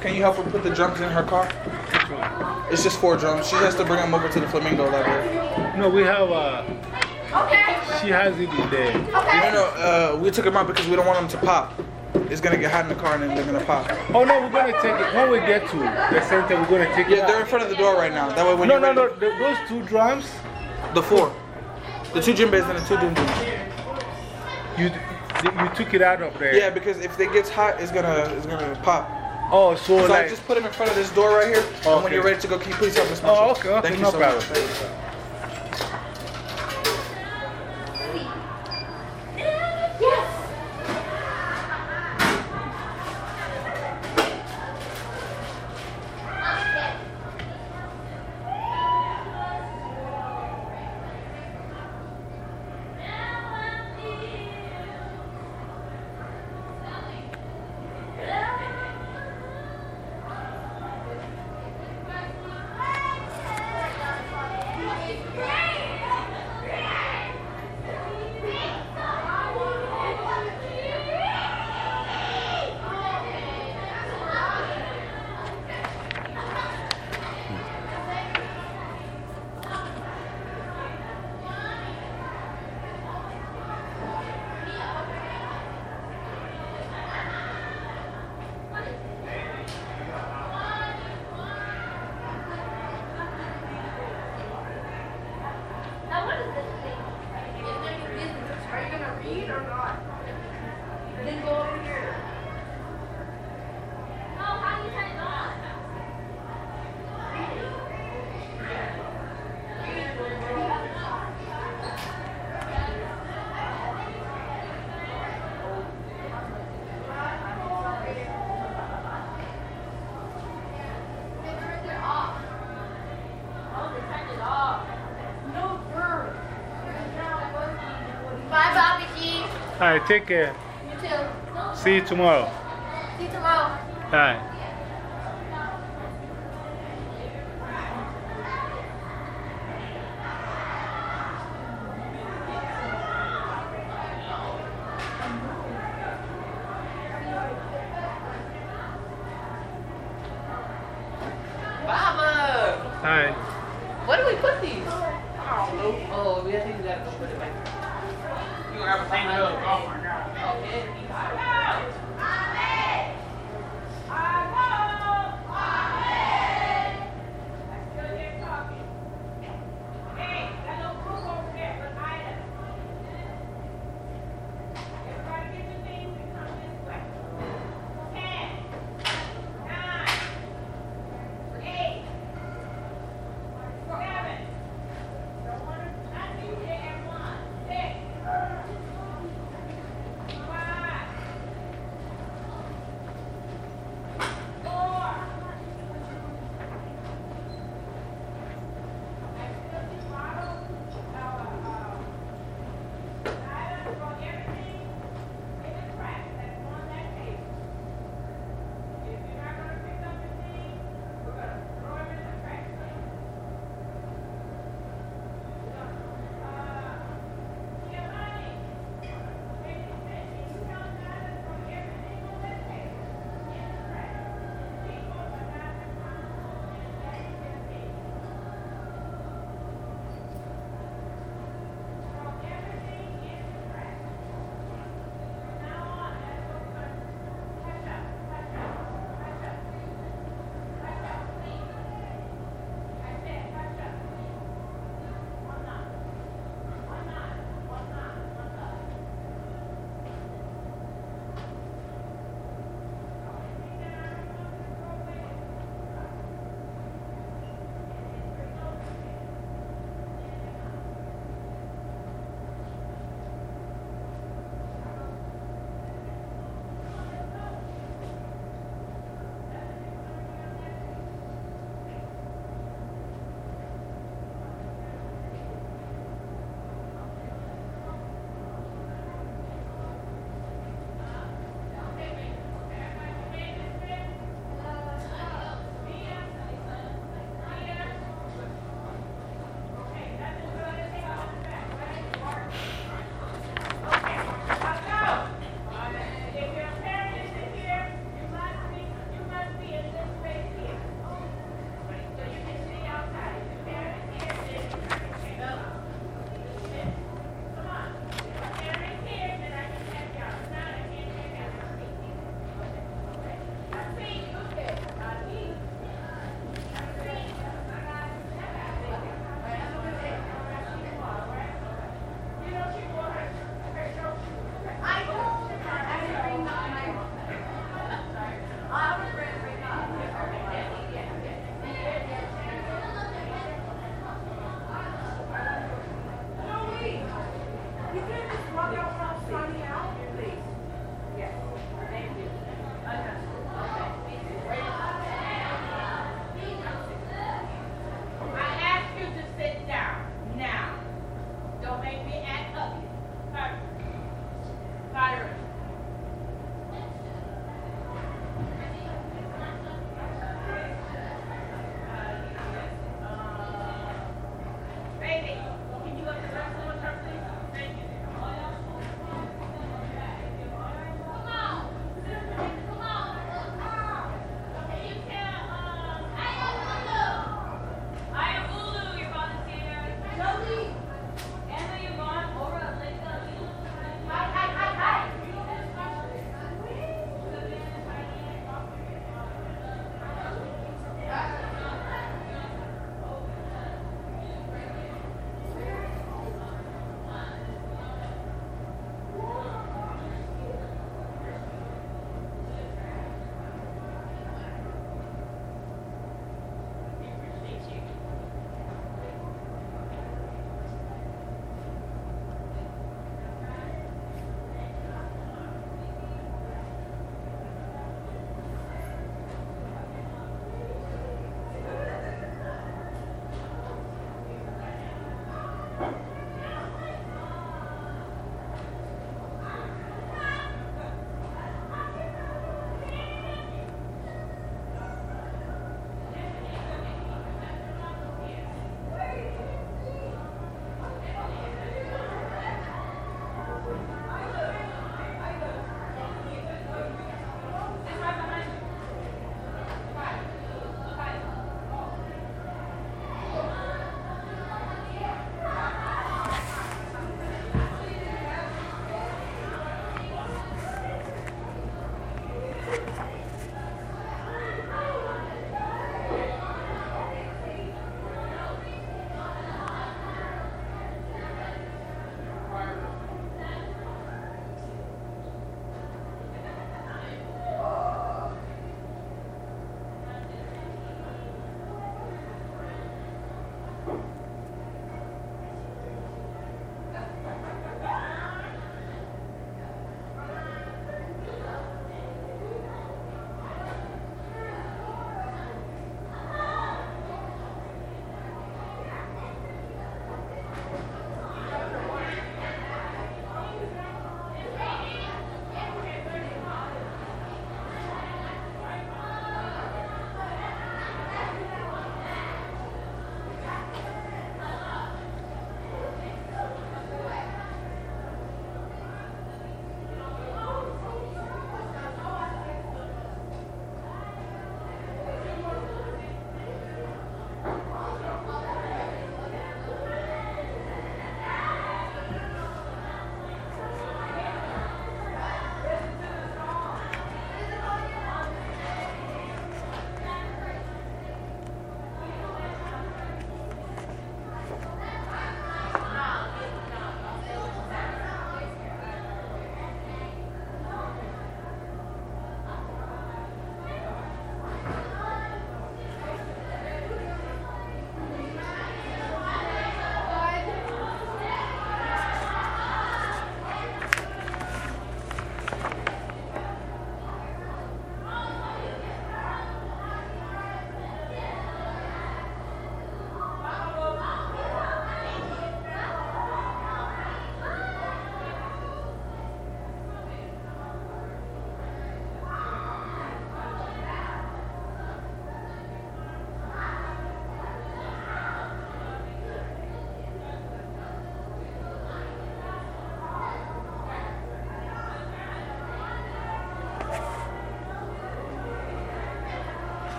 can you help her put the drums in her car? It's just four drums. She has to bring them over to the Flamingo Library. No, we have, uh, she has it in there. You know, uh, we took them out because we don't want them to pop. It's gonna get hot in the car and then they're gonna pop. Oh, no, we're going to take it. When we get to the center, we're going to take it Yeah, they're in front of the door right now. That way when No, you're no, no, ready- those two drums, The four. The two djembes and the two dunduns. you, you took it out of there. Yeah, because if it gets hot, it's gonna, it's gonna pop. Oh, so, So I just put them in front of this door right here. And when you're ready to go, can you please help Marsha? Oh, okay, okay, Thank you no so problem. much. Take care. You. See you tomorrow.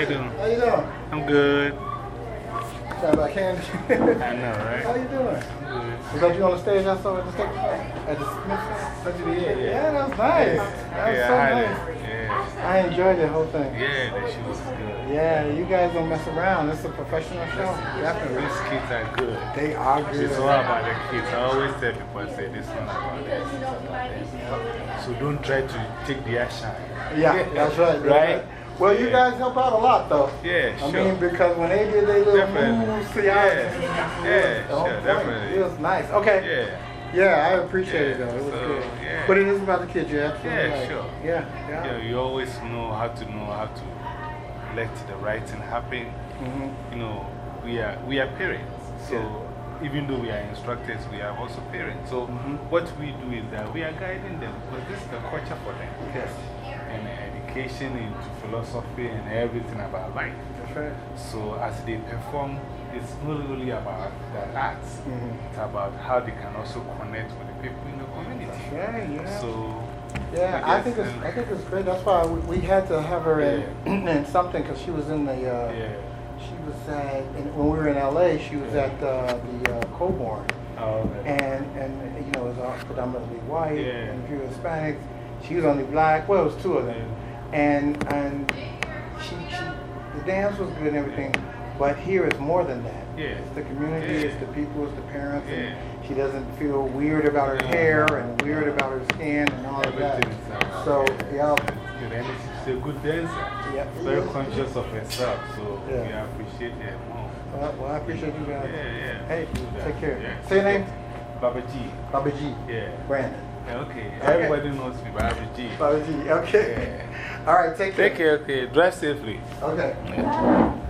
You doing? How you doing? I'm good. Sound like candy. I know, right? How you doing? I'm Was that you on the stage I saw at the stage? At the Smith? good. Yeah, yeah. Yeah, that was nice. That was yeah, so I nice. Yeah. I enjoyed the whole thing. Yeah, the show was good. Yeah, you guys don't mess around. It's a professional show. Definitely. These kids are good. They are good. It's all about the kids. I always tell people, I say, this one about this, this about this. So don't try to take their shine. Yeah, that's right. That's Right? Well, you guys help out a lot, though. Yeah, I sure. mean, because when they did their little Definitely. moves, see, Yeah. Yeah, sure, point. definitely. It was nice. Okay. Yeah. Yeah, I appreciate it, though. It was so, good. yeah. But it is about the kids, you're absolutely Yeah, right. sure. Yeah, yeah. Yeah, you always know how to know how to let the right thing happen. -hmm. You know, we are, we are parents. So even though we are instructors, we are also parents. So -hmm. what we do is that we are guiding them because this is the culture for them. Yes, And into philosophy and everything about life. that's right. So as they perform, it's not only about the arts, -hmm. it's about how they can also connect with the people in the community. Yeah, yeah. So, Yeah, I guess think it's, I think it's great. That's why we, we had to have her in, in something because she was in the, uh, yeah. she was at, in, when we were in LA, she was at uh, the uh, Colburn. Oh, okay. And, and you know, it was predominantly white and a few Hispanics. She was only black. Well, it was two of them. And, and she, she, the dance was good and everything. But here it's more than that. Yeah. It's the community, Yeah. it's the people, it's the parents. Yeah. And she doesn't feel weird about her hair and weird about her skin and all of that. Everything So, yeah. good. And she's a good dancer. Yeah. Very conscious of herself. So Yeah. we appreciate her more. Well, well, I appreciate you guys. Yeah, yeah. Hey, take care. Say your name? Baba G. Baba G. Yeah. Brandon. Yeah, Okay. Okay. Everybody knows me, Baba G. Baba G. Okay. All right, take care. Take care, okay. Drive safely. Okay. Yeah.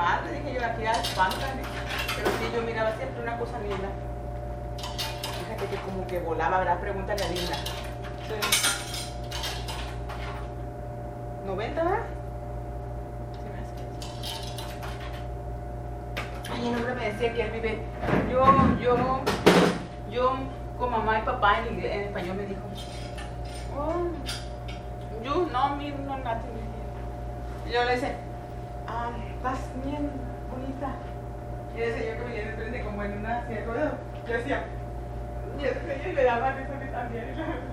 Y le dije yo, aquí ya espantan. Pero sí, yo miraba siempre una cosa linda. Fíjate que como que volaba, ¿verdad? Pregúntale a Linda. Sí. 90, ¿verdad? Ay, el hombre me decía que él vive. Yo, yo, yo con mamá y papá en, inglés- en español me dijo. Oh, you know me, no nothing. Y yo le como en una sierra. Yo decía, y eso que le daba eso también.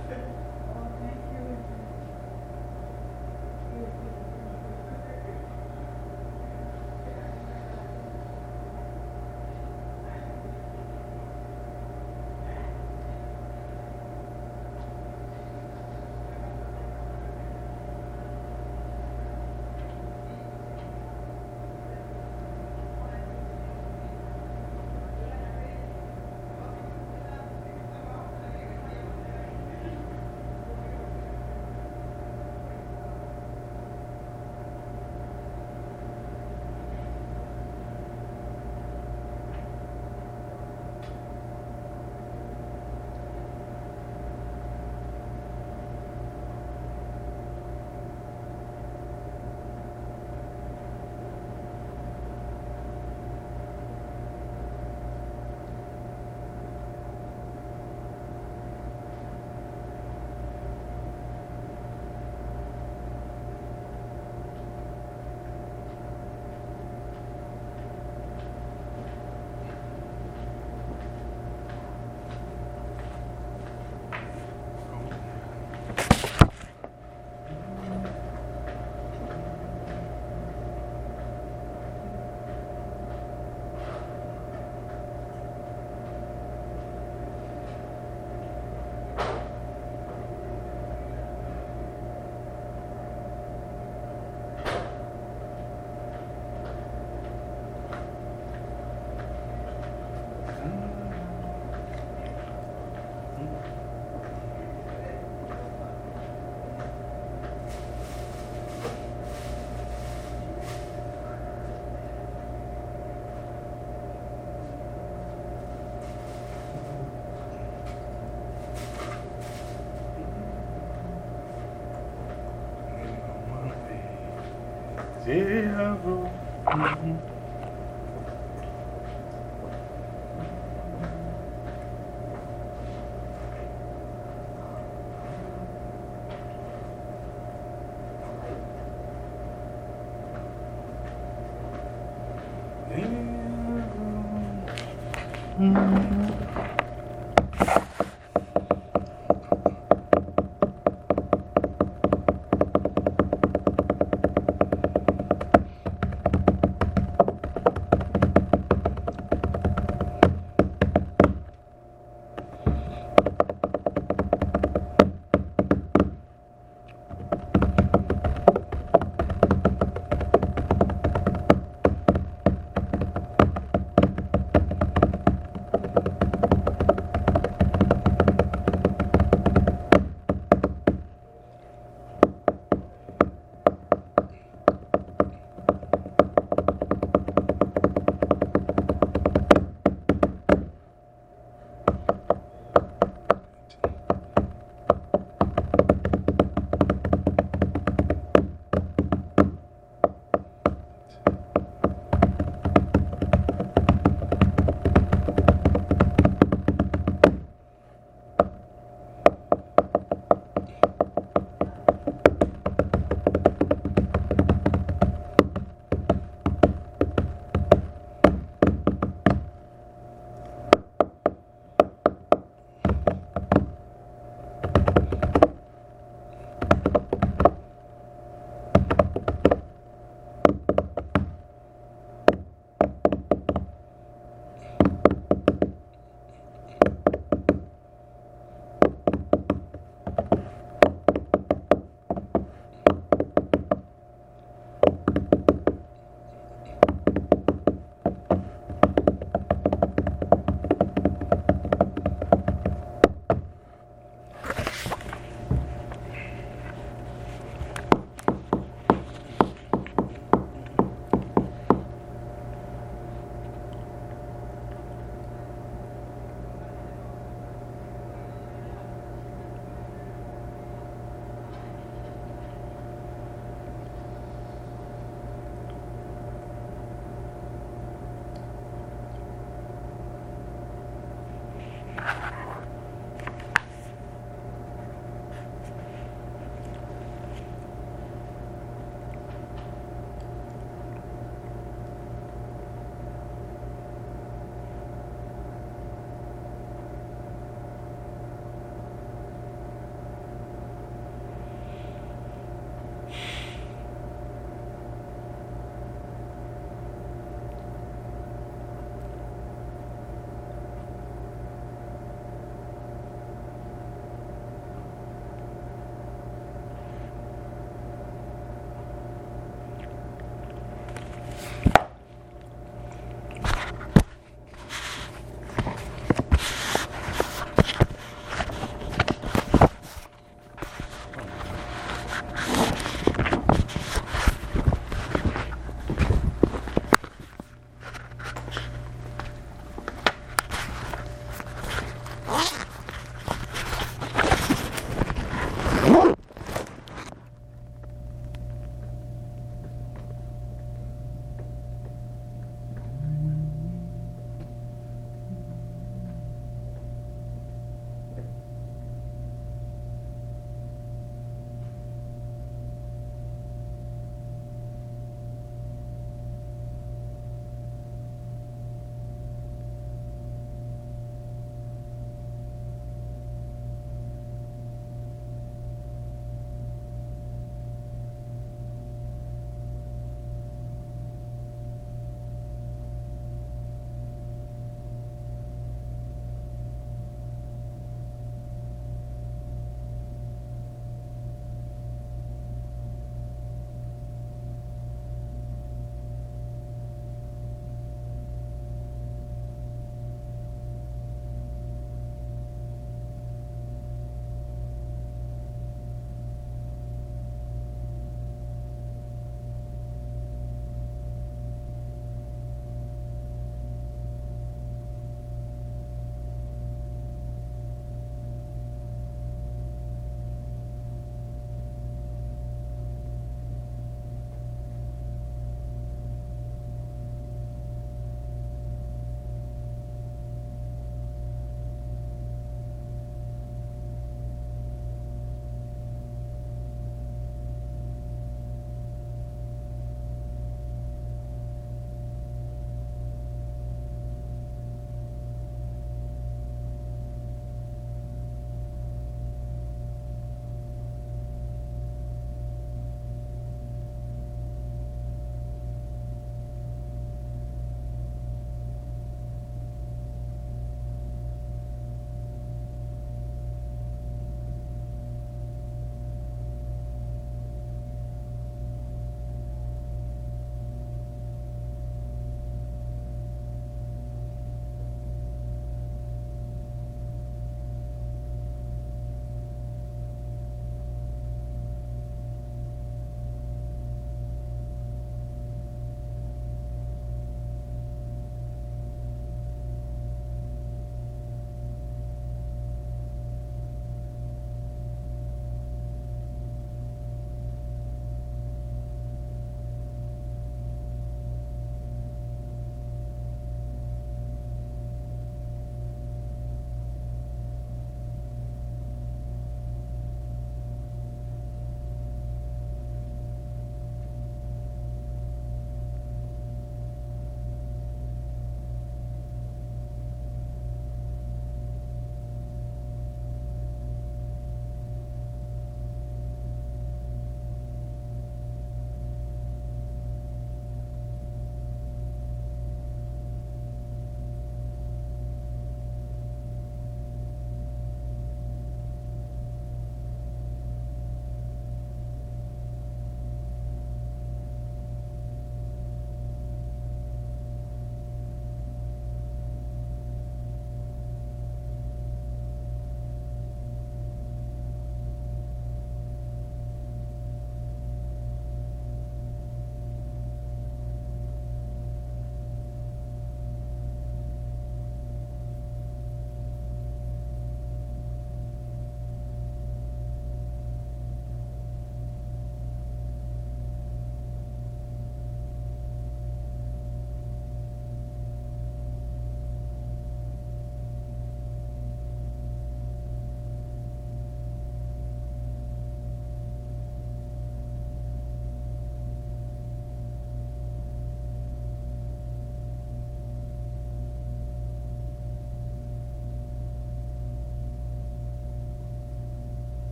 Zero.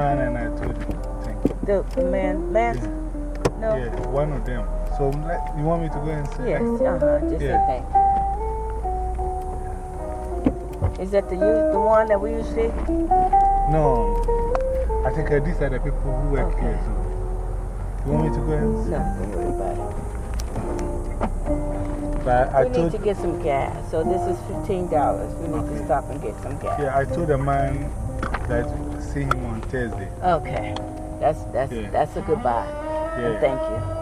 Man and I told you. the, the man, Lance? No? Yeah, one of them. So let, you want me to go and say? Yes, uh huh. Just Yeah. say thank you. Is that the, the one that we usually? No, I think uh, these are the people who work Okay. here. So you want me to go and see? No, don't worry about it. But I we told, need to get some gas. So this is $15. We need to stop and get some gas. yeah, I told the man that see him on Thursday. Okay. That's, that's, Yeah. that's a goodbye. Yeah. And thank you.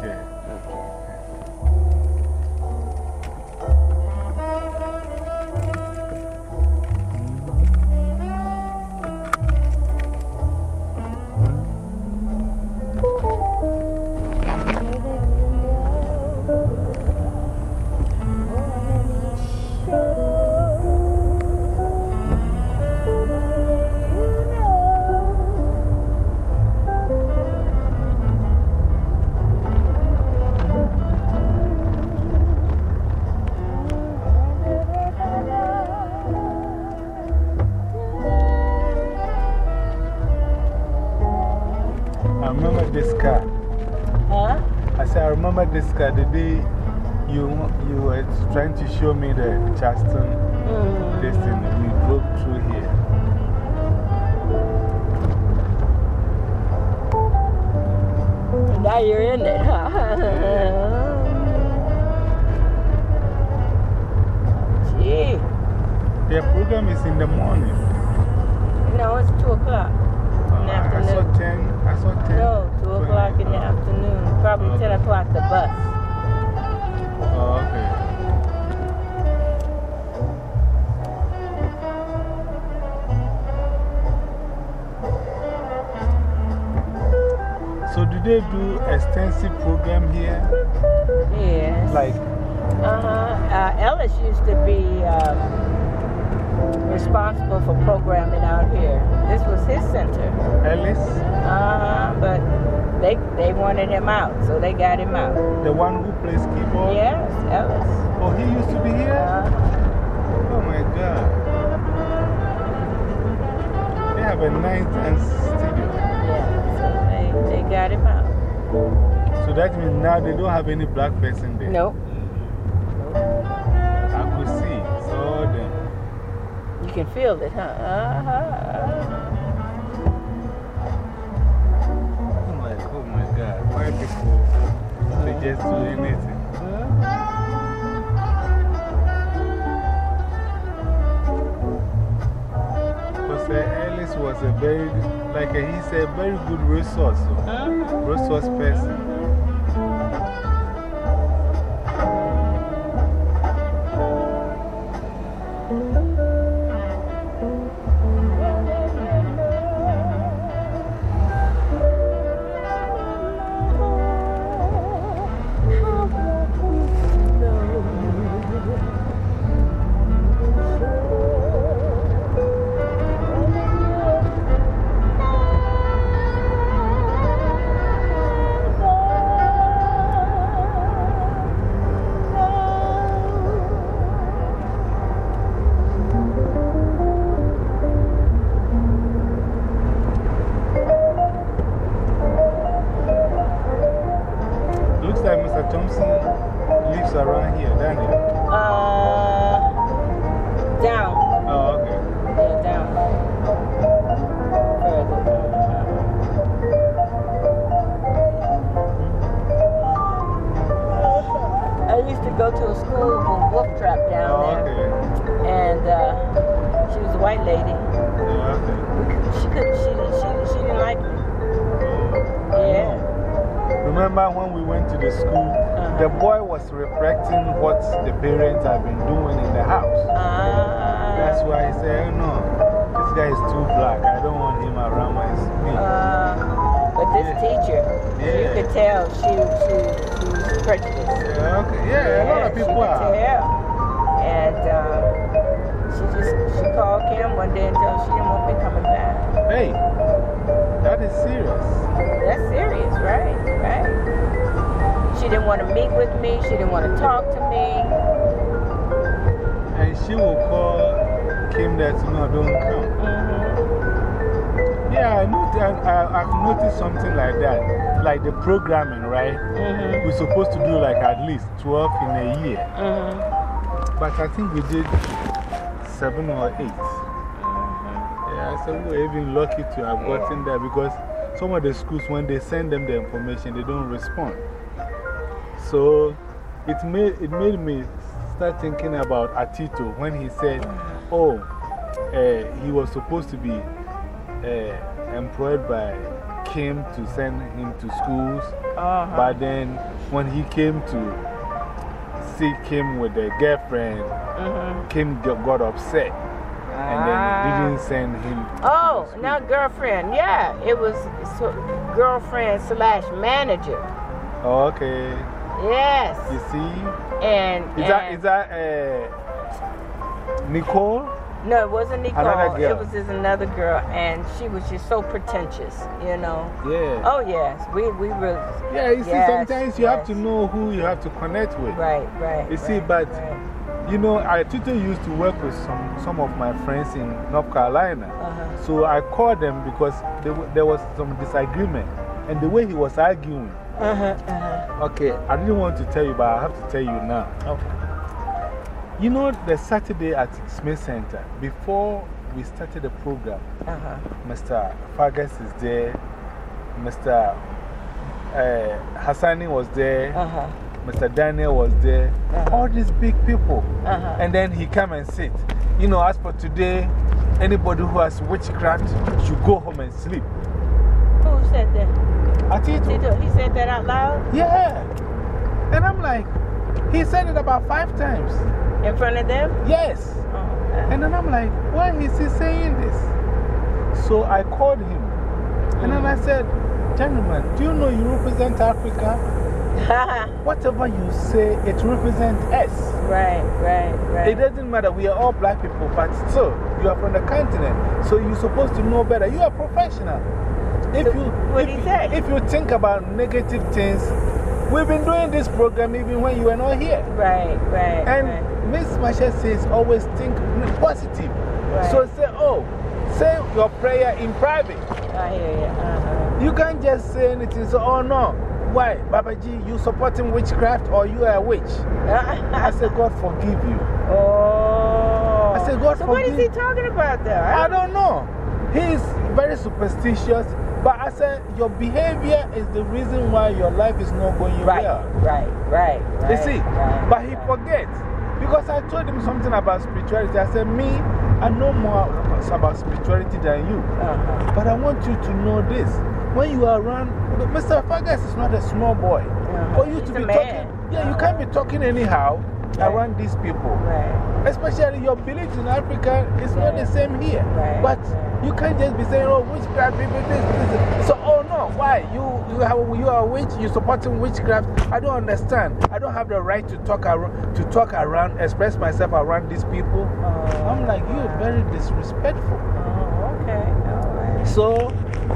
This car the day you, you were trying to show me the Charleston extensive program here? Yes. Like, Uh-huh. Uh, Ellis used to be um, responsible for programming out here. This was his center. Ellis, Uh-huh, but they, they wanted him out, so they got him out. the one who plays keyboard? Yes, Ellis. Oh, he used to be here? Uh, Oh my God. They have a nice dance studio. yeah, so they, they got him out. So that means now they don't have any black person there. Nope. I could see. So then. You can feel it, huh? Uh-huh. I'm like, oh my God, why people they just do anything? Because Ellis was a very, like uh, he's a very good resource, resource person. Like the programming, right? -hmm. We're supposed to do like at least 12 in a year. -hmm. But I think we did seven or 8 Yeah, so we're even lucky to have gotten there because some of the schools, when they send them the information, they don't respond. So it made, it made me start thinking about Atito when he said, oh, uh, he was supposed to be uh, employed by Kim to send him to schools. -huh. But then when he came to see Kim with a girlfriend, -hmm. Kim got, upset and then didn't send him. Oh, now girlfriend. Yeah, it was so, girlfriend slash manager. Oh, okay. Yes. You see? And, Is and that, is that uh, Nicole? No, it wasn't Nicole. Another girl. It was just another girl, and she was just so pretentious, you know. Yeah. Oh yes, we we were. Yeah, you see, sometimes you have to know who you have to connect with. Right, right. You see, but right. you know, I Tito used to work with some, some of my friends in North Carolina. -huh. So I called them because there, there was some disagreement. And the way he was arguing, Uh huh. Uh huh. okay, I didn't want to tell you, but I have to tell you now. Okay. You know, the Saturday at Smith Center, before we started the program, Uh huh. Mr. Fargas is there, Mr. Uh, Hassani was there, Uh huh. Mr. Daniel was there, -huh. all these big people. Uh huh. And then he come and sit. You know, as for today, anybody who has witchcraft should go home and sleep. Who said that? Atito. Tito, he said that out loud Yeah. And I'm like, he said it about five times. In front of them? Yes. Oh, okay. And then I'm like, why is he saying this? So I called him. And then I mm. said, gentlemen, do you know you represent Africa? whatever you say, it represents us. right, right, right. It doesn't matter. We are all black people, but still, you are from the continent. So you're supposed to know better. You are professional. If So you, what'd if, he you- say? if you think about negative things, we've been doing this program even when you were not here. right, right, And right. Miss Masha says always think positive. Right. So say, oh, say your prayer in private. I hear you. Uh You can't just say anything. So, oh no, why? Baba G, you supporting witchcraft or you are a witch? I say, God forgive you. oh. I said, God So what is he talking about though? I don't know. He's very superstitious. But I said, your behavior is the reason why your life is not going Right, well. right, right, right. You see, right, but he right. forgets. Because I told him something about spirituality. I said, Me, I know more about spirituality than you. Uh-huh. But I want you to know this. When you are around, Mr. Fergus is not a small boy. Uh-huh. For you He's to be talking, yeah, you can't be talking anyhow Right. around these people. Right. Especially your beliefs in Africa is not the same here. But you can't just be saying, oh, witchcraft people, this, this. So, oh no, why? You, you, have, you are a witch, you're supporting witchcraft. I don't understand. I don't have the right to talk, around, to talk around, express myself around these people. Oh. I'm like, you're very disrespectful. Oh, okay. Right. So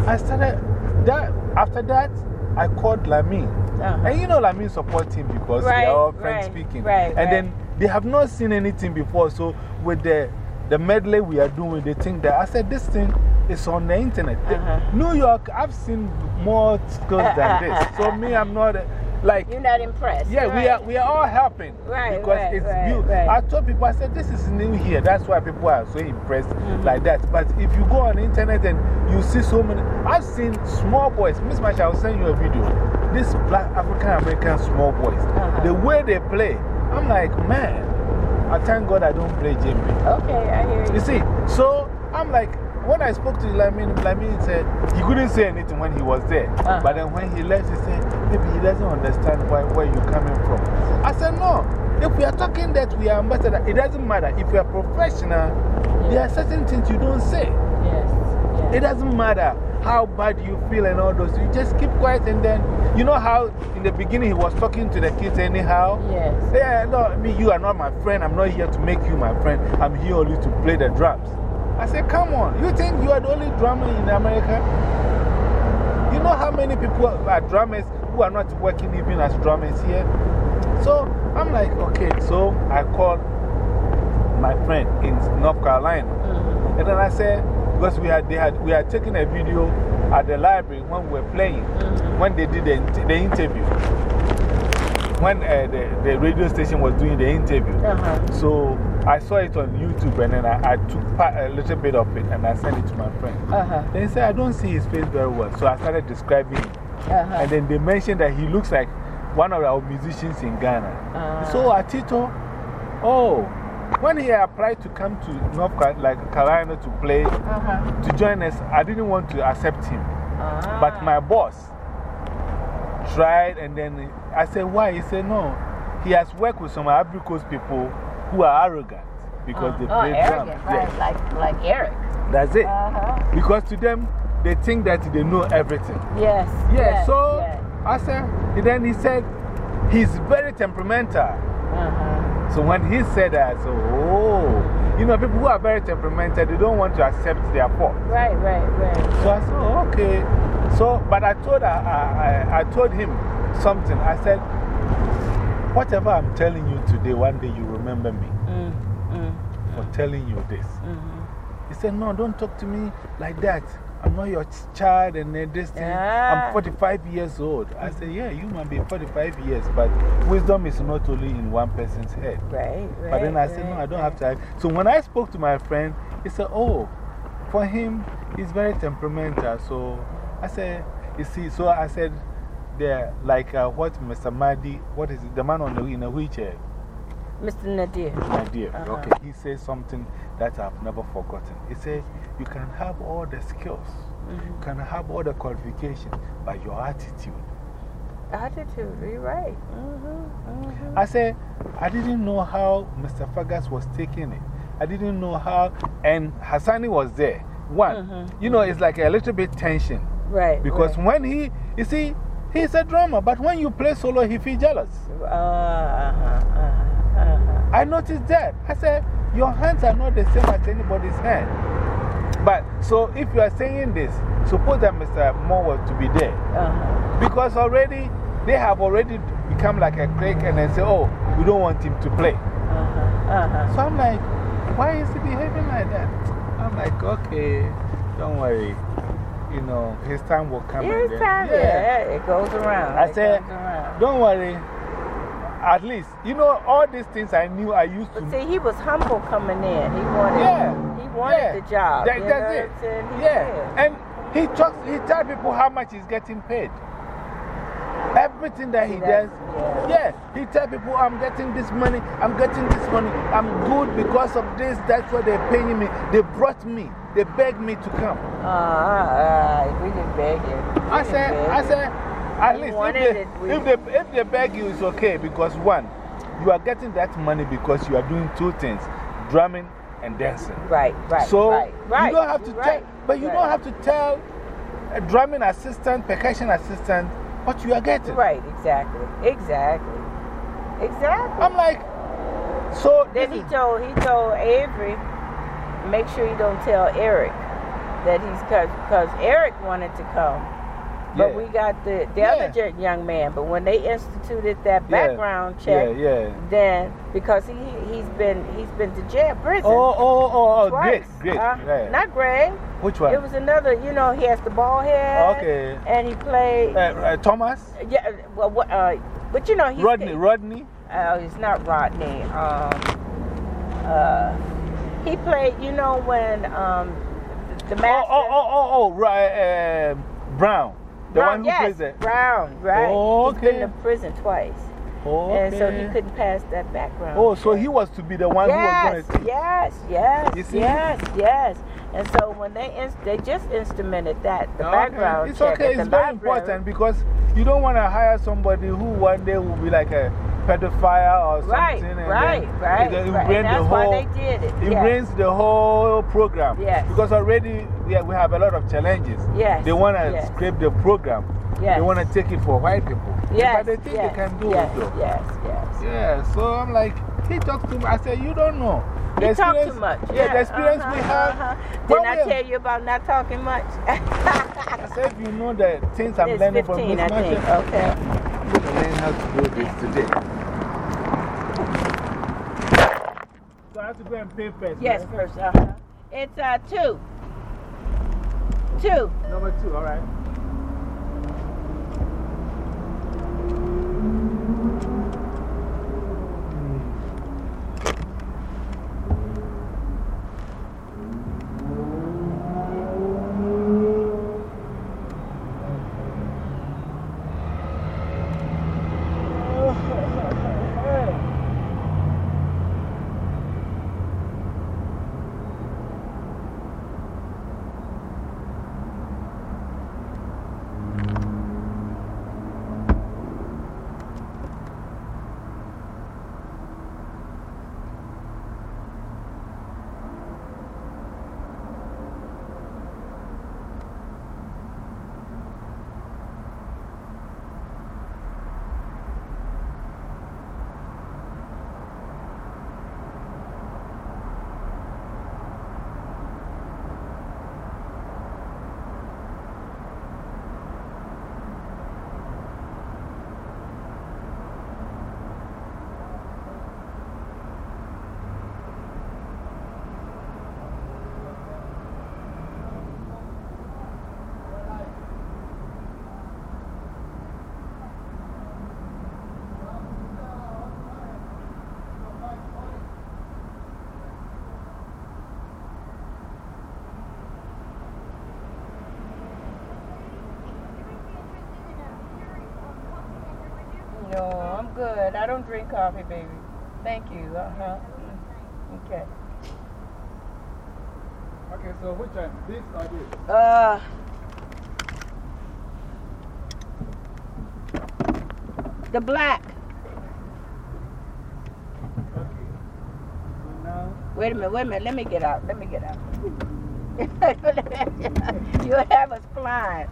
I started that. After that, I called Lamin. Uh-huh. And you know, Lamin supports him because Right, they are all French right, speaking. right, and then they have not seen anything before. So, with the, the medley we are doing, they think that I said, This thing is on the internet. Uh-huh. New York, I've seen more skills than this. So, me, I'm not like. You're not impressed. Yeah, right. we are, we are all helping. Right, Because right, it's right, new. I told people, I said, this is new here. That's why people are so impressed -hmm. like that. But if you go on the internet and you see so many, I've seen small boys. Miss Masha, I'll send you a video. These black African American small boys, -huh. the way they play, I'm like, man, I thank God I don't play djembe. Okay, I hear you. You see, so I'm like, when I spoke to Lamin, Lamin said he couldn't say anything when he was there. -huh. But then when he left, he said, maybe he doesn't understand why, where you're coming from. I said, no. If we are talking that we are ambassador, it doesn't matter. If you are professional, there are certain things you don't say. Yes. yes. It doesn't matter how bad you feel and all those. You just keep quiet and then, you know how in the beginning he was talking to the kids anyhow? Yes. Yeah, no, I mean, you are not my friend. I'm not here to make you my friend. I'm here only to play the drums. I said, come on. You think you are the only drummer in America? You know how many people are drummers who are not working even as drummers here? So I'm like, okay. So I called my friend in North Carolina. -hmm. And then I said, because we had, they had, we had taken a video at the library when we were playing, -hmm. when they did the, the interview. When uh, the, the radio station was doing the interview. -huh. So I saw it on YouTube and then I, I took part, a little bit of it and I sent it to my friend. Uh-huh. They said, I don't see his face very well. So I started describing him. Uh-huh. And then they mentioned that he looks like one of our musicians in Ghana. Uh. So Atito, oh, when he applied to come to North like Carolina to play, -huh. to join us, I didn't want to accept him. Ah. But my boss tried, and then I said, Why? He said, No. He has worked with some Coast people who are arrogant because they oh, play arrogant, drums. right? Yes. Like, like Eric. That's it. Uh-huh. Because to them, they think that they know everything. Yes. Yeah, yes, so yes. I said, then he said, He's very temperamental. Uh-huh. So when he said that, I said, Oh, you know, people who are very temperamental, they don't want to accept their fault. Right, right, right. So I said, oh, okay. So, but I told, I, I, I told him something. I said, whatever I'm telling you today, one day you remember me Mm, mm, for telling you this. -hmm. He said, no, don't talk to me like that. I'm not your child and this thing. I'm 45 years old. I said, yeah, you might be 45 years, but wisdom is not only in one person's head. Right, right. But then I said, no, I don't have time. So when I spoke to my friend, he said, oh, for him, he's very temperamental. So I said, you see, so I said, there, like uh, what Mr. Madi, what is it, the man on the, in a wheelchair? Mr. Nadir. Nadir. -huh. Okay, he says something that I've never forgotten. He says, You can have all the skills, -hmm. you can have all the qualifications, but your attitude. Attitude, you're right. -hmm. -hmm. I said, I didn't know how Mr. Fergus was taking it. I didn't know how, and Hassani was there. One, -hmm. you know, it's like a little bit tension. Right. Because right. when he, you see, He's a drummer, but when you play solo, he feels jealous. Uh, uh-huh, uh-huh. I noticed that. I said, Your hands are not the same as anybody's hand. But so if you are saying this, suppose that Mr. Moore was to be there. Uh-huh. Because already they have already become like a clique and they say, Oh, we don't want him to play. Uh-huh. Uh-huh. So I'm like, Why is he behaving like that? I'm like, Okay, don't worry. You know, his time will come. then- time, yeah. it goes around. I it said, around. Don't worry. At least, you know, all these things I knew I used to But see, he was humble coming in. He wanted, Yeah. he wanted yeah. the job. That, that's it. what I'm saying? He yeah. did. And he talks, he tells people how much he's getting paid. Everything that he does, that's- yeah. He tells people, I'm getting this money, I'm getting this money, I'm good because of this, that's what they're paying me. They brought me, they begged me to come. Uh, uh, we didn't beg you. We I said, I said, at least if it, we- they, if, they, if they beg you, it's okay because one, you are getting that money because you are doing two things drumming and dancing. Right, right. So right, right, you don't have to right, tell, but you don't have to tell a drumming assistant, percussion assistant what you are getting. Right, exactly. Exactly. Exactly. I'm like, so Then he told, he told Avery, make sure you don't tell Eric that he's, because Eric wanted to come. But Yeah. we got the, the Yeah. other young man. But when they instituted that background yeah, check, yeah. then because he, he's been, he's been to jail, prison. Oh, oh, oh, oh, twice. great. Uh, yeah. Not Greg. Which one? It was another, you know, he has the ball head. Okay. And he played. Uh, uh, Thomas? yeah, well, what, uh, but you know, he's. Rodney, Rodney? Uh, it's not Rodney. Um, uh, he played, you know, when um, the Oh, master. oh, oh, oh, oh, right, um, Brown. The Brown, one who yes, plays it. Brown, right. Oh, He's been okay. to prison twice. Oh, And so he couldn't pass that background. Oh, so he was to be the one yes, who was going to. yes, yes, yes, yes. And so when they they just instrumented that, the Okay. background It's okay, it's very library. important because you don't want to hire somebody who one day will be like a pedophile or something. Right, and right, It, it right. And that's the why they did it. It yes. ruins the whole program. Yes. Because already yeah, we have a lot of challenges. Yes, They want to yes. scrape the program. Yes. They want to take it for white people. Yes, But they think yes, they can do yes, it though. Yes, yes. Yeah, so I'm like, he talked to me. I said, You don't know. The You talk too much. Yeah, the experience we uh-huh, have. uh-huh. Didn't I tell you about not talking much? I said, you know the things I'm it's learning 15, from I think. Okay. I'm going to learn how to do this today. So I have to go and pay first. Yes, right? first. Uh -huh. It's uh, two. Two. Number two, all right. No, I'm good. I don't drink coffee, baby. Thank you. Uh huh. Okay. Okay, so which one? This or this? Uh. The black. Okay. So now, Wait a minute, wait a minute. Let me get out. Let me get out. You'll have us flying.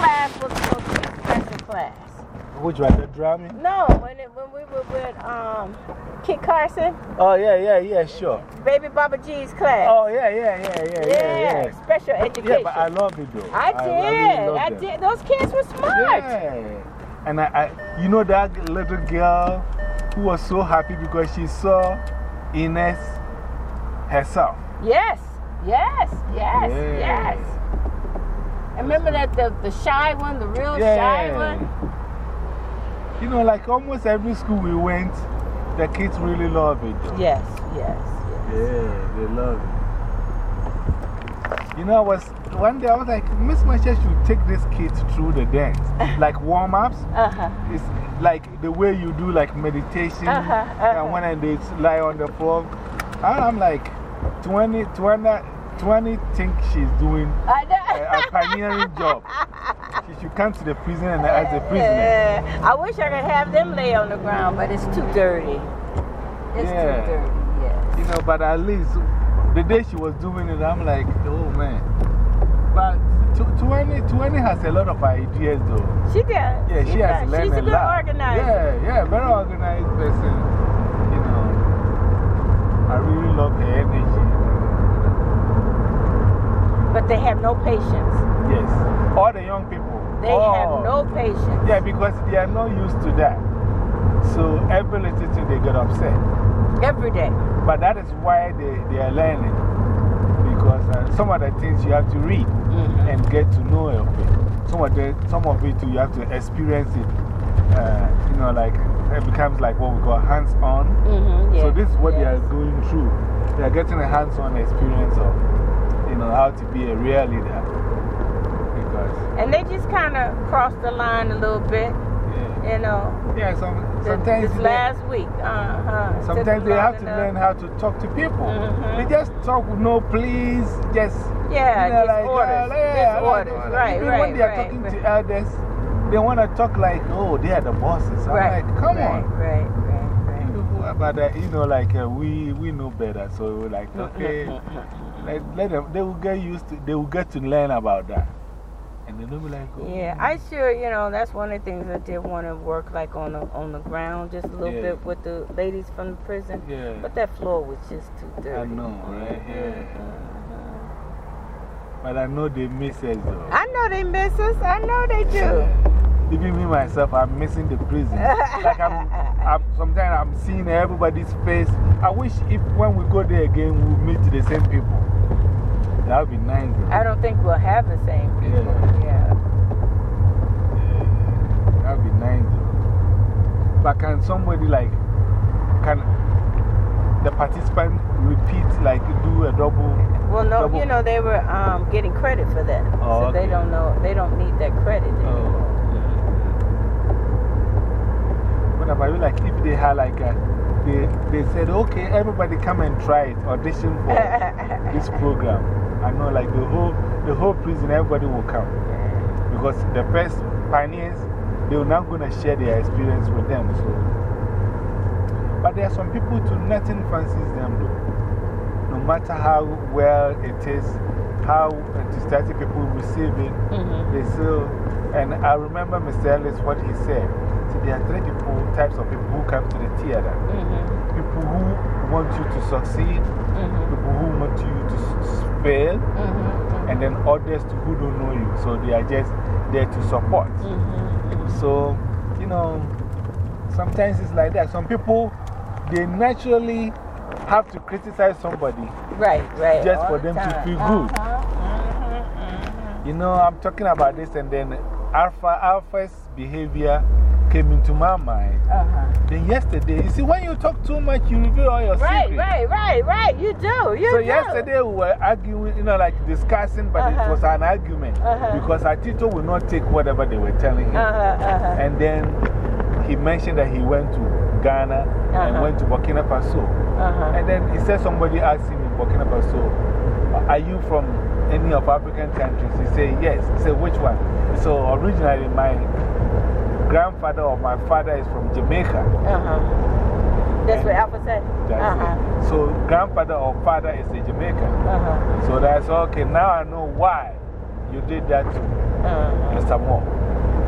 Class was supposed to be a special class. Which one? The drumming? No, when, it, when we were with um, Kit Carson, Oh, yeah, yeah, yeah, sure. Baby Baba G's class. Oh, yeah, yeah, yeah, yeah, yeah, yeah. special education. Yeah, but I love it though. I I did. really I, did. Those kids were smart. Yeah. And I, I, you know that little girl who was so happy because she saw Ines herself. Yes, yes, yes, Yeah. yes. Remember that the, the shy one, the real shy one. You know, like almost every school we went, the kids really love it. though. Yes, yes, yes. Yeah, they love it. You know, I was one day I was like, Miss Masha should take this kid through the dance, like warm ups. Uh huh. It's like the way you do like meditation. Uh-huh, uh-huh. And when they lie on the floor, I'm like, 20, 20, 20 think she's doing a, a pioneering job. She should come to the prison and as a prisoner. Yeah. I wish I could have them lay on the ground, but it's too dirty. It's Yeah. too dirty, yes. You know, but at least the day she was doing it, I'm like, oh man. But tw- 20, 20 has a lot of ideas though. She does. Yeah, she, has does. learned She's a good lot. organizer. Yeah, yeah, very organized person. You know, I really love her. But they have no patience. Yes. All the young people. They have no patience. Yeah, because they are not used to that. So every little thing they get upset. Every day. But that is why they, they are learning. Because uh, some of the things you have to read -hmm. and get to know of it. Some of, the, some of it you have to experience it. Uh, you know, like it becomes like what we call hands on. -hmm. So this is what they are going through. They are getting a hands on experience of, you know, how to be a real leader. Because, And they just kind of crossed the line a little bit, yeah. you know. Yeah, some, sometimes, this last week. Uh huh. sometimes they have to learn how to talk to people. Mhm. They just talk with no please, just. Yeah, you know, just like, orders. uh, yeah, just like, orders. Right, even right. when they are right, talking right. to elders, they want to talk like, oh, they are the bosses. I'm right, like, come right, on. Right, right, right. But, uh, you know, like, uh, we, we know better. So, we're like, okay, let, let them, they will get used to, they will get to learn about that. And then they'll be like, oh. Yeah, I sure, you know, that's one of the things I did want to work like on the, on the ground just a little Yeah. bit with the ladies from the prison. Yeah. But that floor was just too dirty. I know, right? Yeah. Mhm. But I know they miss us though. I know they miss us. I know they do. Yeah. Even me myself, I'm missing the prison. like I'm, I'm, sometimes I'm seeing everybody's face. I wish if when we go there again, we'll meet the same people. That would be nice. though. I don't think we'll have the same people. Yeah. Yeah. That would be nice. though. But can somebody like, can the participant repeat, like do a double? Well, no, double- you know, they were um, getting credit for that. Oh, so they don't know, they don't need that credit Oh. anymore. About you? Like if they had like a, they, they said, okay, everybody come and try it, audition for this program. I know like the whole, the whole prison, everybody will come. Because the first pioneers, they're not going to share their experience with them. So. But there are some people too, nothing fancies them though. No matter how well it is, how enthusiastic people receive it, -hmm. they still. And I remember Mr. Ellis, what he said. See, there are three people, types of people who come to the theater -hmm. people who want you to succeed, -hmm. people who want you to fail, -hmm. and then others who don't know you. So they are just there to support. -hmm. So, you know, sometimes it's like that. Some people, they naturally have to criticize somebody Right, right. just for the them to feel good. Uh-huh, mhm, mhm. You know, I'm talking about this, and then Alpha, Alpha's behavior came into my mind. Uh-huh. Then yesterday, you see, when you talk too much, you reveal all your Right, secrets. right, right, right. You do. You So do. yesterday we were arguing, you know, like discussing, but it Uh-huh. was an argument Uh-huh. because Atito will not take whatever they were telling him. Uh-huh, uh-huh. And then he mentioned that he went to Ghana and went to Burkina Faso. Uh-huh. And then he said somebody asked him in Burkina Faso, Are you from any of African countries? He said, Yes. He said, Which one? So originally, my grandfather or my father is from Jamaica. Uh-huh. That's what Alpha said? That's uh-huh. it. So grandfather or father is a Jamaican. Uh-huh. So that's okay. Now I know why you did that to Uh-huh. Mr. Moore.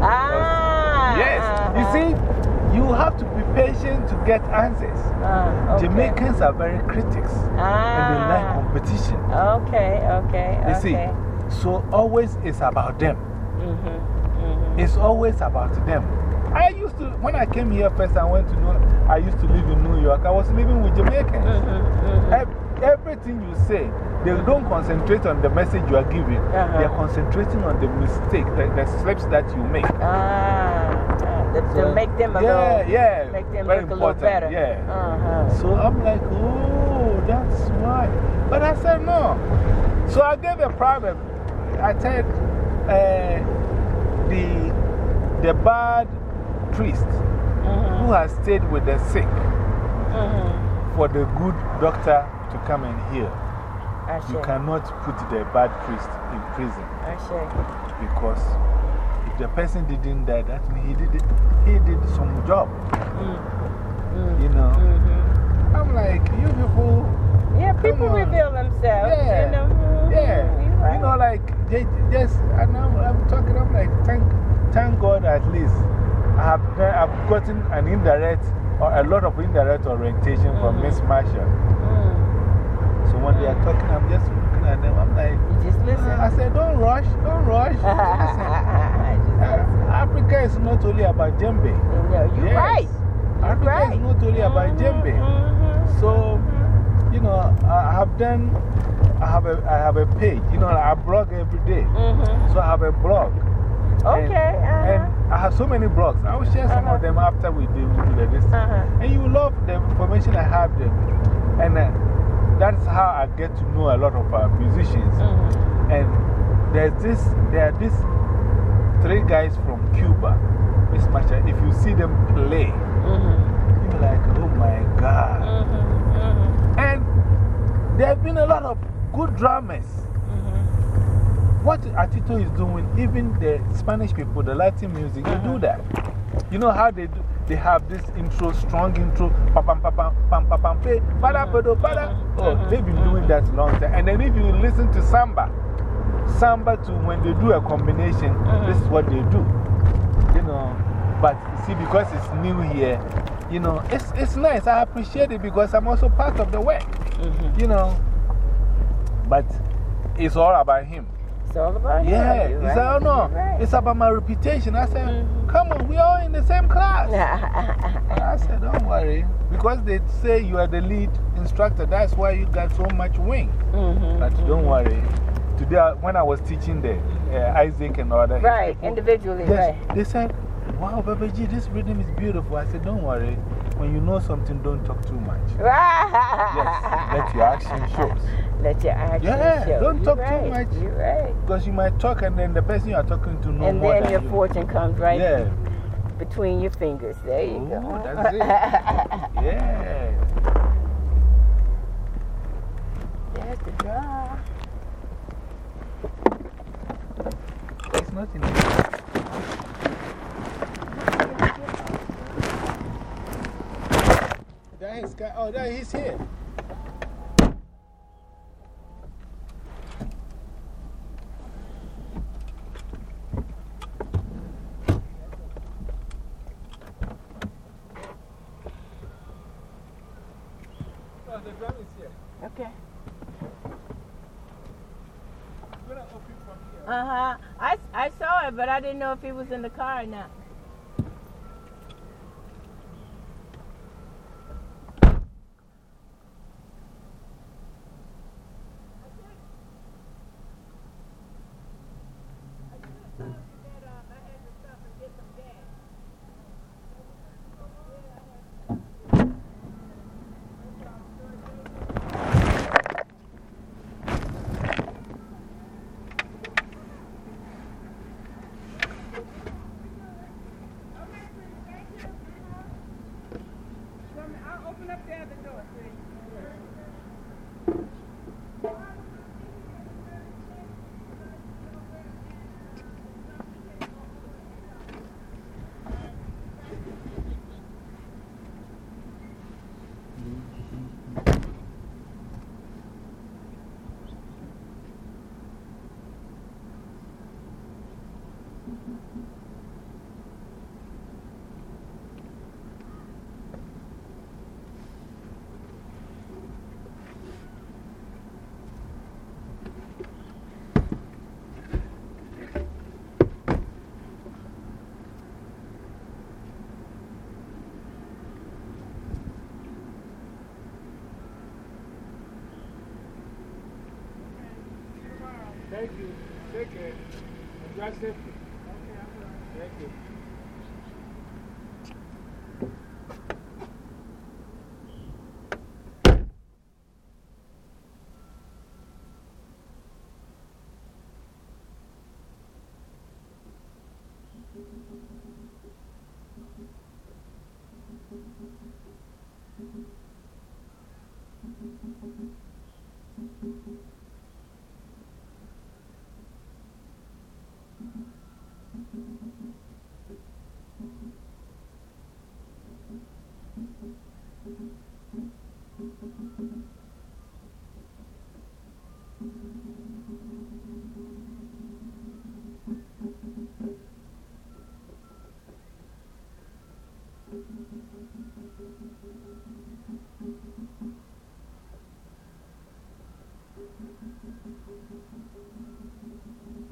Ah. Yes. You uh-huh. see, you have to be patient to get answers. Uh, okay. Jamaicans are very critics and they like Ah. competition. Okay, okay. You see, so always it's about them. Mm -hmm, mm -hmm. It's always about them. I used to, when I came here first, I went to know, I used to live in New York. I was living with Jamaicans. Mm -hmm, Everything you say, they don't concentrate on the message you are giving. -huh. They're concentrating on the mistake, the, the slips that you make. Ah, uh, to, So, make them a yeah, little, yeah, make them very look a little better. yeah. Uh-huh. So I'm like, oh, that's why. But I said, no. So I gave a problem. I said, uh, the, the bad priest -hmm. who has stayed with the sick -hmm. for the good doctor to come and heal. I You cannot put the bad priest in prison I because if the person didn't die, that means he did, he did some job. Mm. You know? -hmm. I'm like, you people. Yeah, people reveal themselves. Yeah. You know? Yeah. You know, like, they just, and I'm, I'm talking, I'm like, thank, thank God at least I have, I've gotten an indirect or a lot of indirect orientation from -hmm. Miss Marshall. Mm. So when they are talking, I'm just looking at them, I'm like, You just listen. I said, don't rush, don't rush. Uh, Africa is not only about djembe. No, you're Yes. right. You're Africa right. is not only about djembe. Mhm. So, you know, I have done, I have a, I have a page. You know, I blog every day. Mhm. So I have a blog. And- Okay. uh-huh. And I have so many blogs. I will share some -huh. of them after we do, we do the distance. Uh-huh. And you love the information I have there. And uh, that's how I get to know a lot of uh, musicians. Mhm. And there's this, there are these three guys from Cuba, Miss Masha. If you see them play, Mhm. you're like, oh my God. Mhm. Mhm. And there have been a lot of good drummers. Mhm. What Atito is doing, even the Spanish people, the Latin music, they do mm-hmm. that. You know how they do? They have this intro, strong intro, pam pam pam pam pam pam pam, bada, mm-hmm. bada, bada. Oh, mm-hmm. they've been doing that a long time. And then if you listen to samba, samba too, when they do a combination, this is what they do. You know, but see, because it's new here, you know, it's, it's nice. I appreciate it because I'm also part of the work. You know, but it's all about him. It's all about him. Yeah, you. he You're said, oh no, right. it's about my reputation. I said, Mhm. come on, we are all in the same class. I said, don't worry. Because they say you are the lead instructor, that's why you got so much wing. -hmm. But don't worry. Today, when I was teaching the uh, Isaac and other Right, people, individually, yes, right. They said, wow, Baba G, this rhythm is beautiful. I said, don't worry. When you know something, don't talk too much. Yes, let your action show. Let your action Yeah, show. don't talk too much. You're right. Because you might talk and then the person you are talking to know and then your you. fortune comes right Yeah. between your fingers. There you go. Ooh, that's it. Yeah. There's the draw. There's nothing there. That is guy. Oh, that he's here. Oh, the drum is here. Okay. I'm gonna open from here. Uh huh. I, I saw it, but I didn't know if he was in the car or not. I'll open up the other door, Thank you. Take care. Drive safely. Thank you. Thank you. Thank you.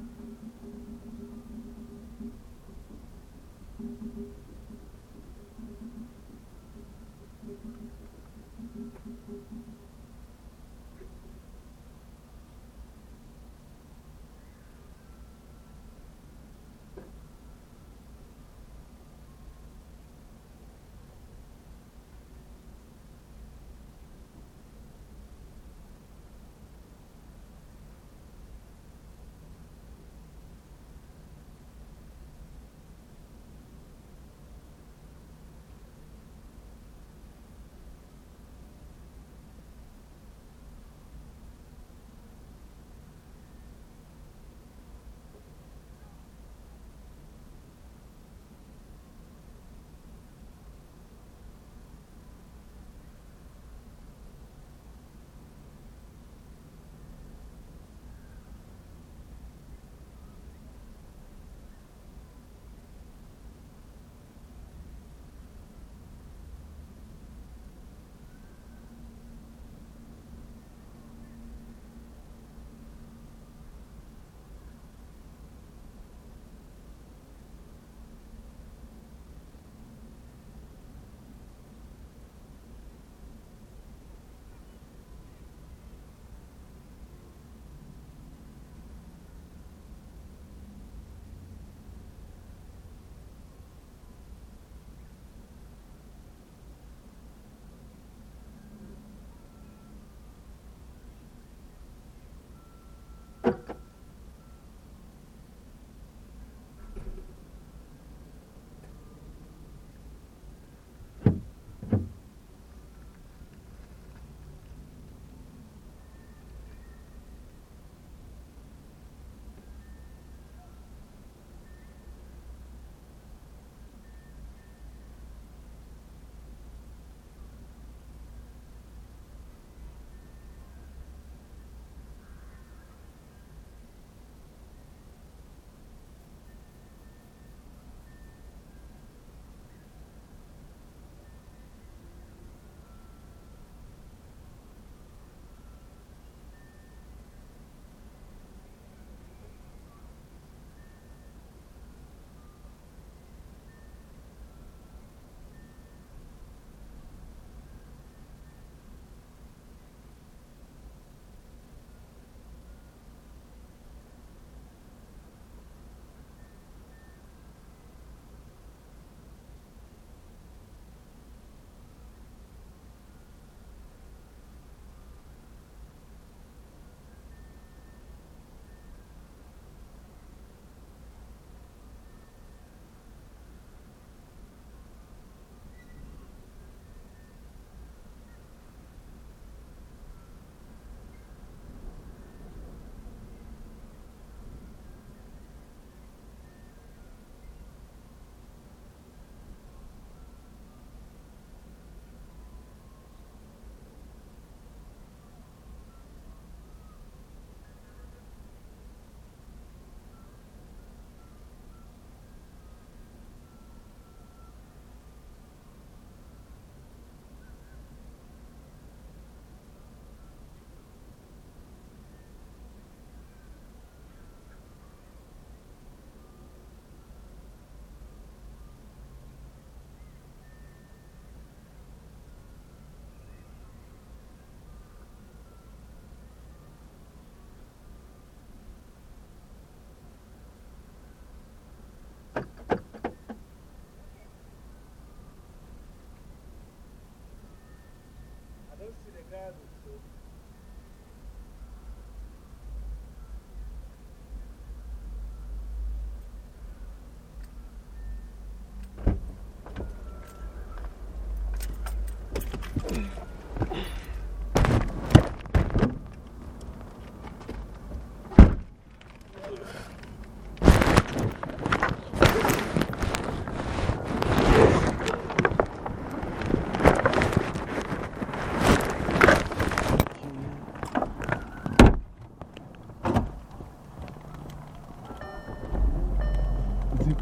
bad with this.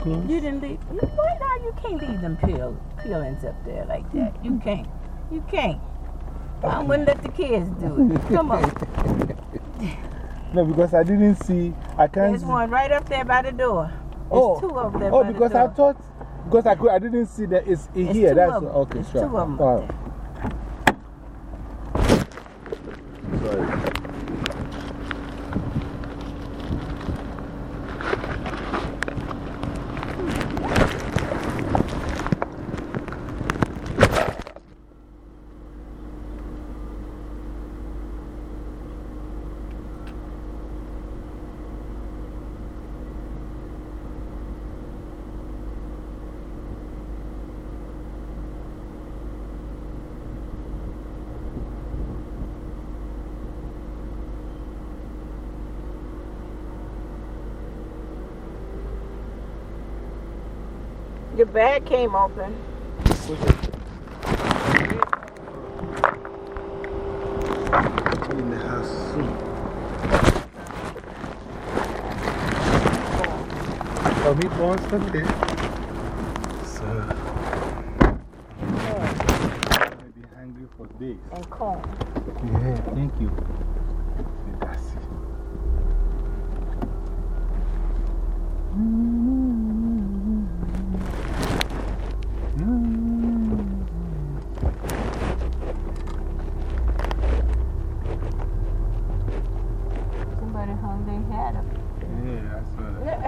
You didn't leave. You, why not? You can't leave them peel, peelings up there like that. You mm-hmm. can't. You can't. I wouldn't let the kids do it. Come on. No, because I didn't see. I can't There's one right up there by the door. There's Oh, two over there oh because the I thought. Because I, could, I didn't see that it's It's here. That's of okay, It's sure. two of 'em up Oh. there. Sorry. The bag came open. In the house soon. Oh, meatballs? Okay. So. I'm going to be hungry for days. And corn. Yeah, thank you. That's it. Somebody hung their hat up. Yeah, I saw that.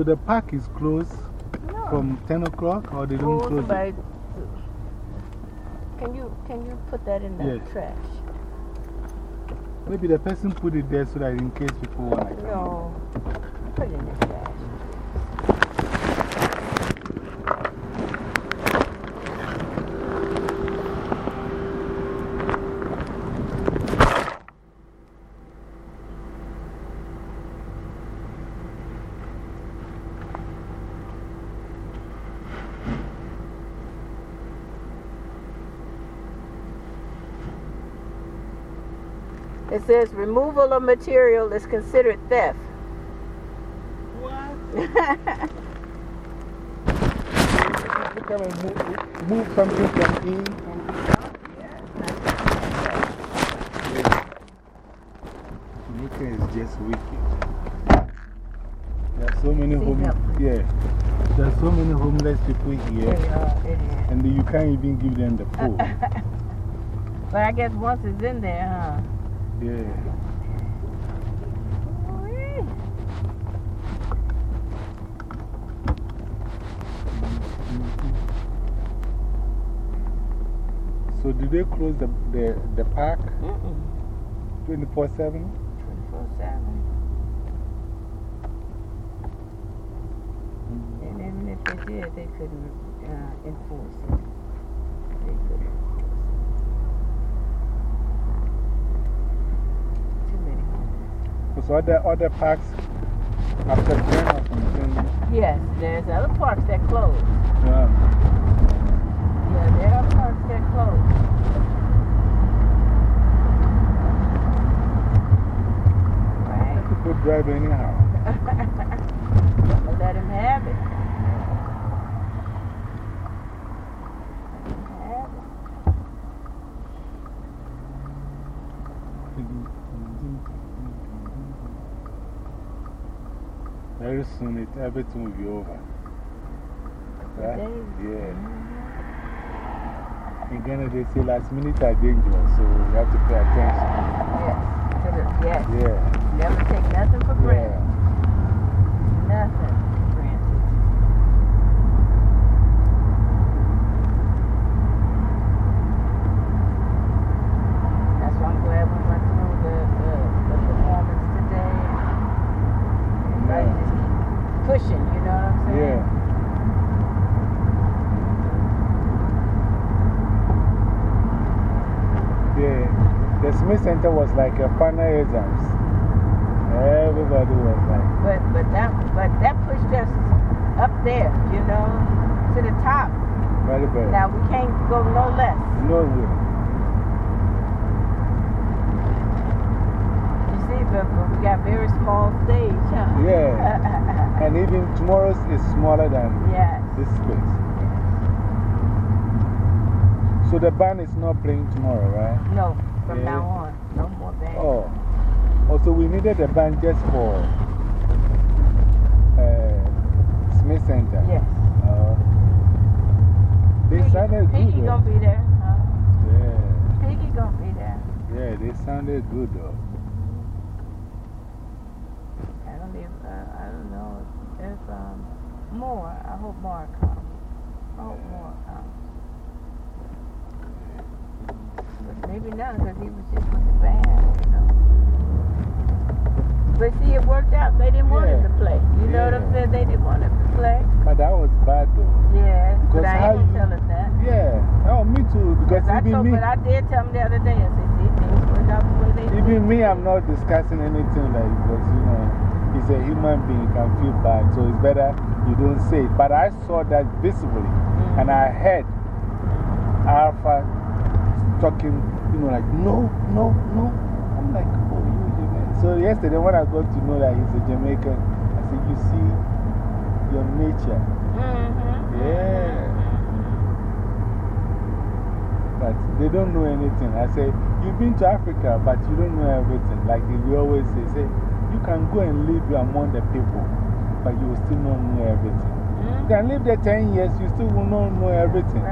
So the park is closed no. from 10 o'clock or they don't close it? Can you, can you put that in the trash? Maybe the person put it there so that in case people want to. No. Put it in the trash. It says removal of material is considered theft. What? You come and move, move something from in. Jamaica is just wicked. There are so many See homeless. Yeah. There are so many homeless people here, Yeah, it is. and you can't even give them the food. But I guess once it's in there, huh? Yeah. So, do they close the, the, the park Mm-mm. 24 7? 24/7. And even if they did, they couldn't uh, enforce it. They couldn't enforce it. Too many Because other, other parks, after 10 or something, Yes, there's other parks that close. yeah. Yeah, there are parks that close. Right. people drive anyhow. Let him have it. Let him have it. Very soon, it, everything will be over. Right? Yeah. In Ghana, they say last minute are dangerous, so you have to pay attention. Yes. Yes. Yeah. Never take nothing for granted. Yeah. Nothing for granted. pushing, you know what I'm saying? Yeah. The, the Smith Center was like a final exams. Everybody was like. But, but, that, but that pushed us up there, you know, to the top. Very bad. Now we can't go no less. No way. You see, but, but we got very small stage, huh? Yeah. And even tomorrow's is smaller than yes. this space. So the band is not playing tomorrow, right? No, from Yeah. now on, no more band. Oh. Also, we needed a band just for uh, Smith Center. Yes. Uh, they Piggy, sounded good. Piggy gonna be there. Huh? Yeah. Piggy gonna be there. Yeah, they sounded good though. I don't uh, I don't know if, um, more, I hope more comes. I hope more comes. But maybe not because he was just the band, you know. But see, it worked out. They didn't want him to play. You know what I'm saying? They didn't want him to play. But that was bad though. Yeah, but Because I how ain't tell him that. Yeah. Oh, me too. Because I told, me, but I did tell him the other day. I said, see, things work out the way they even do. me, I'm not discussing anything like because, you know, he's a human being, he can feel bad. So it's better you don't say it. But I saw that visibly. Mm. And I heard Alpha talking, you know, like, no, no, no. I'm like, oh, you Jamaican. So yesterday, when I got to know that he's a Jamaican, I said, you see your nature. -hmm. Yeah. But they don't know anything. I say, you've been to Africa, but you don't know everything. Like we always say, say, you can go and live among the people, but you will still not know everything. Hmm? You can live there 10 years, you still will not know everything.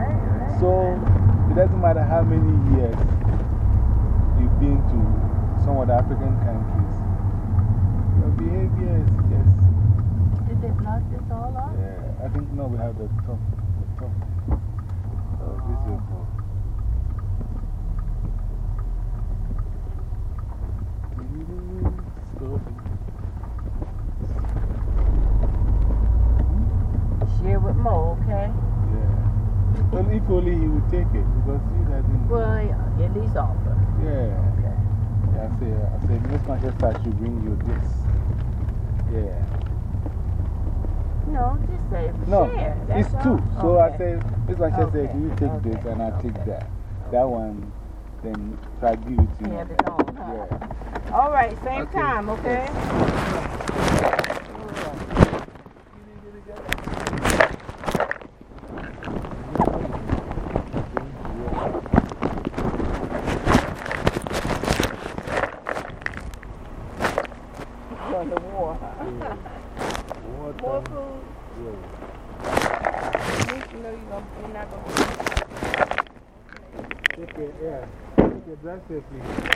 So it doesn't matter how many years you've been to some of the African countries. Your behavior is just. Did they knock this all off? Yeah, I think no, we have the top. The top. Oh, visible. Slowly. Share with Mo, okay? Yeah. Well, if only he would take it because he doesn't. Well, yeah, at least offer. Yeah. Okay. yeah I say, I say, Miss Manchester should bring you this. Yeah. No, just say No, share. it's that's two. all. So I Okay. say, Miss Manchester, Okay, do you take this and I take that? That one, then try to give it to He you. have his own. Yeah. All right, same time, okay? Going to war, huh? More Water. food? Yeah. At least you know you're, gonna, you're not going to. Take it, yeah. Take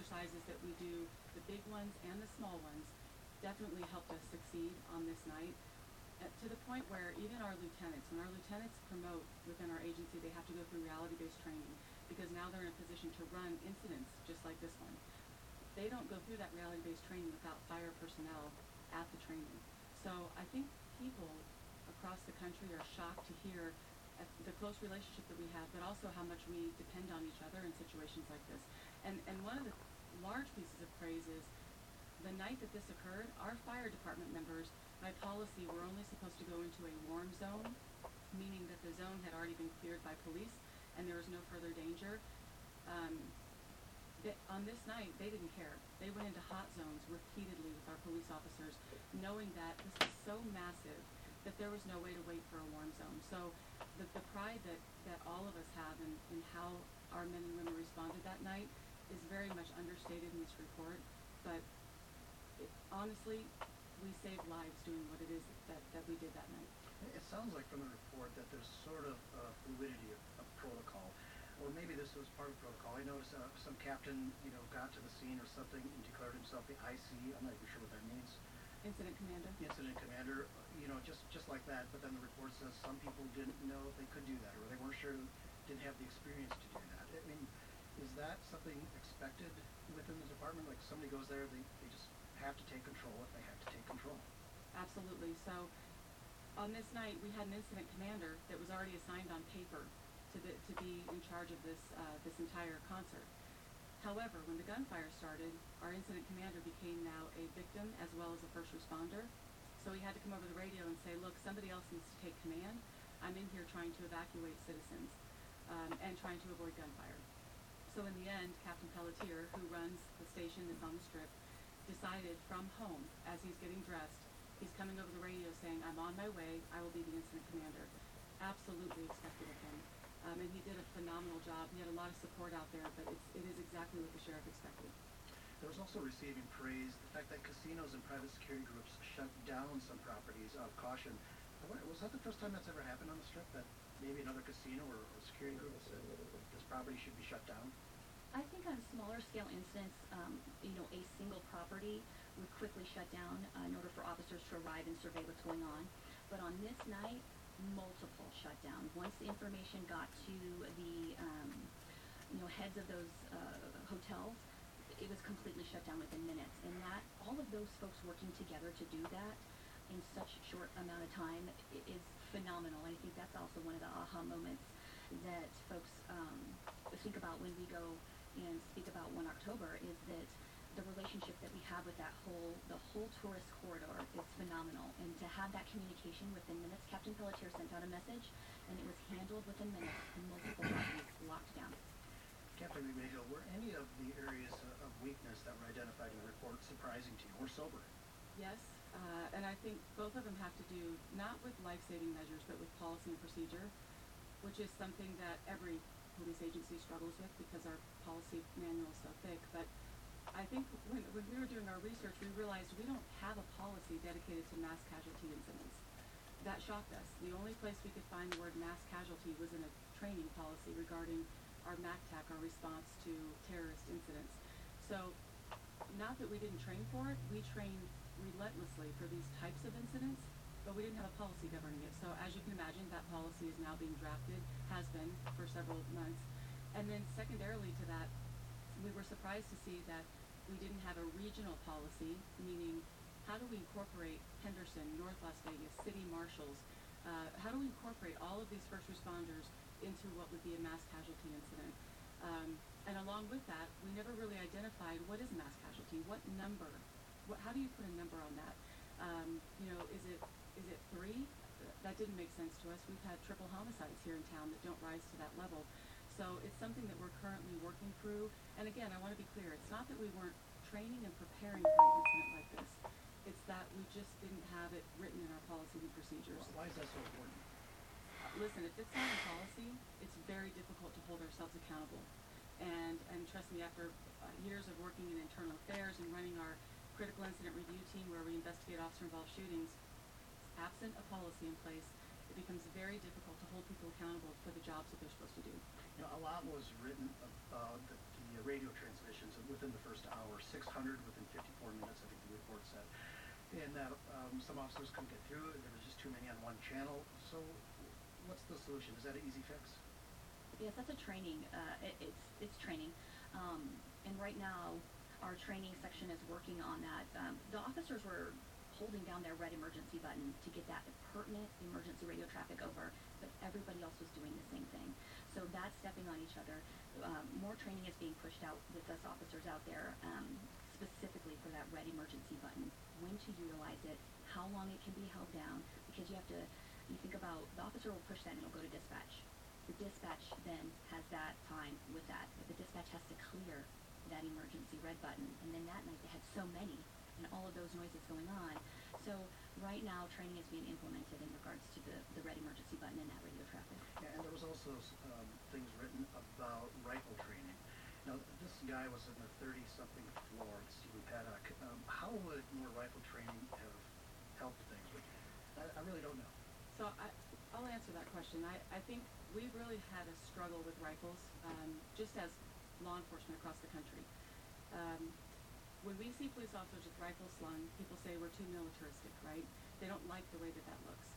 exercises that we do, the big ones and the small ones, definitely helped us succeed on this night. Uh, to the point where even our lieutenants, when our lieutenants promote within our agency, they have to go through reality-based training because now they're in a position to run incidents just like this one. They don't go through that reality-based training without fire personnel at the training. So I think people across the country are shocked to hear uh, the close relationship that we have, but also how much we depend on each other in situations like this. And, and one of the large pieces of praise is the night that this occurred, our fire department members, by policy, were only supposed to go into a warm zone, meaning that the zone had already been cleared by police and there was no further danger. Um, that on this night, they didn't care. They went into hot zones repeatedly with our police officers, knowing that this was so massive that there was no way to wait for a warm zone. So the, the pride that, that all of us have in, in how our men and women responded that night is very much understated in this report. But it, honestly, we saved lives doing what it is that, that we did that night. It sounds like from the report that there's sort of uh, fluidity of, of protocol, or maybe this was part of protocol. I noticed uh, some captain, you know, got to the scene or something and declared himself the IC. I'm not even sure what that means. Incident commander. Incident commander, you know, just just like that. But then the report says some people didn't know if they could do that, or they weren't sure, didn't have the experience to do that. Is that something expected within the department? Like somebody goes there, they, they just have to take control if they have to take control. Absolutely. So on this night, we had an incident commander that was already assigned on paper to, the, to be in charge of this, uh, this entire concert. However, when the gunfire started, our incident commander became now a victim as well as a first responder. So he had to come over the radio and say, look, somebody else needs to take command. I'm in here trying to evacuate citizens um, and trying to avoid gunfire. So in the end, Captain Pelletier, who runs the station that's on the strip, decided from home, as he's getting dressed, he's coming over the radio saying, I'm on my way, I will be the incident commander. Absolutely expected of him. Um, and he did a phenomenal job. He had a lot of support out there, but it's, it is exactly what the sheriff expected. There was also receiving praise the fact that casinos and private security groups shut down some properties of caution. Was that the first time that's ever happened on the strip? That maybe another casino or, or security group said property should be shut down? I think on smaller scale incidents, um, you know, a single property would quickly shut down uh, in order for officers to arrive and survey what's going on. But on this night, multiple shut down. Once the information got to the, um, you know, heads of those uh, hotels, it was completely shut down within minutes. And that, all of those folks working together to do that in such a short amount of time is phenomenal. I think that's also one of the aha moments that folks um, think about when we go and speak about 1 October is that the relationship that we have with that whole, the whole tourist corridor is phenomenal. And to have that communication within minutes, Captain Pelletier sent out a message and it was handled within minutes, and multiple properties locked down. Captain McMahill, were any of the areas of weakness that were identified in the report surprising to you or sobering? Yes, uh, and I think both of them have to do not with life-saving measures, but with policy and procedure, which is something that every police agency struggles with because our policy manual is so thick. But I think when, when we were doing our research, we realized we don't have a policy dedicated to mass casualty incidents. That shocked us. The only place we could find the word mass casualty was in a training policy regarding our MACTAC, our response to terrorist incidents. So not that we didn't train for it, we trained relentlessly for these types of incidents, but we didn't have a policy governing it. So as you can imagine, that policy is now being drafted, has been for several months. And then secondarily to that, we were surprised to see that we didn't have a regional policy, meaning how do we incorporate Henderson, North Las Vegas, city marshals? Uh, how do we incorporate all of these first responders into what would be a mass casualty incident? Um, and along with that, we never really identified what is mass casualty, what number, what, how do you put a number on that? Um, you know, is it is it three? That didn't make sense to us. We've had triple homicides here in town that don't rise to that level. So it's something that we're currently working through. And again, I want to be clear, it's not that we weren't training and preparing for an incident like this. It's that we just didn't have it written in our policies and procedures. Why is that so important? Listen, if it's not in policy, it's very difficult to hold ourselves accountable. And, and trust me, after uh, years of working in internal affairs and running our critical incident review team where we investigate officer-involved shootings, absent a policy in place, it becomes very difficult to hold people accountable for the jobs that they're supposed to do. You know, a lot was written about the, the radio transmissions within the first hour, 600 within 54 minutes, I think the report said. And that um, some officers couldn't get through, there was just too many on one channel. So what's the solution? Is that an easy fix? Yes, that's a training. Uh, it, it's it's training, um, and right now our training section is working on that. Um, the officers were holding down their red emergency button to get that pertinent emergency radio traffic over, but everybody else was doing the same thing. So that's stepping on each other. Um, more training is being pushed out with us officers out there, um, specifically for that red emergency button, when to utilize it, how long it can be held down, because you have to. You think about the officer will push that and it'll go to dispatch the dispatch then has that time with that. But the dispatch has to clear that emergency red button. And then that night they had so many and all of those noises going on. So right now training is being implemented in regards to the, the red emergency button and that radio traffic. Yeah, and there was also um, things written about rifle training. Now, this guy was in the 30-something floor, Stephen Paddock. Um, how would more rifle training have helped things? I, I really don't know. So I, I'll answer that question. I, I think we've really had a struggle with rifles, um, just as law enforcement across the country. Um, when we see police officers with rifles slung, people say we're too militaristic, right? They don't like the way that that looks.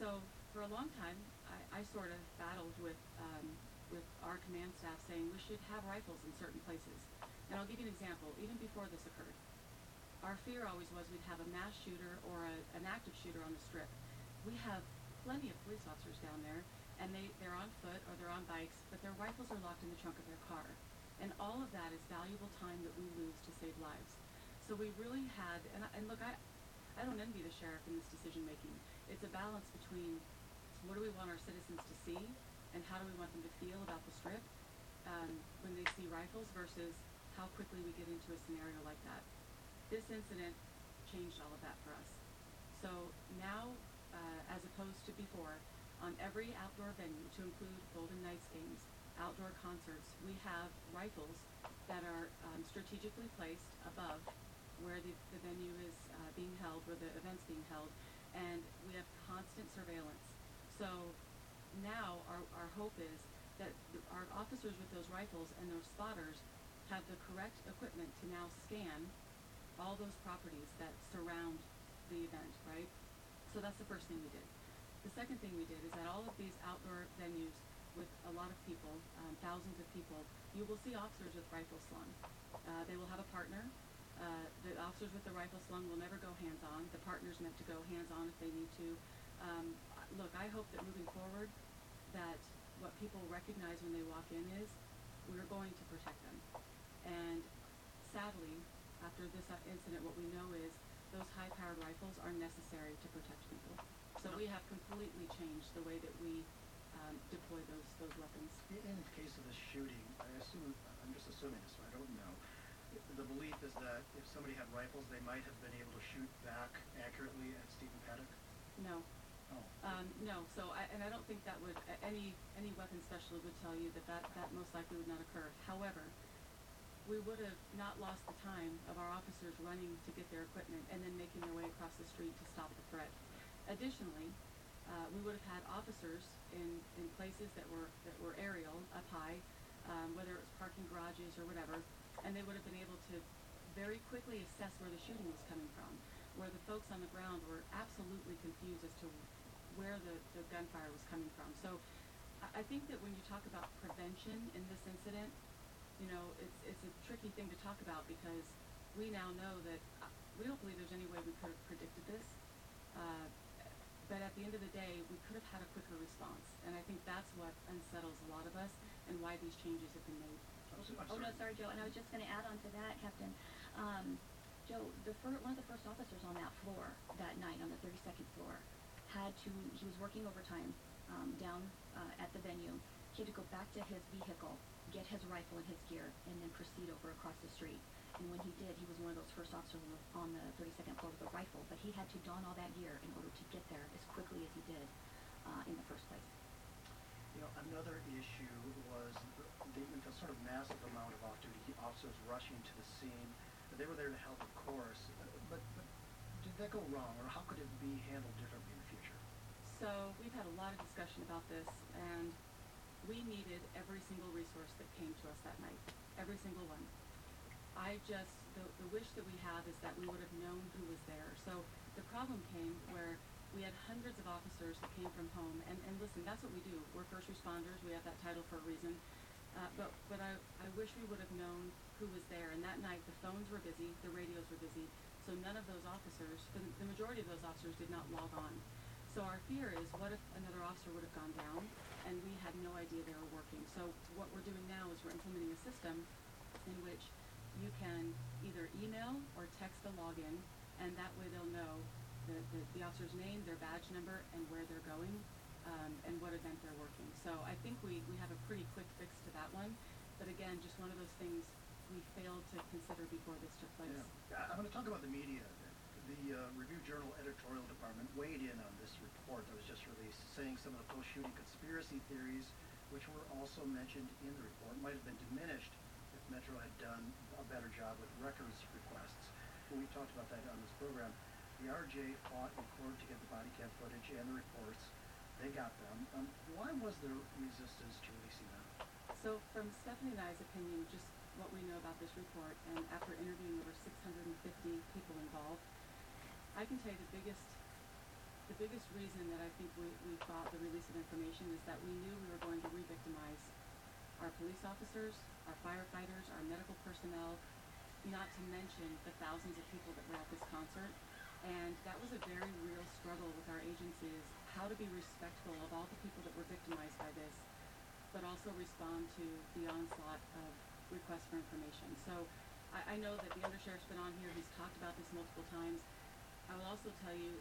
So for a long time, I, I sort of battled with um, with our command staff saying we should have rifles in certain places. And I'll give you an example. Even before this occurred, our fear always was we'd have a mass shooter or a, an active shooter on the strip. We have plenty of police officers down there and they, they're on foot or they're on bikes, but their rifles are locked in the trunk of their car. And all of that is valuable time that we lose to save lives. So we really had, and, and look, I, I don't envy the sheriff in this decision making. It's a balance between what do we want our citizens to see and how do we want them to feel about the strip um, when they see rifles versus how quickly we get into a scenario like that. This incident changed all of that for us. So now, uh, as opposed to before, on every outdoor venue, to include Golden Knights games, outdoor concerts, we have rifles that are um, strategically placed above where the, the venue is uh, being held, where the event's being held, and we have constant surveillance. So now our, our hope is that the, our officers with those rifles and those spotters have the correct equipment to now scan all those properties that surround the event, right? So that's the first thing we did. The second thing we did is that all of these outdoor venues with a lot of people, um, thousands of people, you will see officers with rifles slung. Uh, they will have a partner. Uh, the officers with the rifle slung will never go hands-on. The partner's meant to go hands-on if they need to. Um, look, I hope that moving forward, that what people recognize when they walk in is we're going to protect them. And sadly, after this incident, what we know is those high-powered rifles are necessary to protect people. So we have completely changed the way that we um, deploy those those weapons. In the case of the shooting, I assume, I'm just assuming this, I don't know. The belief is that if somebody had rifles, they might have been able to shoot back accurately at Stephen Paddock? No. Oh. Um, no, so I, and I don't think that would a- any any weapon specialist would tell you that, that that most likely would not occur. However, we would have not lost the time of our officers running to get their equipment and then making their way across the street to stop the threat. Additionally, uh, we would have had officers in, in places that were that were aerial up high, um, whether it was parking garages or whatever, and they would have been able to very quickly assess where the shooting was coming from, where the folks on the ground were absolutely confused as to where the, the gunfire was coming from. So I, think that when you talk about prevention in this incident, you know, it's, it's a tricky thing to talk about because we now know that uh, we don't believe there's any way we could have predicted this. Uh, but at the end of the day, we could have had a quicker response. And I think that's what unsettles a lot of us and why these changes have been made. I'm so- I'm Oh, no, sorry, Joe, and I was just gonna add on to that, Captain. Um, Joe, the fir- one of the first officers on that floor that night, on the thirty-second floor, had to, he was working overtime, um, down, uh, at the venue. He had to go back to his vehicle, get his rifle and his gear, and then proceed over across the street. And when he did, he was one of those first officers on the, thirty-second floor with a rifle, but he had to don all that gear in order to get there as quickly as he did, uh, in the first place. You know, another issue was the, the, the sort of massive amount of off-duty officers rushing to the scene. They were there to help, of course, uh, but, but did that go wrong, or how could it be handled differently in the future? So we've had a lot of discussion about this, and we needed every single resource that came to us that night, every single one. I just, the, the wish that we have is that we would have known who was there. So the problem came where we had hundreds of officers that came from home, and, and listen, that's what we do. We're first responders, we have that title for a reason. Uh, but, but I, I wish we would have known who was there, and that night the phones were busy, the radios were busy, so none of those officers, the, the majority of those officers did not log on. So our fear is, what if another officer would have gone down, and we had no idea they were working? So what we're doing now is we're implementing a system in which you can either email or text a login, and that way they'll know the, the, the officer's name, their badge number, and where they're going, um, and what event they're working. So I think we, we have a pretty quick fix to that one, but again, just one of those things we failed to consider before this took place. Yeah. I'm going to talk about the media. The uh, Review Journal editorial department weighed in on this report that was just released, saying some of the post-shooting conspiracy theories, which were also mentioned in the report, might have been diminished Metro had done a better job with records requests. Well, we talked about that on this program. The RJ fought in court to get the body cam footage and the reports. They got them. Um, why was there resistance to releasing them? So from Stephanie and I's opinion, just what we know about this report, and after interviewing over 650 people involved, I can tell you the biggest, the biggest reason that I think we, we thought the release of information is that we knew we were going to re-victimize our police officers, our firefighters, our medical personnel, not to mention the thousands of people that were at this concert. And that was a very real struggle with our agencies, how to be respectful of all the people that were victimized by this, but also respond to the onslaught of requests for information. So I, I know that the undersheriff's been on here, he's talked about this multiple times. I will also tell you,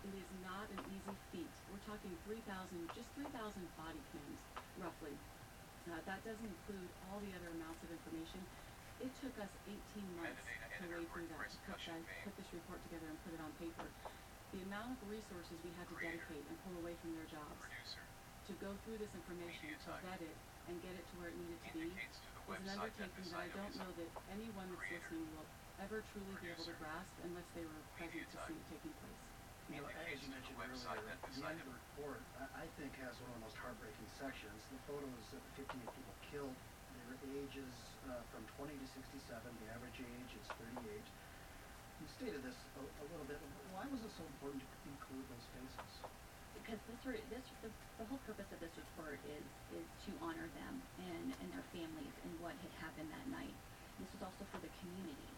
it is not an easy feat. We're talking three thousand, just three thousand body cams, roughly. Uh, that doesn't include all the other amounts of information. It took us eighteen months to wade through that, to put that, put this report together and put it on paper. The amount of resources we had to dedicate and pull away from their jobs to go through this information, to vet it, and get it to where it needed to be, is an undertaking that I don't know that anyone that's listening will ever truly be able to grasp unless they were present to see it taking place. You know, as you mentioned earlier, the end of the report, I, I think has one of the most heartbreaking sections. The photos of the 58 people killed, their ages uh, from 20 to 67. The average age is 38. You stated this a, a little bit. Why was it so important to include those faces? because this, re- this the, the whole purpose of this report is is to honor them and, and their families and what had happened that night. This was also for the community,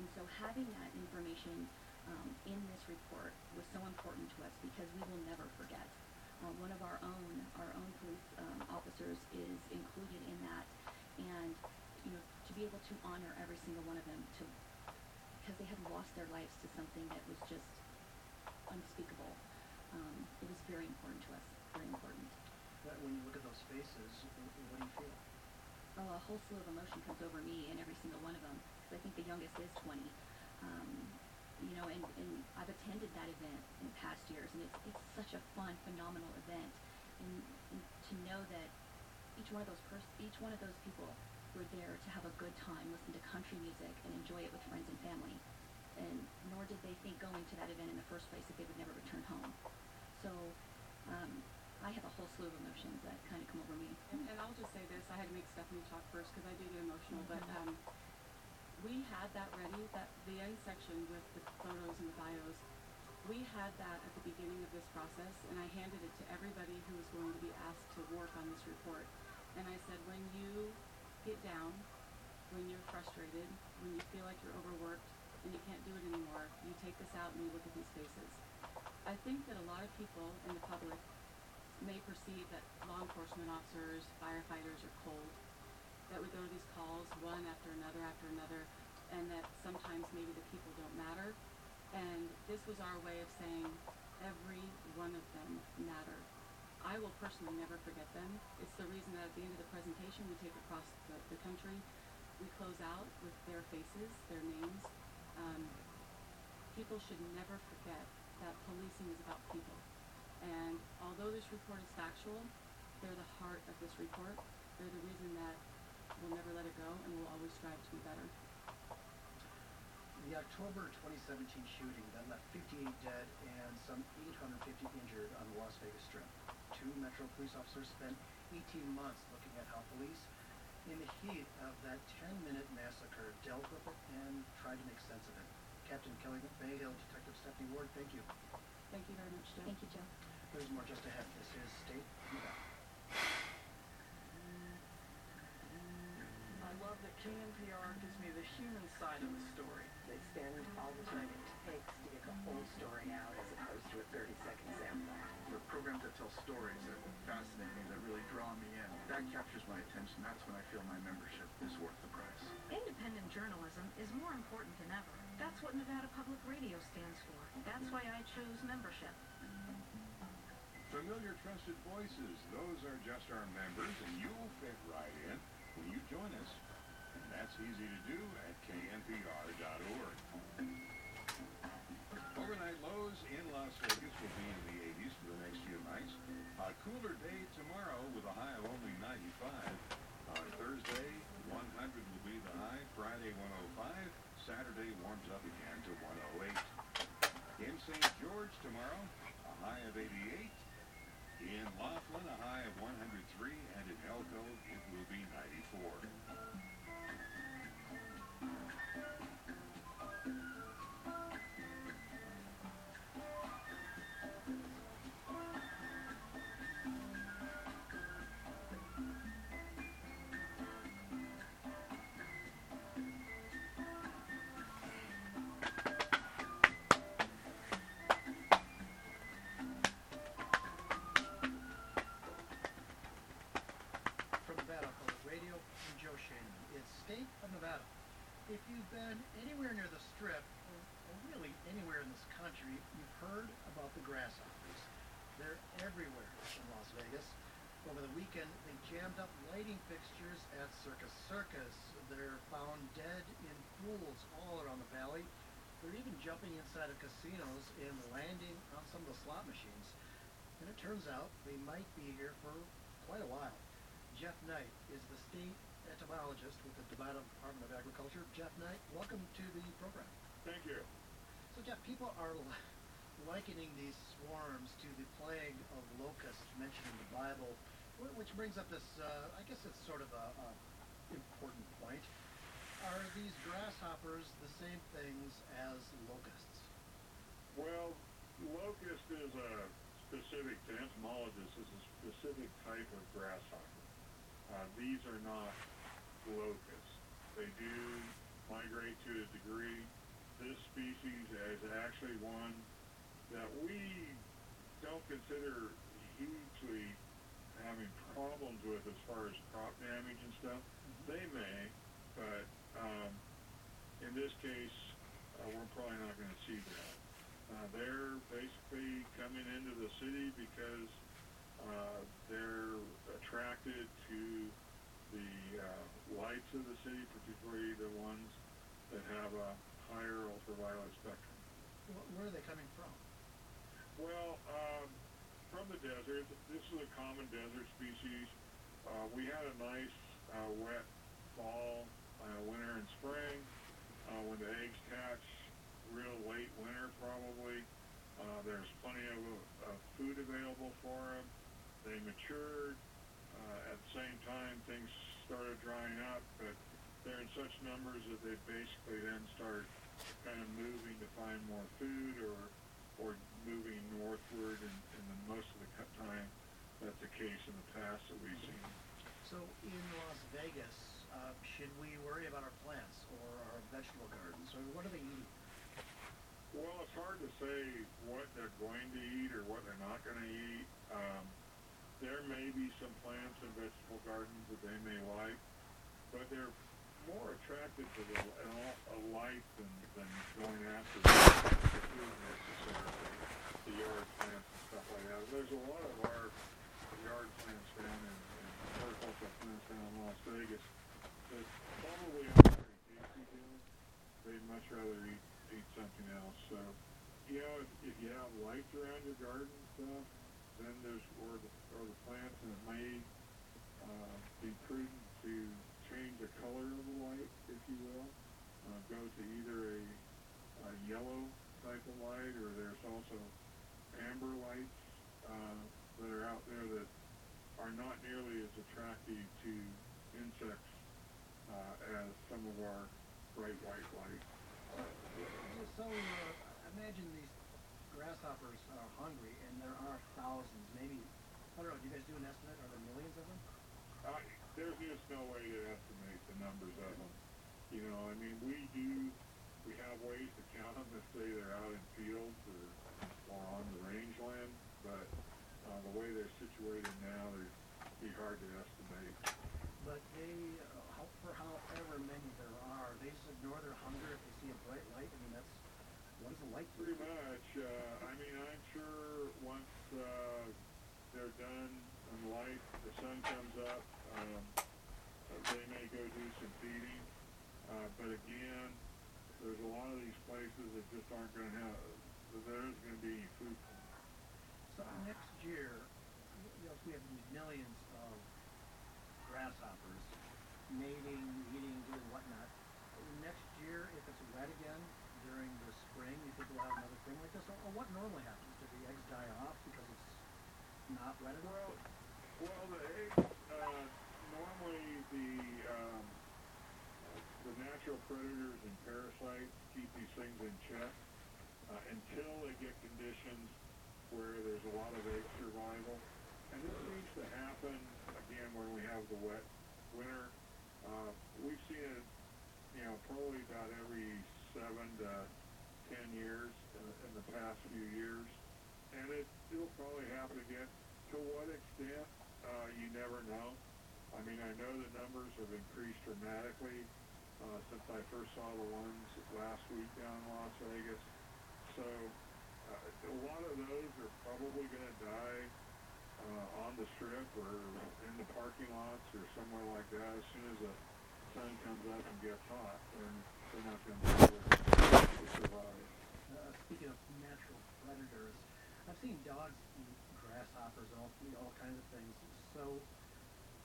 and so having that information um, in this report was so important to us because we will never forget. Uh, one of our own our own police um, officers is included in that, and you know to be able to honor every single one of them to because they had lost their lives to something that was just unspeakable um, it was very important to us, very important. But when you look at those faces, what do you feel? Oh, a whole slew of emotion comes over me and every single one of them. Because I think the youngest is 20. Um, you know, and, and I've attended that event in past years, and it's, it's such a fun, phenomenal event. And, and to know that each one of those pers- each one of those people were there to have a good time, listen to country music, and enjoy it with friends and family. And nor did they think going to that event in the first place that they would never return home. So um, I have a whole slew of emotions that kind of come over me. And, and I'll just say this, I had to make Stephanie talk first because I do get emotional, but um, we had that ready, that the end section with the photos and the bios, we had that at the beginning of this process, and I handed it to everybody who was going to be asked to work on this report. And I said, when you get down, when you're frustrated, when you feel like you're overworked and you can't do it anymore, you take this out and you look at these faces. I think that a lot of people in the public may perceive that law enforcement officers, firefighters are cold, that we go to these calls one after another after another, and that sometimes maybe the people don't matter. And this was our way of saying every one of them matter. I will personally never forget them. It's the reason that at the end of the presentation we take across the, the country, we close out with their faces, their names. Um, people should never forget that policing is about people. And although this report is factual, they're the heart of this report. They're the reason that we'll never let it go and we'll always strive to be better. The October 2017 shooting that left 58 dead and some 850 injured on the Las Vegas Strip. Two Metro police officers spent 18 months looking at how police, in the heat of that 10-minute massacre, dealt with it and tried to make sense of it. Captain Kelly McMahill, Detective Stephanie Ward, thank you. Thank you very much, Joe. Thank you, Joe. There's more just ahead. This is State Nevada. I love that KNPR gives me the human side of the story. They spend all the time it takes to get the whole story out as opposed to a 30-second sample. For programs that tell stories that fascinate me, that really draw me in, that captures my attention. That's when I feel my membership is worth the price. Independent journalism is more important than ever. That's what Nevada Public Radio stands for. That's why I chose membership. Familiar trusted voices, those are just our members, and you'll fit right in when you join us. That's easy to do at knpr.org. Overnight lows in Las Vegas will be in the 80s for the next few nights. A cooler day tomorrow with a high of only 95. On Thursday, 100 will be the high. Friday, 105. Saturday warms up again to 108. In St. George tomorrow, a high of 88. In Laughlin, a high of 103, and in Elko, If you've been anywhere near the Strip, or, or really anywhere in this country, you've heard about the grasshoppers. They're everywhere in Las Vegas. Over the weekend, they jammed up lighting fixtures at Circus Circus. They're found dead in pools all around the valley. They're even jumping inside of casinos and landing on some of the slot machines. And it turns out they might be here for quite a while. Jeff Knight is the state entomologist with the Nevada Department of Agriculture. Jeff Knight, welcome to the program. Thank you. So, Jeff, people are li- likening these swarms to the plague of locusts mentioned in the Bible, wh- which brings up this, uh, I guess it's sort of a, a important point. Are these grasshoppers the same things as locusts? Well, locust is a specific, to entomologists, is a specific type of grasshopper. Uh, these are not locusts. They do migrate to a degree. This species is actually one that we don't consider hugely having problems with as far as crop damage and stuff. They may, but um, in this case, uh, we're probably not going to see that. Uh, they're basically coming into the city because uh, they're attracted to the uh, lights of the city, particularly the ones that have a higher ultraviolet spectrum. Where are they coming from? Well, um, from the desert, this is a common desert species. Uh, we had a nice uh, wet fall, uh, winter and spring. Uh, when the eggs hatch, real late winter probably. Uh, there's plenty of, uh, food available for them. They matured. Uh, at the same time, things started drying up, but they're in such numbers that they basically then start kind of moving to find more food or or moving northward, and, and most of the time that's the case in the past that we've seen. So, in Las Vegas, uh, should we worry about our plants or our vegetable gardens? Or what are they eating? Well, it's hard to say what they're going to eat or what they're not going to eat. Um, there may be some plants and vegetable gardens that they may like, but they're more attracted to the, a, a light than, than going after the, food necessarily, the yard plants and stuff like that. There's a lot of our yard plants down in, in horticultural plants down in Las Vegas that probably aren't very tasty to. They'd much rather eat eat something else. So, you know, if, if you have lights around your garden and stuff, then there's or the or the plants, and it may uh, be prudent to change the color of the light, if you will. Uh, go to either a, a yellow type of light, or there's also amber lights uh, that are out there that are not nearly as attractive to insects uh, as some of our bright white lights. So, uh, imagine these grasshoppers are hungry, and there are thousands, maybe, I don't know, do you guys do an estimate? Are there millions of them? Uh, there's just no way to estimate the numbers of them. You know, I mean, we do, we have ways to count them if say they're out in fields or, or on the rangeland, but uh, the way they're situated now, they'd be hard to estimate. But they, uh, how, for however many there are, they just ignore their hunger if they see a bright light. I mean, that's what is a light? Pretty much. Uh, I mean, I'm sure once uh, they're done and light, the sun comes up, um, they may go do some feeding. Uh, but again, there's a lot of these places that just aren't going to have, there isn't going to be any food. So next year, if we have these millions of grasshoppers mating, eating, doing whatnot, next year, if it's wet again during the spring, you think we'll have another thing like this? Or, what normally happens? Do the eggs die off not wet enough? Well, the eggs, uh, normally the, um, the natural predators and parasites keep these things in check uh, until they get conditions where there's a lot of egg survival. And this seems to happen, again, when we have the wet winter. Uh, we've seen it, you know, probably about every seven to ten years in, in the past few years. And it, it'll probably happen again. To what extent, uh, you never know. I mean, I know the numbers have increased dramatically uh, since I first saw the ones last week down in Las Vegas. So uh, a lot of those are probably going to die uh, on the strip or in the parking lots or somewhere like that. As soon as the sun comes up and gets hot, then they're not going to be able to survive. Uh, speaking of natural predators, I've seen dogs eat grasshoppers and all, know, all kinds of things. So,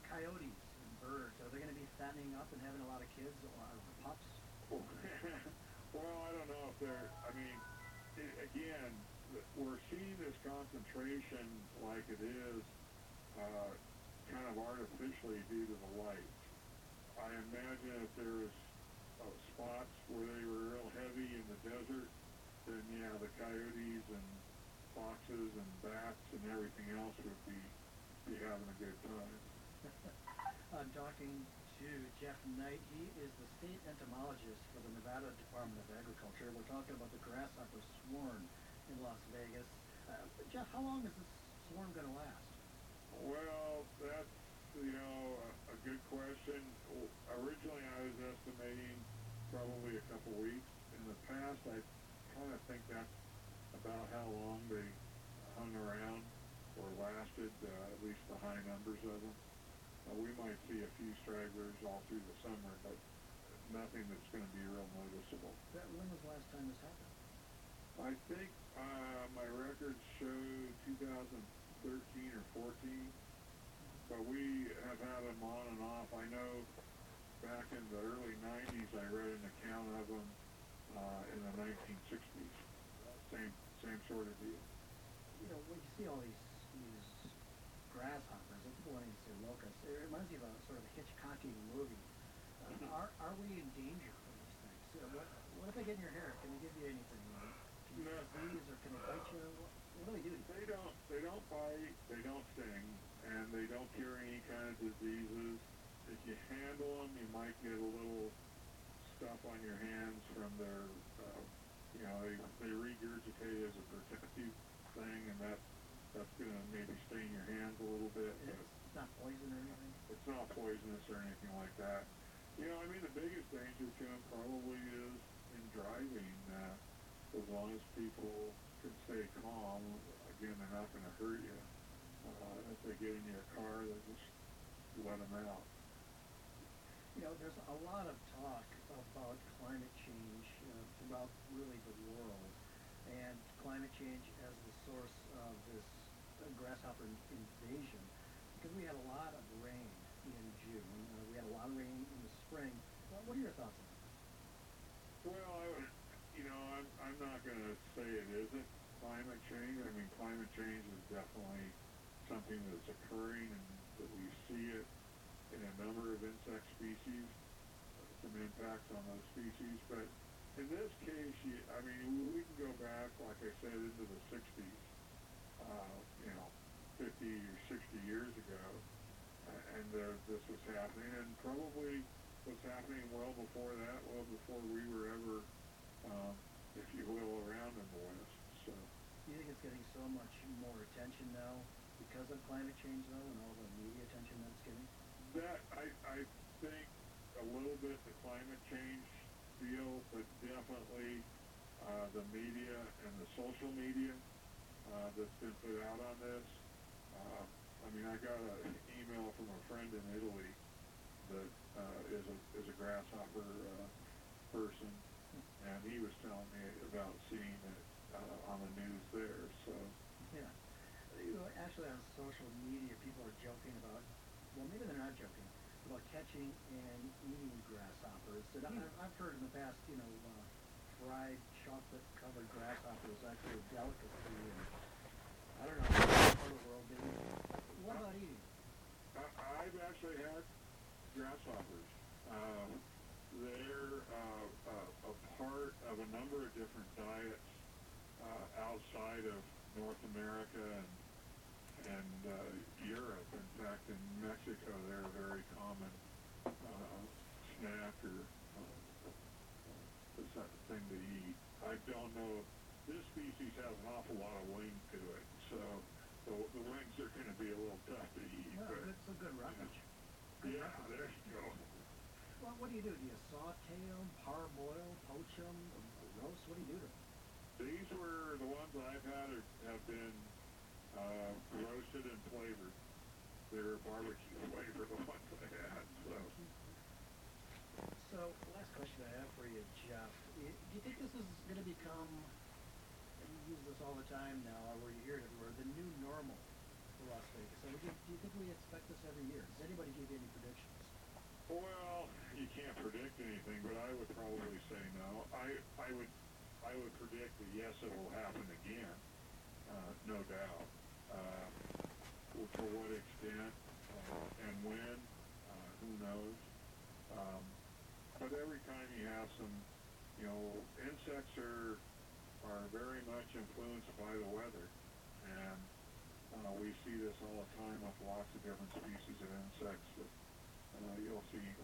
coyotes and birds, are they going to be fattening up and having a lot of kids or pups? well, I don't know if they're, I mean, it, again, we're seeing this concentration like it is uh, kind of artificially due to the light. I imagine if there was uh, spots where they were real heavy in the desert, then yeah, the coyotes and foxes and bats and everything else would be be having a good time. I'm talking to Jeff Knight. He is the state entomologist for the Nevada Department of Agriculture. We're talking about the grasshopper swarm in Las Vegas. Uh, Jeff, how long is this swarm going to last? Well, that's you know a, a good question. Originally, I was estimating probably a couple weeks. In the past, I kind of think that's about how long they hung around or lasted, uh, at least the high numbers of them. Uh, we might see a few stragglers all through the summer, but nothing that's going to be real noticeable. That, when was the last time this happened? I think uh, my records show 2013 or 14, but we have had them on and off. I know back in the early 90s, I read an account of them uh, in the 1960s. Same same sort of deal. You know, when you see all these these grasshoppers, wanting to say locusts, it reminds me of a sort of Hitchcockian movie. Uh, are are we in danger from these things? Uh, what what if they get in your hair? Can they give you anything? Can you No. disease or can they bite you? What, what do they do? They don't. they don't bite, they don't sting, and they don't carry any kind of diseases. If you handle them, you might get a little stuff on your hands from their, you know, they, they regurgitate as a protective thing, and that that's gonna maybe stain your hands a little bit. But It's not poison or anything. it's not poisonous or anything like that. You know, I mean, the biggest danger to them probably is in driving. Uh, as long as people can stay calm, again, they're not going to hurt you. Uh, if they get in your car, they just let them out. You know, there's a lot of talk about climate change throughout really the world, and climate change as the source of this grasshopper invasion. Because we had a lot of rain in June, uh, we had a lot of rain in the spring. Well, what are your thoughts on that? Well, I, you know, I'm, I'm not going to say it isn't climate change. I mean, climate change is definitely something that's occurring, and that we see it in a number of insect species, some impacts on those species. But in this case, you, I mean, we can go back, like I said, into the 60s, uh, you know, 50 or 60 years ago, uh, and uh, this was happening, and probably was happening well before that, well before we were ever, um, if you will, around in the West. So. You think it's getting so much more attention now because of climate change, though, and all the media attention that it's getting? That I I think a little bit the climate change deal, but definitely uh, the media and the social media uh, that's been put out on this. Uh, I mean, I got an email from a friend in Italy that uh, is a is a grasshopper uh, person, and he was telling me about seeing it uh, on the news there. So. Yeah. You know, actually, on social media, people are joking about, well, maybe they're not joking, about catching and eating grasshoppers. And Hmm. I've, heard in the past, you know, uh, fried chocolate-covered grasshopper is actually a delicacy. And I don't know, part of the world, maybe. What about eating? I, I've actually had grasshoppers. Um, they're uh, uh, a part of a number of different diets uh, outside of North America and and uh, Europe. In fact, in Mexico, they're a very common uh, snack or uh, thing to eat. I don't know. This species has an awful lot of wing to it, so the, the wings are going to be a little tough to eat. Well, but it's a good roughage. yeah, there you go. Well, what do you do? Do you saute them, parboil, poach them, roast? What do you do to them? These were the ones I've had are, have been uh, roasted and flavored. They're barbecue flavored, the ones I had. So So, last question I have for you, Jeff. Do you think this is going to become, and you use this all the time now, or where you hear it everywhere, the new normal for Las Vegas? So, do you, do you think we expect this every year? Does anybody give you any predictions? Well, you can't predict anything, but I would probably say no. I I would I would predict that yes, it will happen again, uh, no doubt. Uh, well, what extent uh, and when, uh, who knows? Um, but every time you have some, you know, insects are are very much influenced by the weather, and uh, we see this all the time with lots of different species of insects that uh, you'll see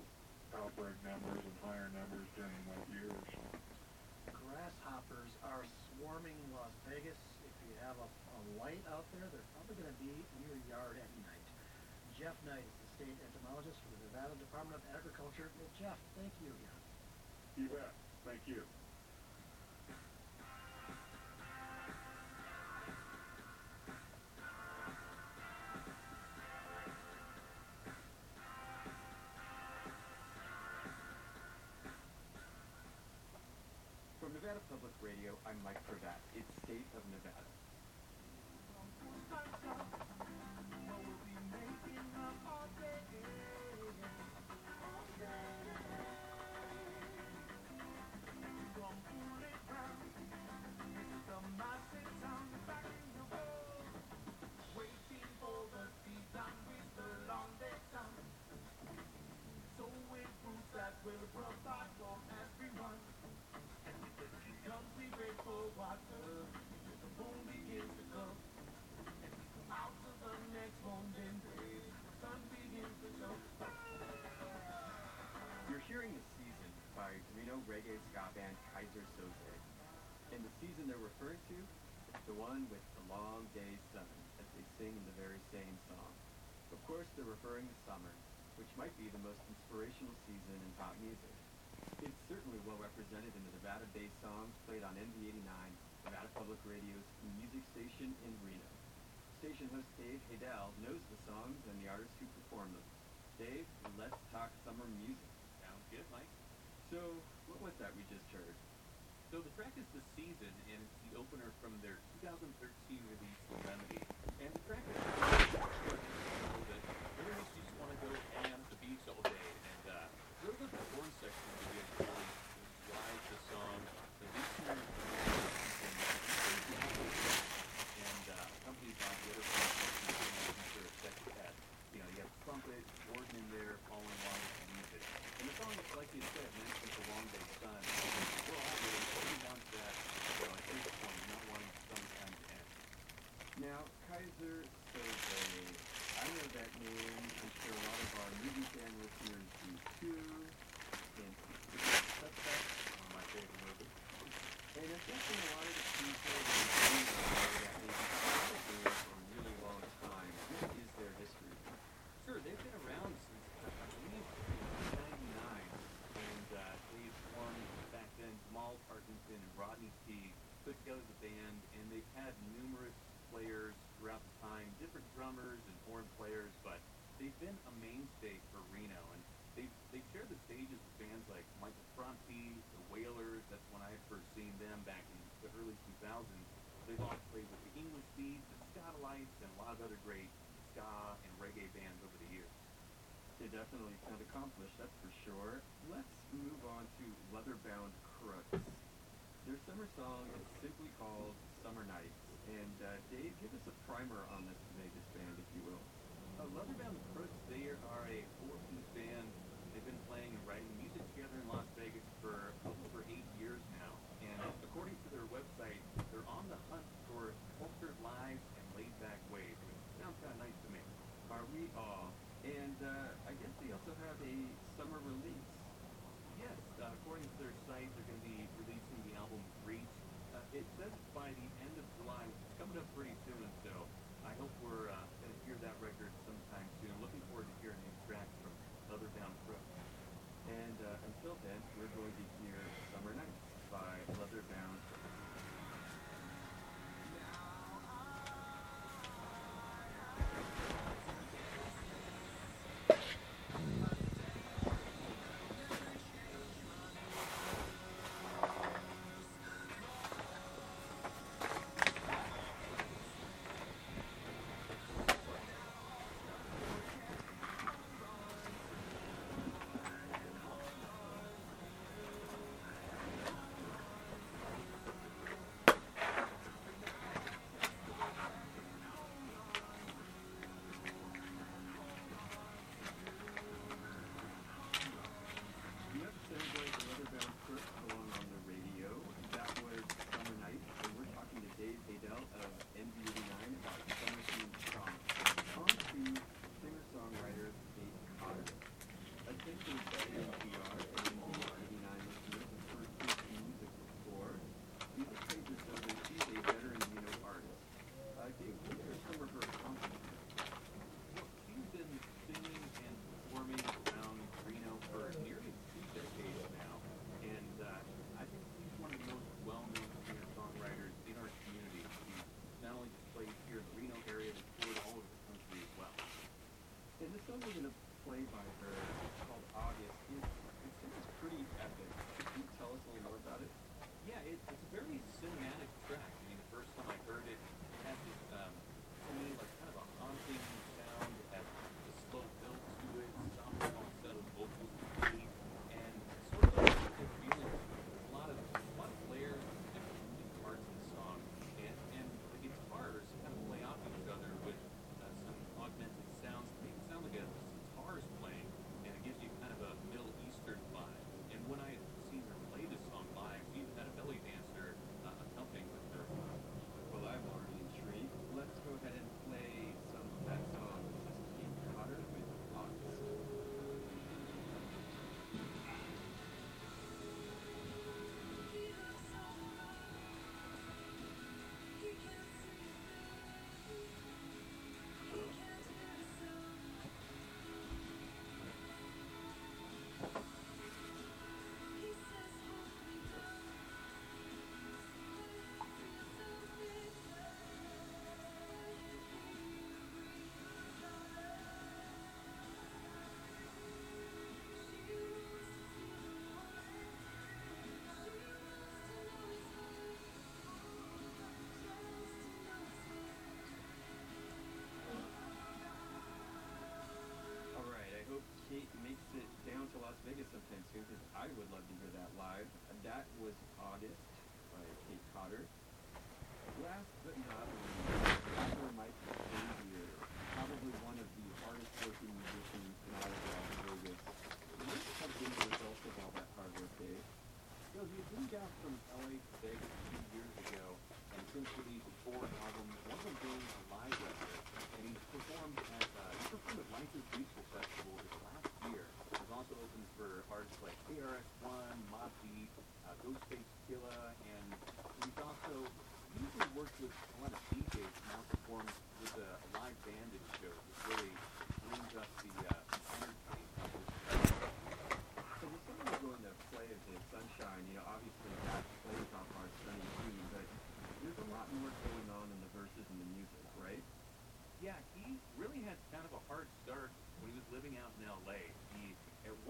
outbreak numbers and higher numbers during wet years. Grasshoppers are swarming Las Vegas. If you have a light out there, they're probably going to be in your yard at night. Jeff Knight is the state entomologist for the Nevada Department of Agriculture. Well, Jeff, thank you again. You bet. Thank you. From Nevada Public Radio, I'm Mike Prevatt. It's State of Nevada. Season they're referring to, it's the one with the long day sun, as they sing in the very same song. Of course, they're referring to summer, which might be the most inspirational season in pop music. It's certainly well represented in the Nevada-based songs played on NV89, Nevada Public Radio's music station in Reno. Station host Dave Haydell knows the songs and the artists who perform them. Dave, let's talk summer music. Sounds good, Mike. So, what was that we just heard? So the track is The Season, and it's the opener from their 2013 release, Remedy. And the track is that really just want to go at the beach all day. And uh, really let the horn section that's for sure. Let's move on to Leatherbound Crooks. Their summer song is simply called Summer Nights. And uh, Dave, give us a primer on this this band, if you will. Uh, Leatherbound Crooks, they are a four-piece band. They've been playing and writing music together in Las Vegas for over eight years now. And according to their website, they're on the hunt for cultured lives and laid-back ways. Sounds kind of nice to me. Are we all? And uh, I guess they also have a Until then, we're going to Bunu bilelim.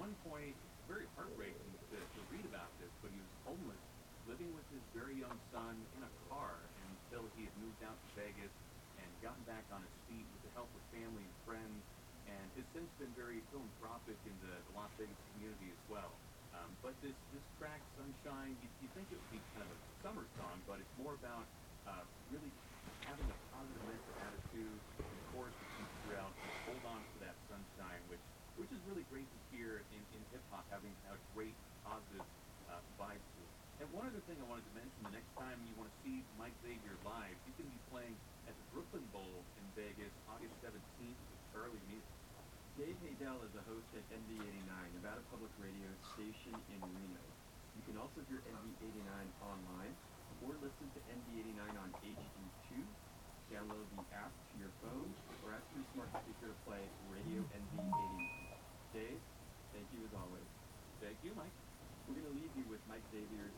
One point, very heartbreaking to, to read about this, but he was homeless, living with his very young son in a car until he had moved out to Vegas and gotten back on his feet with the help of family and friends, and has since been very philanthropic in the, the Las Vegas community as well. Um, but this, this track, Sunshine, you, you think it would be kind of a summer song, but it's more about uh, really having a positive mental attitude, and of course, throughout, hold on to that sunshine, which which is really great to hear in, in hip hop, having a great positive uh, vibe to it. And one other thing I wanted to mention: the next time you want to see Mike Xavier live, he's going to be playing at the Brooklyn Bowl in Vegas, August 17th with Charlie Music. Dave Haydell is a host at NV89, Nevada Public Radio station in Reno. You can also hear NV89 online or listen to NV89 on HD2. Download the app to your phone or ask your smart speaker to play Radio NV89. Dave, thank you as always. Thank you, Mike. We're going to leave you with Mike Xavier's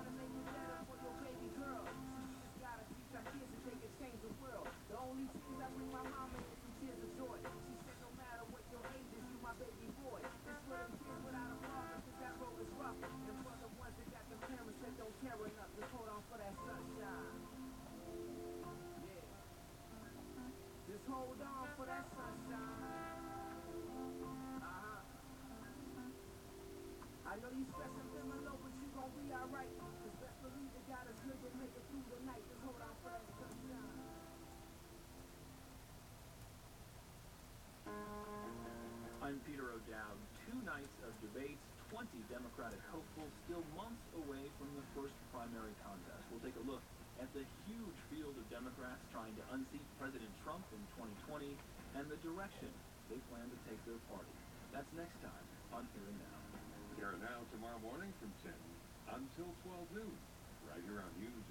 hold on for that sunshine. Uh-huh. I know you stressing, feeling low, but you be alright. Cause best believe that God is good to make it through the night. Just hold on for that sunshine. I'm Peter O'Dowd. Two nights of debates, 20 Democratic hopefuls, still months away from the first primary contest. We'll take a look at the huge field of Democrats trying to unseat President Trump in 2020 and the direction they plan to take their party. That's next time on Here and Now. Here and Now tomorrow morning from 10 until 12 noon. Right here on News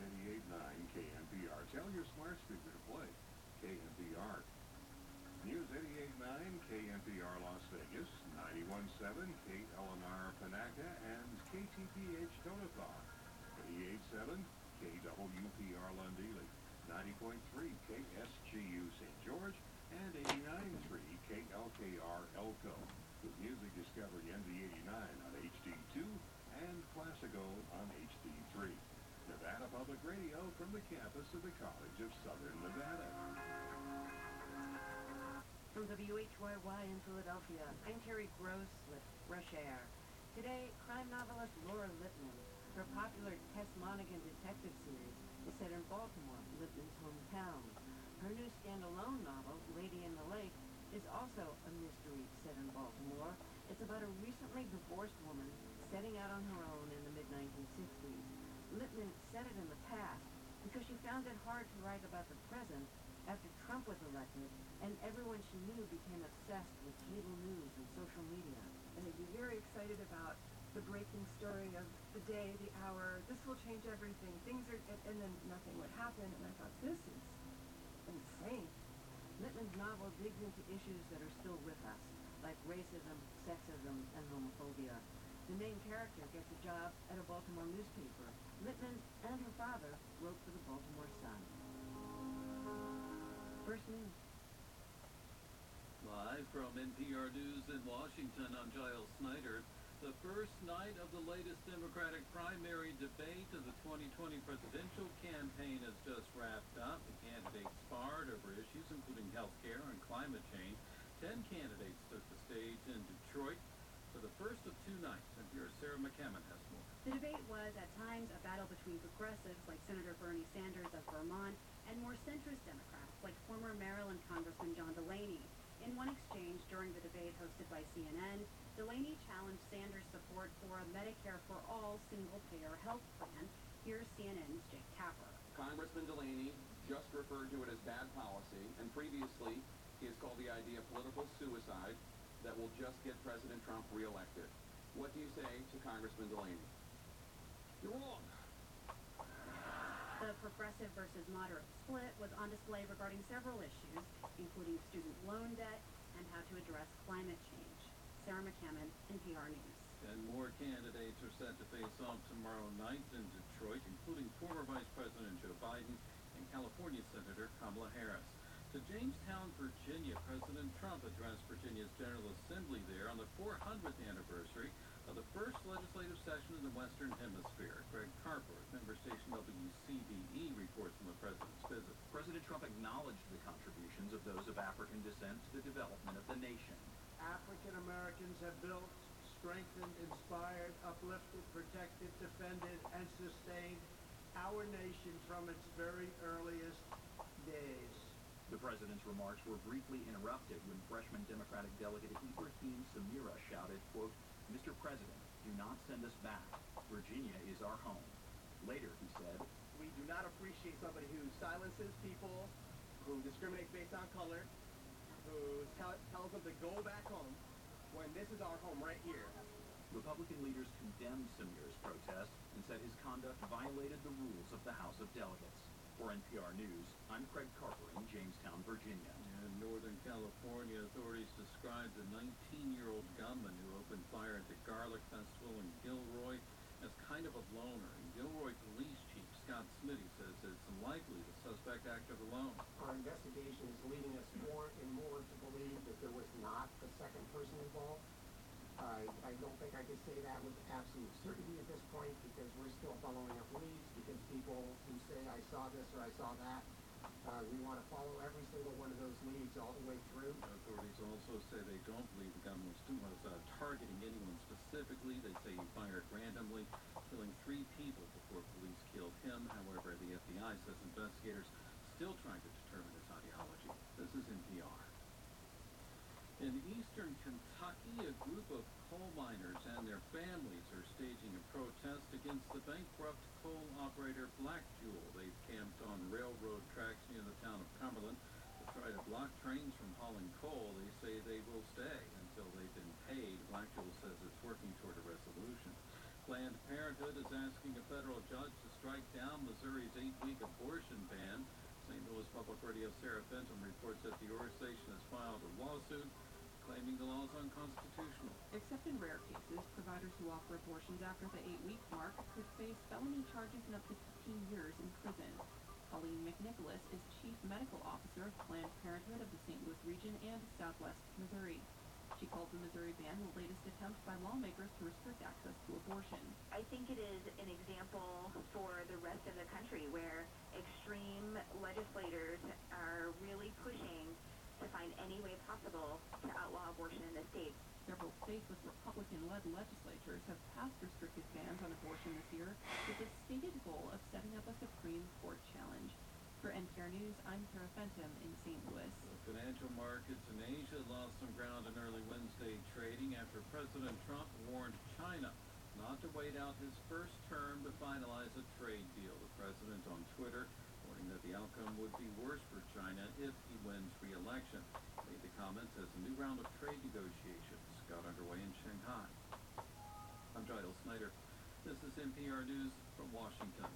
88.9 KNPR. Tell your smart speaker to play KNPR. News 88.9 KNPR Las Vegas, 91.7 KLNR Panaca, and KTPH Tonopah. 88.7 KWPR Lund-Ely, 90.3 KSGU St. George, and 89.3 KLKR Elko. With music discovered NV89 on HD2 and Classico on HD3. Nevada Public Radio from the campus of the College of Southern Nevada. From WHYY in Philadelphia, I'm Terry Gross with Fresh Air. Today, crime novelist Laura Lippman. Her popular Tess Monaghan detective series is set in Baltimore, Lippman's hometown. Her new standalone novel, Lady in the Lake, is also a mystery set in Baltimore. It's about a recently divorced woman setting out on her own in the mid-1960s. Lippman set it in the past because she found it hard to write about the present after Trump was elected and everyone she knew became obsessed with cable news and social media. And they'd be very excited about the breaking story of the day, the hour. This will change everything. Things are, and, and then nothing would happen. And I thought, this is insane. Lippman's novel digs into issues that are still with us, like racism, sexism, and homophobia. The main character gets a job at a Baltimore newspaper. Lippman and her father wrote for the Baltimore Sun. First News. Live from NPR News in Washington, I'm Giles Snyder. The first night of the latest Democratic primary debate of the 2020 presidential campaign has just wrapped up. The candidates sparred over issues including health care and climate change. Ten candidates took the stage in Detroit for the first of two nights. NPR's Sarah McCammon has more. The debate was at times a battle between progressives like Senator Bernie Sanders of Vermont and more centrist Democrats like former Maryland Congressman John Delaney. In one exchange during the debate hosted by CNN, Delaney challenged Sanders' support for a Medicare for all single-payer health plan. Here's CNN's Jake Tapper. Congressman Delaney just referred to it as bad policy, and previously he has called the idea political suicide that will just get President Trump reelected. What do you say to Congressman Delaney? You're wrong. The progressive versus moderate split was on display regarding several issues, including student loan debt and how to address climate change. Sarah McCammon, NPR News. And more candidates are set to face off tomorrow night in Detroit, including former Vice President Joe Biden and California Senator Kamala Harris. To Jamestown, Virginia, President Trump addressed Virginia's General Assembly there on the 400th anniversary of the first legislative session in the Western Hemisphere. Craig Carper, member station WCVE, reports from the president's visit. President Trump acknowledged the contributions of those of African descent to the development of the nation. African Americans have built, strengthened, inspired, uplifted, protected, defended, and sustained our nation from its very earliest days. The president's remarks were briefly interrupted when freshman Democratic delegate Ibraheem Samirah shouted, quote, Mr. President, do not send us back. Virginia is our home. Later, he said, We do not appreciate somebody who silences people, who discriminates based on color, who tell, tells them to go back home, when this is our home right here. Republican leaders condemned Samirah's protest and said his conduct violated the rules of the House of Delegates. For NPR News, I'm Craig Carper in Jamestown, Virginia. In Northern California, authorities described the 19-year-old gunman who opened fire at the Garlic Festival in Gilroy as kind of a loner. And Gilroy Police Chief Scot Smithee says it's unlikely the suspect acted alone. Our investigation is leading us more and more to believe that there was not a second person involved. I, I don't think I can say that with absolute certainty at this point because we're still following up leads because people who say I saw this or I saw that, uh, we want to follow every single one of those leads all the way through. Authorities also say they don't believe the gunman was, was uh, targeting anyone specifically. They say he fired randomly, killing three people before police killed him. However, the FBI says investigators still trying to determine his ideology. This is NPR. In eastern Kentucky, a group of coal miners and their families are staging a protest against the bankrupt coal operator Black Jewel. They've camped on railroad tracks near the town of Cumberland to try to block trains from hauling coal. They say they will stay until they've been paid. Blackjewel says it's working toward a resolution. Planned Parenthood is asking a federal judge to strike down Missouri's eight-week abortion ban. St. Louis Public Radio Sarah Fentem reports that the organization has filed a lawsuit claiming the law is unconstitutional. Except in rare cases, providers who offer abortions after the eight-week mark could face felony charges and up to 15 years in prison. Colleen McNicholas is Chief Medical Officer of Planned Parenthood of the St. Louis region and Southwest Missouri. She called the Missouri ban the latest attempt by lawmakers to restrict access to abortion. I think it is an example for the rest of the country where extreme legislators are really pushing to find any way possible to outlaw abortion in the state. Several states with Republican-led legislatures have passed restrictive bans on abortion this year with the stated goal of setting up a Supreme Court challenge. For NPR News, I'm Sarah Fentem in St. Louis. The financial markets in Asia lost some ground in early Wednesday trading after President Trump warned China not to wait out his first term to finalize a trade deal. The president on Twitter warning that the outcome would be worse for China if he wins re-election. Made the comments as a new round of trade negotiations got underway in Shanghai. I'm Giles Snyder. This is NPR News from Washington.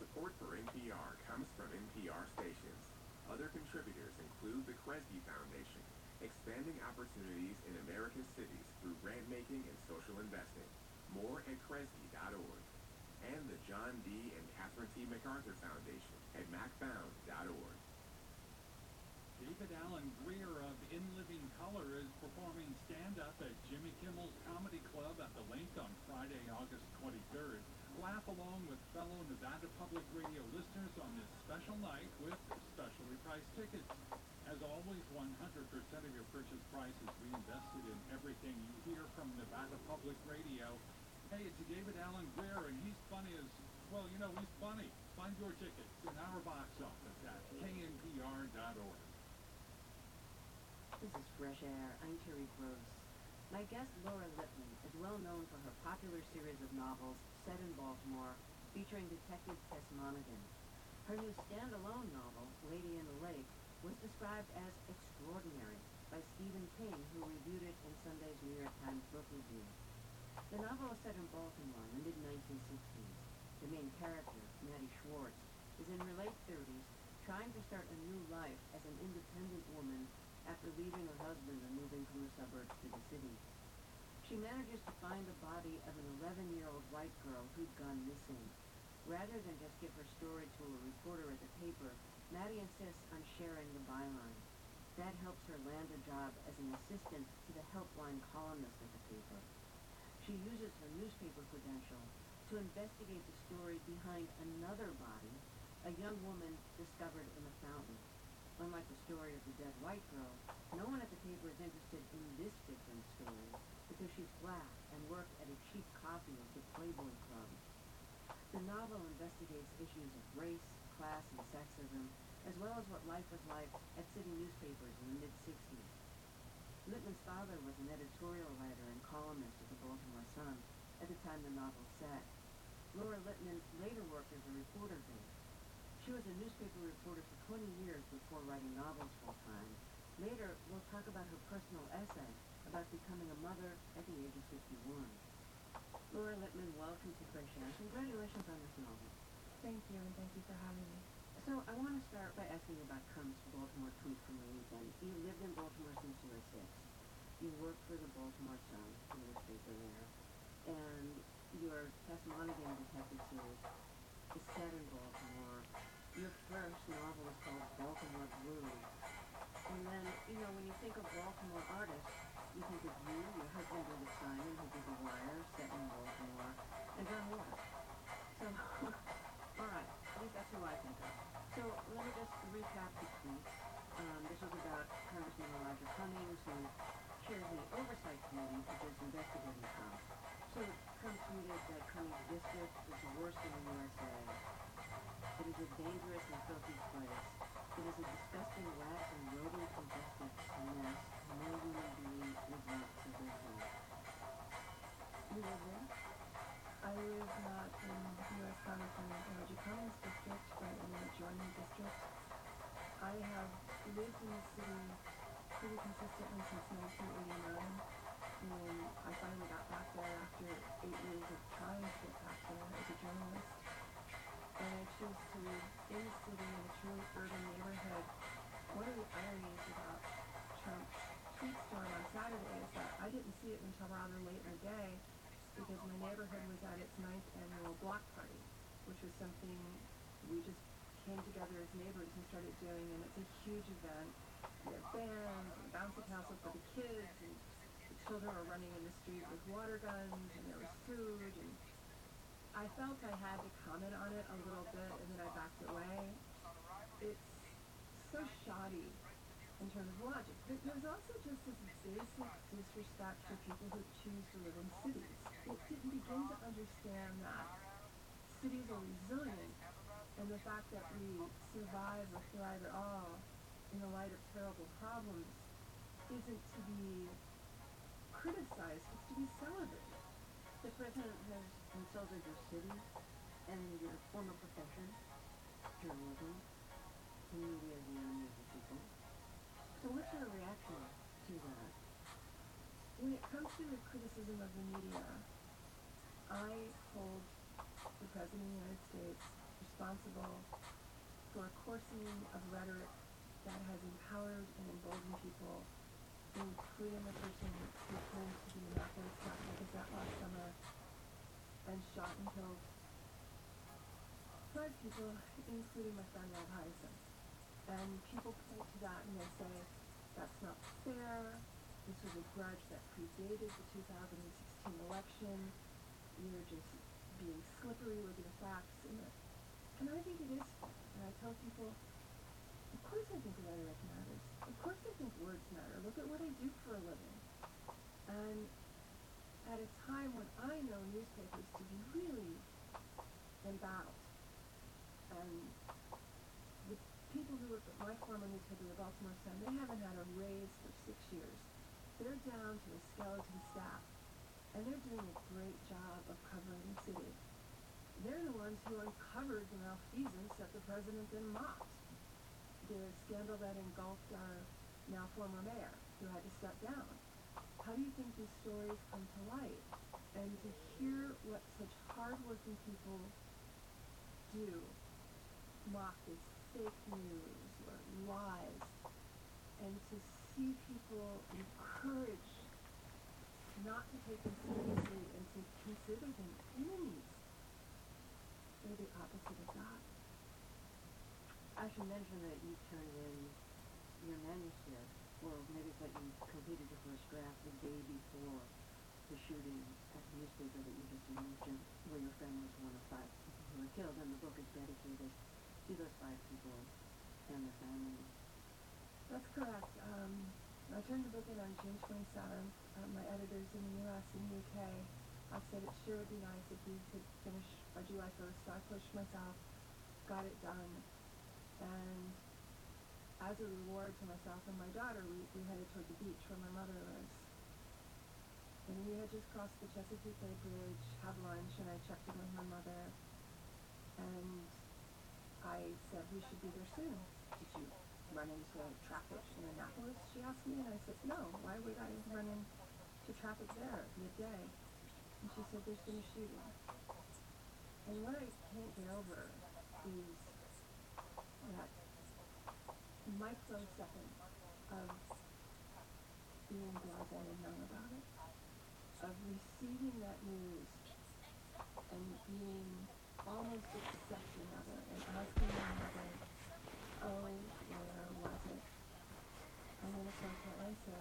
Support for NPR comes from NPR stations. Other contributors include the Kresge Foundation, expanding opportunities in America's cities through grant-making and social investing. More at Kresge.org. And the John D. and Catherine T. MacArthur Foundation at macfound.org. David Alan Grier of In Living Color is performing stand-up at Jimmy Kimmel's Comedy Club at the Link on Friday, August 23rd. Laugh along with fellow Nevada Public Radio listeners on this special night with specially priced tickets. As always, 100% of your purchase price is reinvested in everything you hear from Nevada Public Radio. Hey, it's David Alan Grier, and he's funny as, well, you know, he's funny. Find your tickets in our box office at knpr.org. This is Fresh Air. I'm Terry Gross. My guest, Laura Lippman, is well known for her popular series of novels, set in Baltimore, featuring Detective Tess Monaghan. Her new standalone novel, Lady in the Lake, was described as extraordinary by Stephen King, who reviewed it in Sunday's New York Times Book Review. The novel is set in Baltimore in the mid-1960s. The main character, Maddie Schwartz, is in her late 30s, trying to start a new life as an independent woman after leaving her husband and moving from the suburbs to the city. She manages to find the body of an 11-year-old white girl who'd gone missing. Rather than just give her story to a reporter at the paper, Maddie insists on sharing the byline. That helps her land a job as an assistant to the helpline columnist at the paper. She uses her newspaper credential to investigate the story behind another body, a young woman discovered in a fountain. Unlike the story of the dead white girl, no one at the paper is interested in this victim's story because she's black and worked at a cheap copy of the Playboy Club. The novel investigates issues of race, class, and sexism, as well as what life was like at city newspapers in the mid-60s. Lippman's father was an editorial writer and columnist at the Baltimore Sun at the time the novel set. Laura Lippman later worked as a reporter there. She was a newspaper reporter for 20 years before writing novels full-time. Later, we'll talk about her personal essay about becoming a mother at the age of 51. Laura Lippman, welcome to Fresh Air. Congratulations on this novel. Thank you, and thank you for having me. So I want to start by asking you about Trump's Baltimore tweet from the. You lived in Baltimore since you were six. You worked for the Baltimore Sun, the newspaper there, and your Tess Monaghan detective series is set in Baltimore. Your first novel is called Baltimore Blues. And then, you know, when you think of Baltimore artists, you think of you, your husband David Simon, who did The Wire, set in Baltimore, and John Waters. So, all right, I think that's who I think of. So let me just recap the tweet. Um, this was about Congressman Elijah Cummings, who chairs the Oversight Committee, which is investigating Trump. So Trump tweeted that Cummings' district is the worst in the USA. It is a dangerous and filthy place. It is a disgusting rat and rodent infested mess. No human being is meant to live there. You live there? I live not in U.S. Congressman Elijah Cummings' adjoining district. I have lived in the city pretty consistently since 1989, and I finally got back there after eight years of trying to get back there as a journalist. And I choose to live in the city in a truly urban neighborhood. One of the ironies about Trump's tweet storm on Saturday is that I didn't see it until rather late in the day because my neighborhood was at its ninth annual block party, which was something we just came together as neighbors and started doing, and it's a huge event. We have bands and bouncy castles for the kids, and the children were running in the street with water guns, and there was food, and I felt I had to comment on it a little bit, and then I backed away. It's so shoddy in terms of logic. But there's also just this basic disrespect for people who choose to live in cities. It didn't begin to understand that cities are resilient, and the fact that we survive or thrive at all in the light of terrible problems isn't to be criticized, it's to be celebrated. The president has insulted your city and your former profession, journalism, the media is the enemy of the people. So what's your reaction to that? When it comes to the criticism of the media, I hold the President of the United States responsible for a coursing of rhetoric that has empowered and emboldened people, including the person who claims to be an athlete, Scott Gazette last summer, and shot and killed five people, including my friend Rob Hiaasen. And people point to that and they say, that's not fair, this was a grudge that predated the 2016 election, you're just being slippery with your facts, and, and I think it is. And I tell people, of course I think rhetoric matters. Of course I think words matter. Look at what I do for a living. And at a time when I know newspapers to be really embattled, and the people who work at my former newspaper, the Baltimore Sun, they haven't had a raise for six years. They're down to a skeleton staff, and they're doing a great job of covering the city. They're the ones who uncovered the malfeasance that the president then mocked. The scandal that engulfed our now former mayor, who had to step down. How do you think these stories come to light? And to hear what such hardworking people do, mocked as fake news or lies, and to see people encouraged not to take them seriously and to consider them enemies. They're the opposite of that. I should mention that you turned in your manuscript, or maybe that you completed your first draft the day before the shooting at the newspaper that you just mentioned, where your friend was one of five people who were killed, and the book is dedicated to those five people and their families. That's correct. Um, I turned the book in on June 27th. Uh, my editors in the U.S. and the U.K. I said it sure would be nice if we could finish by July 1st, so I pushed myself, got it done, and as a reward to myself and my daughter, we, we headed toward the beach where my mother lives. And we had just crossed the Chesapeake Bay Bridge, had lunch, and I checked in with my mother, and I said we should be there soon. Did you run into traffic in Annapolis? She asked me, and I said, no, why would I run into traffic there at midday? And she said, there's been a shooting. And what I can't get over is that microsecond of being blasé and numb about it, of receiving that news and being almost accepting of it and asking my mother, oh, where was it? And then of course her answer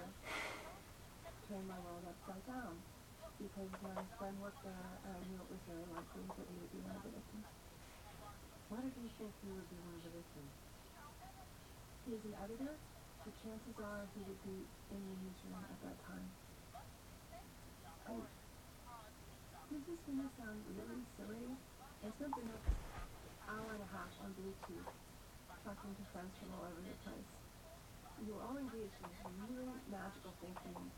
turned my world upside down because my friend worked there I knew it was very likely that he would be one of the victims. Why did you think he would be one of the victims? He is an editor, the chances are he would be in the newsroom at that time. And this is going to sound really silly. I spent the next hour and a half on Bluetooth talking to friends from all over the place. You were all engaged in really magical thinking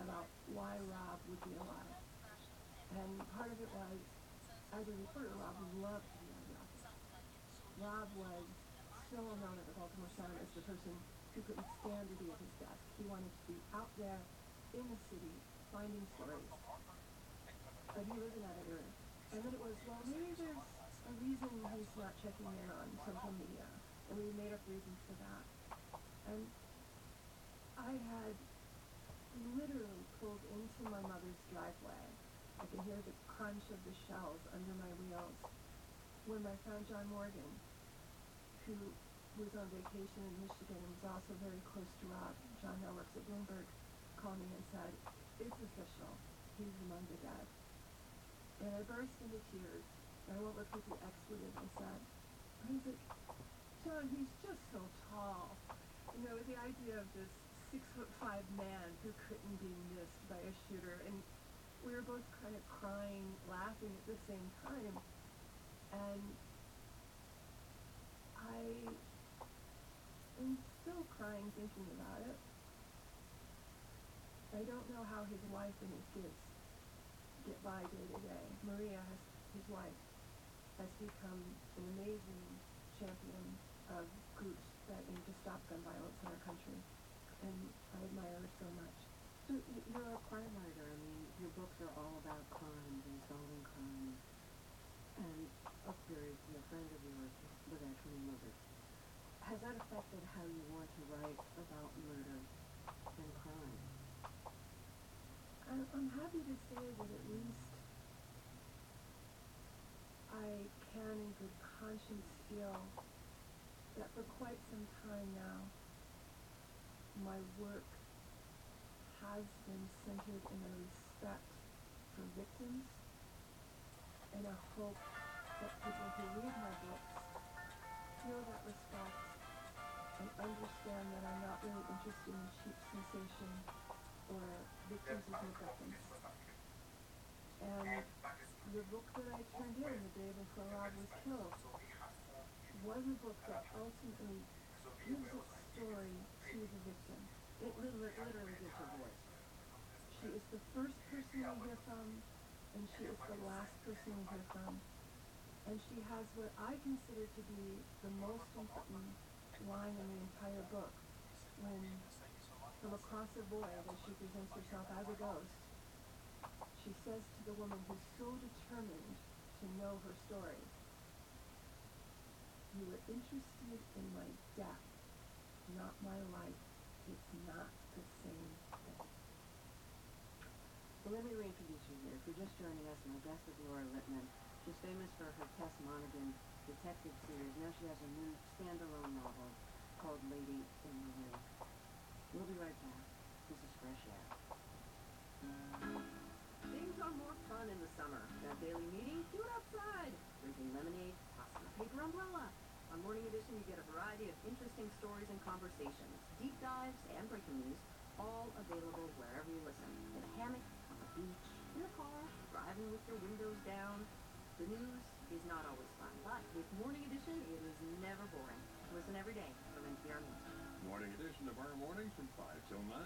about why Rob would be alive. And part of it was, as a reporter, Rob loved to be on the office. Rob was so known at the Baltimore Sun as the person who couldn't stand to be at his desk. He wanted to be out there in the city finding stories. But he was an editor. And then it was, well, maybe there's a reason he's not checking in on social media. And we made up reasons for that. And I had literally pulled into my mother's driveway. I could hear the crunch of the shells under my wheels when I found John Morgan, who was on vacation in Michigan and was also very close to Rob. John now works at Bloomberg, called me and said, it's official. He's among the dead. And I burst into tears. I won't repeat the expletive I said. Isaac, John, he's just so tall. You know, the idea of this six foot five man who couldn't be missed by a shooter. And we were both kind of crying, laughing at the same time. And I am still crying thinking about it. I don't know how his wife and his kids get by day to day. Maria, has, his wife, has become an amazing champion of groups that aim to stop gun violence in our country. And I admire her so much. So you're a crime writer. I mean, your books are all about crimes and solving crimes. And up there is a friend of yours was actually murdered. Has that affected how you want to write about murder and crime? I'm, I'm happy to say that at least I can in good conscience feel that for quite some time now, my work has been centered in a respect for victims and a hope that people who read my books feel that respect and understand that I'm not really interested in cheap sensation or victims as victims. And the book that I turned in the day before Rob was killed was a book that ultimately gives story to the victim. It literally, literally gives her voice. She is the first person we hear from, and she is the last person we hear from. And she has what I consider to be the most important line in the entire book when from across a void as she presents herself as a ghost, she says to the woman who's so determined to know her story, You were interested in my death, not my life. It's not the same thing. Well, let me reintroduce you here. If you're just joining us, my guest is Laura Lippman. She's famous for her Tess Monaghan detective series. Now she has a new standalone novel called Lady in the Lake. We'll be right back. This is Fresh Air. Things are more fun in the summer. That daily meeting, do it outside. Drinking lemonade, tossing a paper umbrella. On Morning Edition, you get a variety of interesting stories and conversations, deep dives, and breaking news, all available wherever you listen. In a hammock, on the beach, in a car, driving with your windows down. The news is not always fun, but with Morning Edition, it is never boring. Listen every day from NPR News. Morning edition of our mornings from 5 till 9.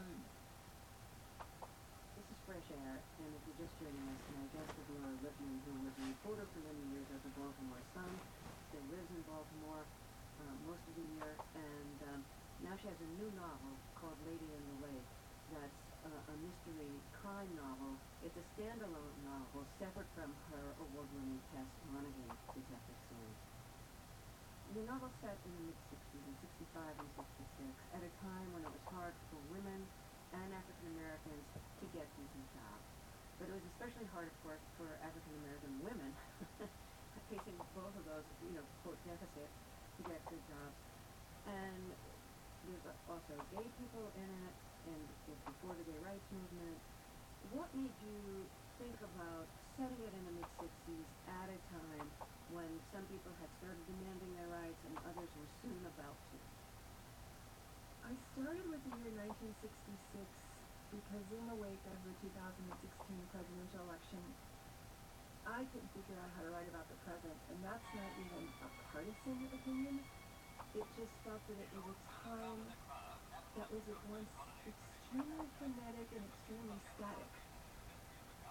This is Fresh Air, and if you're just joining us, my guest is Laura Lippman, who was a reporter for many years at the Baltimore Sun, still lives in Baltimore uh, most of the year, and um, now she has a new novel called Lady in the Lake. That's uh, a mystery crime novel. It's a standalone novel separate from her award-winning Tess Monaghan detective series. The novel set in the mid-60s, in 65 and 66, at a time when it was hard for women and African Americans to get decent jobs. But it was especially hard, of course, for African American women, facing both of those, you know, quote, deficit, to get good jobs. And there's also gay people in it, and it's before the gay rights movement. What made you think about setting it in the mid-60s at a time when some people had started demanding their rights and others were soon about to? I started with the year 1966 because in the wake of the 2016 presidential election, I couldn't figure out how to write about the present, and that's not even a partisan opinion. It just felt that it was a time that was at once extremely frenetic and extremely static.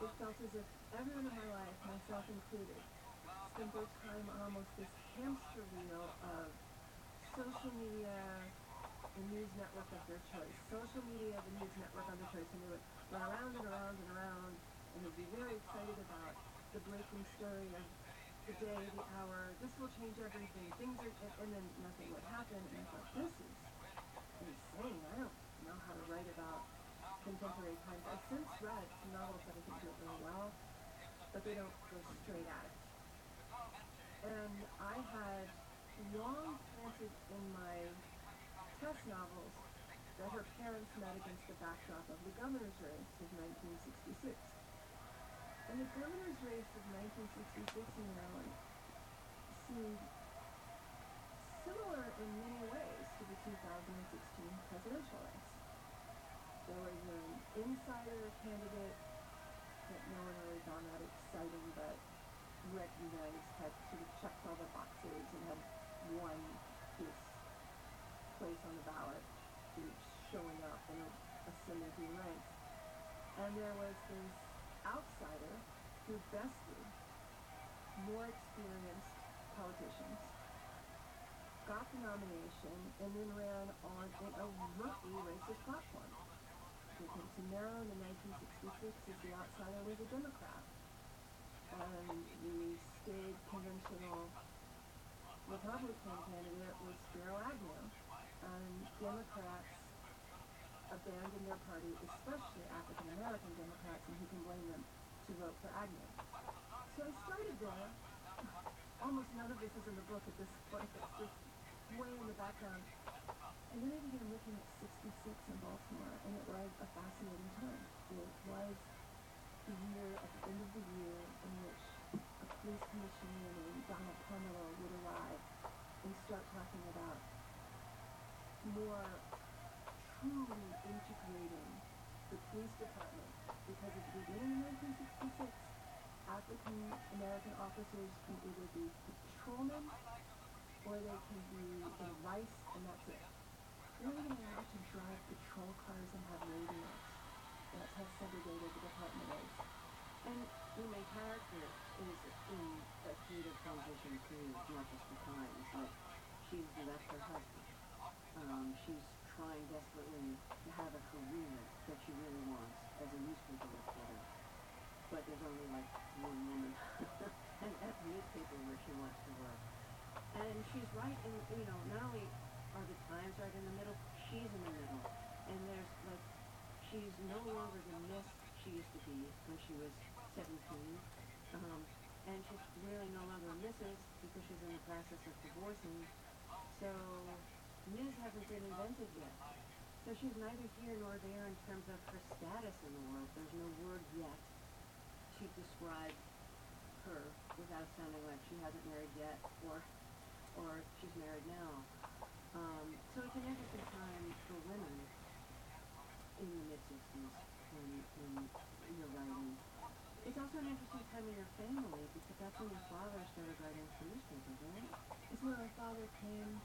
It felt as if everyone in my life, myself included, spent their time on almost this hamster wheel of social media, the news network of their choice. Social media, the news network of their choice, and they would run around and around and around, and they'd be very excited about the breaking story of the day, the hour. This will change everything. Things are, and, then nothing would happen. And I thought, this is insane. I don't know how to write about contemporary times. I've since read novels that I think do it really well, but they don't go straight at it. And I had long planted in my Tess novels that her parents met against the backdrop of the governor's race of 1966. And the governor's race of 1966 in Maryland seemed similar in many ways to the 2016 presidential race. There was an insider candidate that no one really found that exciting, but recognized had sort of checked all the boxes and had won his place on the ballot, showing up in a, a ranks. And there was this outsider who bested more experienced politicians, got the nomination, and then ran on a rookie racist platform. In Maryland in 1966, if the outsider was a Democrat, and the state conventional Republican candidate was Spiro Agnew, and Democrats abandoned their party, especially African American Democrats, and who can blame them, to vote for Agnew. So I started there. Almost none of this is in the book at this point. It's just way in the background. And then I began looking at 66 in Baltimore, and it was a fascinating time. It was the year, at the end of the year, in which a police commissioner named Donald Pomerleau would arrive and start talking about more truly integrating the police department. Because at the beginning of 1966, African American officers can either be patrolmen or they can be in vice, and that's it. Not even allowed to drive patrol cars and have radios. That's how segregated the department is. And your main character is in a creative transition too, not just the times. Like she's left her husband. Um, she's trying desperately to have a career that she really wants as a newspaper reporter. But there's only like one woman and at the newspaper where she wants to work. And she's right in, you know, not only are the times right in the middle, she's in the middle. And there's like, she's no longer the miss she used to be when she was 17. Um, and she's really no longer a Mrs. because she's in the process of divorcing. So Ms. hasn't been invented yet. So she's neither here nor there in terms of her status in the world. There's no word yet to describe her without sounding like she hasn't married yet or or she's married now. Um, so it's an interesting time for women in the mid sixties when when you're writing. It's also an interesting time in your family because that's when your father started writing for newspapers, right? It's when my father came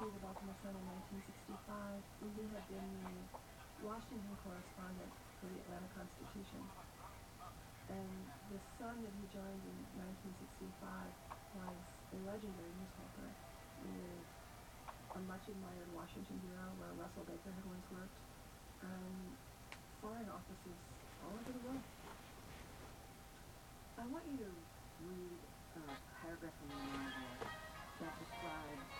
the Baltimore Sun in 1965. He had been the Washington correspondent for the Atlanta Constitution. And the Sun that he joined in 1965 was a legendary newspaper with a much admired Washington bureau where Russell Baker had once worked, and foreign offices all over the world. I want you to read a paragraph from the novel that describes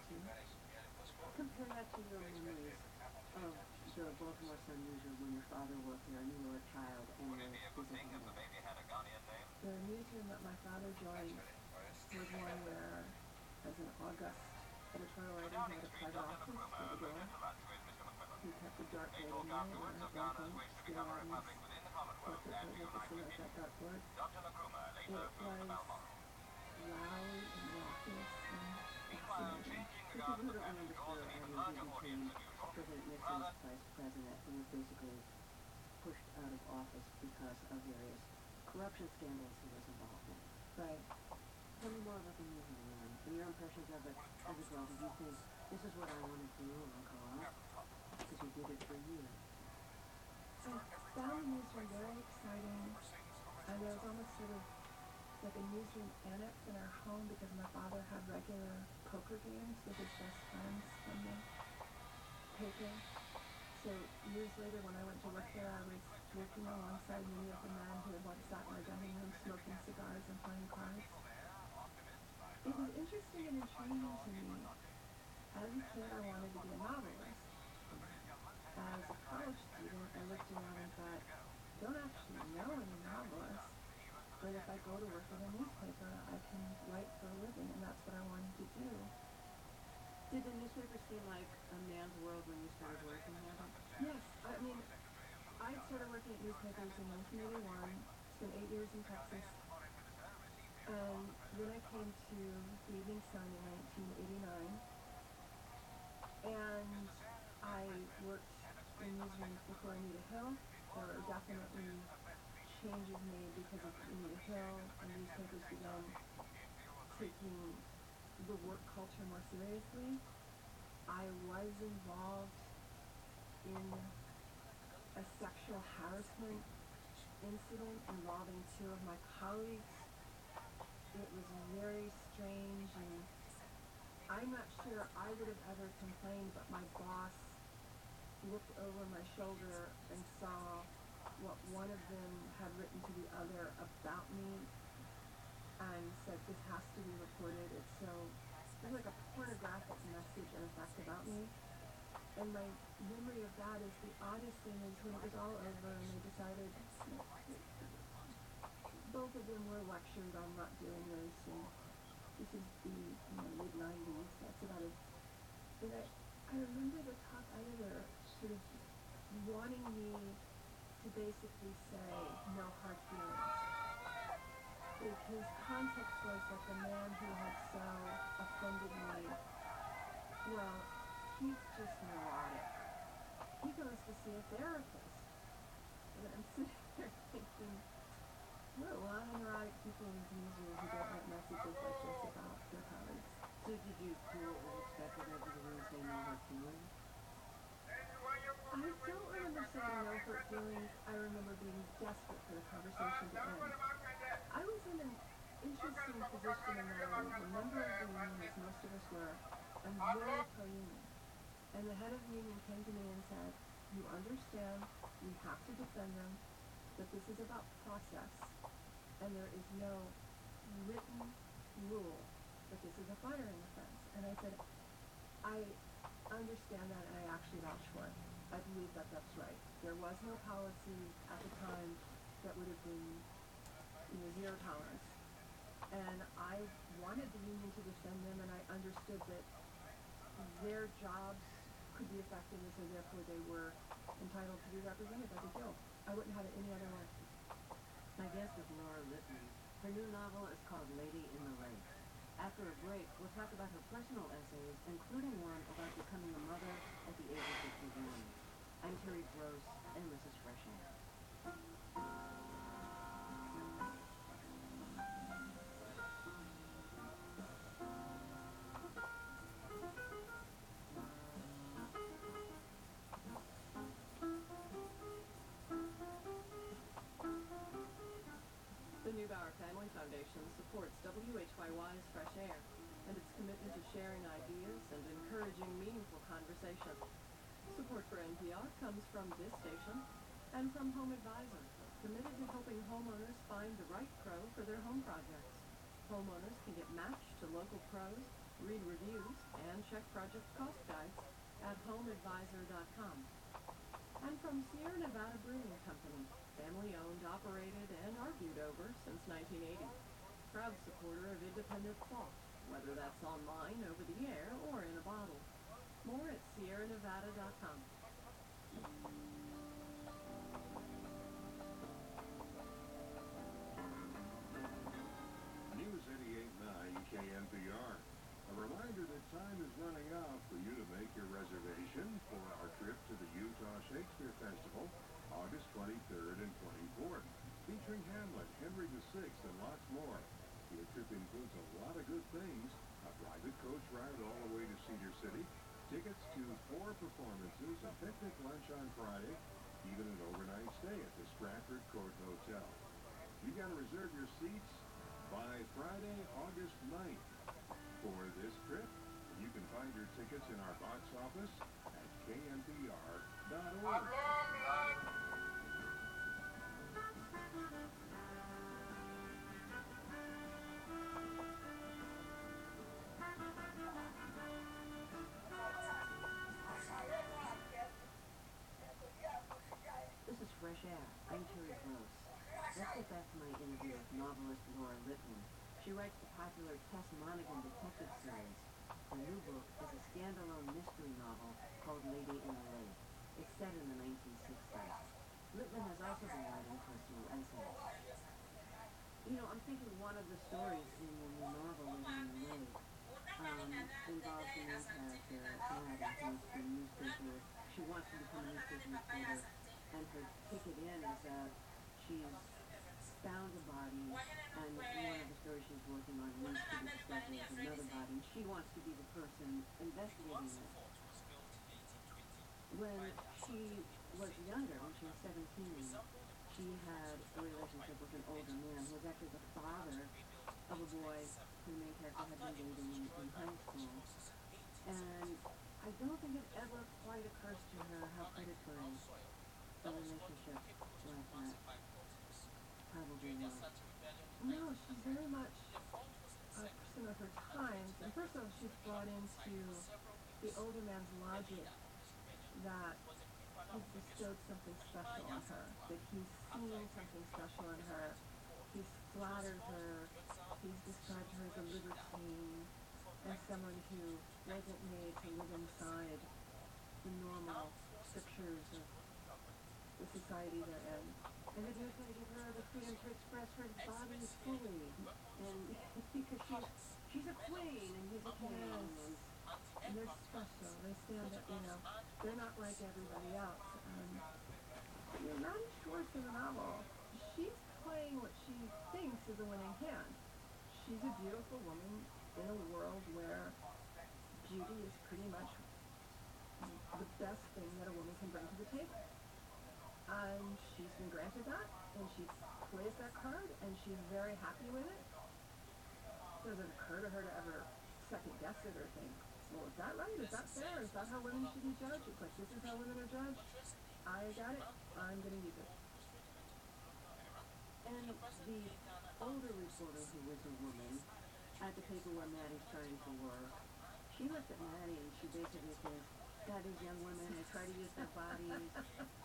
Compare that to your memories of the Baltimore Sun newsroom when your father worked there and you were a child and were visiting it. The newsroom that my father joined was one where, as an august editorial writer, he had a private office at the door. He kept a dartboard in there, and at one point, Spiro Agnew's portrait was at the center that dartboard. It was loud and raucous and fascinating. People who don't remember President Nixon's vice president and was basically pushed out of office because of various corruption scandals he was involved in. Right. Tell me more about the newsroom then, and your impressions of it as a girl. Did you think, this is what I want to do when I grow up? Because you did it for years. I found the newsroom very exciting, and there was almost sort of like a newsroom annex in our home because my father had regular poker games with his best friends from the paper. So years later, when I went to work there, I was working alongside many of the men who had once sat in our dining room smoking cigars and playing cards. It was interesting and intriguing to me. As a kid, I wanted to be a novelist. As a college student, I looked around and thought, don't actually know any novelists, but if I go to work in a newspaper, I can write for a living, and that's what I wanted to do. Did the newspaper seem like a man's world when you started working there? Yes, I mean, I started working at newspapers in 1981, spent eight years in Texas, um, and then I came to the Evening Sun in 1989, and I worked in newsrooms before Anita Hill. Were definitely changes made because of Anita Hill, and newspapers began taking the work culture more seriously. I was involved in a sexual harassment incident involving two of my colleagues. It was very strange and I'm not sure I would have ever complained, but my boss looked over my shoulder and saw what one of them had written to the other about me and said this has to be reported. It's so there's like a pornographic message in effect about me. And my memory of that is the oddest thing is when it was all over and they decided both of them were lectured on not doing this and this is the you know, mid nineties, that's about it. And I I remember the top editor sort of wanting me to basically say no hard feelings. his context was that the man who had so offended me, well, he's just neurotic. He goes to see a therapist. And I'm sitting there thinking, there are a lot of neurotic people in the community who don't write messages like this about their colleagues. So did you what expected of you when you say no hard feelings? I don't saying no hurt feelings. I remember being desperate for the conversation to end. I was in an interesting position in that I was a member of the union, as most of us were. I'm very pro-union. And the head of the union came to me and said, you understand, we have to defend them, but this is about process, and there is no written rule that this is a firing offense. And I said, I understand that, and I actually vouch for it. I believe that that's right. There was no policy at the time that would have been, you know, zero tolerance. And I wanted the union to defend them, and I understood that their jobs could be affected, and so therefore they were entitled to be represented by the Guild. I wouldn't have it any other way. My guest is Laura Lippman. Her new novel is called Lady in the Lake. After a break, we'll talk about her personal essays, including one about becoming a mother at the age of 51. I'm Terry Gross, and this is Fresh Air. The Neubauer Family Foundation supports WHYY's Fresh Air and its commitment to sharing ideas and encouraging meaningful conversation. Support for NPR comes from this station and from Home Advisor, committed to helping homeowners find the right pro for their home projects. Homeowners can get matched to local pros, read reviews, and check project cost guides at homeadvisor.com. And from Sierra Nevada Brewing Company, family owned, operated, and argued over since 1980. Proud supporter of independent thought, whether that's online, over the air, or in a bottle. More at sierranevada.com. News 88.9 KNPR. A reminder that time is running out for you to make your reservation for our trip to the Utah Shakespeare Festival, August 23rd and 24th, featuring Hamlet, Henry VI, and lots more. Your trip includes a lot of good things, a private coach ride all the way to Cedar City, tickets to four performances, a picnic lunch on Friday, even an overnight stay at the Stratford Court Hotel. You gotta reserve your seats by Friday, August 9th. For this trip, you can find your tickets in our box office at knpr.org. She writes the popular Tess Monaghan detective series. Her new book is a standalone mystery novel called Lady in the Lake. It's set in the 1960s. Lippman has also been writing personal essays. You know, I'm thinking one of the stories in the new novel, Lady in the Lake, um, involves the main character, the newspaper. She wants to become a newspaper reporter, and her ticket in is that she's found a body, and one of the stories she's working on leads to the discovery of another body, and she wants to be the person investigating it. When she was younger, when she was 17, she had a relationship with an older man who was actually the father of a boy who the main character had been dating in, high school. And I don't think it ever quite occurs to her how predatory a relationship like that probably was. No, she's very much uh, a person of her times. And first of all, she's brought into the older man's logic that he's bestowed something special on her, that he's seen something special in her. He's flattered her. He's described her as a libertine, as someone who wasn't made to live inside the normal strictures of the society they're in. And the news may give her the freedom to express her body fully. And because she's, she's a queen and he's a king. And, they're special. They stand up, you know, they're not like everybody else. Um, you know, Maddie Schwartz in the novel, she's playing what she thinks is a winning hand. She's a beautiful woman in a world where beauty is pretty much the best thing that a woman can bring to the table. And she's been granted that, and she plays that card, and she's very happy with it. Doesn't occur to her to ever second guess it or think, well, is that right? Is that fair? Is that how women should be judged? It's like, this is how women are judged. I got it. I'm going to use it. And the older reporter who was a woman at the paper where Maddie's trying to work, she looks at Maddie and she basically says, God, these young women, they try to use their bodies.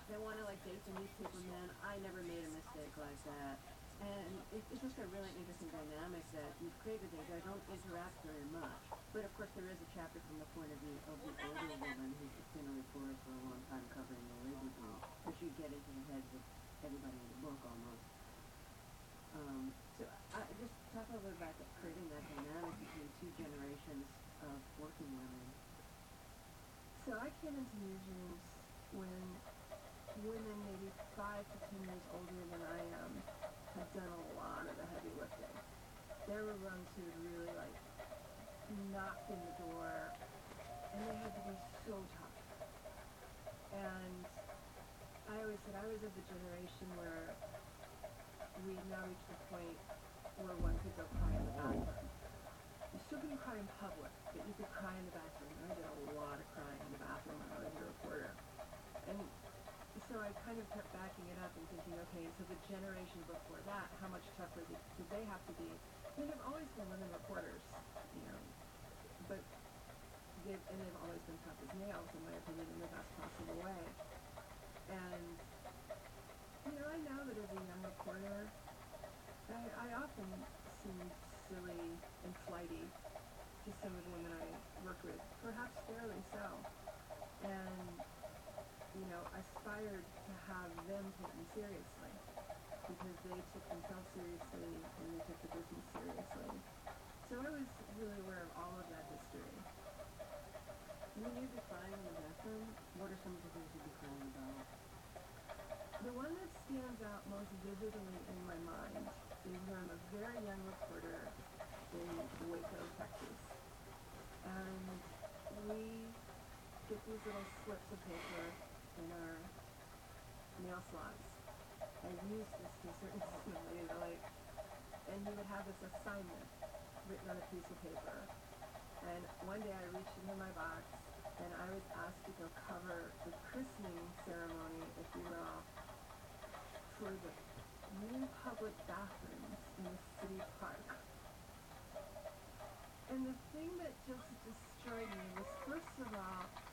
they want to like date the newspaper men. I never made a mistake like that. And it, it's just a really interesting dynamic that you've created there. They don't interact very much. But of course, there is a chapter from the point of view of the older woman who's been a reporter for a long time covering the labor group. Because you get into the heads of everybody in the book almost. Um, so I just talk a little bit about that, creating that dynamic between two generations of working women. So I came into newsrooms when women maybe five to ten years older than I am have done a lot of the heavy lifting. There were runs who really like knocked in the door and they had to be so tough. And I always said I was of the generation where we now reached the point where one could go cry in the bathroom. You still couldn't cry in public, but you could cry in the bathroom. I did a lot of crying in the bathroom when I was a reporter. And so I kind of kept backing it up and thinking, okay, so the generation before that, how much tougher did, did they have to be? I mean, there have always been women reporters, you know, but they've, and they've always been tough as nails, in my opinion, in the best possible way. And, you know, I know that as a young reporter, I, I often seem silly and flighty to some of the women I work with, perhaps fairly so. And, you know, aspired to have them take me seriously because they took themselves seriously and they took the business seriously. So I was really aware of all of that history. When you'd be the bathroom, what are some of the things you'd be crying about? The one that stands out most vividly in my mind is when I'm a very young reporter in Waco, Texas. And we get these little slips of paper in our mail slots. I've used this to a certain later, like, and you would have this assignment written on a piece of paper. And one day I reached into my box and I was asked to go cover the christening ceremony, if you will, for the new public bathrooms in the city park. And the thing that just destroyed me was, first of all,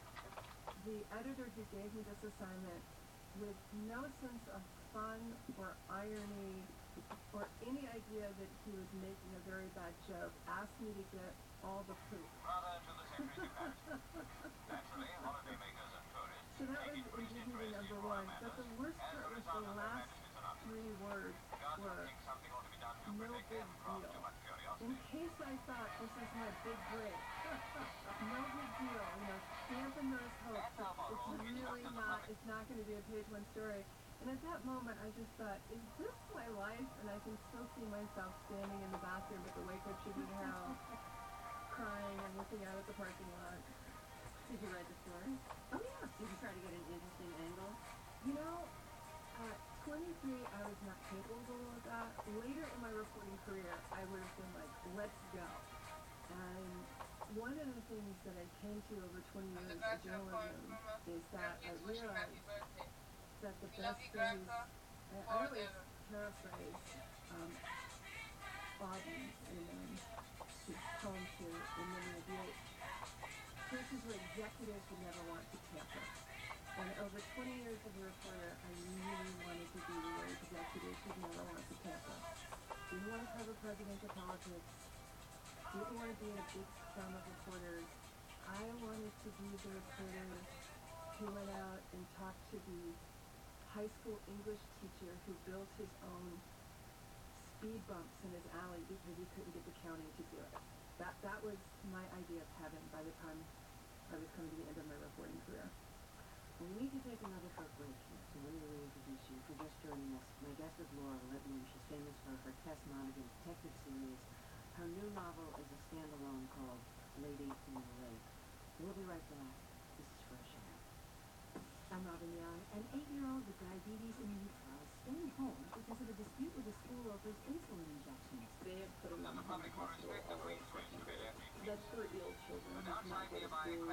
the editor who gave me this assignment, with no sense of fun or irony or any idea that he was making a very bad joke, asked me to get all the poop. so that was indignity number one. But the worst part was the last three words were no big deal. In case I thought this is my big break. No big deal, you know, dampen those hopes. It's, really not, it's not going to be a page one story. And at that moment, I just thought, is this my life? And I can still see myself standing in the bathroom at the Waco Tribune Herald, crying and looking out at the parking lot. Did you write the story? Oh, yeah. Did you try to get an interesting angle? You know, at 23, I was not capable of that. Later in my reporting career, I would have been like, let's go. And one of the things that I came to over 20 years of journalism is that I realized that the best things, I, I always paraphrase um, Auden in um, his poem to In Memory of. Places where executives would never want to tamper. And over 20 years as a reporter, I really wanted to be where executives would never want to tamper. Didn't want to cover presidential politics. Didn't want to be in a big scrum of reporters. I wanted to be the reporter who went out and talked to the high school English teacher who built his own speed bumps in his alley because he couldn't get the county to do it. That that was my idea of heaven by the time I was coming to the end of my reporting career. We need to take another short break here, so let me reintroduce you. For just joining us, my guest is Laura Lippman. She's famous for her Tess Monaghan detective series. Her new novel is a standalone called Lady in the Lake. We'll be right back. This is Fresh Air. I'm Robin Young. An eight-year-old with diabetes in Utah is staying home because of a dispute with a school over's insulin injections. They have put him in the hospital. That's for ill children. He's not go to school,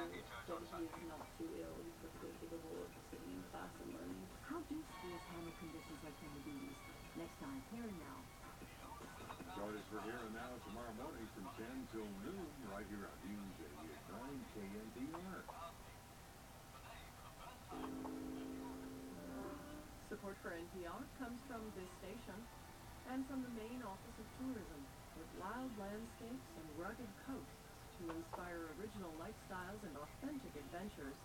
but he is not too ill. He's perfectly capable of sitting in class and learning. How do schools handle conditions like diabetes? Next time, here and now. For Here and Now tomorrow morning from 10 till noon, right here on News 88.9 KNPR. Support for NPR comes from this station and from the Maine Office of Tourism, with wild landscapes and rugged coasts to inspire original lifestyles and authentic adventures.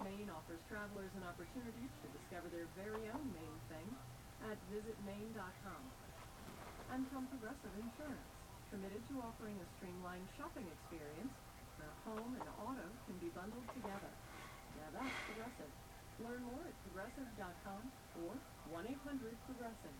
Maine offers travelers an opportunity to discover their very own Maine thing at visitmaine.com. From Progressive Insurance, committed to offering a streamlined shopping experience where home and auto can be bundled together. Now that's Progressive. Learn more at progressive.com or 1-800-PROGRESSIVE.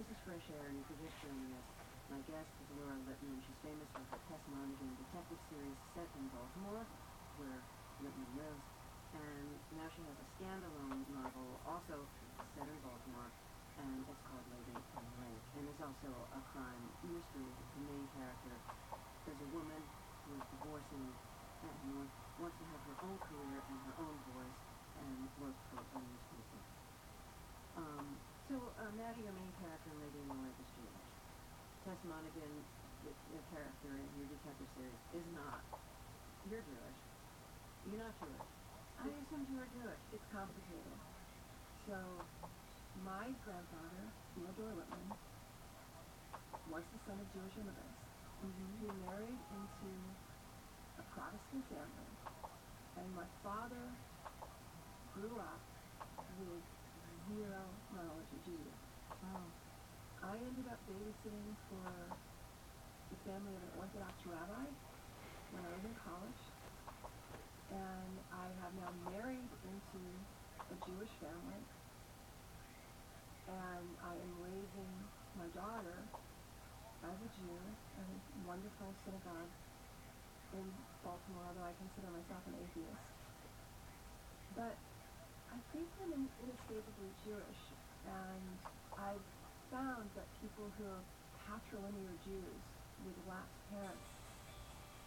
This is Fresh Air, and you're just joining us, my guest is Laura Lippman. She's famous for her Tess Monaghan detective series set in Baltimore, where Lippman lives. And now she has a standalone novel also set in Baltimore, and it's called Lady in the Lake. And it's also a crime mystery. The main character is a woman who is divorcing and wants, wants to have her own career and her own voice and work for a newspaper. Um, so, uh, Maddie, your main character in Lady in the Lake is Jewish. Tess Monaghan, the, the character in your detective series, is not. You're Jewish. You're not Jewish. I assumed you were Jewish. It's complicated. So, my grandfather, Theodore Lippman, was the son of Jewish immigrants. Mm-hmm. He married into a Protestant family, and my father grew up with zero knowledge of Judaism. Oh. I ended up babysitting for the family of an Orthodox rabbi when I was in college, and I have now married into a Jewish family, and I am raising my daughter as a Jew in a wonderful synagogue in Baltimore, although I consider myself an atheist. But I think I'm inescapably Jewish, and I've found that people who are patrilinear Jews with lapsed parents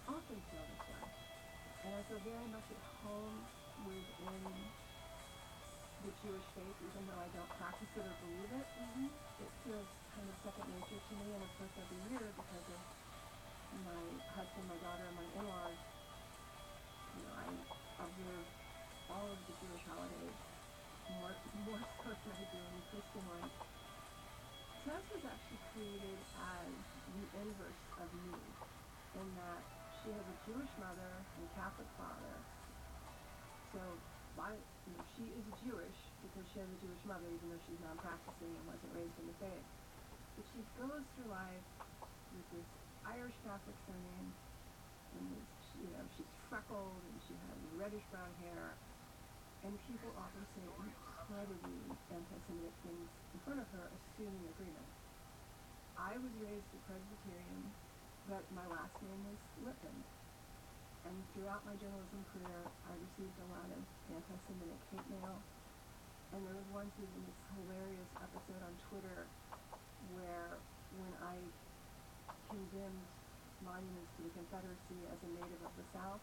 often feel this way. And I feel very much at home within the Jewish faith, even though I don't practice it or believe it. Mm-hmm. It feels kind of second nature to me, and of course every year because of my husband, my daughter, and my in-laws, you know, I observe all of the Jewish holidays more, more so than I do in the Christian ones. Tess was actually created as the inverse of me, in that she has a Jewish mother and Catholic father. So, by, you know, she is Jewish because she has a Jewish mother, even though she's non-practicing and wasn't raised in the faith. But she goes through life with this Irish Catholic surname, and this, you know, she's freckled and she has reddish brown hair, and people often say incredibly anti-Semitic things in front of her, assuming agreement. I was raised a Presbyterian, but my last name was Lippman. And throughout my journalism career, I received a lot of anti-Semitic hate mail. And there was once even this hilarious episode on Twitter where when I condemned monuments to the Confederacy as a native of the South,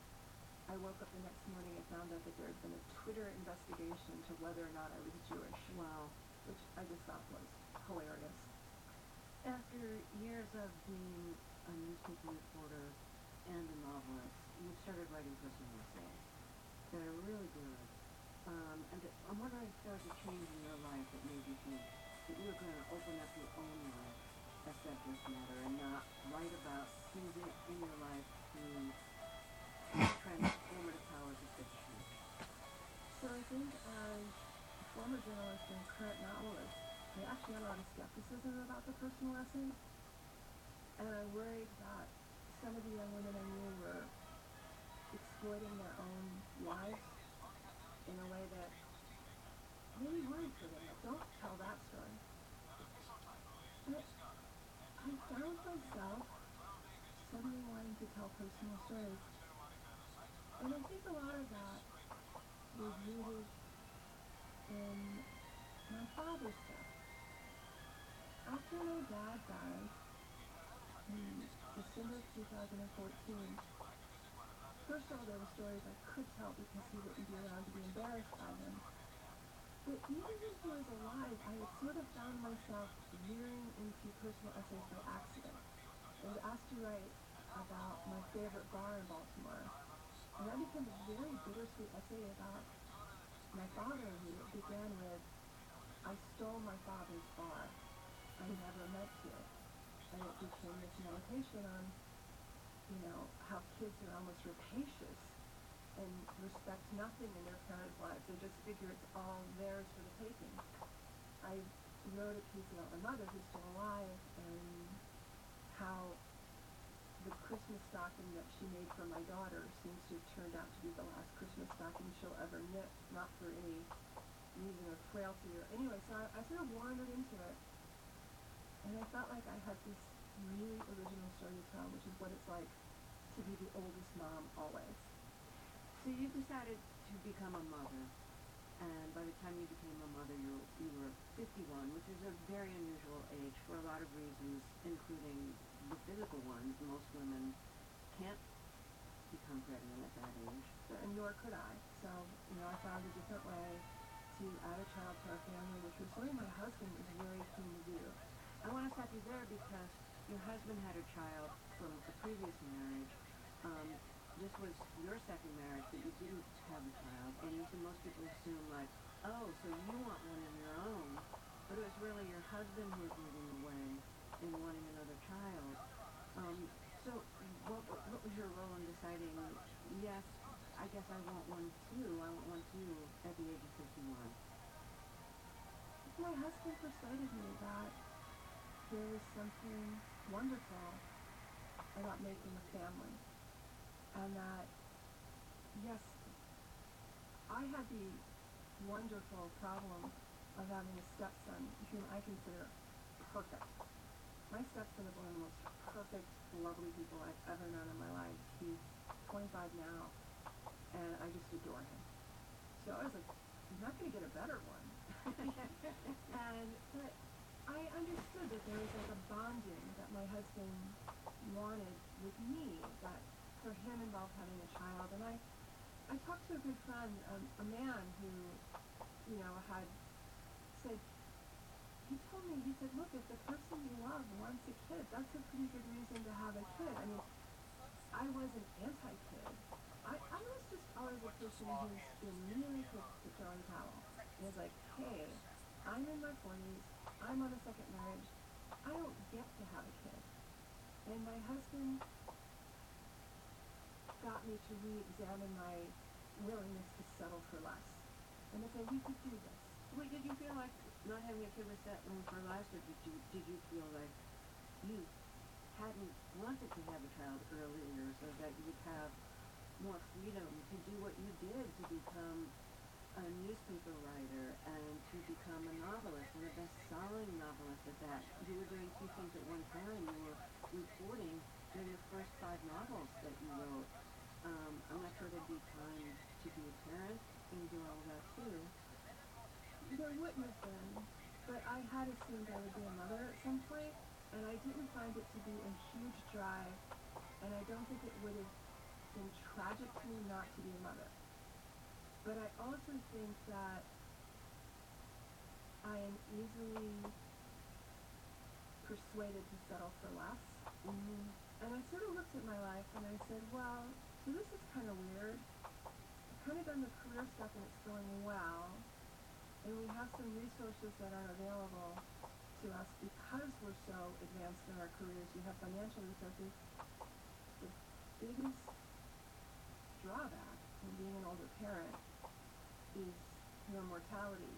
I woke up the next morning and found out that there had been a Twitter investigation to whether or not I was Jewish. Wow. Which I just thought was hilarious. After years of being a newspaper reporter and a novelist, you started writing personal essays that are really good. Um, and th- I'm wondering if there was a change in your life that made you think that you were going to open up your own life as subject matter and not write about things in, your life through transformative powers of fiction. So I think as a former journalist and current novelist, I actually had a lot of skepticism about the personal essays. And I worried that some of the young women I knew were exploiting their own lives in a way that maybe weren't for them. Don't tell that story. But I found myself suddenly wanting to tell personal stories. And I think a lot of that was rooted in my father's death. After my dad died in December of 2014, first of all, there were stories I could tell because he wouldn't be around to be embarrassed by them. But even when he was alive, I had sort of found myself veering into personal essays by accident. I was asked to write about my favorite bar in Baltimore. And that became a very bittersweet essay about my father, who began with, I stole my father's bar. I never meant to. And it became this meditation on, you know, how kids are almost rapacious and respect nothing in their parents' lives. They just figure it's all theirs for the taking. I wrote a piece about my mother who's still alive and how the Christmas stocking that she made for my daughter seems to have turned out to be the last Christmas stocking she'll ever knit, not for any reason of frailty or anyway, so I, I sort of wandered into it. And I felt like I had this really original story to tell, which is what it's like to be the oldest mom always. So you decided to become a mother, and by the time you became a mother, you you were 51, which is a very unusual age for a lot of reasons, including the physical ones. Most women can't become pregnant at that age. and nor could I. So, you know, I found a different way to add a child to our family, which was something my husband was very keen to do. I want to stop you there because your husband had a child from a previous marriage. Um, this was your second marriage, but you didn't have a child, and see most people assume like, oh, so you want one of your own, but it was really your husband who was leading the way in wanting another child. Um, so what, what was your role in deciding, yes, I guess I want one too, I want one too at the age of 51? My husband persuaded me that there was something wonderful about making a family. And that, yes, I had the wonderful problem of having a stepson whom I consider perfect. My stepson is one of the most perfect, lovely people I've ever known in my life. He's 25 now, and I just adore him. So I was like, I'm not going to get a better one. and but I understood that there was like a bonding that my husband wanted with me that for him involved having a child. And I, I talked to a good friend, um, a man who, you know, had said, he told me, he said, look, if the person you love wants a kid, that's a pretty good reason to have a kid. I mean, I wasn't anti-kid. I, I was just always a person who's been really quick to the towel. It was like, hey, I'm in my 40s, I'm on a second marriage, I don't get to have a kid. And my husband got me to re-examine my willingness to settle for less. And to say, we could do this. Wait, did you feel like not having a kid was settling for less, or did you, did you feel like you hadn't wanted to have a child earlier so that you would have more freedom to do what you did to become a newspaper writer and to become a novelist and a best-selling novelist at that. You were doing two things at one time. You were reporting during the first five novels that you wrote. Um, I'm not sure there'd be time to be a parent and do all that too. There wouldn't have been, but I had assumed I would be a mother at some point, and I didn't find it to be a huge drive, and I don't think it would have been tragic to me not to be a mother. But I also think that I am easily persuaded to settle for less. Mm-hmm. And I sort of looked at my life and I said, well, so this is kind of weird. I've kind of done the career stuff and it's going well. And we have some resources that are available to us because we're so advanced in our careers. We have financial resources. The biggest drawback in being an older parent is your mortality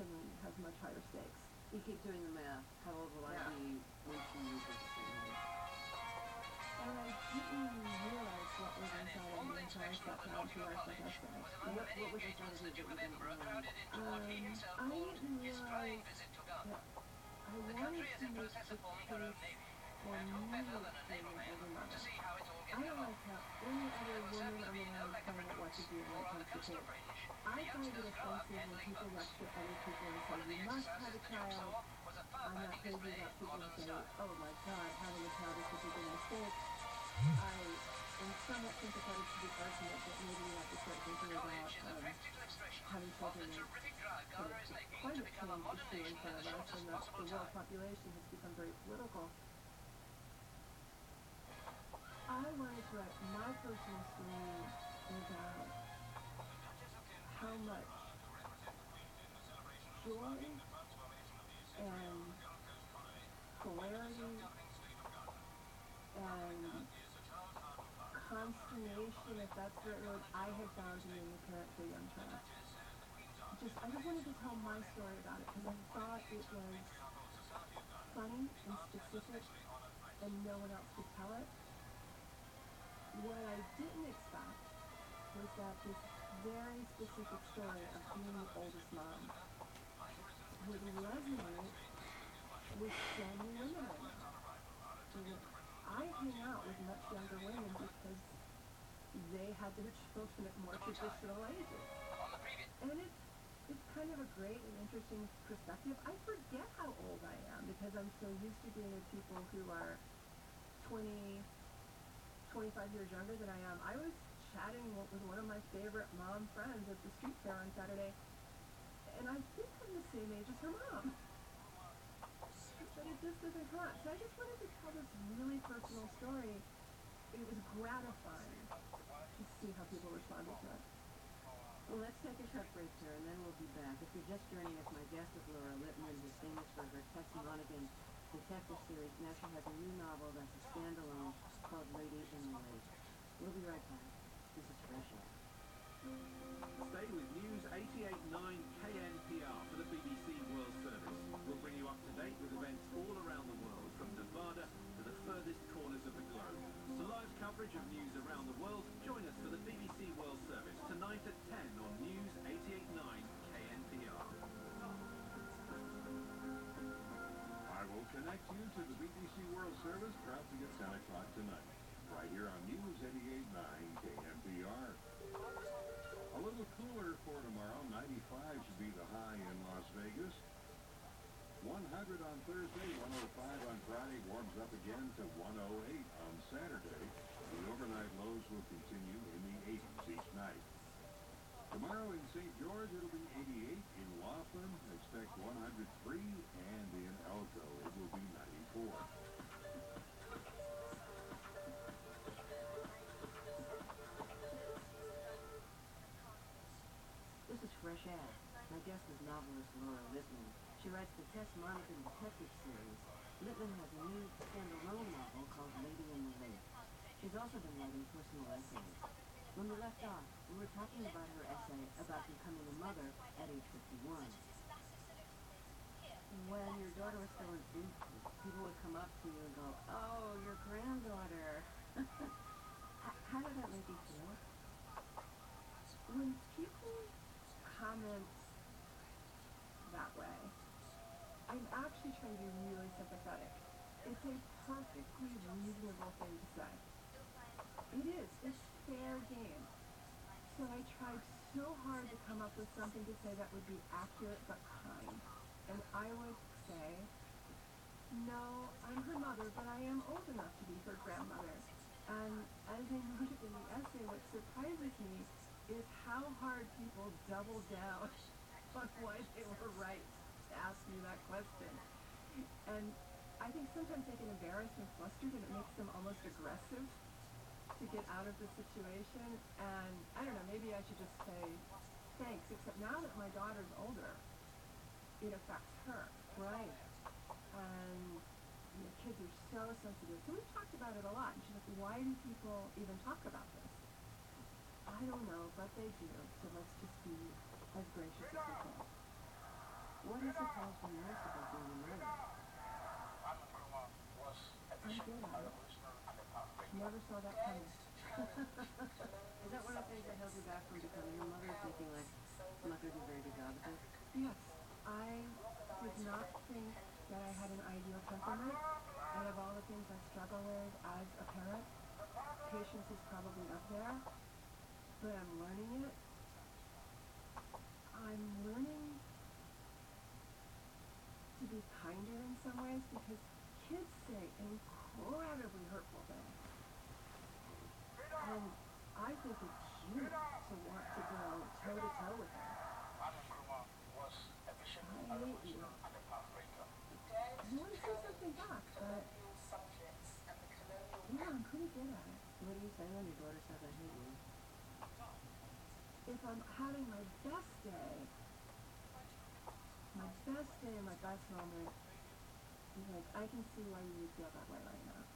Finland has much higher stakes. You keep doing the math. How old will I be when she uses the same name? And I didn't realize what was inside of me until I sat down to write the essay. What, what was inside of you that you didn't know? Um, I didn't realize that I wanted to make the case for me being an older mother. I don't like how any other woman on the line tell me what to do when it comes to kids. I find it offensive when people lecture other people and say, you must have a child. I'm not crazy about people who say, oh my god, having a child is such a big mistake. I am somewhat sympathetic to the argument that maybe we have to start thinking about um, having children is sort of change issue in front of us and that the world population has become very political. I wanted to write my personal story about how much joy and polarity and consternation, if that's the right word, I had found in being a parent to a young child. Just, I just wanted to tell my story about it because I thought it was funny and specific and no one else could tell it. What I didn't expect was that this very specific story of being the oldest mom would resonate with so women. I hang out with much younger women because they had their children at more traditional ages. And it's, it's kind of a great and interesting perspective. I forget how old I am because I'm so used to being with people who are 20, 25 years younger than I am. I was chatting with one of my favorite mom friends at the street fair on Saturday, and I think I'm the same age as her mom. But it just doesn't come. So I just wanted to tell this really personal story. It was gratifying to see how people responded to it. Well, let's take a short break here, and then we'll be back. If you're just joining us, my guest is Laura Lippman, famous for her Tess Monaghan detective series. Now she has a new novel that's a standalone called Lady in the Lake. We'll be right back. Stay with News 88.9 KNPR for the BBC World Service. We'll bring you up to date with events all around the world, from Nevada to the furthest corners of the globe. For live coverage of news around the world, join us for the BBC World Service tonight at 10 on News 88.9 KNPR. I will connect you to the BBC World Service, proud to get 10 o'clock tonight. Right here on News 88.9 KNPR. A little cooler for tomorrow. 95 should be the high in Las Vegas. 100 on Thursday, 105 on Friday, warms up again to 108 on Saturday. The overnight lows will continue in the 80s each night. Tomorrow in St. George, it'll be 88. In Laughlin, expect 103. And in Elko, it will be 94. Fresh Air. My guest is novelist Laura Lippman. She writes the Tess Monaghan detective series. Lippman has a new standalone novel called Lady in the Lake. She's also been writing personal essays. When we left off, we were talking about her essay about becoming a mother at age 51. When your daughter was still in infant, people would come up to you and go, oh, your granddaughter. H- how did that make you feel? When people comment that way, I'm actually trying to be really sympathetic. It's a perfectly reasonable thing to say. It is. It's fair game. So I tried so hard to come up with something to say that would be accurate but kind. And I would say, no, I'm her mother, but I am old enough to be her grandmother. And as I noted in the essay, what surprises me is how hard people double down on why they were right to ask me that question. And I think sometimes they get embarrassed and flustered and it makes them almost aggressive to get out of the situation. And I don't know, maybe I should just say thanks, except now that my daughter's older, it affects her. Right. And you know, kids are so sensitive. So we've talked about it a lot. And she's like, why do people even talk about this? I don't know, but they do. So let's just be as gracious as we can. calls from nurse about being a murder. I'm good at it. Never saw that coming. Is that one of the things that held you back from becoming a mother, thinking like, I'm not going to do a very good job at this? Yes, I did not think that I had an ideal temperament. Out of all the things I struggle with as a parent, patience is probably up there, but I'm learning it. I'm learning to be kinder in some ways because kids say incredibly hurtful things. And I think it's cute to want to go toe to toe with them. I hate you. Want to say something back, but yeah, I'm pretty good at it. What do you say when your daughter says I hate you? If I'm having my best day, my best day and my best moment, like I can see why you would feel that way right now.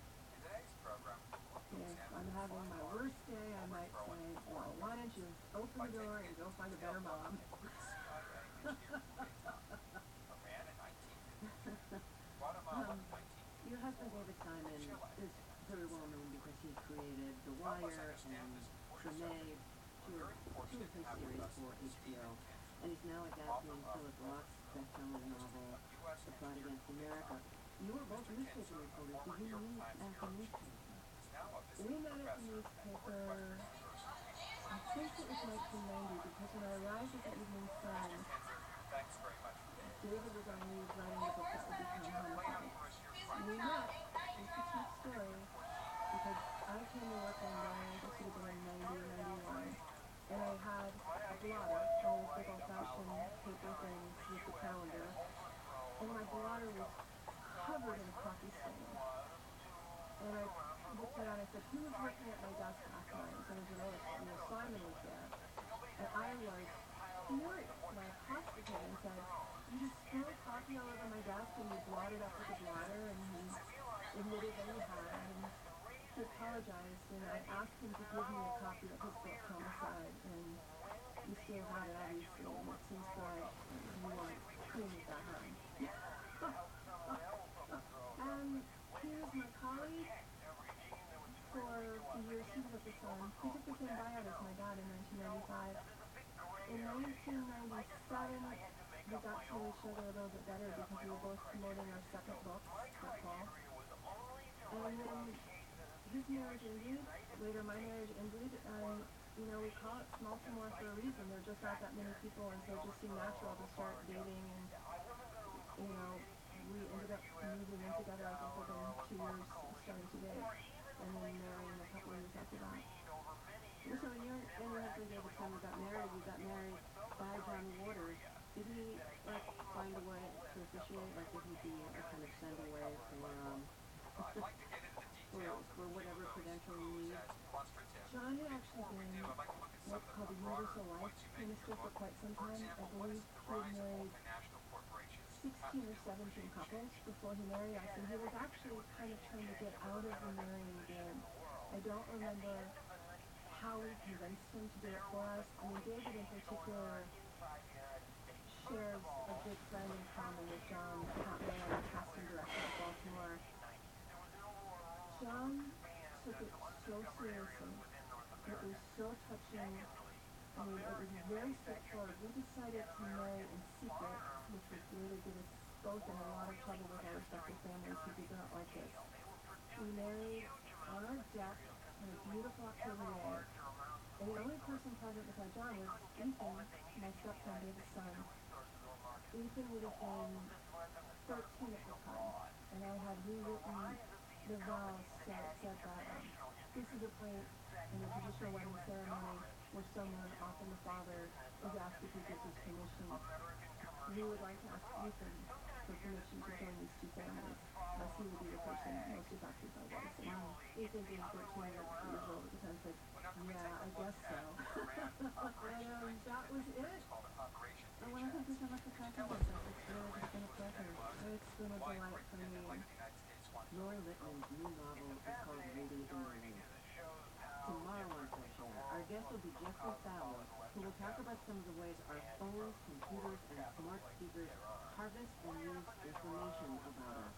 If I'm having my worst day, I might say, well, why don't you open the door and go find a better mom? um, your husband, David Simon, is very well known because he created The Wire and Treme, two of series for HBO, and he's now adapting Philip Roth's best-selling novel, The Plot Against America. You were both newspaper reporters. Did you meet at the newspaper? We met at the newspaper, I think it was 1990, because when I arrived at the Evening Sun, David was on leave writing the book that would become Homicide. And we met, it's a cute story, because I came to work one day, I guess it would have been 90 or 91, and I had a blotter, one of old-fashioned paper things with the calendar, and my blotter was covered in coffee stains. And I looked it and I said, who was working at my desk last night? And said, oh, you know, Simon was there. And I was furious. And I said, you just spilled coffee all over my desk and you blotted up with a blotter and he admitted that he had and he apologized and I asked him to give me a copy of his book, Homicide, and you still have it obviously and it seems like you weren't clean at that time. and um, here's my colleague for the years he was at the Sun. He the same buyout as my dad in 1995. In 1997, we got to know each a little bit better because we were both promoting our second book, Football. And then his marriage ended, later my marriage ended, and, you know, we call it small more for a reason. There are just aren't that many people, and so it just seemed natural to start dating, and, you know, we ended up moving in together, I think, within two years starting to date, and then marrying a couple years after that. So when you and your husband David Simon got married, you got married by John Waters. Did he like find a way to officiate? Like did he be a kind of send away for um for, for whatever credential you need? John had actually been what's called a universal life minister for quite some time. I believe he had married 16 or 17 couples before he married us, and he was actually kind of trying to get out of the marrying game. I don't remember how we convinced him to do it for us. I mean, David in particular shares a good friend in common with John Pat Moran, the casting director of Baltimore. John took it so seriously. It was so touching. I mean, it was very straightforward. We decided to marry in secret, which would really get us both in a lot of trouble with our respective families who did not like this. We married on our deck on a beautiful October day. And the only person present beside John was Ethan, my stepson, David's son. Ethan would have been 13 at the time, and I had rewritten the vows it said that um, this is a point in the traditional wedding ceremony where someone, often the father, is asked if he gives his permission. We would like to ask Ethan for permission to join these two families, as he would be the person most affected by this. And Ethan being 13 years old the time said, yeah, I guess so. and um, that was it. And when I think we so much for talking about this, it's really just been a pleasure. It's been a delight for me. Laura Lippman's new novel is called Lady in the Lake. Tomorrow on Fresh Air, our guest will be Geoffrey Fowler, who will talk about some of the ways our phones, computers, and smart speakers harvest and use information about us.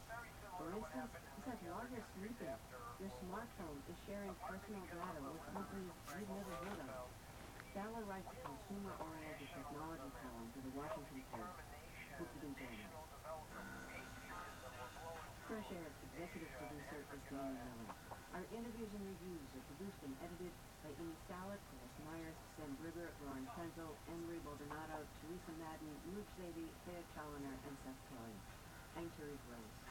For instance, says while you're sleeping, your smartphone is sharing personal data with companies you've never heard of. Fowler writes a consumer-oriented technology column for the Washington Post. Hope you can join us. Fresh Air executive producer is Danny Miller. Our interviews and reviews are produced and edited by Amy Salit, Phyllis Myers, Sam Briger, Lauren Krenzel, Emery Baldonado, Therese Madden, Mooj Zadie, Thea Chaloner, and Seth Kelley. I'm Terry Gross.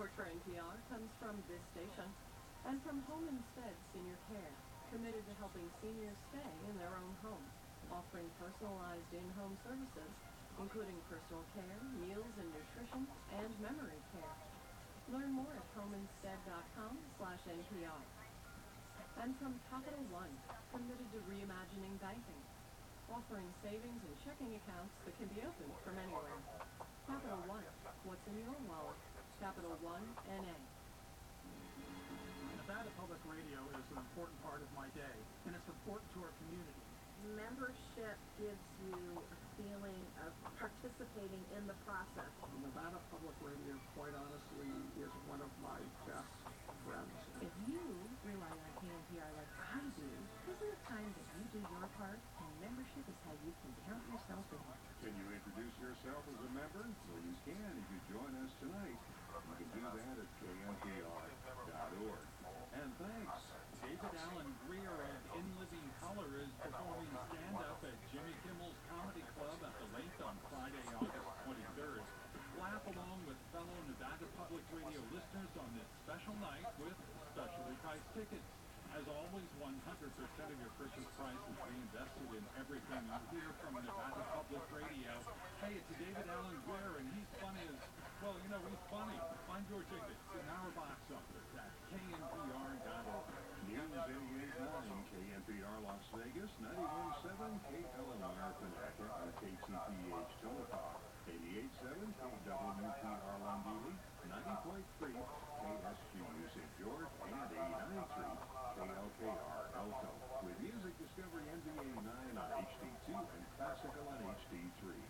Support for NPR comes from this station and from Home Instead Senior Care, committed to helping seniors stay in their own homes, offering personalized in-home services, including personal care, meals and nutrition, and memory care. Learn more at homeinstead.com slash NPR. And from Capital One, committed to reimagining banking, offering savings and checking accounts that can be opened from anywhere. Capital One, what's in your wallet? Capital One, N.A. Nevada Public Radio is an important part of my day, and it's important to our community. Membership gives you a feeling of participating in the process. Nevada Public Radio, quite honestly, is one of my best friends. If you rely on KNPR like I do, isn't it time that you do your part? And membership is how you can count yourself in. Can you introduce yourself as a member? Well, you can if you join us tonight. And thanks. David Alan Grier of In Living Color is performing stand-up at Jimmy Kimmel's Comedy Club at the Lake on Friday, August 23rd. Laugh along with fellow Nevada Public Radio listeners on this special night with specially priced tickets. As always, 100% of your purchase price is reinvested in everything you hear from Nevada Public Radio. Hey, it's David Alan Grier, and he's funny as, well, you know, he's funny. Find your tickets in our box office at knpr.org. News 88.9 KNPR Las Vegas, 91.7 KLNR Panaca, and KTPH Tonopah, 88.7 KWPR Lund-Ely, 90.3 KSGU St. George, and 89.3 KLKR Elko. With music discovery NBA 9 on HD2 and classical on HD3.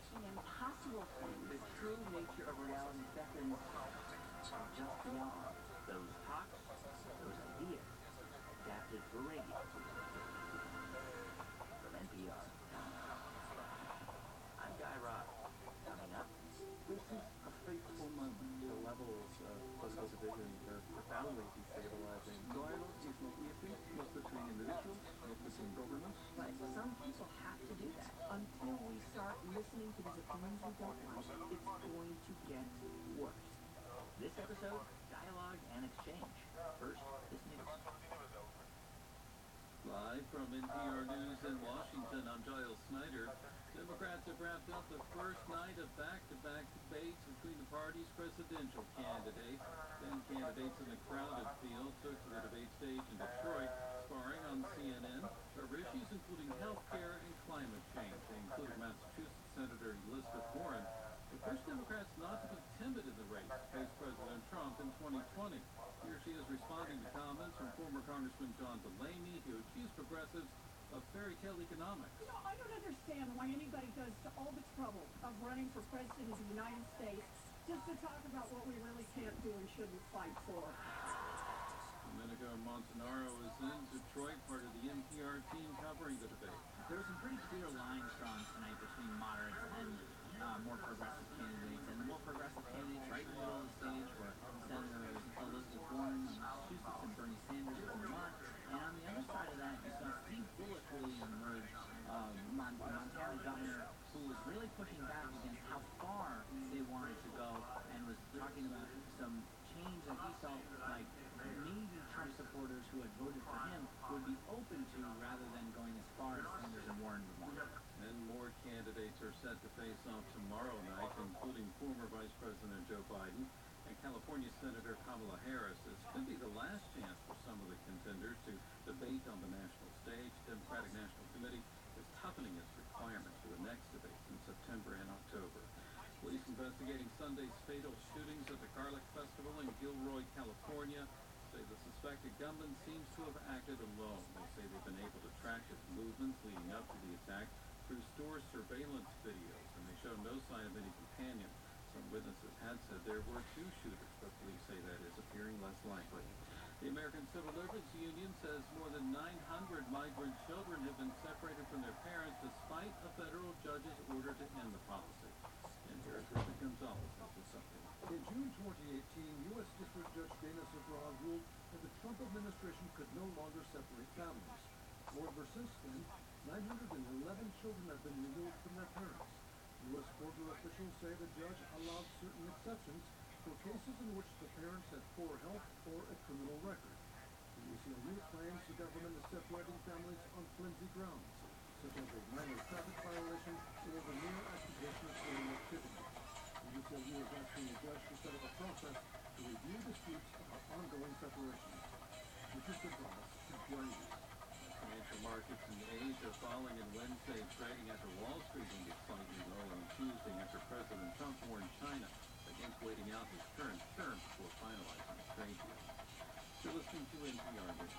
in impossible things. The true nature of reality beckons just beyond those talks, those ideas, adapted for radio. From NPR. I'm Guy Raz. Coming up, This is a fateful moment. The levels of political division are profoundly destabilizing. Dialogue is not easy, not between individuals, not between governments. But some people have to do that. Until we start listening to these opinions we don't it's going to get worse. this episode, dialogue and exchange. First, this news. Live from NPR News in Washington, I'm Giles Snyder. Democrats have wrapped up the first night of back-to-back debates between the party's presidential candidates. Ten candidates in a crowded field took to the debate stage in Detroit, sparring on CNN over issues including health care and climate change. They included Massachusetts Senator Elizabeth Warren, the first Democrats not to be timid in the race to face President Trump in 2020. Here she is responding to comments from former Congressman John Delaney, who accused progressives of fairy tale economics. You know, I don't understand why anybody goes to all the trouble of running for president of the United States just to talk about what we really can't do and shouldn't fight for. Domenico Montanaro is in Detroit, part of the NPR team covering the debate. There were some pretty clear lines drawn tonight between moderates and uh, more progressive candidates. And the more progressive candidates right in the middle of the stage were Senators Elizabeth Warren Massachusetts and Bernie Sanders of Vermont. And on the other side of that, you saw Steve Bullock really emerge, uh, Mon- Montana governor, who was really pushing back against how far they wanted to go and was talking about some change that he felt like maybe Trump supporters who had voted for him would be open to rather than going as far as Sanders and Warren would want. And more candidates are set to face off tomorrow night, including former Vice President Joe Biden and California Senator Kamala Harris. This could be the last chance for some of the contenders to debate on the national stage. Democratic National Committee is toughening its requirements for the next debates in September and October. Police investigating Sunday's fatal shootings at the Garlic Festival in Gilroy, California, say the suspected gunman seems to have acted alone. They say they've been able to track his movements leading up to the attack through store surveillance videos, and they show no sign of any companion. Some witnesses had said there were two shooters, but police say that is appearing less likely. The American Civil Liberties Union says more than 900 migrant children have been separated from their parents despite a federal judge's order to end the policy. And here's Richard Gonzalez this update. In June 2018, U.S. District Judge Dana Sabraw ruled that the Trump administration could no longer separate families. Since then, 911 children have been removed from their parents. U.S. border officials say the judge allowed certain exceptions for cases in which the parents had poor health or a criminal record. The ACLU claims the government is separating families on flimsy grounds, such as a minor traffic violation or the mere accusation of criminal activity. The ACLU is asking the judge to set up a process to review disputes about ongoing separations. Richard Gonzalez, NPR News. Financial markets in Asia falling in Wednesday, trading after Wall Street ended slightly lower on Tuesday after President Trump warned China against waiting out his current term before finalizing a trade deal. You're listening to NPR News.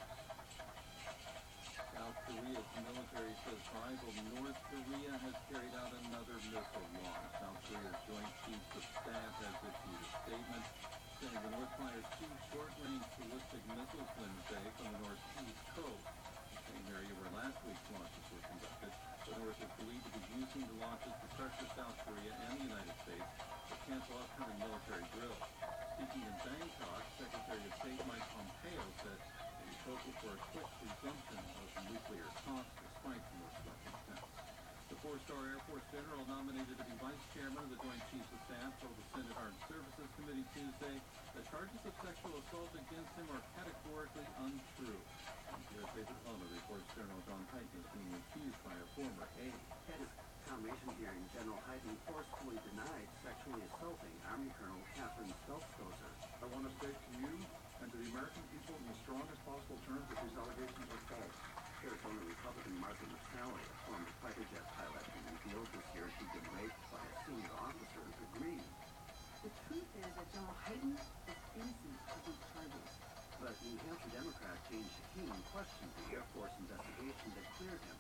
South Korea's military says rival North Korea has carried out another missile launch. South Korea's Joint Chiefs of Staff has issued a statement saying the North fired two short-range ballistic missiles Wednesday from the northeast coast, the same area where last week's launches were conducted. The North is believed to be using the launches to pressure South Korea and the United States to cancel upcoming military drills. Speaking in Bangkok, Secretary of State Mike Pompeo said that he's hopeful for a quick resumption of nuclear talks despite the most attempts. The four-star Air Force general nominated to be vice chairman of the Joint Chiefs of Staff told the Senate Armed Services Committee Tuesday that charges of sexual assault against him are categorically untrue. NPR's David Palmer reports General John Hyten is being accused by a former aide. At his confirmation hearing, General Hyten forcefully denied sexually assaulting Army Colonel Kathryn Spletstoser. I want to state to you and to the American people in the strongest possible terms that these allegations are false. Arizona Republican Martha McSally, a former fighter jet pilot who revealed this year she'd been raped by a senior officer, agreed. The Green. The truth is that General Hyten Democrat Jeanne Shaheen questioned the Air Force investigation that cleared him.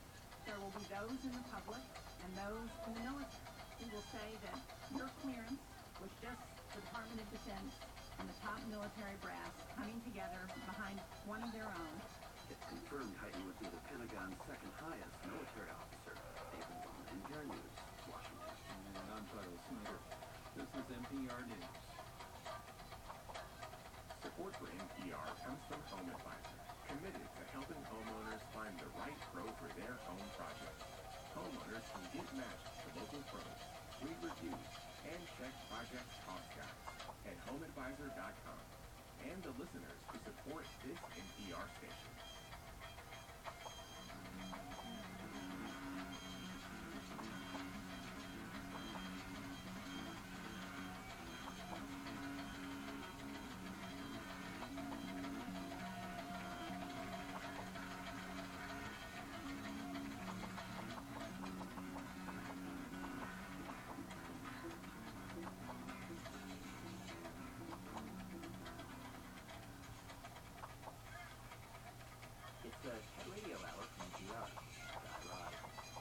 There will be those in the public and those in the military who will say that your clearance was just the Department of Defense and the top military brass coming together behind one of their own. It confirmed Hyten would be the Pentagon's second highest military officer. David Bond, NPR News, Washington. And I'm Giles Snyder. This is NPR News. Support for NPR comes from Home Advisor, committed to helping homeowners find the right pro for their home. Homeowners can get matched to local pros, read reviews, and check project cost guides at homeadvisor.com. And the listeners who support this NPR station. The Radio Hour from Guy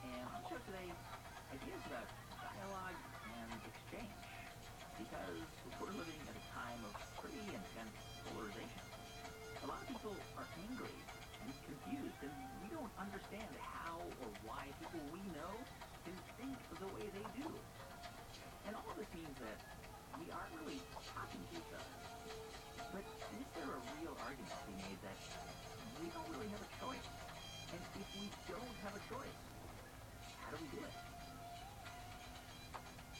And the show today, ideas about dialogue and exchange. Because we're living at a time of pretty intense polarization. A lot of people are angry and confused, and we don't understand how or why people we know can think the way they do. And all this means that we aren't really talking to each other. But is there a real argument to be made that we don't really have a choice? And if we don't have a choice, how do we do it?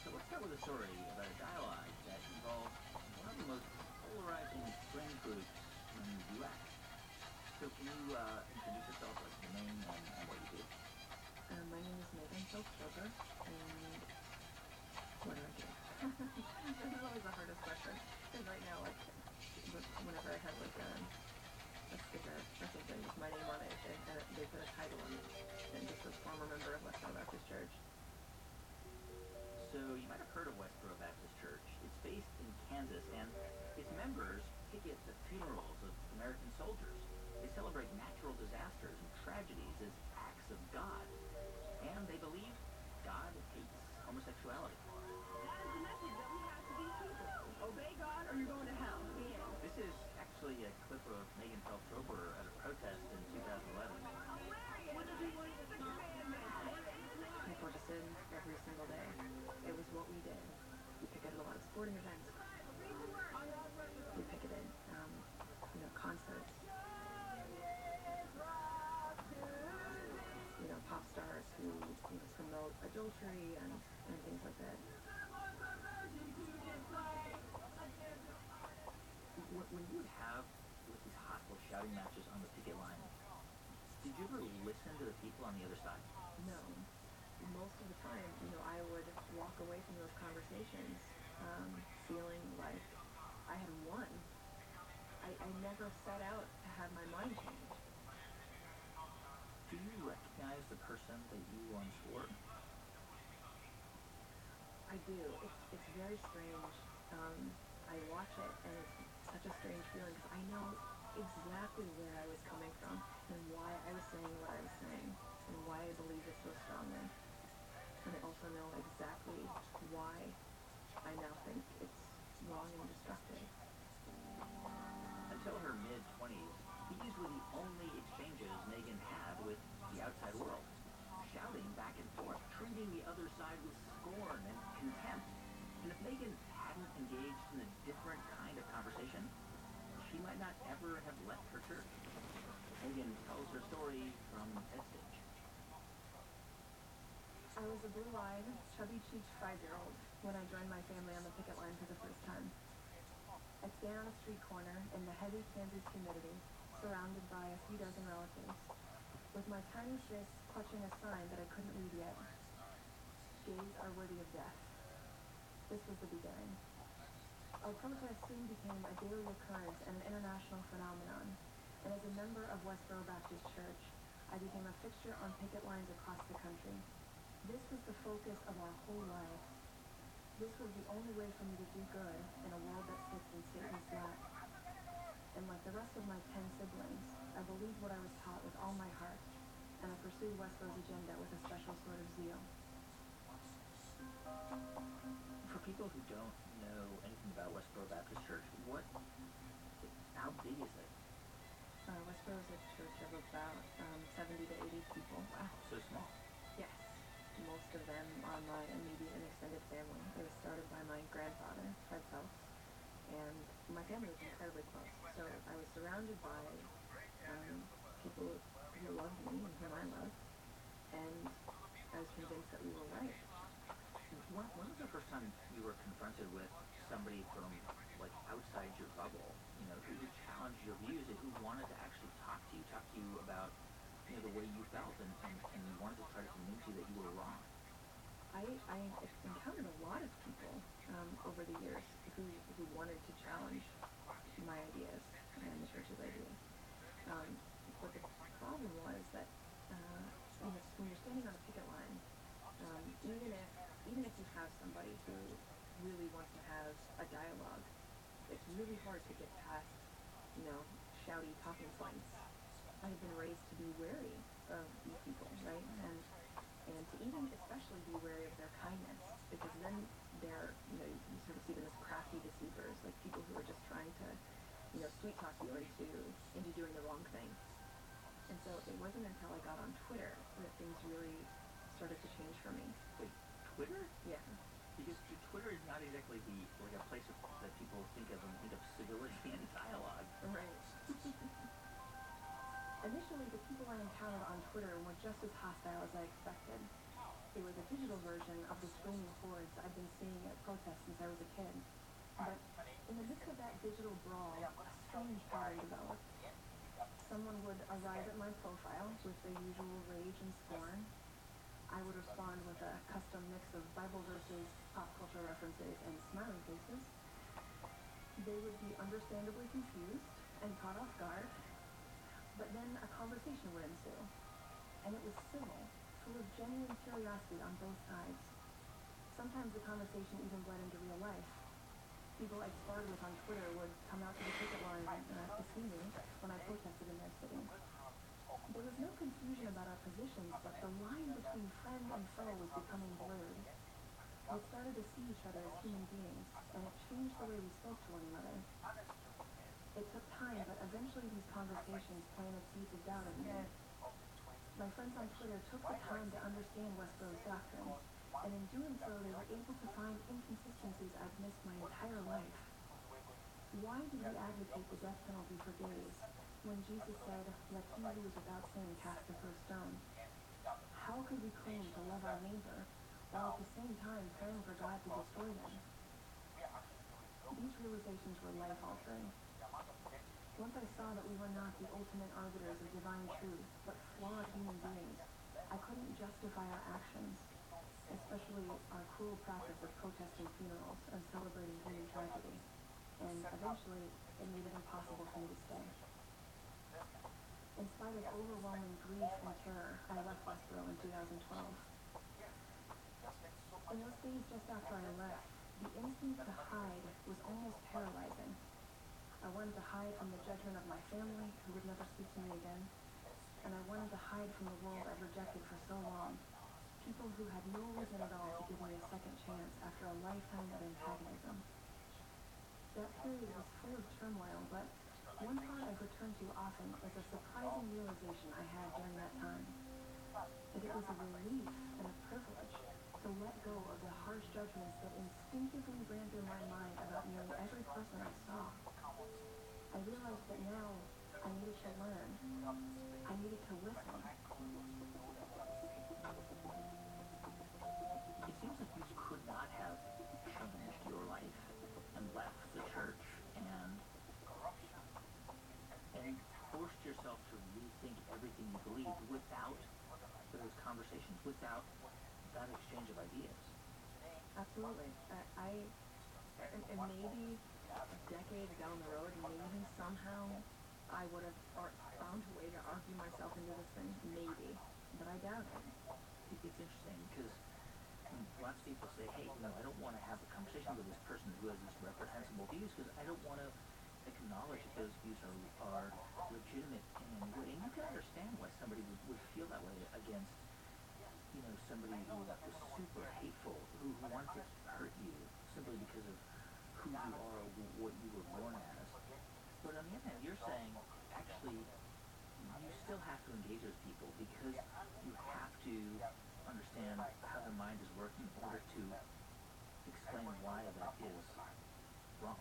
So let's start with a story about a dialogue that involves one of the most polarizing spring groups in the U.S. So can you uh, introduce yourself, like your name and, and what you do? Um, my name is Megan Silkberger, and what do I do? this is always the hardest question. Because right now, like, whenever I have like a, a sticker or something with my name on it, and, and they put a title on it, and just a former member of Westboro Baptist Church. So you might have heard of Westboro Baptist Church. It's based in Kansas, and its members picket the funerals of American soldiers. They celebrate natural disasters and tragedies as acts of God. And they believe God hates homosexuality. That is the message that we have to these people. Obey God or you're going to hell. This is actually a clip of Megan Phelps-Roper at a protest in 2011. What does he want to the commandments? We every single day. It was what we did. We picketed a lot of sporting events. We picketed, um, you know, concerts. You know, pop stars who you know, promote adultery and, and things like that. When, you would have these hostile shouting matches on the picket line, did you ever listen to the people on the other side? Most of the time, you know, I would walk away from those conversations um, feeling like I had won. I, I never set out to have my mind changed. Do you recognize the person that you once were? I do. It's, it's very strange. Um, I watch it and it's such a strange feeling because I know exactly where I was coming from and why I was saying what I was saying and why I believed it so strongly. And I also know exactly why I now think it's wrong and destructive. Until her mid-twenties, these were the only exchanges Megan had with the outside world. Shouting back and forth, treating the other side with scorn and contempt. And if Megan hadn't engaged in a different kind of conversation, she might not ever have left her church. Megan tells her story from Stage. I was a blue-eyed, chubby-cheeked five-year-old when I joined my family on the picket line for the first time. I'd stand on a street corner in the heavy Kansas humidity, surrounded by a few dozen relatives, with my tiny fists clutching a sign that I couldn't read yet. Gays are worthy of death. This was the beginning. Our protest soon became a daily occurrence and an international phenomenon, and as a member of Westboro Baptist Church, I became a fixture on picket lines across the country. This was the focus of our whole lives. This was the only way for me to do good in a world that sits in Satan's lap. And like the rest of my ten siblings, I believed what I was taught with all my heart, and I pursued Westboro's agenda with a special sort of zeal. For people who don't know anything about Westboro Baptist Church, what, how big is it? Uh, Westboro is a church of about um, 70 to 80 people. Wow, so small. Most of them are my immediate and extended family. It was started by my grandfather, Fred Phelps, and my family was incredibly close. So I was surrounded by um, people who loved me and whom I loved, and I was convinced that we were right. When, when was the first time you were confronted with somebody from like outside your bubble, you know, who challenged your views and who wanted to actually talk to you, talk to you about you know, the way you felt and, and, and wanted to try to convince you that you were wrong? I, I encountered a lot of people um, over the years who, who wanted to challenge my ideas and the church's ideas. Um, but the problem was that uh, when, you're, standing on a picket line, um, even if even if you have somebody who really wants to have a dialogue, it's really hard to get past, you know, shouty talking points. I've been raised to be wary of these people, right? And and to even especially be wary of their kindness, because then they're, you know, you sort of see them as crafty deceivers, like people who are just trying to, you know, sweet talk you into into doing the wrong thing. And so it wasn't until I got on Twitter that things really started to change for me. Wait, Twitter? Yeah. Because Twitter is not exactly the like a place of, that people think of they think of civility and dialogue. Right. Initially, the people I encountered on Twitter were just as hostile as I expected. They were the digital version of the screaming hordes I'd been seeing at protests since I was a kid. But in the midst of that digital brawl, a strange pattern developed. Someone would arrive at my profile with the usual rage and scorn. I would respond with a custom mix of Bible verses, pop culture references, and smiling faces. They would be understandably confused and caught off guard, but then a conversation would ensue, and it was civil, full of genuine curiosity on both sides. Sometimes the conversation even bled into real life. People I sparred with on Twitter would come out to the picket line uh, to see me when I protested in their city. There was no confusion about our positions, but the line between friend and foe was becoming blurred. We started to see each other as human beings, and it changed the way we spoke to one another. It took time, but eventually these conversations planted seeds of doubt in me. My friends on Twitter took the time to understand Westboro's doctrines, and in doing so they were able to find inconsistencies I'd missed my entire life. Why did we advocate the death penalty for gays when Jesus said, let he who is without sin cast the first stone? How could we claim to love our neighbor while at the same time praying for God to destroy them? These realizations were life-altering. Once I saw that we were not the ultimate arbiters of divine truth, but flawed human beings, I couldn't justify our actions, especially our cruel practice of protesting funerals and celebrating human tragedy. And eventually, it made it impossible for me to stay. In spite of overwhelming grief and terror, I left Westboro in 2012. In those days just after I left, the instinct to hide was almost paralyzing. I wanted to hide from the judgment of my family, who would never speak to me again, and I wanted to hide from the world I'd rejected for so long. People who had no reason at all to give me a second chance after a lifetime of antagonism. That period was full of turmoil, but one thought I've returned to often was a surprising realization I had during that time. That it was a relief and a privilege to let go of the harsh judgments that instinctively ran through my mind about nearly every person I saw. I realized that now I needed to learn. I needed to listen. It seems like you could not have changed your life and left the church and and forced yourself to rethink everything you believed without those conversations, without that exchange of ideas. Absolutely. I, I and, and maybe a decade down the road, maybe somehow I would have found a way to argue myself into this thing. Maybe, but I doubt it. It- It's interesting because lots of people say, hey, know, I don't want to have a conversation with this person who has these reprehensible views because I don't want to acknowledge that those views are, are legitimate in any way. And you can understand why somebody would, would feel that way against, you know, somebody who was super hateful, who, who wanted to hurt you simply because of who you are what you were born as. But on the other hand, you're saying, actually, you still have to engage those people because you have to understand how their mind is working in order to explain why that is wrong.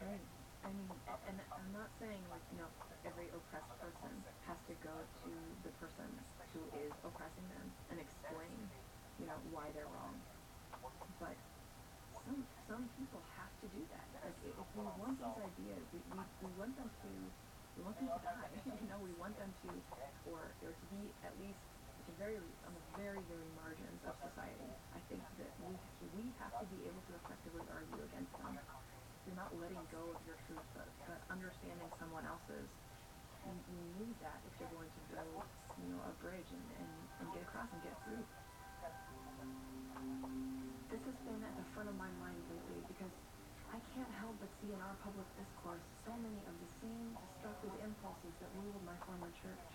Right. I mean, and I'm not saying like you know every oppressed person has to go to the person who is oppressing them and explain, you know, why they're wrong. But some some people have to do that. Like if we want these ideas, we, we, we want them to we want them to die. you know, we want them to or or to be at least at the very least on the very very margins of society. I think that we we have to be able to effectively argue against them. You're not letting go of your truth, but, but understanding someone else's. You, you need that if you're going to build, you know, a bridge and, and, and get across and get through. This has been at the front of my mind can't help but see in our public discourse so many of the same destructive impulses that ruled my former church.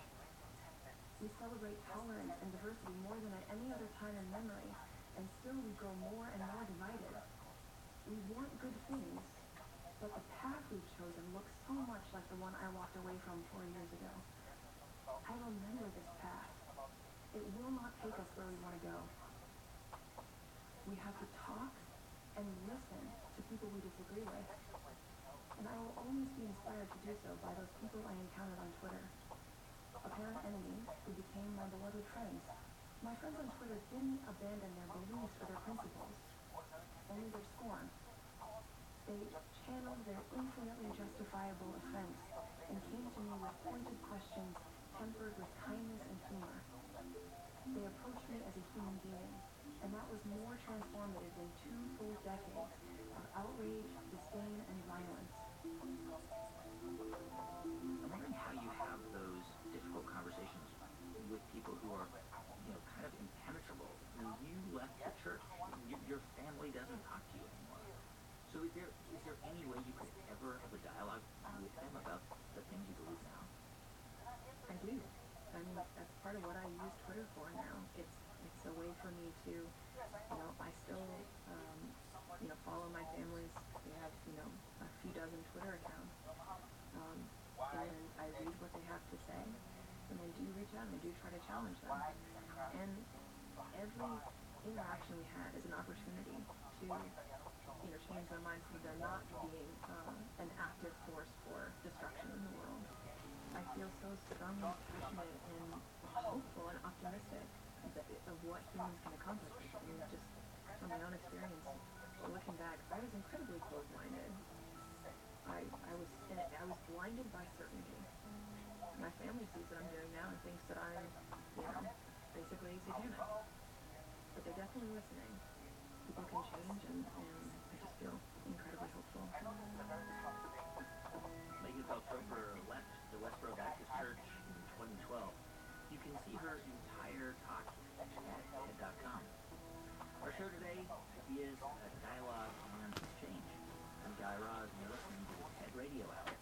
We celebrate tolerance and diversity more than at any other time in memory, and still we grow more and more divided. We want good things, but the path we've chosen looks so much like the one I walked away from four years ago. I remember this path. It will not take us where we want to go. We have to talk and listen people we disagree with. And I will always be inspired to do so by those people I encountered on Twitter. Apparent enemies who became my beloved friends. My friends on Twitter didn't abandon their beliefs or their principles, only their scorn. They channeled their infinitely justifiable offense and came to me with pointed questions tempered with kindness and humor. They approached me as a human being, and that was more transformative than two full decades outrage, disdain, and violence. I'm wondering how you have those difficult conversations with people who are, you know, kind of impenetrable. Mean, you left the church. Your, your family doesn't talk to you anymore. So is there is there any way you could ever have a dialogue with them about the things you believe now? I do. I mean, that's part of what I use Twitter for now. It's it's a way for me to, you know, I still, um, you know, follow my family's. They have, you know, a few dozen Twitter accounts, um, and I read what they have to say, and I do reach out and I do try to challenge them. And every interaction we had is an opportunity to, you know, change their minds from there not being um, an active force for destruction in the world. I feel so strongly passionate and hopeful and optimistic that, of what humans can accomplish. I mean, just from my own experience, looking back, I was incredibly closed-minded. I, I was I was blinded by certainty. My family sees what I'm doing now and thinks that I'm, you know, basically satanic. But they're definitely listening. People can change, and, and I just feel incredibly hopeful. Megan Phelps-Roper left the Westboro Baptist Church in 2012. You can see her entire talk at TED.com. Our show today is a dialogue on exchange. I'm Guy Raz, listening to the TED Radio Hour.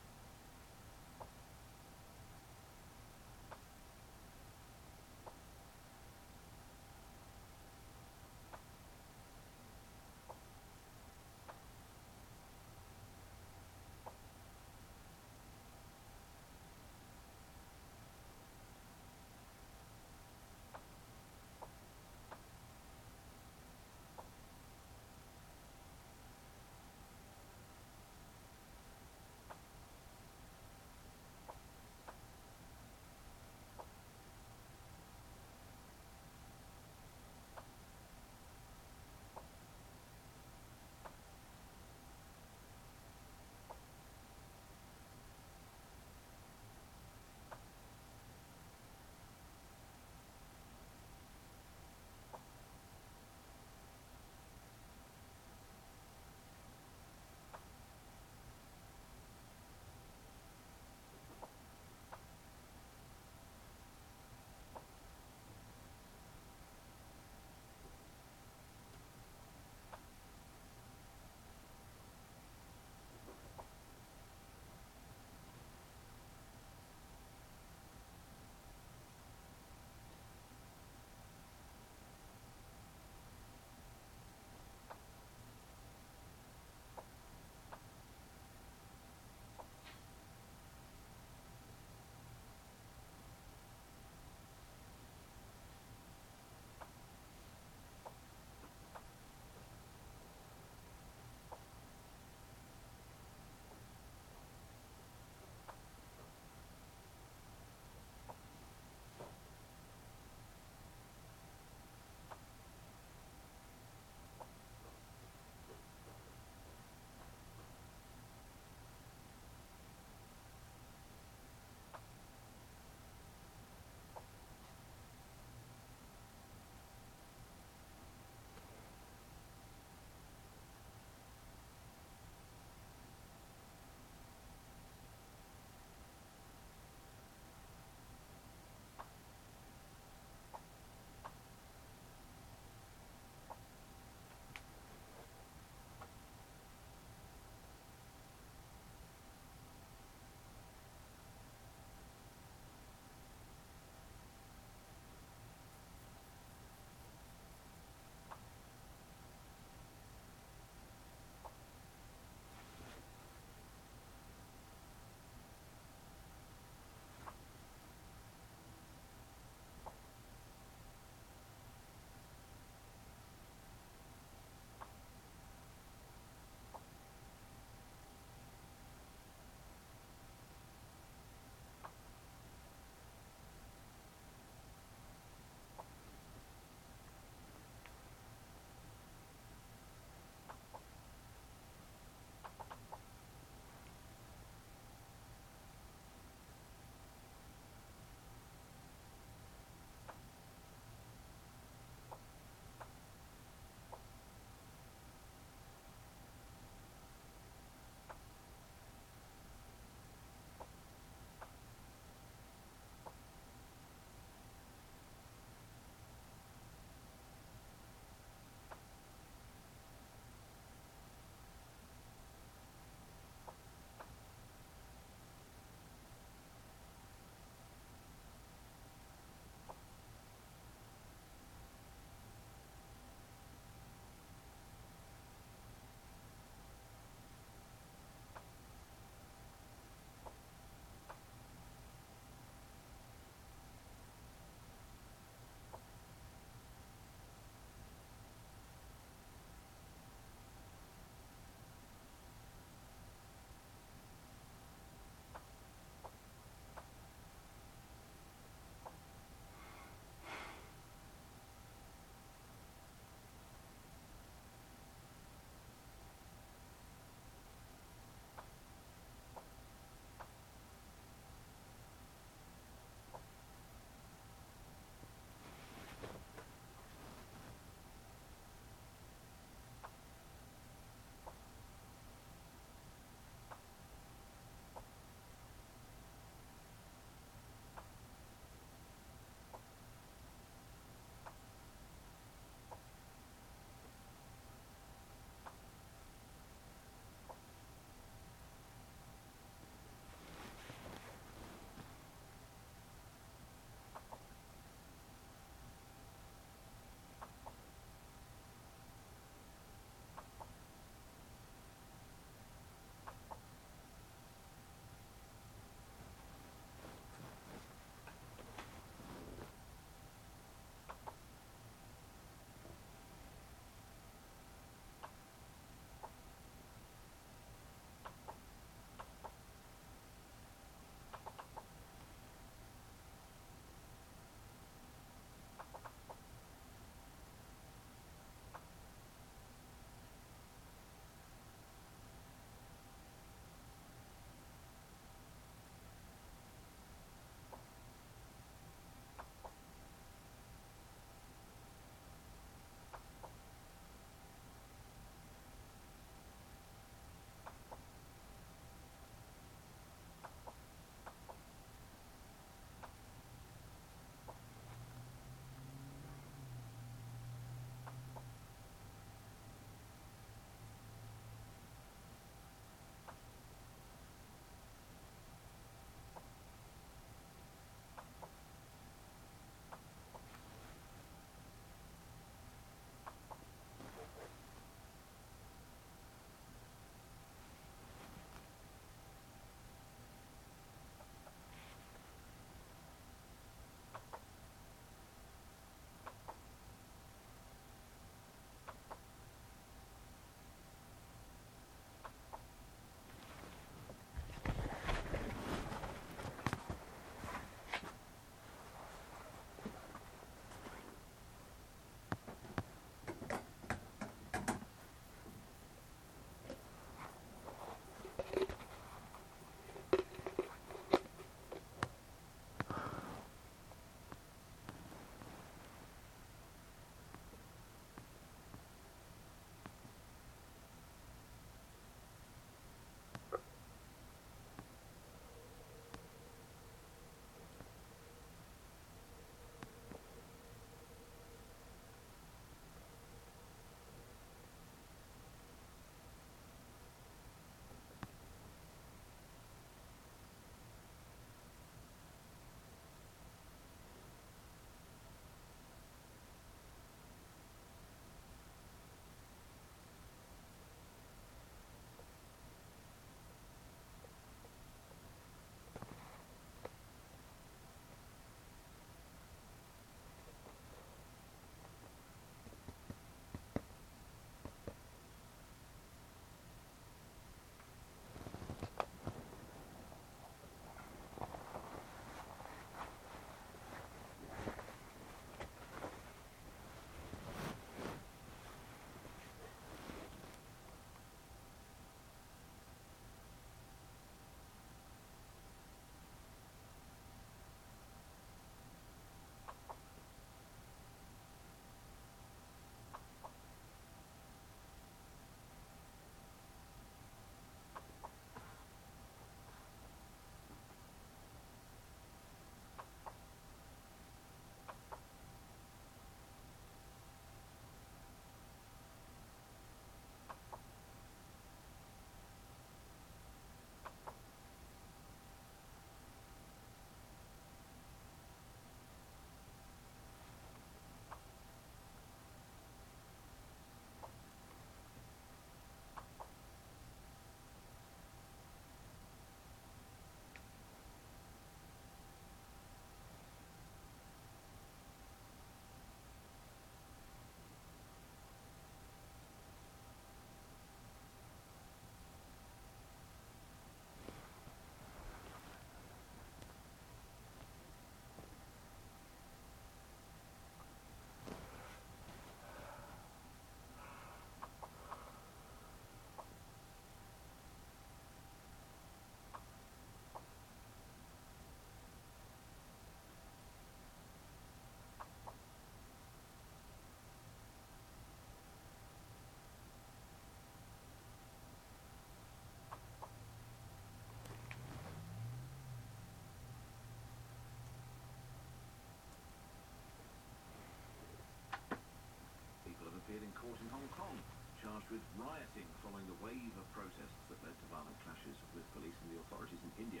Charged with rioting following the wave of protests that led to violent clashes with police and the authorities in India.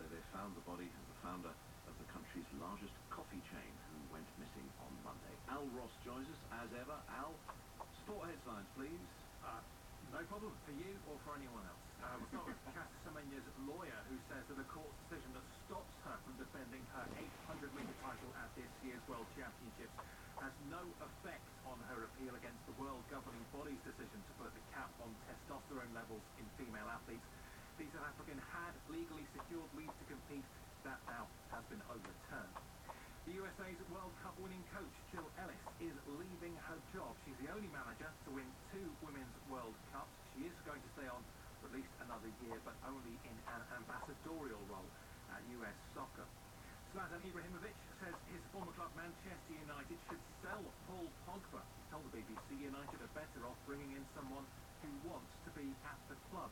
So they found the body of the founder of the country's largest coffee chain who went missing on Monday. Al Ross joins us as ever. Al, sport headlines, please. Uh, no problem for you or for anyone else. Uh, we'll start with Semenya's lawyer who says that the court's decision that stops her from defending her 800-metre title at this year's World Championships has no effect on her appeal against the world governing body's decision to put the cap on testosterone levels in female athletes. The South African had legally secured leave to compete. That now has been overturned. The USA's World Cup winning coach, Jill Ellis, is leaving her job. She's the only manager to win two Women's World Cups. She is going to stay on for at least another year, but only in an ambassadorial role at US Soccer. Zlatan Ibrahimovic says his former club Manchester United should sell He told the BBC United are better off bringing in someone who wants to be at the club.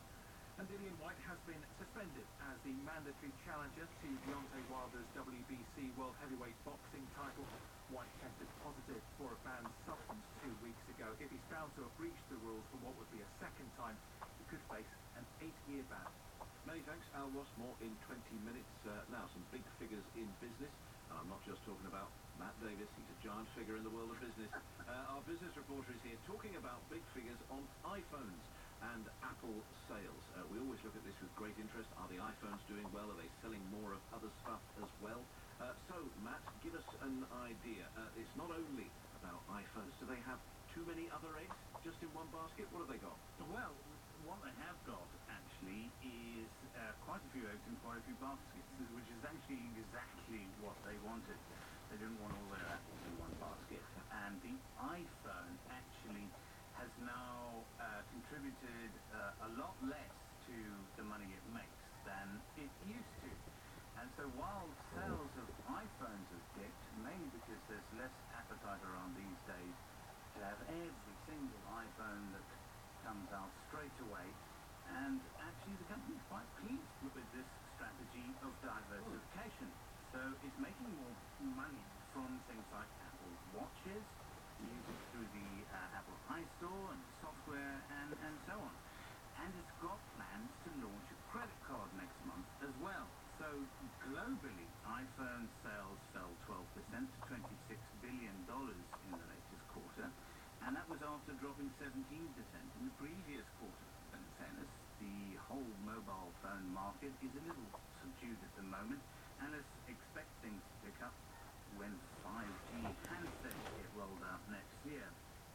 And Dillian Whyte has been suspended as the mandatory challenger to Deontay Wilder's WBC World Heavyweight Boxing title. Whyte tested positive for a banned substance two weeks ago. If he's found to have breached the rules for what would be a second time, he could face an eight-year ban. Many thanks, Al Ross. More in 20 minutes. Uh, now, some big figures in business. And I'm not just talking about Matt Davis. He's a giant figure in the world of business. Uh, our business reporter is here talking about big figures on iPhones and Apple sales. Uh, we always look at this with great interest. Are the iPhones doing well? Are they selling more of other stuff as well? Uh, so, Matt, give us an idea. Uh, it's not only about iPhones. Do they have too many other eggs just in one basket? What have they got? Well, what they have got, actually, is uh, quite a few eggs in quite a few baskets, which is actually exactly what they wanted. They didn't want all their apples in one basket. And the iPhone actually has now uh, contributed uh, a lot less to the money it makes than it used to. And so while sales of iPhones have dipped, mainly because there's less appetite around these days to have every single iPhone that comes out straight away, and actually the company's quite pleased with this strategy of diversification. So it's making more money from things like Apple Watches, it through the uh, Apple iStore and software and, and so on. And it's got plans to launch a credit card next month as well. So globally, iPhone sales fell 12% to $26 billion in the latest quarter, and that was after dropping 17% in the previous quarter. In fairness, the whole mobile phone market is a little subdued at the moment, and is expect things to pick up when 5G handsets get rolled out next year.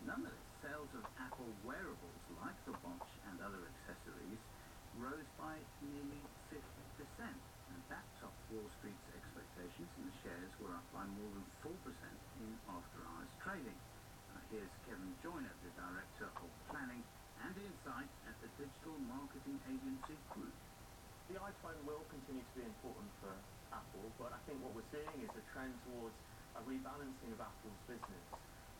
Nonetheless, sales of Apple wearables like the watch and other accessories rose by nearly 50%, and that topped Wall Street's expectations, and the shares were up by more than 4% in after-hours trading. Uh, here's Kevin Joyner, the Director of Planning and Insight at the digital marketing agency Croud. The iPhone will continue to be important for But I think what we're seeing is a trend towards a rebalancing of Apple's business,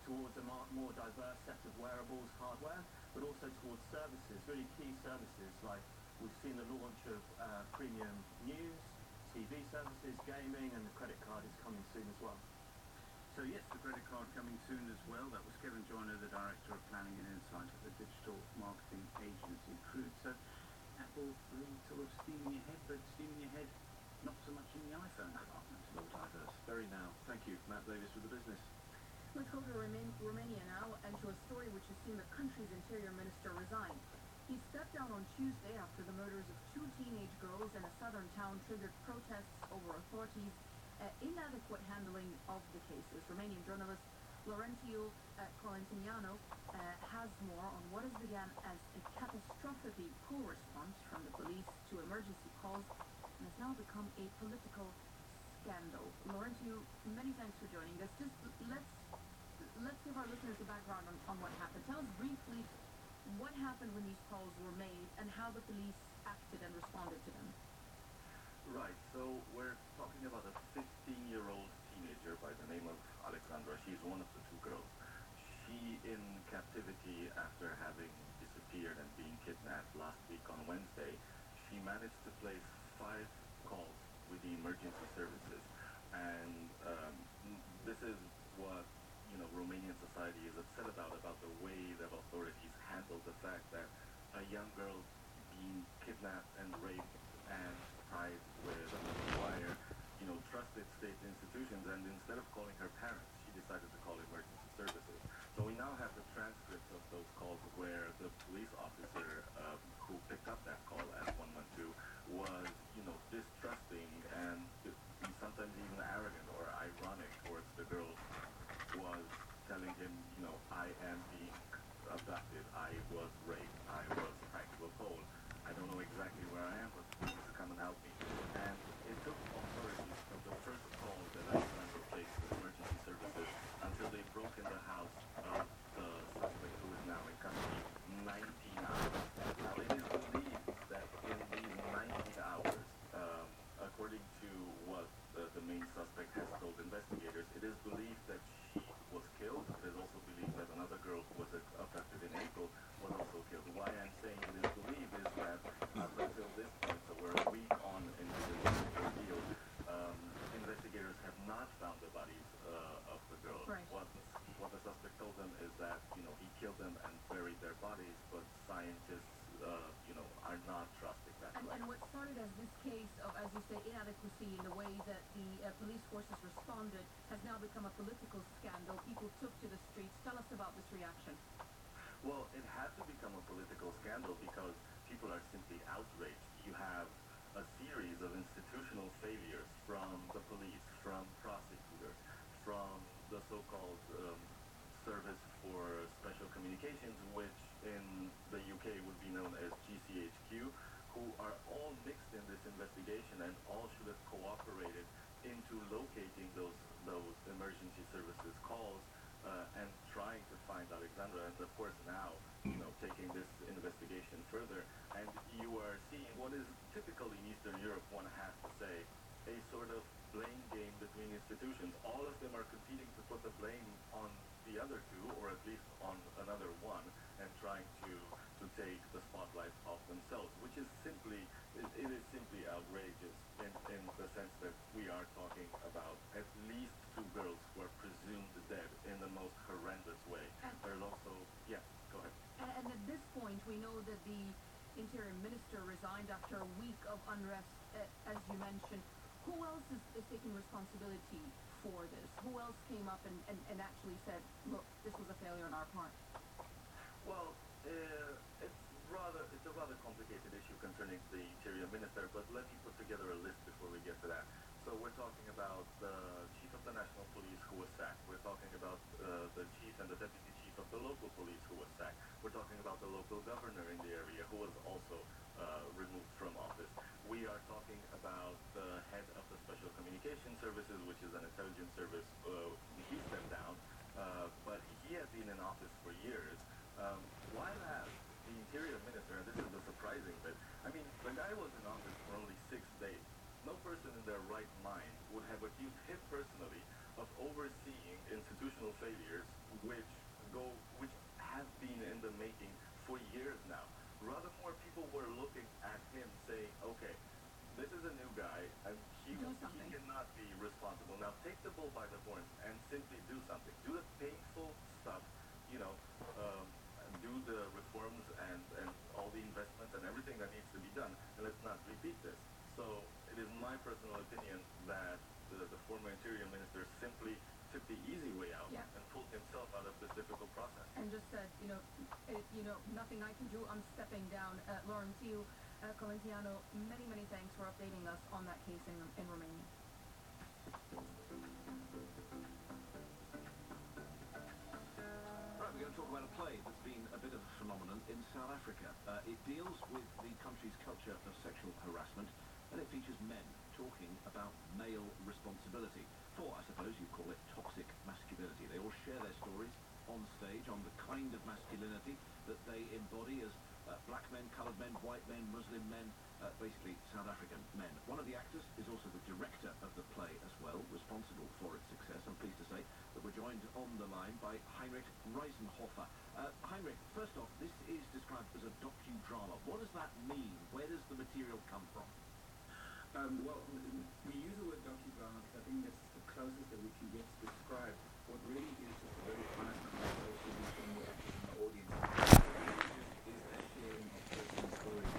towards a more diverse set of wearables hardware, but also towards services, really key services like we've seen the launch of uh, premium news, TV services, gaming, and the credit card is coming soon as well. So yes, the credit card coming soon as well. That was Kevin Joyner, the Director of Planning and Insight at the digital marketing agency Croud. So Apple really sort of steaming ahead, but steaming ahead not so much in the iPhone department. More diverse. Very now. Thank you, Matt Davis, with the business. Let's go to Roman- Romania now and to a story which has seen the country's interior minister resign. He stepped down on Tuesday after the murders of two teenage girls in a southern town triggered protests over authorities' uh, inadequate handling of the cases. Romanian journalist Laurentiu uh, Colintineanu uh, has more on what has begun as a catastrophically poor response from the police to emergency calls and has now become a political scandal. Laurentiu, many thanks for joining us. Just let's let's give our listeners the background on, on what happened. Tell us briefly what happened when these calls were made and how the police acted and responded to them. Right, so we're talking about a 15-year-old teenager by the name of Alexandra. She's one of the two girls. She in captivity after having disappeared and being kidnapped last week on Wednesday. She managed to place five calls with the emergency services. And um, this is what you know, Romanian society is upset about, about the way that authorities handled the fact that a young girl being kidnapped and raped and tied with wire, you know, trusted state institutions, and instead of calling her parents, she decided to call emergency services. So we now have the transcripts of those calls where the police officer um, who picked up that call at 112 was, you know, distrusting and sometimes even arrogant or ironic towards the girl, was telling him, you know, I am being abducted, I was raped, I was a pole. I don't know exactly where I am, but please come and help me. And it took authorities from the first call that Alexander placed with emergency services until they broke in the house of the suspect who is now in custody 19 hours. Now it is believed that in these 19 hours, um, according to what the, the main suspect has told investigators, it is believed that she was killed. It is also believed that another girl who was abducted in April was also killed. Why I'm saying it is believed is that up until this point, so we're a week on into this ordeal, um, investigators have not found the bodies uh, of the girls. Right. What, what the suspect told them is that, you know, he killed them and buried their bodies, but scientists, uh, you know, are not trusting that. And, and what started as this case of, as you say, inadequacy in the way that the uh, police forces responded become a political scandal. People took to the streets. Tell us about this reaction. Well, it had to become a political scandal because people are simply outraged. You have a series of institutional failures from the police, from prosecutors, from the so-called um, Service for Special Communications, which in the UK would be known as GCHQ, who are all mixed in this investigation and all should have cooperated into locating those those emergency services calls uh, and trying to find Alexandra. And of course now, you know, taking this investigation further, and you are seeing what is typical in Eastern Europe, one has to say, a sort of blame game between institutions. All of them are competing to put the blame on the other two, or at least on another one, and trying to to take the spotlight off themselves, which is simply it, it is simply outrageous in, in the sense that we are talking about at least two girls who are presumed dead in the most horrendous way. There's also yeah, go ahead. And, and at this point, we know that the interior minister resigned after a week of unrest, uh, as you mentioned. Who else is, is taking responsibility for this? Who else came up and, and, and actually said, look, this was a failure on our part? Well, uh, it's rather it's a rather complicated issue concerning the interior minister, but let me put together a list before we get to that. So we're talking about the chief of the national police who was sacked. We're talking about uh, the chief and the deputy chief of the local police who was sacked. We're talking about the local governor in the area who was also uh, removed from office. We are talking about the head of the special communication services, which is an intelligence service. Uh, he stepped down, uh, but he has been in office for years. Um, why the interior minister, and this is the surprising bit, I mean, the guy was in office for only six days. No person in their right mind would have accused him personally of overseeing institutional failures which go, which have been in the making for years now. Rather more people were looking at him saying, okay, this is a new guy, and he, he cannot be responsible. Now take the bull by the horns and simply do something. Do the painful stuff, you know, um, and do the reforms and, and all the investments and everything that needs to be done, and let's not repeat this. So it is my personal opinion that the, the former interior minister simply took the easy way out Yeah. and pulled himself out of this difficult process. And just said, you know, eh, you know, nothing I can do, I'm stepping down. Uh, Lauren Thiel, uh, Colintineanu, many, many thanks for updating us on that case in, in Romania. In South Africa. Uh, it deals with the country's culture of sexual harassment, and it features men talking about male responsibility for, I suppose you'd call it, toxic masculinity. They all share their stories on stage on the kind of masculinity that they embody as black men, coloured men, white men, Muslim men, uh, basically South African men. One of the actors is also the director of the play as well, responsible for its success. I'm pleased to say that we're joined on the line by Heinrich Reisenhofer. Uh, Heinrich, first off, this is described as a docudrama. What does that mean? Where does the material come from? Um, well, we use the word docudrama because I think that's the closest that we can get to describe what really is just a very fast conversation between the actors and the audience. It really just is a sharing of personal stories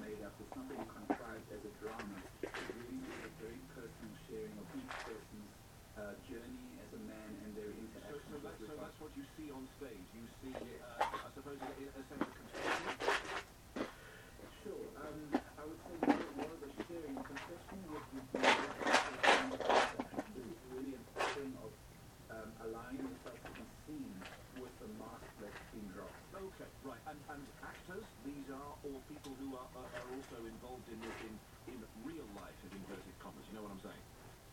made up. It's not really contrived as a drama. It really is a very personal sharing of each person's uh, journey as a man and their So, interaction so, with that, so with that's what you see on stage. You see, uh, I suppose, a, a sense of conspiracy. Sure. Um, I would say more, more of a sharing. Confession would, would be it's really a thing of um, allowing yourself to be seen with the mask that's been dropped. Okay, right. And, and actors, these are all people who are, are, are also involved in, in, in real life, in inverted commas. You know what I'm saying?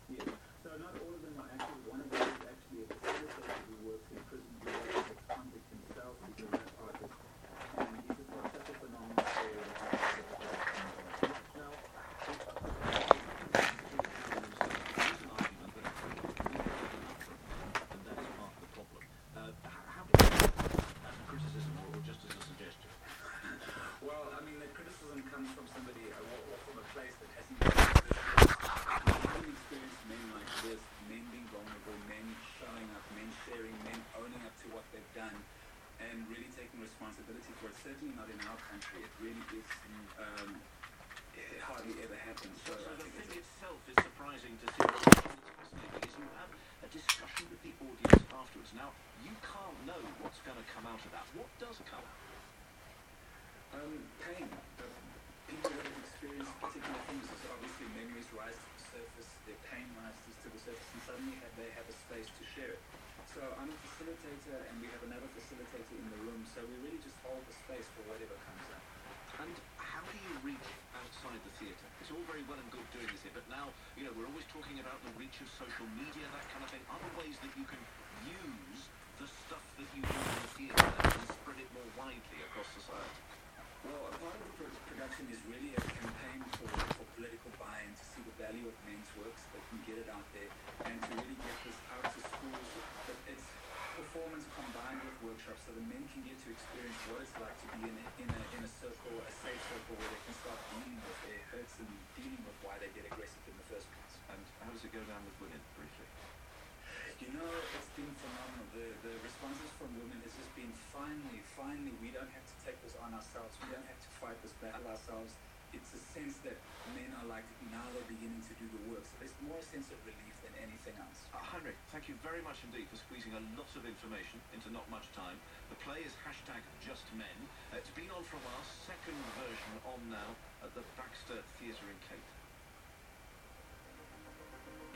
Yes. So not all of them are actors. One of them is actually a facilitator who works in prison. He works as a convict himself. He's a rap artist. And he's just got such a phenomenal story that he's Now, and that is part of the problem. Uh, h- how do you as a criticism or, or just as a suggestion? Well, I mean, the criticism comes from somebody uh, or, or from a place that hasn't experienced men like this, men being vulnerable, men showing up, men sharing, men owning up to what they've done, and really taking responsibility for it. Certainly not in our country. It really is. Um, it hardly ever happens. So, So the thing it's- itself is surprising to see. What's fascinating is you have a discussion with the audience afterwards. Now, you can't know what's going to come out of that. What does come out? Um, pain. People that have experienced particular things, so obviously memories rise to the surface, their pain rises to the surface, and suddenly have, they have a space to share it. So I'm a facilitator, and we have another facilitator in the room, so we really just hold the space for whatever comes up. And how do you reach outside the theatre? It's all very well and good doing this here, but now, you know, we're always talking about the reach of social media, that kind of thing. Other ways that you can use the stuff that you do in the theatre and spread it more widely across society. Well, a part of the pro- production is really a campaign for, for political buy-in to see the value of men's works, that can get it out there, and to really get this out to schools. Performance combined with workshops, so the men can get to experience what it's like to be in a, in a, in a circle, a safe circle where they can start dealing with their hurts and dealing with why they get aggressive in the first place. And how does it go down with women, briefly? You know, it's been phenomenal. The the responses from women has just been finally, finally, we don't have to take this on ourselves. We don't have to fight this battle ourselves. It's a sense that men are like, now they're beginning to do the work. So there's more sense of relief than anything else. Uh, Heinrich, thank you very much indeed for squeezing a lot of information into not much time. The play is hashtag Just Men. Uh, it's been on for a while, second version on now at the Baxter Theatre in Cape.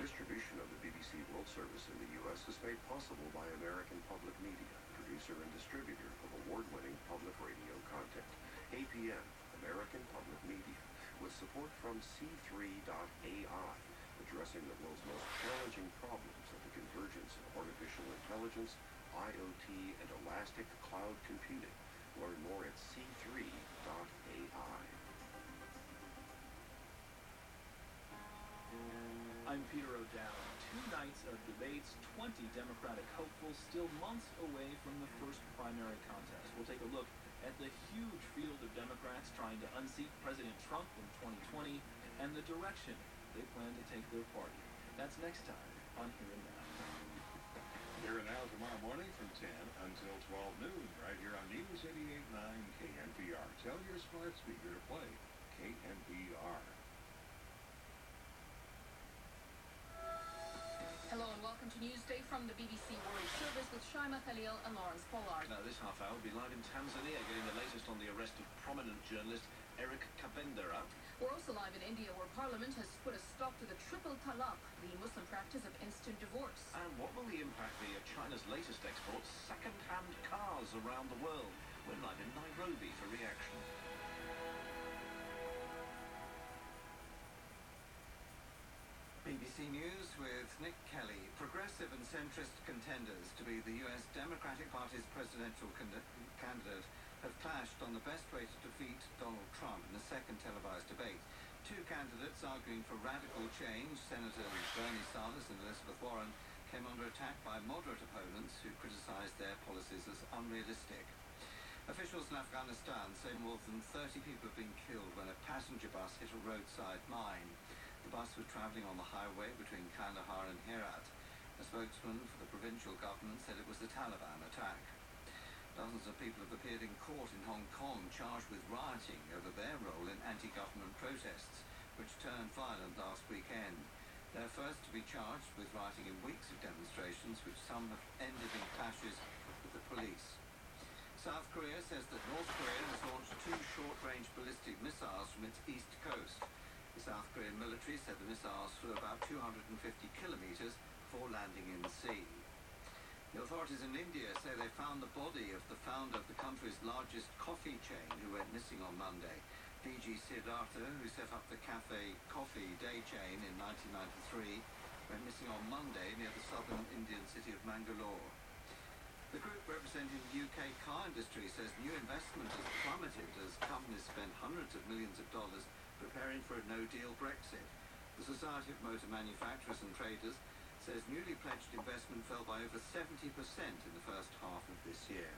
Distribution of the BBC World Service in the U.S. is made possible by American Public Media, producer and distributor of award-winning public radio content. APM, American Public Media, with support from C3.ai, addressing the world's most challenging problems of the convergence of artificial intelligence, IoT, and elastic cloud computing. Learn more at C3.ai. I'm Peter O'Dowd. Two nights of debates, 20 Democratic hopefuls, still months away from the first primary contest. We'll take a look at the huge field of Democrats trying to unseat President Trump in 2020 and the direction they plan to take their party. That's next time on Here and Now. Here and now tomorrow morning from 10 until 12 noon, right here on News 88.9 KNPR. Tell your smart speaker to play KNPR. Hello and welcome to Newsday from the BBC World Service with Shaima Khalil and Lawrence Pollard. Now, this half hour will be live in Tanzania, getting the latest on the arrest of prominent journalist Eric Kabendera. We're also live in India where Parliament has put a stop to the triple talaq, the Muslim practice of instant divorce. And what will the impact be of China's latest exports, second-hand cars around the world? We're live in Nairobi for reaction. BBC News with Nick Kelly. Progressive and centrist contenders to be the US Democratic Party's presidential cand- candidate have clashed on the best way to defeat Donald Trump in a second televised debate. Two candidates arguing for radical change, Senators Bernie Sanders and Elizabeth Warren, came under attack by moderate opponents who criticized their policies as unrealistic. Officials in Afghanistan say more than 30 people have been killed when a passenger bus hit a roadside mine. The bus was travelling on the highway between Kandahar and Herat. A spokesman for the provincial government said it was the Taliban attack. Dozens of people have appeared in court in Hong Kong charged with rioting over their role in anti-government protests, which turned violent last weekend. They're first to be charged with rioting in weeks of demonstrations, which some have ended in clashes with the police. South Korea says that North Korea has launched two short-range ballistic missiles from its east coast. The South Korean military said the missiles flew about 250 kilometers before landing in the sea. The authorities in India say they found the body of the founder of the country's largest coffee chain who went missing on Monday. VG Siddhartha, who set up the Cafe Coffee Day chain in 1993, went missing on Monday near the southern Indian city of Mangalore. The group representing the UK car industry says new investment has plummeted as companies spend hundreds of millions of dollars preparing for a no-deal Brexit. The Society of Motor Manufacturers and Traders says newly pledged investment fell by over 70% in the first half of this year.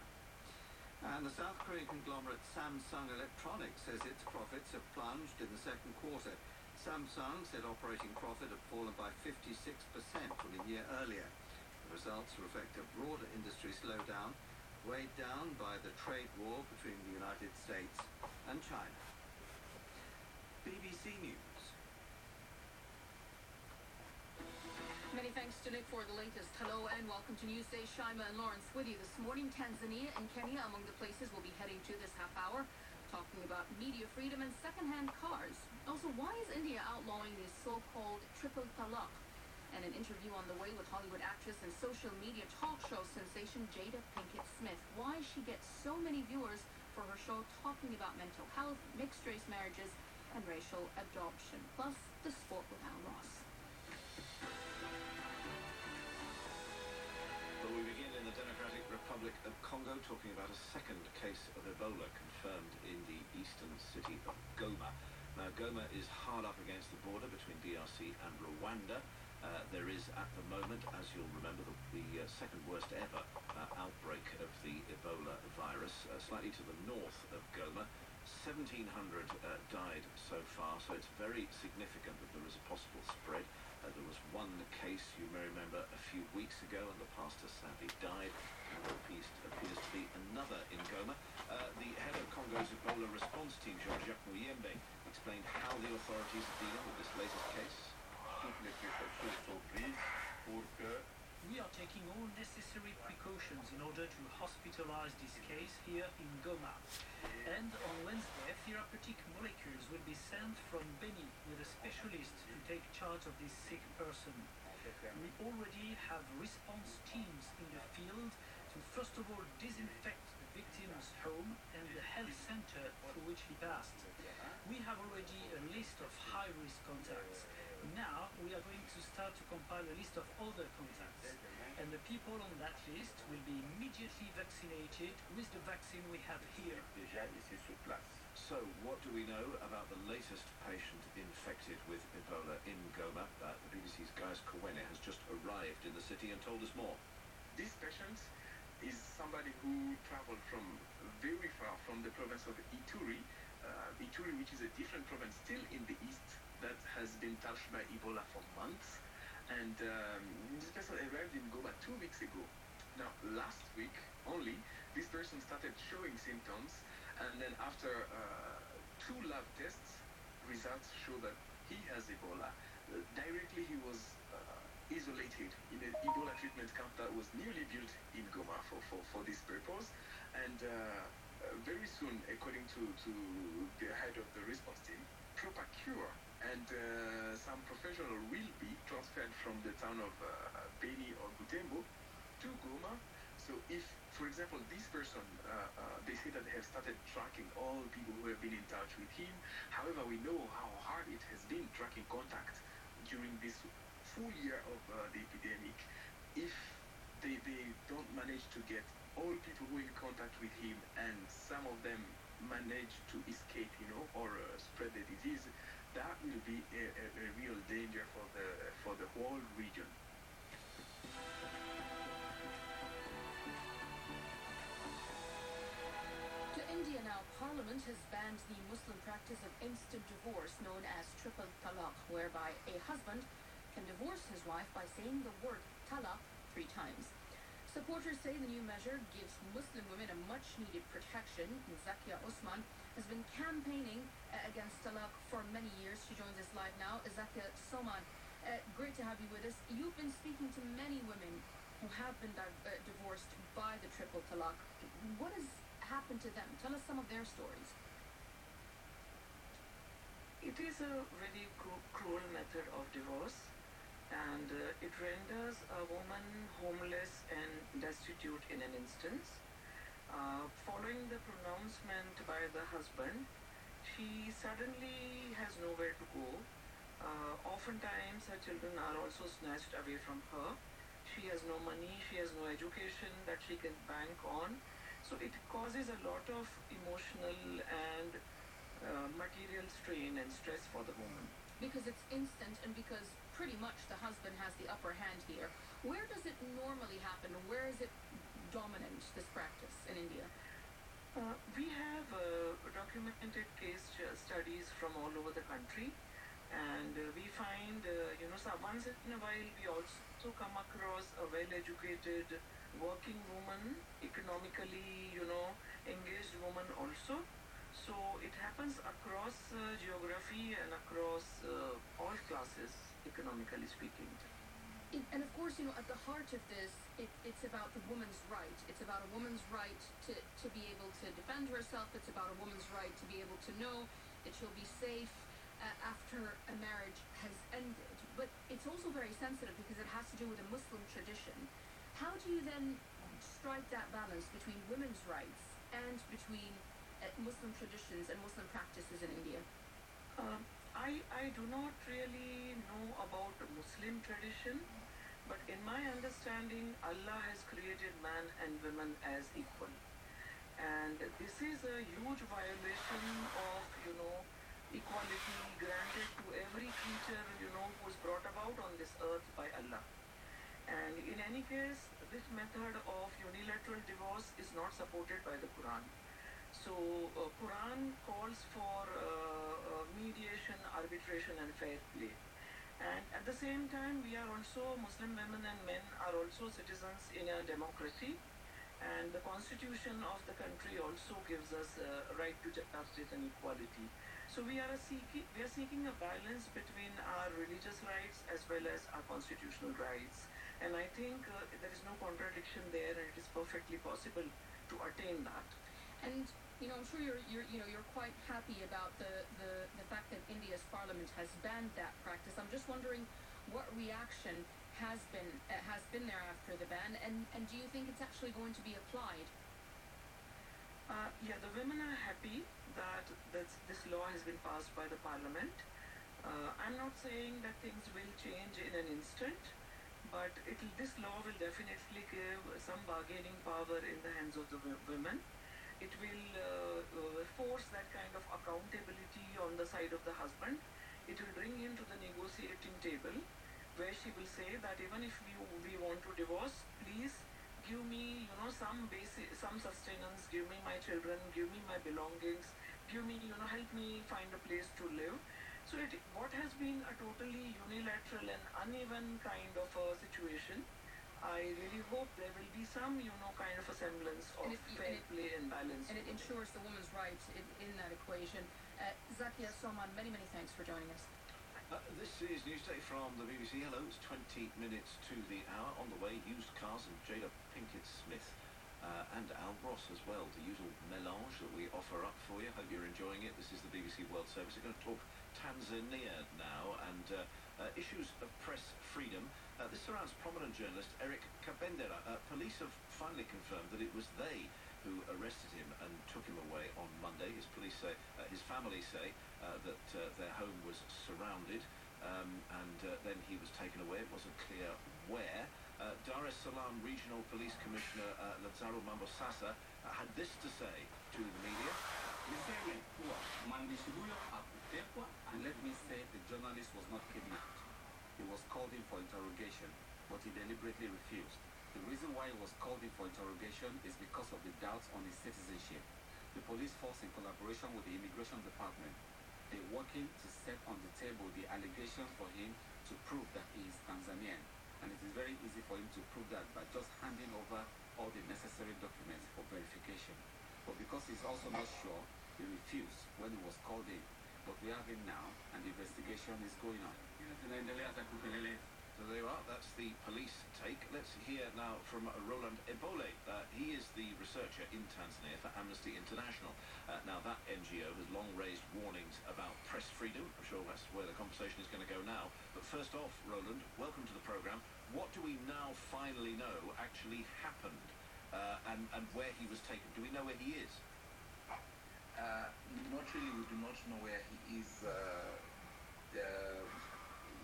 And the South Korean conglomerate Samsung Electronics says its profits have plunged in the second quarter. Samsung said operating profit had fallen by 56% from a year earlier. The results reflect a broader industry slowdown, weighed down by the trade war between the United States and China. BBC News. Many thanks to Nick for the latest. Hello and welcome to Newsday. Shaima and Lawrence with you this morning. Tanzania and Kenya among the places we'll be heading to this half hour, talking about media freedom and secondhand cars. Also, why is India outlawing the so-called triple talaq? And an interview on the way with Hollywood actress and social media talk show sensation Jada Pinkett Smith. Why she gets so many viewers for her show talking about mental health, mixed race marriages, and racial adoption. Plus, the sport with Al Ross. Well, we begin in the Democratic Republic of Congo, talking about a second case of Ebola confirmed in the eastern city of Goma. Now, Goma is hard up against the border between DRC and Rwanda. Uh, there is, at the moment, as you'll remember, the, the uh, second worst ever uh, outbreak of the Ebola virus, uh, slightly to the north of Goma. 1,700 uh, died so far, so it's very significant that there is a possible spread. Uh, there was one case, you may remember, a few weeks ago, and the pastor sadly died. There appears, appears to be another in Goma. Uh, the head of Congo's Ebola response team, Jean-Jacques Muyembe, explained how the authorities are dealing with this latest case. We are taking all necessary precautions in order to hospitalize this case here in Goma. And on Wednesday, therapeutic molecules will be sent from Beni with a specialist to take charge of this sick person. We already have response teams in the field to first of all disinfect the victim's home and the health center through which he passed. We have already a list of high-risk contacts. Now we are going to start to compile a list of other contacts. And the people on that list will be immediately vaccinated with the vaccine we have here. So, what do we know about the latest patient infected with Ebola in Goma? Uh, the BBC's Gaius Kowene has just arrived in the city and told us more. This patient is somebody who traveled from very far from the province of Ituri, uh, Ituri, which is a different province still in the east that has been touched by Ebola for months. And um, this person arrived in Goma two weeks ago. Now, last week only, this person started showing symptoms, and then after uh, two lab tests, results show that he has Ebola. Uh, directly, he was uh, isolated in an Ebola treatment camp that was newly built in Goma for, for, for this purpose. And uh, uh, very soon, according to, to the head of the response team, proper cure and uh, some professional will be transferred from the town of uh, Beni or Butembo to Goma. So if, for example, this person, uh, they say that they have started tracking all people who have been in touch with him. However, we know how hard it has been tracking contact during this full year of the epidemic. If they, they don't manage to get all people who are in contact with him and some of them manage to escape, you know, or spread the disease, that will be a, a, a, real danger for the for the whole region. To India now, Parliament has banned the Muslim practice of instant divorce known as triple talaq, whereby a husband can divorce his wife by saying the word talaq three times. Supporters say the new measure gives Muslim women a much-needed protection. Zakia Soman has been campaigning uh, against talaq for many years. She joins us live now. Zakia Soman, uh, great to have you with us. You've been speaking to many women who have been uh, divorced by the triple talaq. What has happened to them? Tell us some of their stories. It is a cru- cruel method of divorce and uh, it renders a woman homeless and destitute in an instance. Uh, following the pronouncement by the husband, she suddenly has nowhere to go. Uh, oftentimes, her children are also snatched away from her. She has no money, she has no education that she can bank on. So it causes a lot of emotional and uh, material strain and stress for the woman. Because it's instant and because pretty much the husband has the upper hand here. Where does it normally happen? Where is it dominant, this practice in India? Uh, we have uh, documented case studies from all over the country, and uh, we find, uh, you know, once in a while we also come across a well-educated working woman, economically, you know, engaged woman also. So it happens across uh, geography and across uh, all classes, economically speaking. And of course, you know, at the heart of this, it, it's about the woman's right. It's about a woman's right to, to be able to defend herself. It's about a woman's right to be able to know that she'll be safe uh, after a marriage has ended. But it's also very sensitive because it has to do with a Muslim tradition. How do you then strike that balance between women's rights and between uh, Muslim traditions and Muslim practices in India? Um, I, I do not really know about Muslim tradition, but in my understanding, Allah has created man and women as equal. And this is a huge violation of, you know, equality granted to every creature, you know, who is brought about on this earth by Allah. And in any case, this method of unilateral divorce is not supported by the Quran. So, uh, Quran calls for uh, uh, mediation, arbitration, and fair play. And at the same time, we are also Muslim women and men are also citizens in a democracy, and the constitution of the country also gives us a right to justice and equality. So we are seeking we are seeking a balance between our religious rights as well as our constitutional rights, and I think uh, there is no contradiction there, and it is perfectly possible to attain that. And you know, I'm sure you're, you're, you know, you're quite happy about the, the, the fact that India's parliament has banned that practice. I'm just wondering what reaction has been uh, has been there after the ban, and, and do you think it's actually going to be applied? Uh, yeah, the women are happy that this, this law has been passed by the parliament. Uh, I'm not saying that things will change in an instant, but this law will definitely give some bargaining power in the hands of the women it will uh, uh, force that kind of accountability on the side of the husband. It will bring him to the negotiating table where she will say that even if we, we want to divorce, please give me, you know, some basic, some sustenance, give me my children, give me my belongings, give me, you know, help me find a place to live. So it, what has been a totally unilateral and uneven kind of a situation I really hope there will be some, you know, kind of a semblance of it, fair and it, play and balance. And it ensures the woman's rights in, in that equation. Uh, Zakia Soman, many, many thanks for joining us. Uh, this is Newsday from the BBC. Hello, it's 20 minutes to the hour. On the way, used cars and Jada Pinkett Smith. Uh, and Al Ross as well, the usual melange that we offer up for you. Hope you're enjoying it. This is the BBC World Service. We're going to talk Tanzania now and uh, uh, issues of press freedom. Uh, this surrounds prominent journalist Eric Kabendera. Uh, police have finally confirmed that it was they who arrested him and took him away on Monday. His police say, uh, his family say uh, that uh, their home was surrounded um, and uh, then he was taken away. It wasn't clear where. Dar es Salaam Regional Police Commissioner Lazaro Mambosasa had this to say to the media. And let me say the journalist was not kidnapped. He was called in for interrogation, but he deliberately refused. The reason why he was called in for interrogation is because of the doubts on his citizenship. The police force, in collaboration with the immigration department, they're working to set on the table the allegations for him to prove that he is Tanzanian. And it is very easy for him to prove that by just handing over all the necessary documents for verification. But because he's also not sure, he refused when he was called in. But we have him now, and the investigation is going on. So there you are, that's the police take. Let's hear now from Roland Ebole. Uh, he is the researcher in Tanzania for Amnesty International. Uh, now, that NGO has long raised warnings about press freedom. I'm sure that's where the conversation is going to go now. But first off, Roland, welcome to the programme. What do we now finally know actually happened uh, and, and where he was taken? Do we know where he is? Uh, not really, we do not know where he is. Uh, the,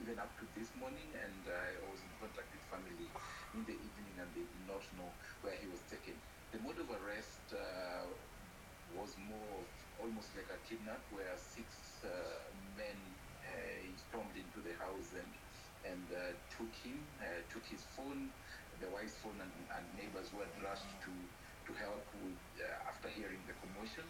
even up to this morning, and I was in contact with family in the evening, and they did not know where he was taken. The mode of arrest uh, was more almost like a kidnap, where six uh, men uh, stormed into the house and and uh, took him, uh, took his phone, the wife's phone, and, and neighbors were rushed to to help with uh, after hearing the commotion.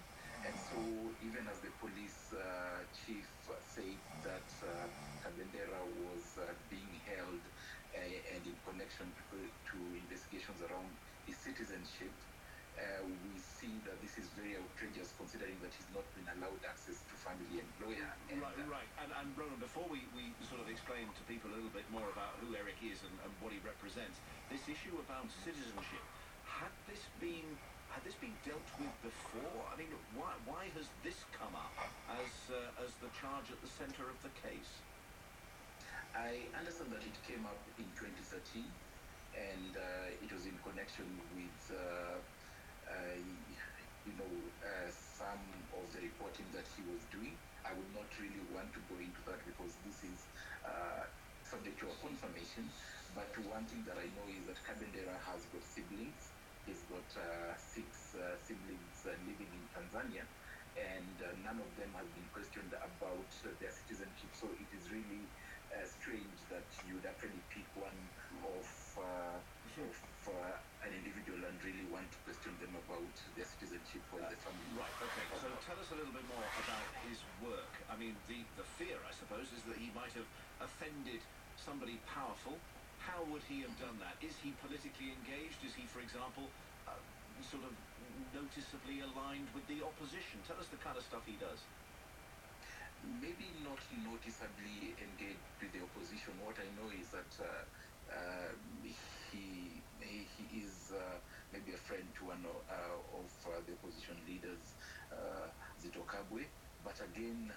And so, even as the police uh, chief said that uh, Kabendera was uh, being held uh, and in connection to, to investigations around his citizenship, uh, we see that this is very outrageous considering that he's not been allowed access to family and lawyer. And, right, right. And, and Roland, before we, we sort of explain to people a little bit more about who Eric is and, and what he represents, this issue about citizenship, had this been had this been dealt with before? I mean, why, why has this come up as, uh, as the charge at the centre of the case? I understand that it came up in 2013 and uh, it was in connection with, uh, uh, you know, uh, some of the reporting that he was doing. I would not really want to go into that because this is uh, subject to a confirmation. But one thing that I know is that Kabendera has got siblings. He's got uh, six siblings living in Tanzania, and none of them have been questioned about their citizenship. So it is really uh, strange that you would actually pick one of, uh, of uh, an individual and really want to question them about their citizenship or their family. Right, okay. So tell us a little bit more about his work. I mean, the, the fear, I suppose, is that he might have offended somebody powerful. How would he have done that? Is he politically engaged? Is he, for example, uh, sort of noticeably aligned with the opposition? Tell us the kind of stuff he does. Maybe not noticeably engaged with the opposition. What I know is that uh, uh, he, he he is uh, maybe a friend to one of, uh, of uh, the opposition leaders, uh, Zitto Kabwe. But again,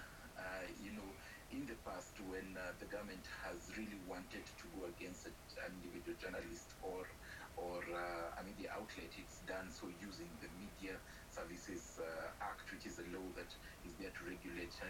you know, in the past when the government has really wanted to go against an individual journalist or or uh, I mean the outlet, it's done so using the Media Services uh, Act, which is a law that is there to regulate uh,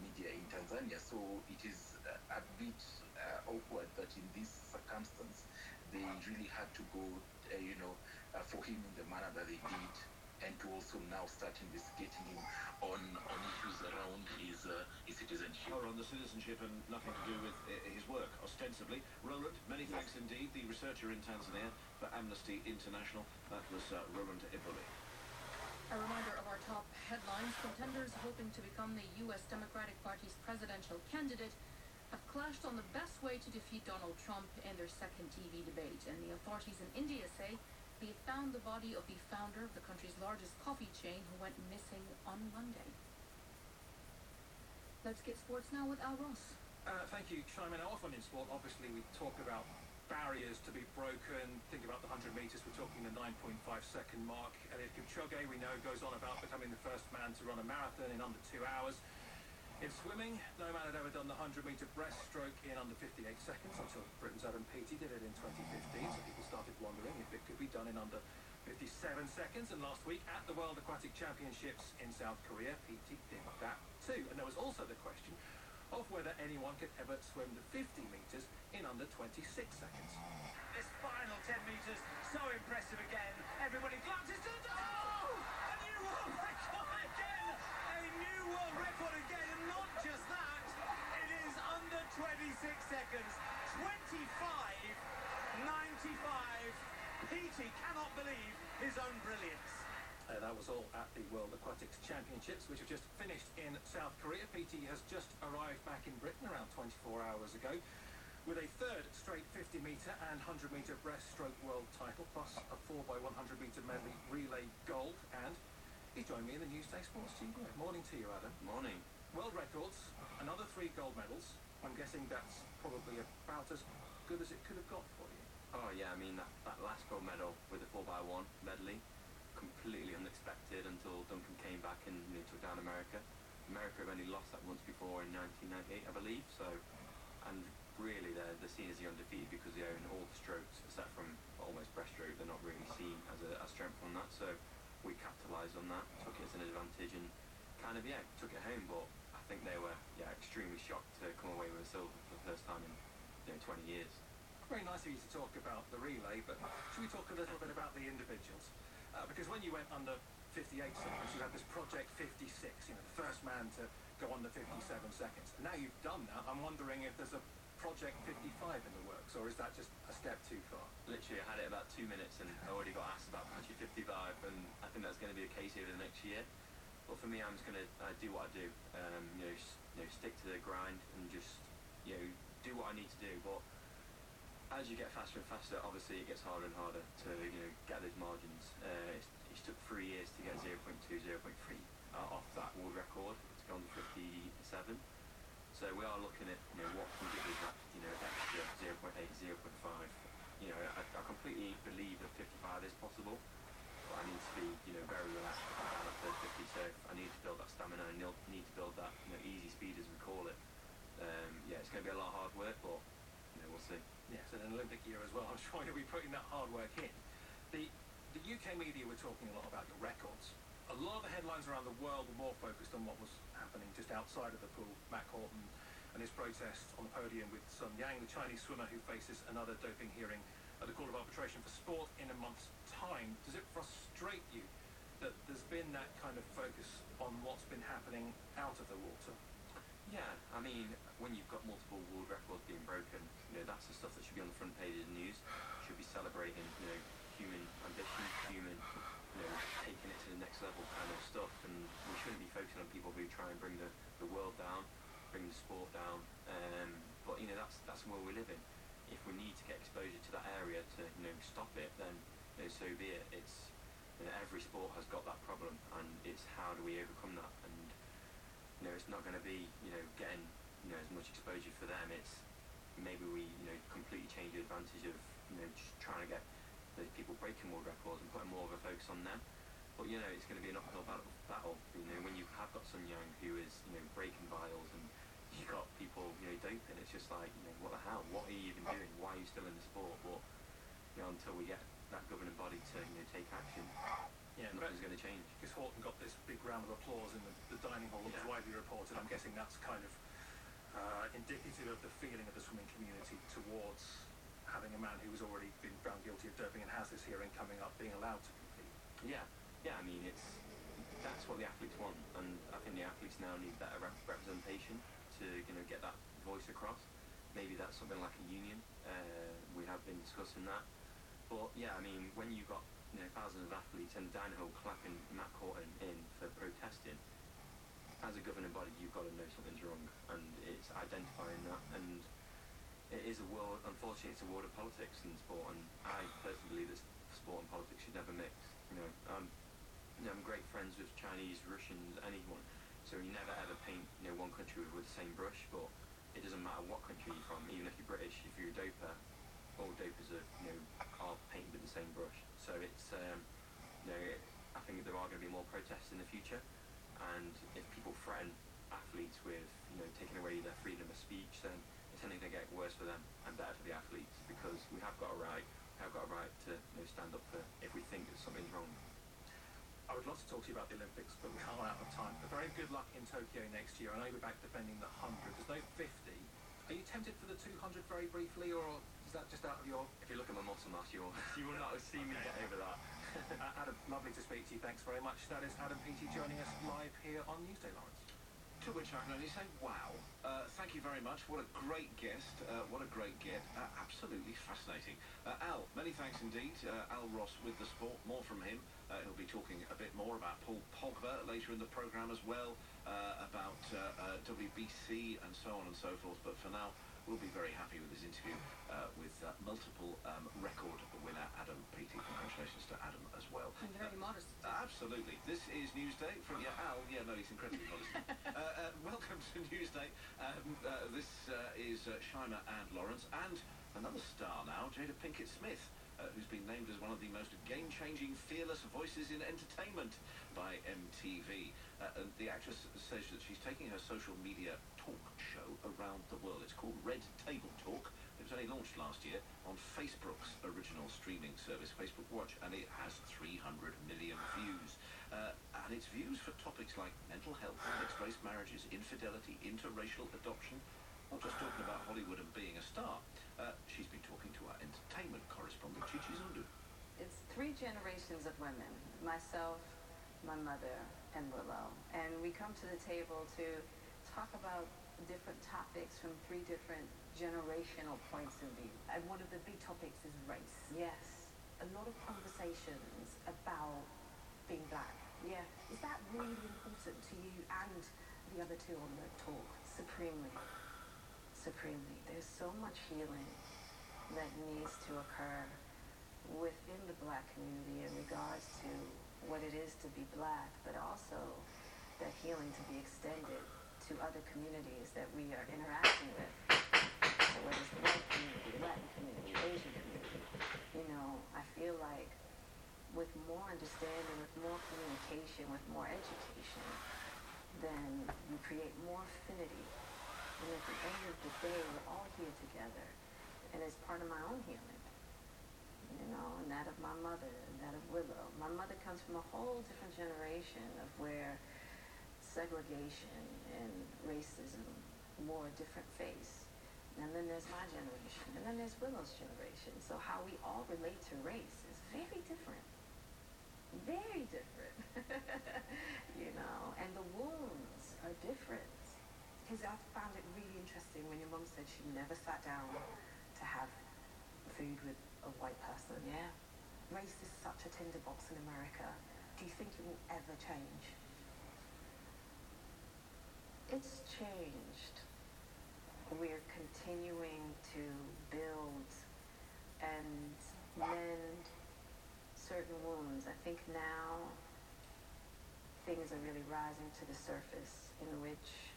media in Tanzania. So it is uh, a bit uh, awkward that in this circumstance they really had to go, uh, you know, uh, for him in the manner that they did, and to also now start investigating him on on issues around his uh, his citizenship. Or on the citizenship and nothing to do with uh, his work, ostensibly. Roland, many thanks indeed. The researcher in Tanzania for Amnesty International. That was uh, Roland Ebole. A reminder of our top headlines. Contenders hoping to become the U.S. Democratic Party's presidential candidate have clashed on the best way to defeat Donald Trump in their second TV debate. And the authorities in India say they found the body of the founder of the country's largest coffee chain who went missing on Monday. Let's get sports now with Al Ross. Uh, thank you, Simon. Often in sport, obviously, we talk about barriers to be broken. Think about the 100 metres, we're talking the 9.5 second mark. Eliud Kipchoge, we know, goes on about becoming the first man to run a marathon in under two hours. In swimming, no man had ever done the 100 metre breaststroke in under 58 seconds until Britain's Adam Peaty did it in 2015, so people started wondering if it could be done in under 57 seconds. And last week at the World Aquatic Championships in South Korea, Peaty did that too. And there was also the question of whether anyone could ever swim the 50 metres in under 26 seconds. This final 10 metres, so impressive again. Everybody glances to the... Oh! A new world record again! A new world record again, and not just that, it is under 26 seconds. 25, 95. Peaty cannot believe his own brilliance. Uh, that was all at the World Aquatics Championships, which have just finished in South Korea. Peaty has just arrived back in Britain around 24 hours ago. with a third straight 50-metre and 100-metre breaststroke world title, plus a 4x100-metre medley relay gold, and he's joined me in the Newsday Sports Studio. Morning to you, Adam. Morning. World records, another three gold medals. I'm guessing that's probably about as good as it could have got for you. Oh yeah, I mean that, that last gold medal with the 4x1 medley, completely unexpected until Duncan came back and you know, took down America. America have only lost that once before in 1998, I believe, so, and really they're, they're seen as the undefeated because they own all the strokes except from almost breaststroke. They're not really seen as a, a strength on that, so we capitalised on that, took it as an advantage and kind of, yeah, took it home, but I think they were, yeah, extremely shocked to come away with a silver for the first time in, you know, 20 years. Very nice of you to talk about the relay, but should we talk a little bit about the individuals? Uh, because when you went under 58 seconds, you had this Project 56, you know, the first man to go under 57 seconds. Now you've done that, I'm wondering if there's a Project 55 in the works, or is that just a step too far? Literally, I had it about two minutes and I already got asked about Project 55, and I think that's going to be the case over the next year. But for me, I'm just going to uh, do what I do. Um, you know, you know, stick to the grind and just you know do what I need to do. But as you get faster and faster, obviously it gets harder and harder to you know get those margins. Uh, it took three years to get 0.2, 0.3 uh, off that world record. It's gone to 57. So we are looking at you know what can give us that you know extra 0.8, 0.5. You know, I, I completely believe that 55 is possible, but I need to be you know very relaxed about that 50. So I need to build that stamina. I need to build that you know easy speed as we call it. Um, yeah, it's going to be a lot of hard work, but you know we'll see. Yes, and an Olympic year as well. I'm sure you'll be putting that hard work in. The the UK media were talking a lot about your records. A lot of the headlines around the world were more focused on what was happening just outside of the pool. Mack Horton and his protest on the podium with Sun Yang, the Chinese swimmer who faces another doping hearing at the Court of Arbitration for Sport in a month's time. Does it frustrate you that there's been that kind of focus on what's been happening out of the water? Yeah, I mean, when you've got multiple world records being broken, you know, that's the stuff that should be on the front page of the news. Should be celebrating, you know, human ambition, human, you know, taking it to the next level kind of stuff. And we shouldn't be focusing on people who try and bring the, the world down, bring the sport down. Um, but, you know, that's that's where we live in. If we need to get exposure to that area to, you know, stop it, then, you know, so be it. It's, you know, every sport has got that problem, and it's how do we overcome that? You know, it's not going to be, you know, getting, you know, as much exposure for them. It's maybe we, you know, completely change the advantage of, you know, just trying to get those people breaking world records and putting more of a focus on them. But, you know, it's going to be an uphill battle, battle. You know, when you have got Sun Yang who is, you know, breaking vials and you got people, you know, doping, it's just like, you know, what the hell? What are you even doing? Why are you still in the sport? But, you know, until we get that governing body to, you know, take action, yeah, nothing's going to change. Because Horton got this big round of applause in the, the dining hall that was widely reported. I'm guessing that's kind of uh, indicative of the feeling of the swimming community towards having a man who has already been found guilty of doping and has this hearing coming up being allowed to compete. Yeah, yeah. I mean, it's that's what the athletes want, and I think the athletes now need better rep- representation to you know get that voice across. Maybe that's something like a union. Uh, we have been discussing that, but yeah, I mean, when you got know, thousands of athletes and Danahill clapping Mack Horton in for protesting, as a governing body, you've got to know something's wrong, and it's identifying that. And it is a world, unfortunately, it's a world of politics and sport, and I personally believe that sport and politics should never mix. You know, um, you know, I'm great friends with Chinese, Russians, anyone, so you never ever paint, you know, one country with, with the same brush, but it doesn't matter what country you're from, even if you're British, if you're a doper, all dopers are, you know, are painted with the same brush. So it's, um, you know, I think there are going to be more protests in the future, and if people threaten athletes with, you know, taking away their freedom of speech, then it's only going to get worse for them and better for the athletes because we have got a right, we have got a right to you know, stand up for if we think that something's wrong. I would love to talk to you about the Olympics, but we are out of time. But very good luck in Tokyo next year. I know you're back defending the 100. There's no 50. Are you tempted for the 200 very briefly, or is that just out of your... If you look at my muscle mass, you will, you will not have seen me get over that. uh, Adam, lovely to speak to you. Thanks very much. That is Adam Peaty joining us live here on Newsday, Lawrence. To which I can only say, wow. Uh, thank you very much. What a great guest. Uh, what a great get. Uh, absolutely fascinating. Uh, Al, many thanks indeed. Uh, Al Ross with the sport. More from him. Uh, he'll be talking a bit more about Paul Pogba later in the programme as well, about WBC and so on and so forth. But for now, we'll be very happy with this interview with multiple um, record winner Adam Peaty. Congratulations to Adam as well. And very modest. Absolutely. This is Newsday from yeah, Al. Yeah, no, he's incredibly modest. welcome to Newsday. Um, uh, this uh, is uh, and Lawrence, and another star now, Jada Pinkett Smith, uh, who's been named as one of the most game-changing, fearless voices in entertainment by MTV. Uh, and the actress says that she's taking her social media talk show around the world. It's called Red Table Talk. It was only launched last year on Facebook's original streaming service, Facebook Watch, and it has 300 million views. Uh, and its views for topics like mental health, mixed-race marriages, infidelity, interracial adoption, not just talking about Hollywood and being a star. Uh, she's been talking to our entertainment correspondent, Chi Chi Izundu. It's three generations of women, myself, my mother, and Willow. And we come to the table to talk about different topics from three different generational points of view. And one of the big topics is race. Yes. A lot of conversations about being black. Yeah. Is that really important to you and the other two on the talk? Supremely. Supremely. There's so much healing that needs to occur within the black community in regards to what it is to be black, but also that healing to be extended to other communities that we are interacting with. So whether it's the white community, Latin community, Asian community, you know, I feel like with more understanding, with more communication, with more education, then you create more affinity. And at the end of the day, we're all here together. And it's part of my own healing, you know, and that of my mother, and that of Willow. My mother comes from a whole different generation of where segregation and racism wore a different face. And then there's my generation, and then there's Willow's generation. So how we all relate to race is very different very different, you know, and the wounds are different. Because I found it really interesting when your mum said she never sat down to have food with a white person. Yeah. Race is such a tinderbox in America. Do you think it will ever change? It's changed. We're continuing to build and mend certain wounds. I think now things are really rising to the surface in which,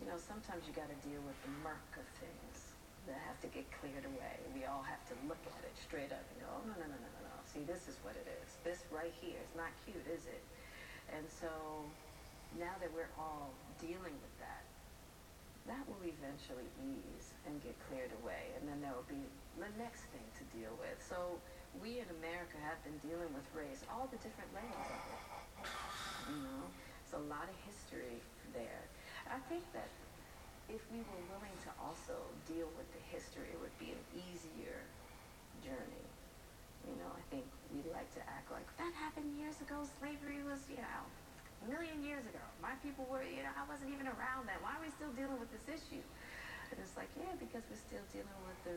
you know, sometimes you got to deal with the murk of things that have to get cleared away. We all have to look at it straight up and go, oh, no, no, no, no, no, no. See, this is what it is. This right here is not cute, is it? And so now that we're all dealing with that, that will eventually ease and get cleared away. And then there will be the next thing to deal with. So we in America have been dealing with race, all the different layers of it. You know, it's a lot of history there. I think that if we were willing to also deal with the history, it would be an easier journey. You know, I think we like to act like that happened years ago. Slavery was, you know, a million years ago. My people were, you know, I wasn't even around then. Why are we still dealing with this issue? And it's like, yeah, because we're still dealing with the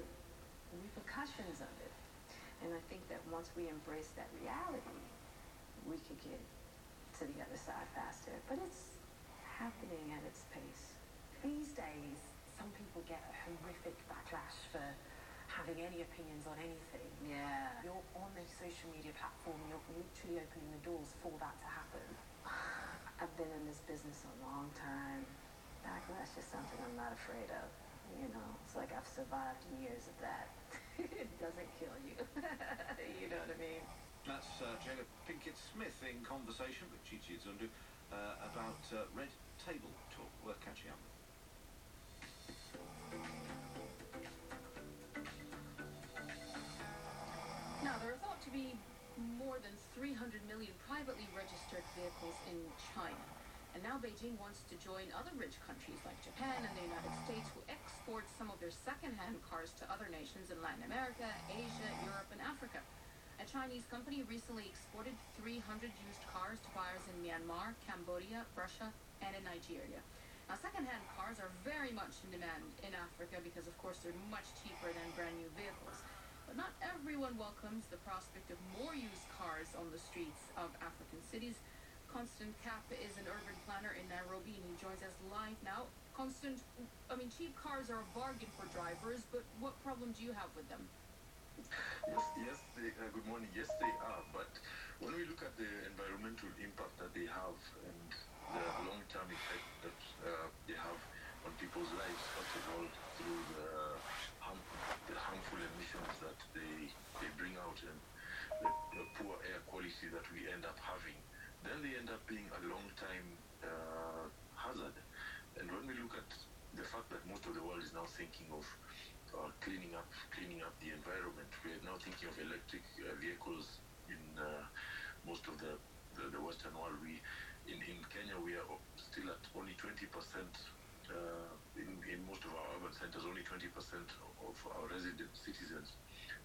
repercussions of it. And I think that once we embrace that reality, we could get to the other side faster. But it's happening at its pace. These days, some people get a horrific backlash for having any opinions on anything. Yeah. You're on a social media platform, you're literally opening the doors for that to happen. I've been in this business a long time. Backlash is something I'm not afraid of. You know, it's like I've survived years of that. it doesn't kill you. you know what I mean? That's uh, Jada Pinkett Smith in conversation with Chi Chi Izundu uh, about uh, Red Table Talk. Worth catching up with. Now, there are thought to be more than 300 million privately registered vehicles in China. And now Beijing wants to join other rich countries like Japan and the United States who export some of their second-hand cars to other nations in Latin America, Asia, Europe, and Africa. A Chinese company recently exported 300 used cars to buyers in Myanmar, Cambodia, Russia, and in Nigeria. Now, second-hand cars are very much in demand in Africa because, of course, they're much cheaper than brand new vehicles. But not everyone welcomes the prospect of more used cars on the streets of African cities. Constant Cap is an urban planner in Nairobi and he joins us live now. Constant, I mean, cheap cars are a bargain for drivers, but what problem do you have with them? Yes, yes, they, uh, good morning. Yes, they are. But when we look at the environmental impact that they have and the long-term effect that uh, they have on people's lives, first of all, through the, harm, the harmful emissions that they, they bring out and the, the poor air quality that we end up having, then they end up being a long-time uh, hazard. And when we look at the fact that most of the world is now thinking of uh, cleaning up cleaning up the environment. We are now thinking of electric uh, vehicles in uh, most of the, the, the Western world. We in, in Kenya we are still at only 20 percent. Uh, in, in most of our urban centers, only 20 percent of our resident citizens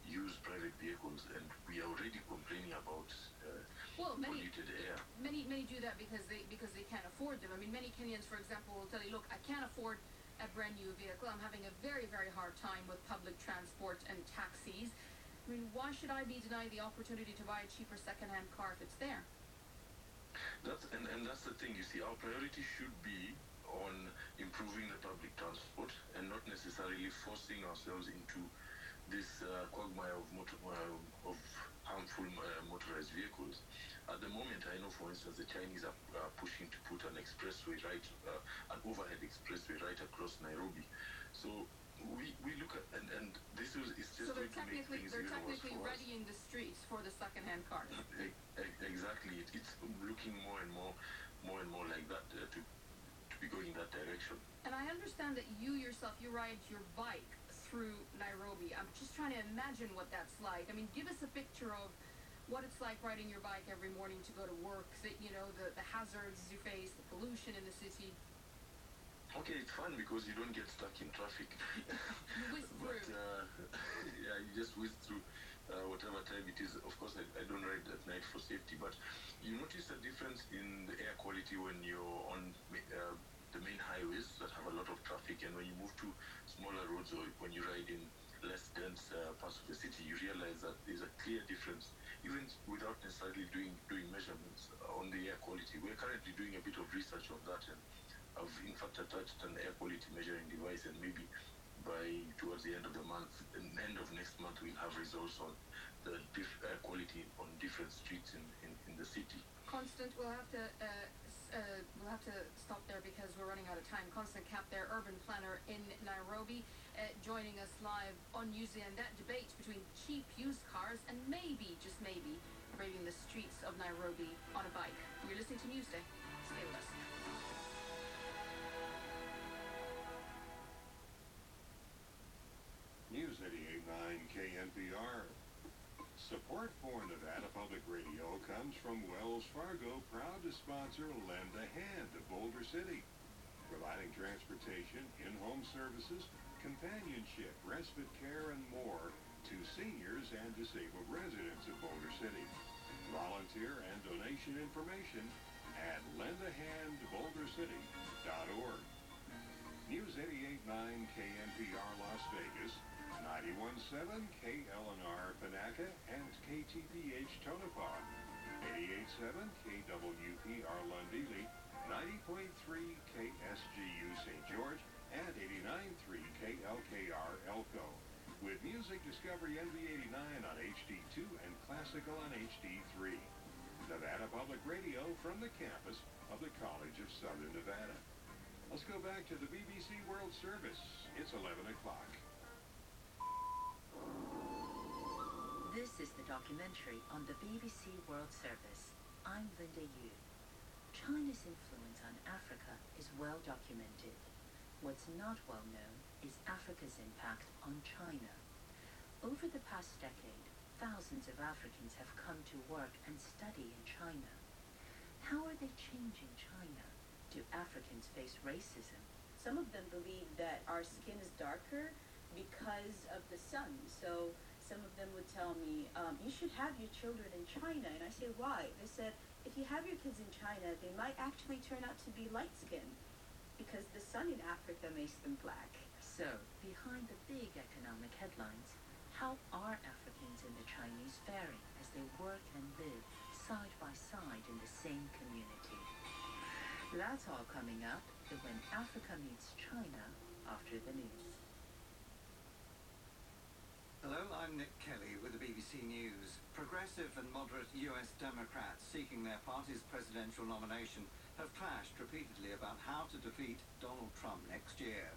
use private vehicles, and we are already complaining about uh, Well, many polluted air. many many do that because they because they can't afford them. I mean, many Kenyans, for example, will tell you, look, I can't afford a brand new vehicle. I'm having a very very hard time with public transport and taxis. I mean, why should I be denied the opportunity to buy a cheaper second-hand car if it's there? That's and, and that's the thing. You see, our priority should be on improving the public transport and not necessarily forcing ourselves into this uh, quagmire of motor, uh, of harmful uh, motorized vehicles. At the moment, I know, for instance, the Chinese are uh, pushing to put an expressway right, uh, an overhead expressway right across Nairobi. So we, we look at and, and this is it's just So they're going to make technically things they're technically for us. readying the streets for the second-hand cars. Exactly, it, it's looking more and more, more and more like that uh, to to be going in that direction. And I understand that you yourself, you ride your bike through Nairobi. I'm just trying to imagine what that's like. I mean, give us a picture of what it's like riding your bike every morning to go to work. The, you know, the, the hazards you face, the pollution in the city. Okay, it's fun because you don't get stuck in traffic. whiz but through. uh, yeah, you just whiz through uh, whatever time it is. Of course, I, I don't ride at night for safety, but you notice a difference in the air quality when you're on uh, the main highways that have a lot of traffic, and when you move to smaller roads or when you ride in less dense uh, parts of the city, you realize that there's a clear difference, even without necessarily doing doing measurements on the air quality. We're currently doing a bit of research on that, and I've in fact attached an air quality measuring device, and maybe by towards the end of the month, end of next month, we'll have results on the diff- air quality on different streets in, in, in the city. Constant, we'll have to uh, uh, we'll have to stop there because we're running out of time. Constant Cap, their urban planner in Nairobi, uh, joining us live on Newsday, and that debate between cheap used cars and maybe, just maybe, braving the streets of Nairobi on a bike. You're listening to Newsday. Stay with us. News 88.9 KNPR. Support for Nevada Public Radio comes from Wells Fargo, proud to sponsor Lend a Hand to Boulder City, providing transportation, in-home services, companionship, respite care, and more to seniors and disabled residents of Boulder City. Volunteer and donation information at lendahandbouldercity.org. News 88.9 KNPR Las Vegas, 91.7 KLNR Panaca, and KTPH Tonopah, 88.7 KWPR Lund-Ely, 90.3 KSGU St. George, and 89.3 KLKR Elko. With Music Discovery NV89 on HD2 and Classical on HD3. Nevada Public Radio from the campus of the College of Southern Nevada. Let's go back to the BBC World Service. It's 11 o'clock. This is the documentary on the BBC World Service. I'm Linda Yu. China's influence on Africa is well documented. What's not well known is Africa's impact on China. Over the past decade, thousands of Africans have come to work and study in China. How are they changing China? Do Africans face racism? Some of them believe that our skin is darker because of the sun. So some of them would tell me, um, you should have your children in China. And I say, why? They said, if you have your kids in China, they might actually turn out to be light skinned. Because the sun in Africa makes them black. So, behind the big economic headlines, how are Africans in the Chinese faring as they work and live side by side in the same community? That's all coming up when Africa meets China after the news. Hello, I'm Nick Kelly with the BBC News. Progressive and moderate US Democrats seeking their party's presidential nomination have clashed repeatedly about how to defeat Donald Trump next year.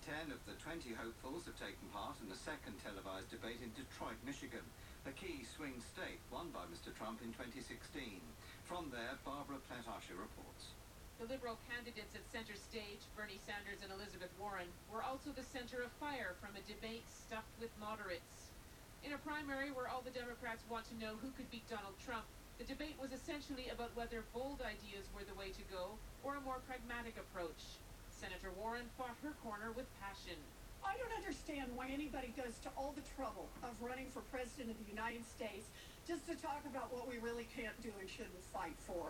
Ten of the 20 hopefuls have taken part in the second televised debate in Detroit, Michigan, a key swing state won by Mr. Trump in 2016. From there, Barbara Plett-Usher reports. The Liberal candidates at center stage, Bernie Sanders and Elizabeth Warren, were also the center of fire from a debate stuffed with moderates. In a primary where all the Democrats want to know who could beat Donald Trump, the debate was essentially about whether bold ideas were the way to go or a more pragmatic approach. Senator Warren fought her corner with passion. I don't understand why anybody goes to all the trouble of running for president of the United States just to talk about what we really can't do and shouldn't fight for.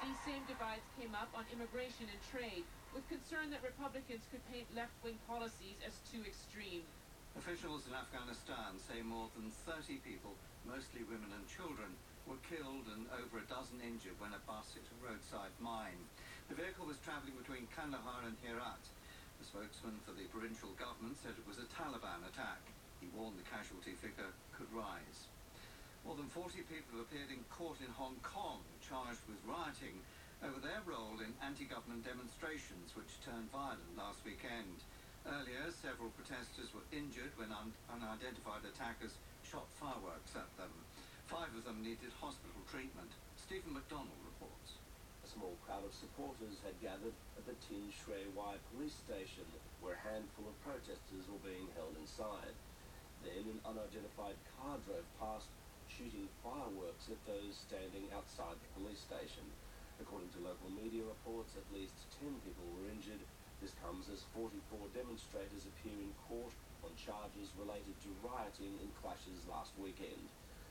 These same divides came up on immigration and trade, with concern that Republicans could paint left-wing policies as too extreme. Officials in Afghanistan say more than 30 people, mostly women and children, were killed and over a dozen injured when a bus hit a roadside mine. The vehicle was travelling between Kandahar and Herat. The spokesman for the provincial government said it was a Taliban attack. He warned the casualty figure could rise. More than 40 people have appeared in court in Hong Kong charged with rioting over their role in anti-government demonstrations which turned violent last weekend. Earlier, several protesters were injured when un unidentified attackers shot fireworks at them. Five of them needed hospital treatment. Stephen McDonell reports. A small crowd of supporters had gathered at the Tin Shui Wai police station, where a handful of protesters were being held inside. Then an unidentified car drove past shooting fireworks at those standing outside the police station. According to local media reports, at least 10 people were injured. This comes as 44 demonstrators appear in court on charges related to rioting and clashes last weekend.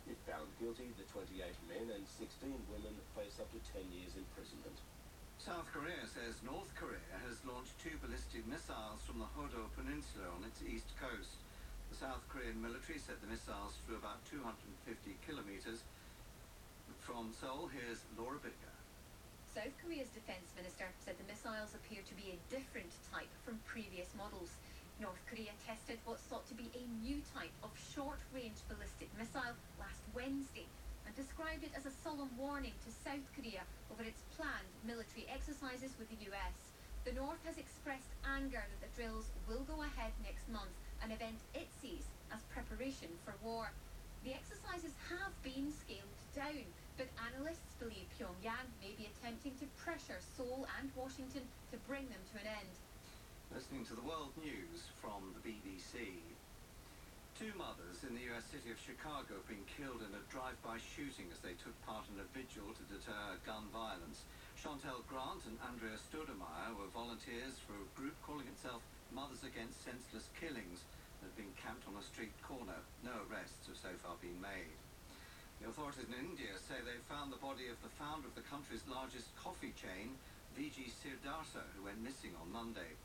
If found guilty, the 28 men and 16 women face up to 10 years imprisonment. South Korea says North Korea has launched two ballistic missiles from the Hodo Peninsula on its east coast. The South Korean military said the missiles flew about 250 kilometres. From Seoul, here's Laura Bicker. South Korea's defence minister said the missiles appear to be a different type from previous models. North Korea tested what's thought to be a new type of short-range ballistic missile last Wednesday and described it as a solemn warning to South Korea over its planned military exercises with the US. The North has expressed anger that the drills will go ahead next month an event it sees as preparation for war. The exercises have been scaled down, but analysts believe Pyongyang may be attempting to pressure Seoul and Washington to bring them to an end. Listening to the world news from the BBC. Two mothers in the US city of Chicago have been killed in a drive-by shooting as they took part in a vigil to deter gun violence. Chantel Grant and Andrea Stoudemire were volunteers for a group calling itself Mothers Against Senseless Killings that had been camped on a street corner. No arrests have so far been made. The authorities in India say they found the body of the founder of the country's largest coffee chain, VG Siddhartha, who went missing on Monday.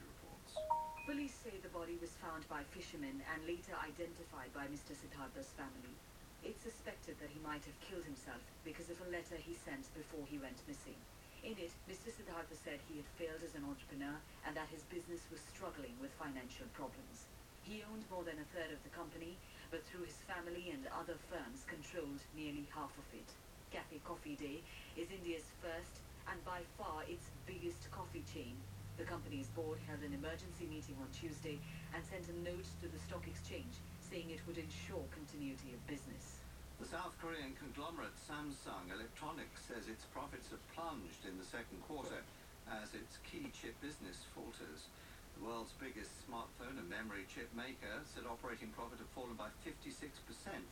Reports. Police say the body was found by fishermen and later identified by Mr. Siddhartha's family. It's suspected that he might have killed himself because of a letter he sent before he went missing. In it, Mr. Siddhartha said he had failed as an entrepreneur and that his business was struggling with financial problems. He owned more than a third of the company, but through his family and other firms controlled nearly half of it. Cafe Coffee Day is India's first and by far its biggest coffee chain. The company's board held an emergency meeting on Tuesday and sent a note to the stock exchange saying it would ensure continuity of business. The South Korean conglomerate Samsung Electronics says its profits have plunged in the second quarter as its key chip business falters. The world's biggest smartphone and memory chip maker said operating profit had fallen by 56%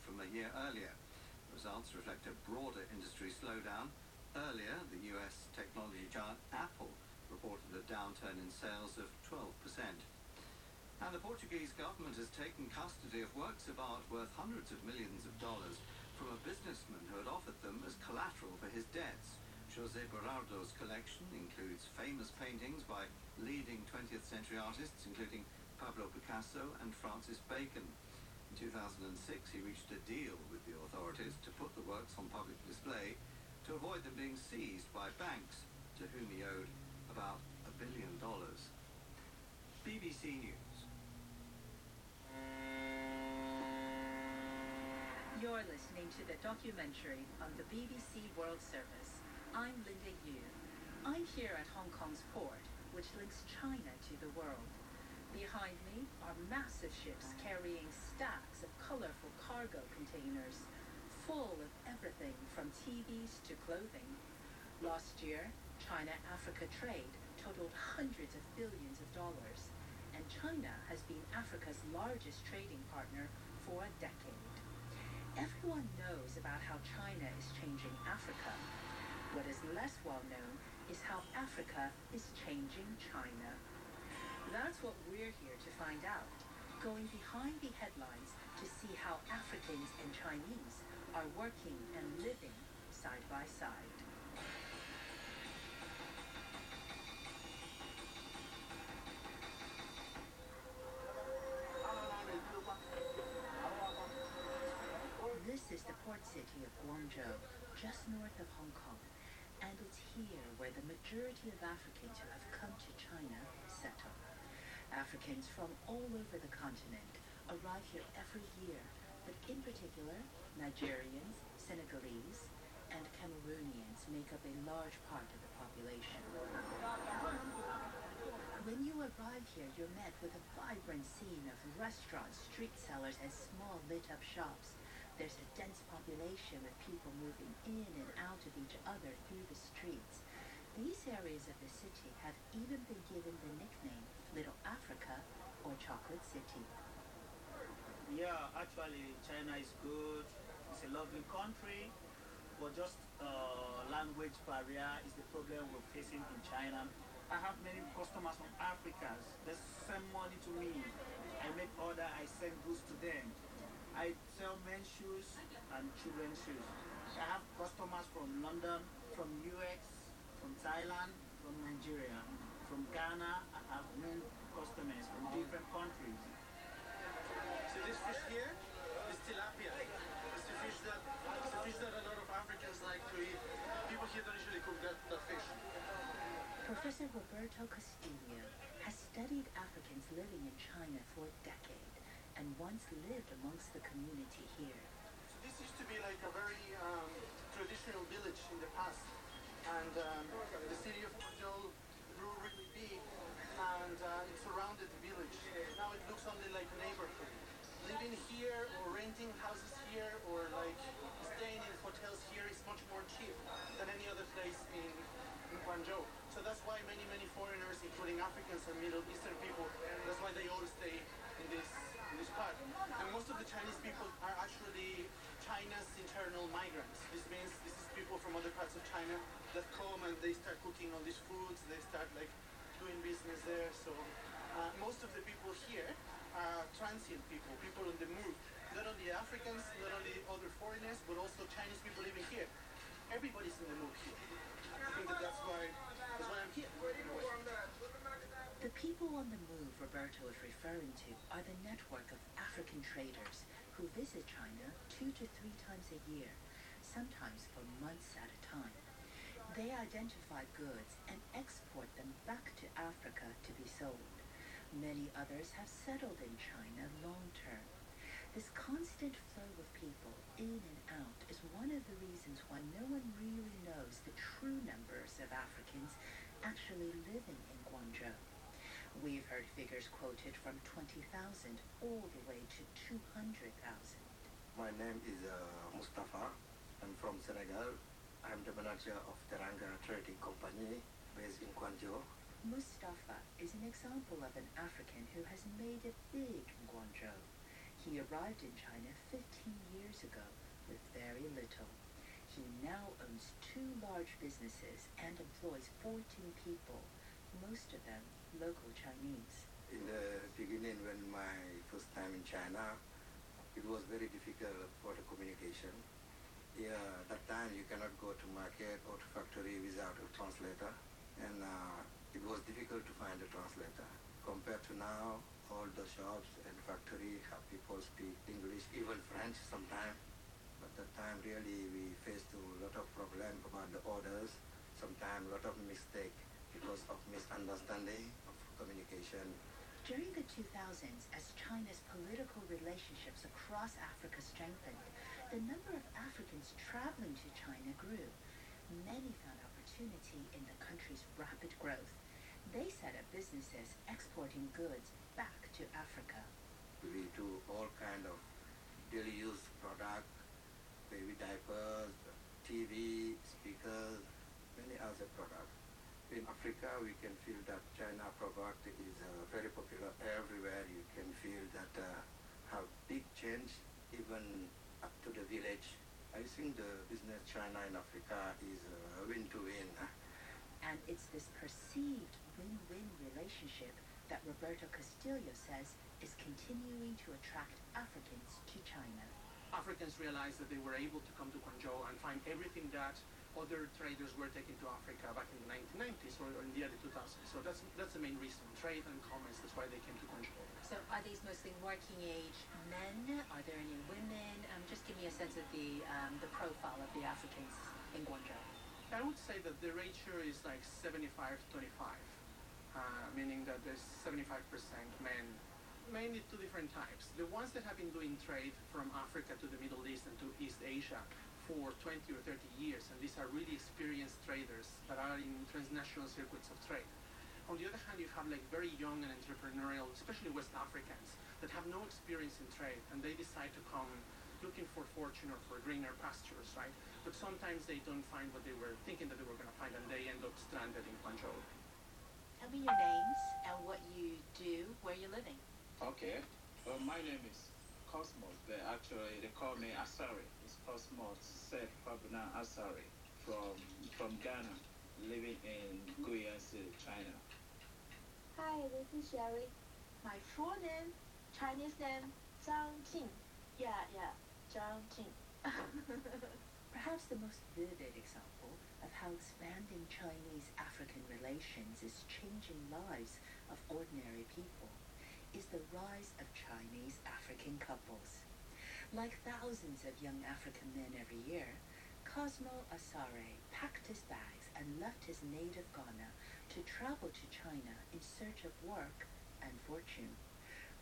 from a year earlier. The results reflect a broader industry slowdown. Earlier, the US technology giant Apple reported a downturn in sales of 12%. And the Portuguese government has taken custody of works of art worth hundreds of millions of dollars from a businessman who had offered them as collateral for his debts. Jose Berardo's collection includes famous paintings by leading 20th century artists, including Pablo Picasso and Francis Bacon. In 2006, he reached a deal with the authorities to put the works on public display to avoid them being seized by banks, to whom he owed about a billion dollars. BBC News. You're listening to the documentary on the BBC World Service. I'm Linda Yu. I'm here at Hong Kong's port, which links China to the world. Behind me are massive ships carrying stacks of colorful cargo containers, full of everything from TVs to clothing. Last year, China-Africa trade totaled hundreds of billions of dollars, and China has been Africa's largest trading partner for a decade. Everyone knows about how China is changing Africa. What is less well known is how Africa is changing China. That's what we're here to find out, going behind the headlines to see how Africans and Chinese are working and living side by side. Here where the majority of Africans who have come to China settle. Africans from all over the continent arrive here every year, but in particular, Nigerians, Senegalese, and Cameroonians make up a large part of the population. When you arrive here, you're met with a vibrant scene of restaurants, street sellers, and small lit-up shops. There's a dense population of people moving in and out of each other through the streets. These areas of the city have even been given the nickname Little Africa or Chocolate City. Yeah, actually, China is good. It's a lovely country, but just uh, language barrier is the problem we're facing in China. I have many customers from Africa. They send money to me. I make order. I send goods to them. I sell men's shoes and children's shoes. I have customers from London, from UX, from Thailand, from Nigeria, from Ghana. I have many customers from different countries. So this fish here is tilapia. It's the fish that it's the fish that a lot of Africans like to eat. People here don't usually cook that, that fish. Professor Roberto Castillo has studied Africans living in China for a decade and once lived amongst the community here. So this used to be like a very um, traditional village in the past, and um, the city of Guangzhou grew really big, and uh, it surrounded the village. Now it looks only like a neighborhood. Living here or renting houses here or like staying in hotels here is much more cheap than any other place in, in Guangzhou. So that's why many, many foreigners, including Africans and Middle Eastern people, that's why they all stay in this And most of the Chinese people are actually China's internal migrants. This means this is people from other parts of China that come and they start cooking all these foods, they start like doing business there. So uh, most of the people here are transient people, people on the move. Not only Africans, not only other foreigners, but also Chinese people living here. Everybody's in the move here. I think that that's why, that's why I'm here. The people on the move Roberto is referring to are the network of African traders who visit China two to three times a year, sometimes for months at a time. They identify goods and export them back to Africa to be sold. Many others have settled in China long term. This constant flow of people in and out is one of the reasons why no one really knows the true numbers of Africans actually living in Guangzhou. We've heard figures quoted from 20,000 all the way to 200,000. My name is uh, Mustafa. I'm from Senegal. I'm the manager of Teranga Trading Company based in Guangzhou. Mustafa is an example of an African who has made it big in Guangzhou. He arrived in China 15 years ago with very little. He now owns two large businesses and employs 14 people, most of them local Chinese. In the beginning, when my first time in China, it was very difficult for the communication. Yeah, that time you cannot go to market or to factory without a translator, and uh, it was difficult to find a translator. Compared to now, all the shops and factory have people speak English, even French sometimes. But that time really we faced a lot of problem about the orders, sometimes a lot of mistake because of misunderstanding of communication. During the 2000s, as China's political relationships across Africa strengthened, the number of Africans traveling to China grew. Many found opportunity in the country's rapid growth. They set up businesses exporting goods back to Africa. We do all kind of daily use product, baby diapers, TV, speakers, many other products. In Africa, we can feel that China product is uh, very popular everywhere. You can feel that uh, have big change even up to the village. I think the business China in Africa is a win-to-win. And it's this perceived win-win relationship that Roberto Castillo says is continuing to attract Africans to China. Africans realized that they were able to come to Guangzhou and find everything that other traders were taken to Africa back in the 1990s or in the early 2000s. So that's that's the main reason. Trade and commerce. That's why they came to Guangzhou. So are these mostly working age men? Are there any women? Um, just give me a sense of the um, the profile of the Africans in Guangzhou. I would say that the ratio is like 75 to 25, uh, meaning that there's 75% men, mainly two different types. The ones that have been doing trade from Africa to the Middle East and to East Asia for 20 or 30 years, and these are really experienced traders that are in transnational circuits of trade. On the other hand, you have like very young and entrepreneurial, especially West Africans, that have no experience in trade, and they decide to come looking for fortune or for greener pastures, right? But sometimes they don't find what they were thinking that they were going to find, and they end up stranded in Guangzhou. Tell me your names and what you do, where you're living. Okay. Well, my name is Cosmos, but actually they call me Asari. It's Cosmos Seth Fabna Asari from from Ghana, living in Guiyang City, China. Hi, this is Sherry. My full name, Chinese name, Zhang Jing. Yeah, yeah, Zhang Jing. Perhaps the most vivid example of how expanding Chinese-African relations is changing lives of ordinary people is the rise of Chinese-African couples. Like thousands of young African men every year, Cosmo Asare packed his bags and left his native Ghana to travel to China in search of work and fortune.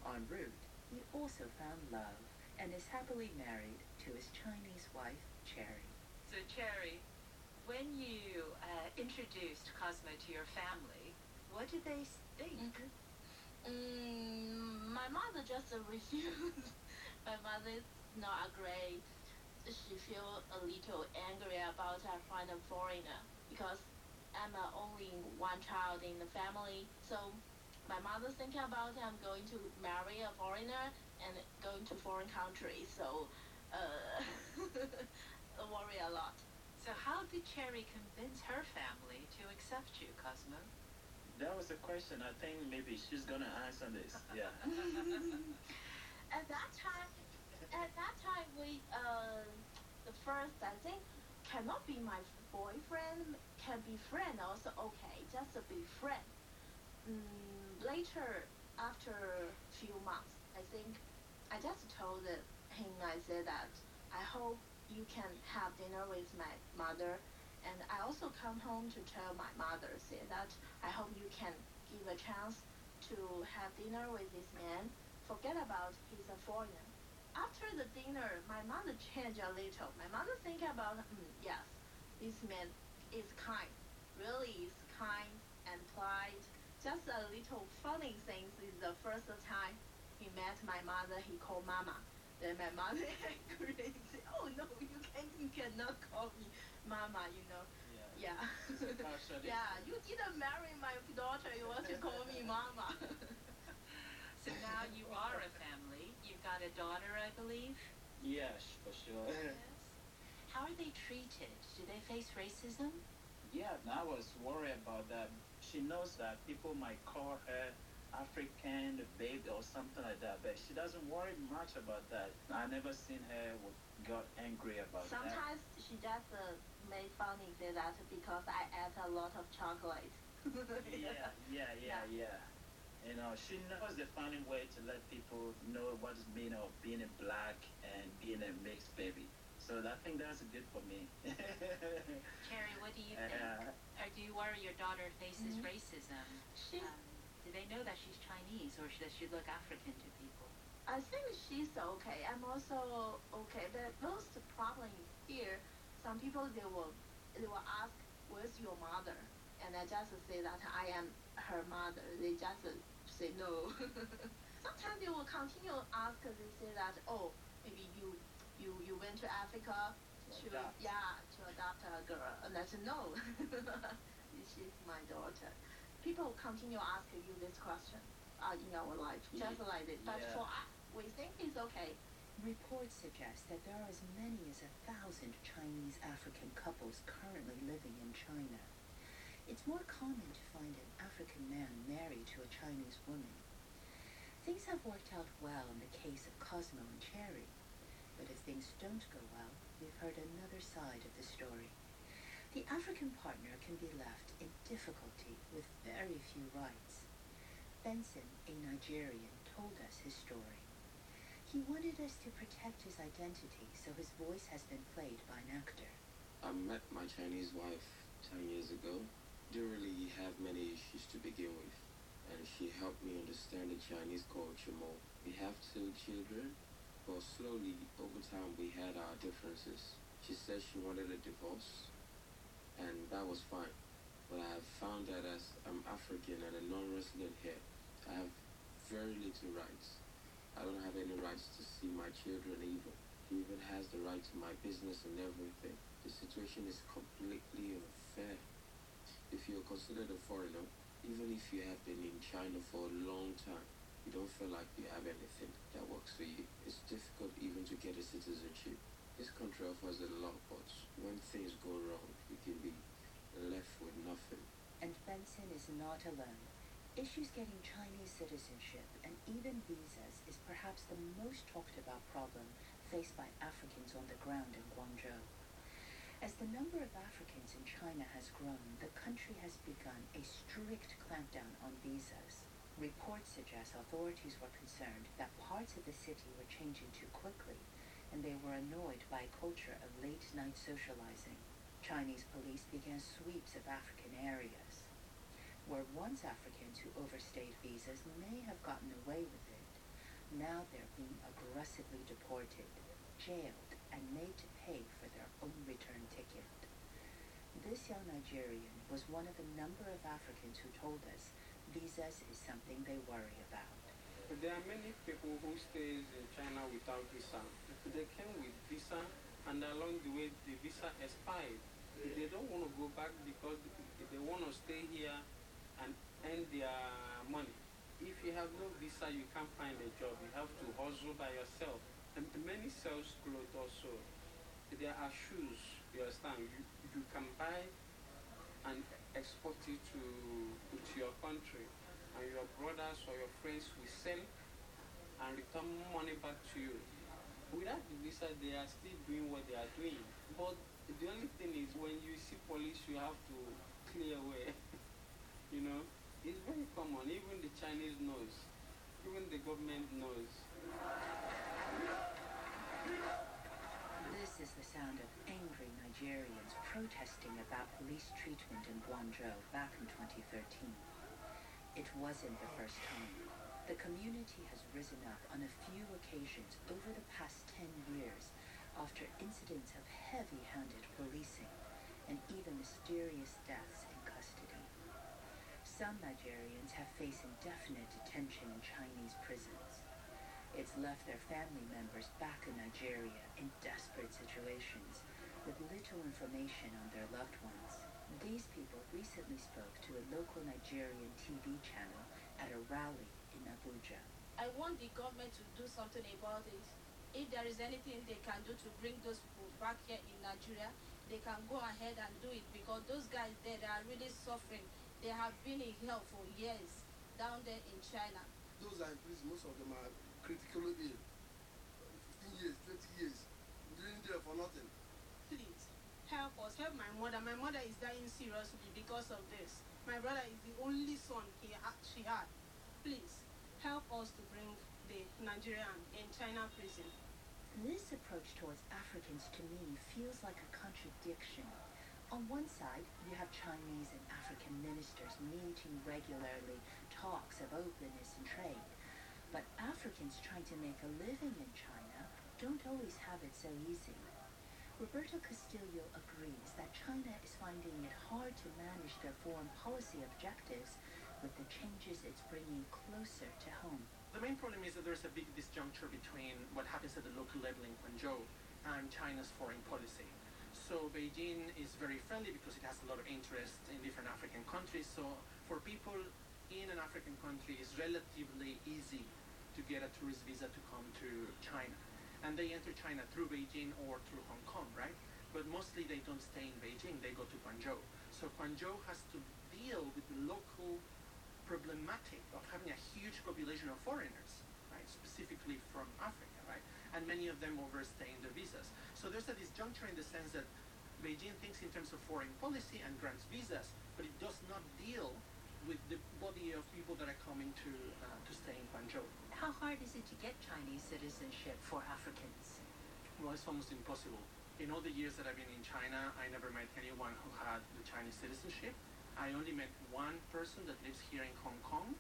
En route, he also found love and is happily married to his Chinese wife, Cherry. So, Cherry, when you uh, introduced Cosmo to your family, what did they think? Mm, my mother just refused. my mother is not agree. She feel a little angry about I find a foreigner because I'm uh, only one child in the family. So my mother thinking about I'm going to marry a foreigner and going to foreign country. So uh, worry a lot. So how did Cherry convince her family to accept you, Cosmo? That was the question. I think maybe she's gonna answer this. Yeah. at that time, at that time we uh, the first I think cannot be my boyfriend. Can be friend also okay. Just be friend. Mm, later, after few months, I think I just told him I said that I hope you can have dinner with my mother. And I also come home to tell my mother, say that I hope you can give a chance to have dinner with this man. Forget about he's a foreigner. After the dinner, my mother changed a little. My mother think about, mm, yes, this man is kind. Really is kind and polite. Just a little funny thing is the first time he met my mother, he called mama. Then my mother angry oh no, you can you cannot call me mama, you know. Yeah. Yeah. yeah, you didn't marry my daughter, you want to call me mama. so now you are a family. You've got a daughter, I believe. Yes, for sure. Yes. How are they treated? Do they face racism? Yeah, I was worried about that. She knows that people might call her African baby or something like that. But she doesn't worry much about that. I never seen her got angry about that. Sometimes she just uh, made funny say that because I ate a lot of chocolate. yeah, yeah, yeah, yeah. You know, she knows the funny way to let people know what is mean of being a black and being a mixed baby. So I think that's good for me. Cherry, what do you think? Uh, or do you worry your daughter faces Mhm. racism? She- Um, do they know that she's Chinese or does she look African to people? I think she's okay. I'm also okay. The most problem here. Some people they will they will ask, "Where's your mother?" And I just say that I am her mother. They just say no. Sometimes they will continue ask. They say that, "Oh, maybe you you you went to Africa to adopt. yeah to adopt a girl." And I said no. She's my daughter. People continue asking you this question uh, in our life, just like this. But yeah. for us, we think it's okay. Reports suggest that there are as many as a thousand Chinese African couples currently living in China. It's more common to find an African man married to a Chinese woman. Things have worked out well in the case of Cosmo and Cherry, but if things don't go well, we've heard another side of the story. The African partner can be left in difficulty with very few rights. Benson, a Nigerian, told us his story. He wanted us to protect his identity, so his voice has been played by an actor. I met my Chinese wife 10 years ago. Didn't really have many issues to begin with, and she helped me understand the Chinese culture more. We have two children, but slowly, over time, we had our differences. She said she wanted a divorce, and that was fine. But I have found that as I'm African and a non-resident here, I have very little rights. I don't have any rights to see my children even. He even has the right to my business and everything. The situation is completely unfair. If you're considered a foreigner, even if you have been in China for a long time, you don't feel like you have anything that works for you. It's difficult even to get a citizenship. This country offers a lot, but when things go wrong, you can be left with nothing. And Benson is not alone. Issues getting Chinese citizenship and even visas is perhaps the most talked about problem faced by Africans on the ground in Guangzhou. As the number of Africans in China has grown, the country has begun a strict clampdown on visas. Reports suggest authorities were concerned that parts of the city were changing too quickly, and they were annoyed by a culture of late-night socializing. Chinese police began sweeps of African areas. Where once Africans who overstayed visas may have gotten away with it, now they're being aggressively deported, jailed, and made to pay for their own return ticket. This young Nigerian was one of a number of Africans who told us visas is something they worry about. There are many people who stays in China without visa. They came with visa, and along the way the visa expired. They don't want to go back because they want to stay here and earn their money. If you have no visa, you can't find a job. You have to hustle by yourself. And many sells clothes also. There are shoes. You understand? You, you can buy and export it to to your country, and your brothers or your friends will sell and return money back to you. Without the visa, they are still doing what they are doing. But the only thing is, when you see police, you have to clear away. You know, it's very common. Even the Chinese knows. Even the government knows. This is the sound of angry Nigerians protesting about police treatment in Guangzhou back in 2013. It wasn't the first time. The community has risen up on a few occasions over the past 10 years after incidents of heavy-handed policing and even mysterious deaths. Some Nigerians have faced indefinite detention in Chinese prisons. It's left their family members back in Nigeria in desperate situations with little information on their loved ones. These people recently spoke to a local Nigerian TV channel at a rally in Abuja. I want the government to do something about it. If there is anything they can do to bring those people back here in Nigeria, they can go ahead and do it because those guys there are really suffering. They have been in hell for years. down there in China? Those are in prison, most of them are critically ill. 15 years, 20 years, doing there for nothing. Please, help us, help my mother. My mother is dying seriously because of this. My brother is the only son he ha- she had. Please, help us to bring the Nigerian in China prison. This approach towards Africans to me feels like a contradiction. On one side, you have Chinese and African ministers meeting regularly, talks of openness and trade. But Africans trying to make a living in China don't always have it so easy. Roberto Castillo agrees that China is finding it hard to manage their foreign policy objectives with the changes it's bringing closer to home. The main problem is that there's a big disjuncture between what happens at the local level in Guangzhou and China's foreign policy. So Beijing is very friendly because it has a lot of interest in different African countries. So for people in an African country, it's relatively easy to get a tourist visa to come to China. And they enter China through Beijing or through Hong Kong, right? But mostly they don't stay in Beijing, they go to Guangzhou. So Guangzhou has to deal with the local problematic of having a huge population of foreigners, right? Specifically from Africa? And many of them overstaying their visas. So there's a disjuncture in the sense that Beijing thinks in terms of foreign policy and grants visas, but it does not deal with the body of people that are coming to uh, to stay in Guangzhou. How hard is it to get Chinese citizenship for Africans? Well, it's almost impossible. In all the years that I've been in China, I never met anyone who had the Chinese citizenship. I only met one person that lives here in Hong Kong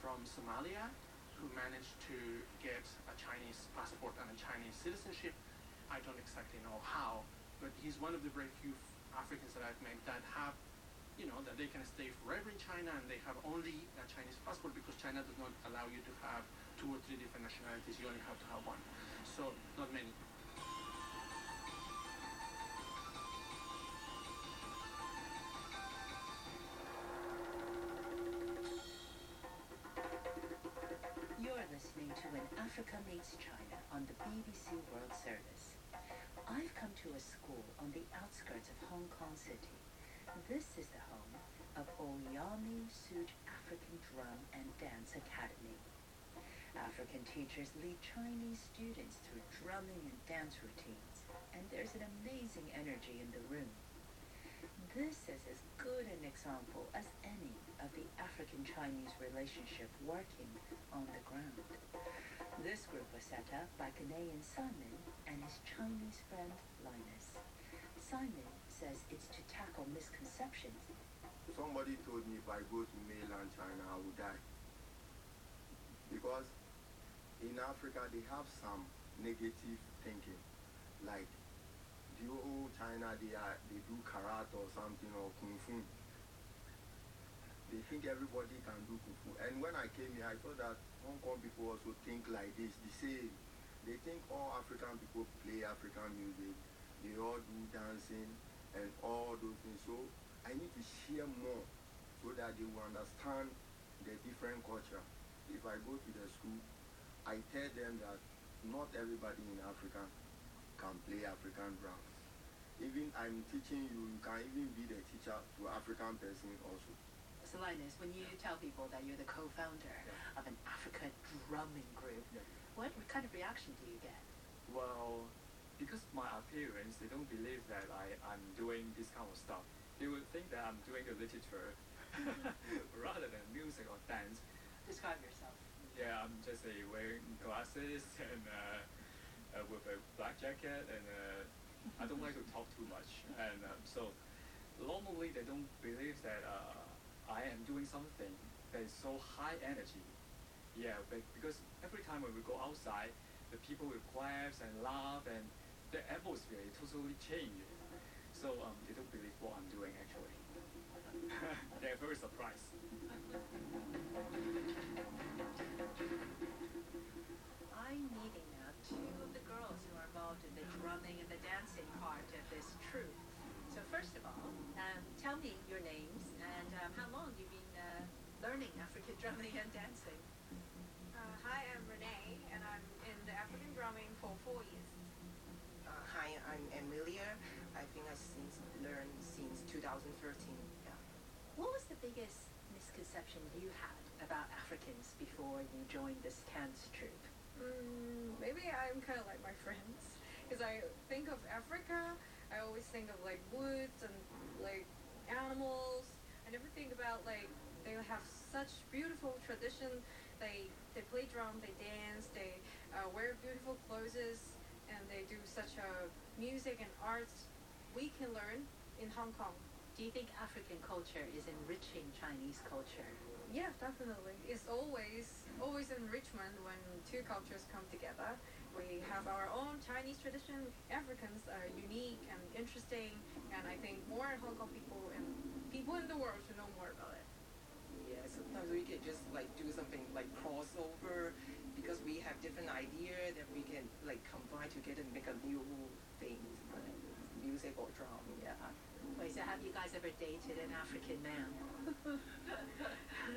from Somalia who managed to get a Chinese passport and a Chinese citizenship. I don't exactly know how, but he's one of the very few Africans that I've met that have, you know, that they can stay forever in China and they have only a Chinese passport because China does not allow you to have two or three different nationalities. You only have to have one. So, not many. African teachers lead Chinese students through drumming and dance routines, and there's an amazing energy in the room. This is as good an example as any of the African-Chinese relationship working on the ground. This group was set up by Ghanaian Simon and his Chinese friend Linus. Simon says it's to tackle misconceptions. Somebody told me if I go to mainland China, I will die. Because in Africa, they have some negative thinking. Like, the whole China, they, are, they do karate or something or kung fu. They think everybody can do kung fu. And when I came here, I thought that Hong Kong people also think like this. The same. They think all African people play African music. They all do dancing and all those things. So I need to share more so that they will understand the different culture. If I go to the school, I tell them that not everybody in Africa can play African drums. Even I'm teaching you, you can even be the teacher to African person also. So Linus, when you tell people that you're the co-founder of an Africa drumming group, what kind of reaction do you get? Well, because my appearance, they don't believe that I, I'm doing this kind of stuff. They would think that I'm doing the literature rather than music or dance. Describe yourself. Yeah, I'm just uh, wearing glasses and uh, uh, with a black jacket, and uh, I don't like to talk too much. And um, so normally they don't believe that uh, I am doing something that is so high energy. Yeah, but because every time when we go outside, the people will clap and laugh, and the atmosphere totally changed. So um, they don't believe what I'm doing actually. They're very surprised. I'm meeting now two of the girls who are involved in the drumming and the dancing part of this troupe. So first of all, um, tell me your names and um, how long you've been uh, learning African drumming and dancing. Uh, hi, I'm Renee, and I'm in the African drumming for four years. Uh, hi, I'm Emilia. I think I since learned since 2013. What was the biggest misconception you had about Africans before you joined this dance troupe? Mm, maybe I'm kind of like my friends. Because I think of Africa, I always think of like woods and like animals. I never think about like they have such beautiful tradition. They they play drum, they dance, they uh, wear beautiful clothes, and they do such a music and arts we can learn in Hong Kong. Do you think African culture is enriching Chinese culture? Yeah, definitely. It's always always enrichment when two cultures come together. We have our own Chinese tradition. Africans are unique and interesting, and I think more Hong Kong people and people in the world should know more about it. Yeah, sometimes we can just like do something like crossover because we have different idea that we can like combine together and make a new thing, like music or drum. Yeah. Wait, so have you guys ever dated an African man?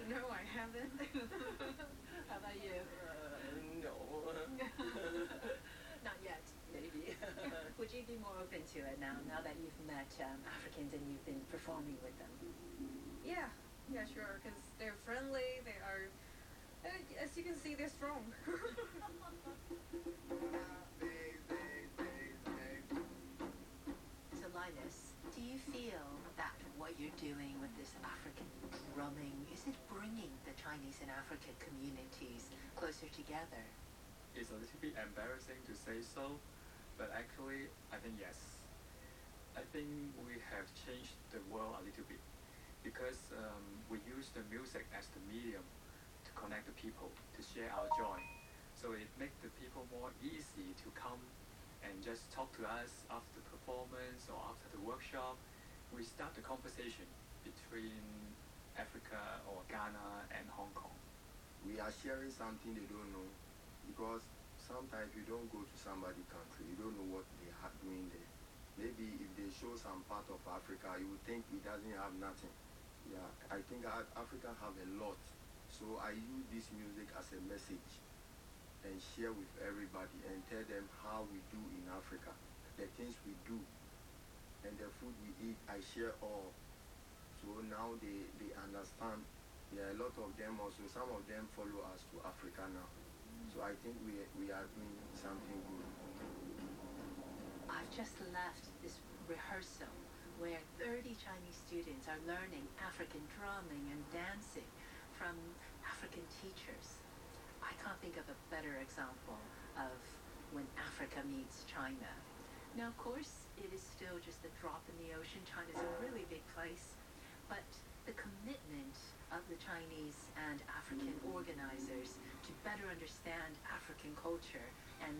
no, I haven't. How about you? Uh, no. Not yet. Maybe. Would you be more open to it now, now that you've met um, Africans and you've been performing with them? Yeah, yeah, sure, because they're friendly, they are, uh, as you can see, they're strong. You're doing with this African drumming, is it bringing the Chinese and African communities closer together? It's a little bit embarrassing to say so, but actually, I think yes. I think we have changed the world a little bit because um, we use the music as the medium to connect the people, to share our joy. So it makes the people more easy to come and just talk to us after the performance or after the workshop. We start the conversation between Africa or Ghana and Hong Kong. We are sharing something they don't know because sometimes you don't go to somebody's country, you don't know what they are doing there. Maybe if they show some part of Africa, you would think it doesn't have nothing. Yeah, I think Africa have a lot. So I use this music as a message and share with everybody and tell them how we do in Africa, the things we do, and the food we eat, I share all. So now they, they understand. There are a lot of them also, some of them follow us to Africa now. So I think we, we are doing something good. I've just left this rehearsal where 30 Chinese students are learning African drumming and dancing from African teachers. I can't think of a better example of when Africa meets China. Now, of course, it is still just a drop in the ocean. China's a really big place, but the commitment of the Chinese and African organizers to better understand African culture and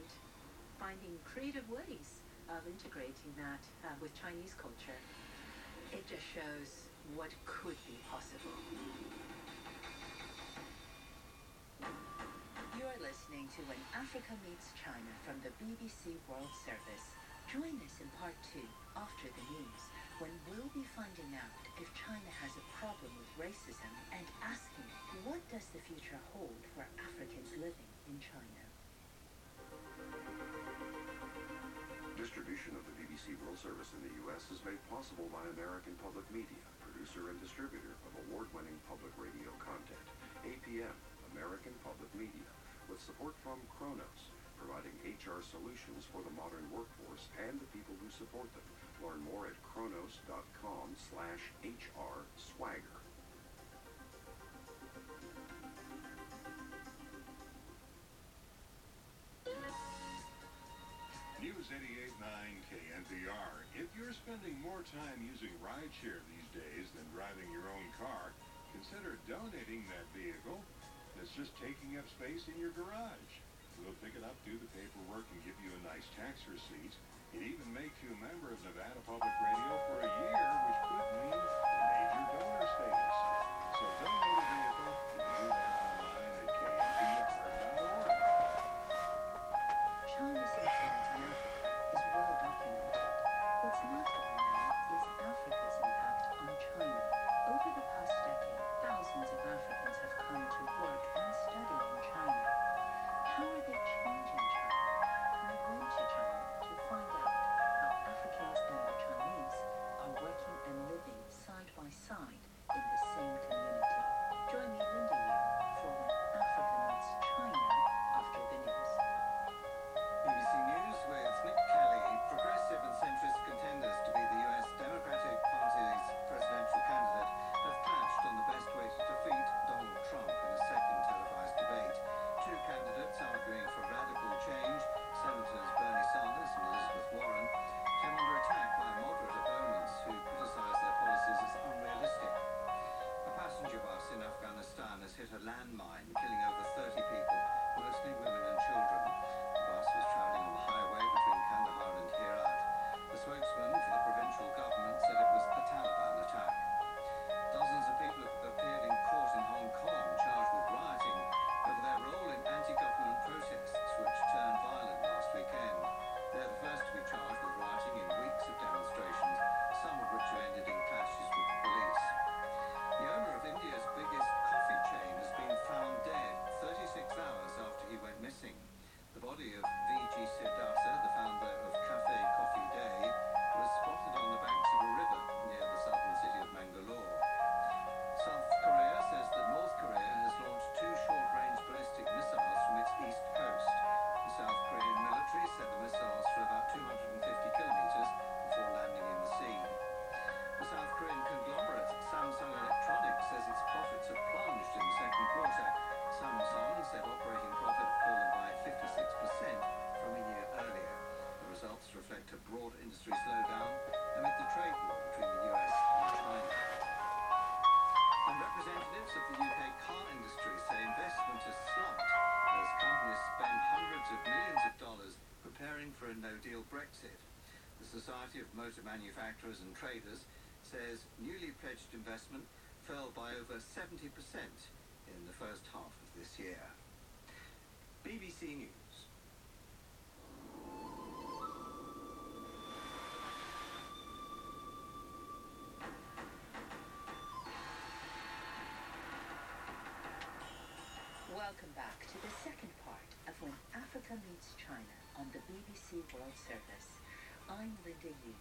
finding creative ways of integrating that uh, with Chinese culture, it just shows what could be possible. You're listening to When Africa Meets China from the BBC World Service. Join us in part two, after the news, when we'll be finding out if China has a problem with racism and asking what does the future hold for Africans living in China. Distribution of the BBC World Service in the U.S. is made possible by American Public Media, producer and distributor of award-winning public radio content. APM, American Public Media, with support from Kronos, providing HR solutions for the modern workforce and the people who support them. Learn more at kronos.com slash HR swagger. News 88.9 KNPR. If you're spending more time using rideshare these days than driving your own car, consider donating that vehicle that's just taking up space in your garage. We'll pick it up, do the paperwork, and give you a nice tax receipt. It even makes you a member of Nevada Public Radio for a year, which could mean major donor status. So donate The Society of Motor Manufacturers and Traders says newly pledged investment fell by over 70% in the first half of this year. BBC News. Welcome back to the second part of When Africa Meets China on the BBC World Service. I'm Linda Yu.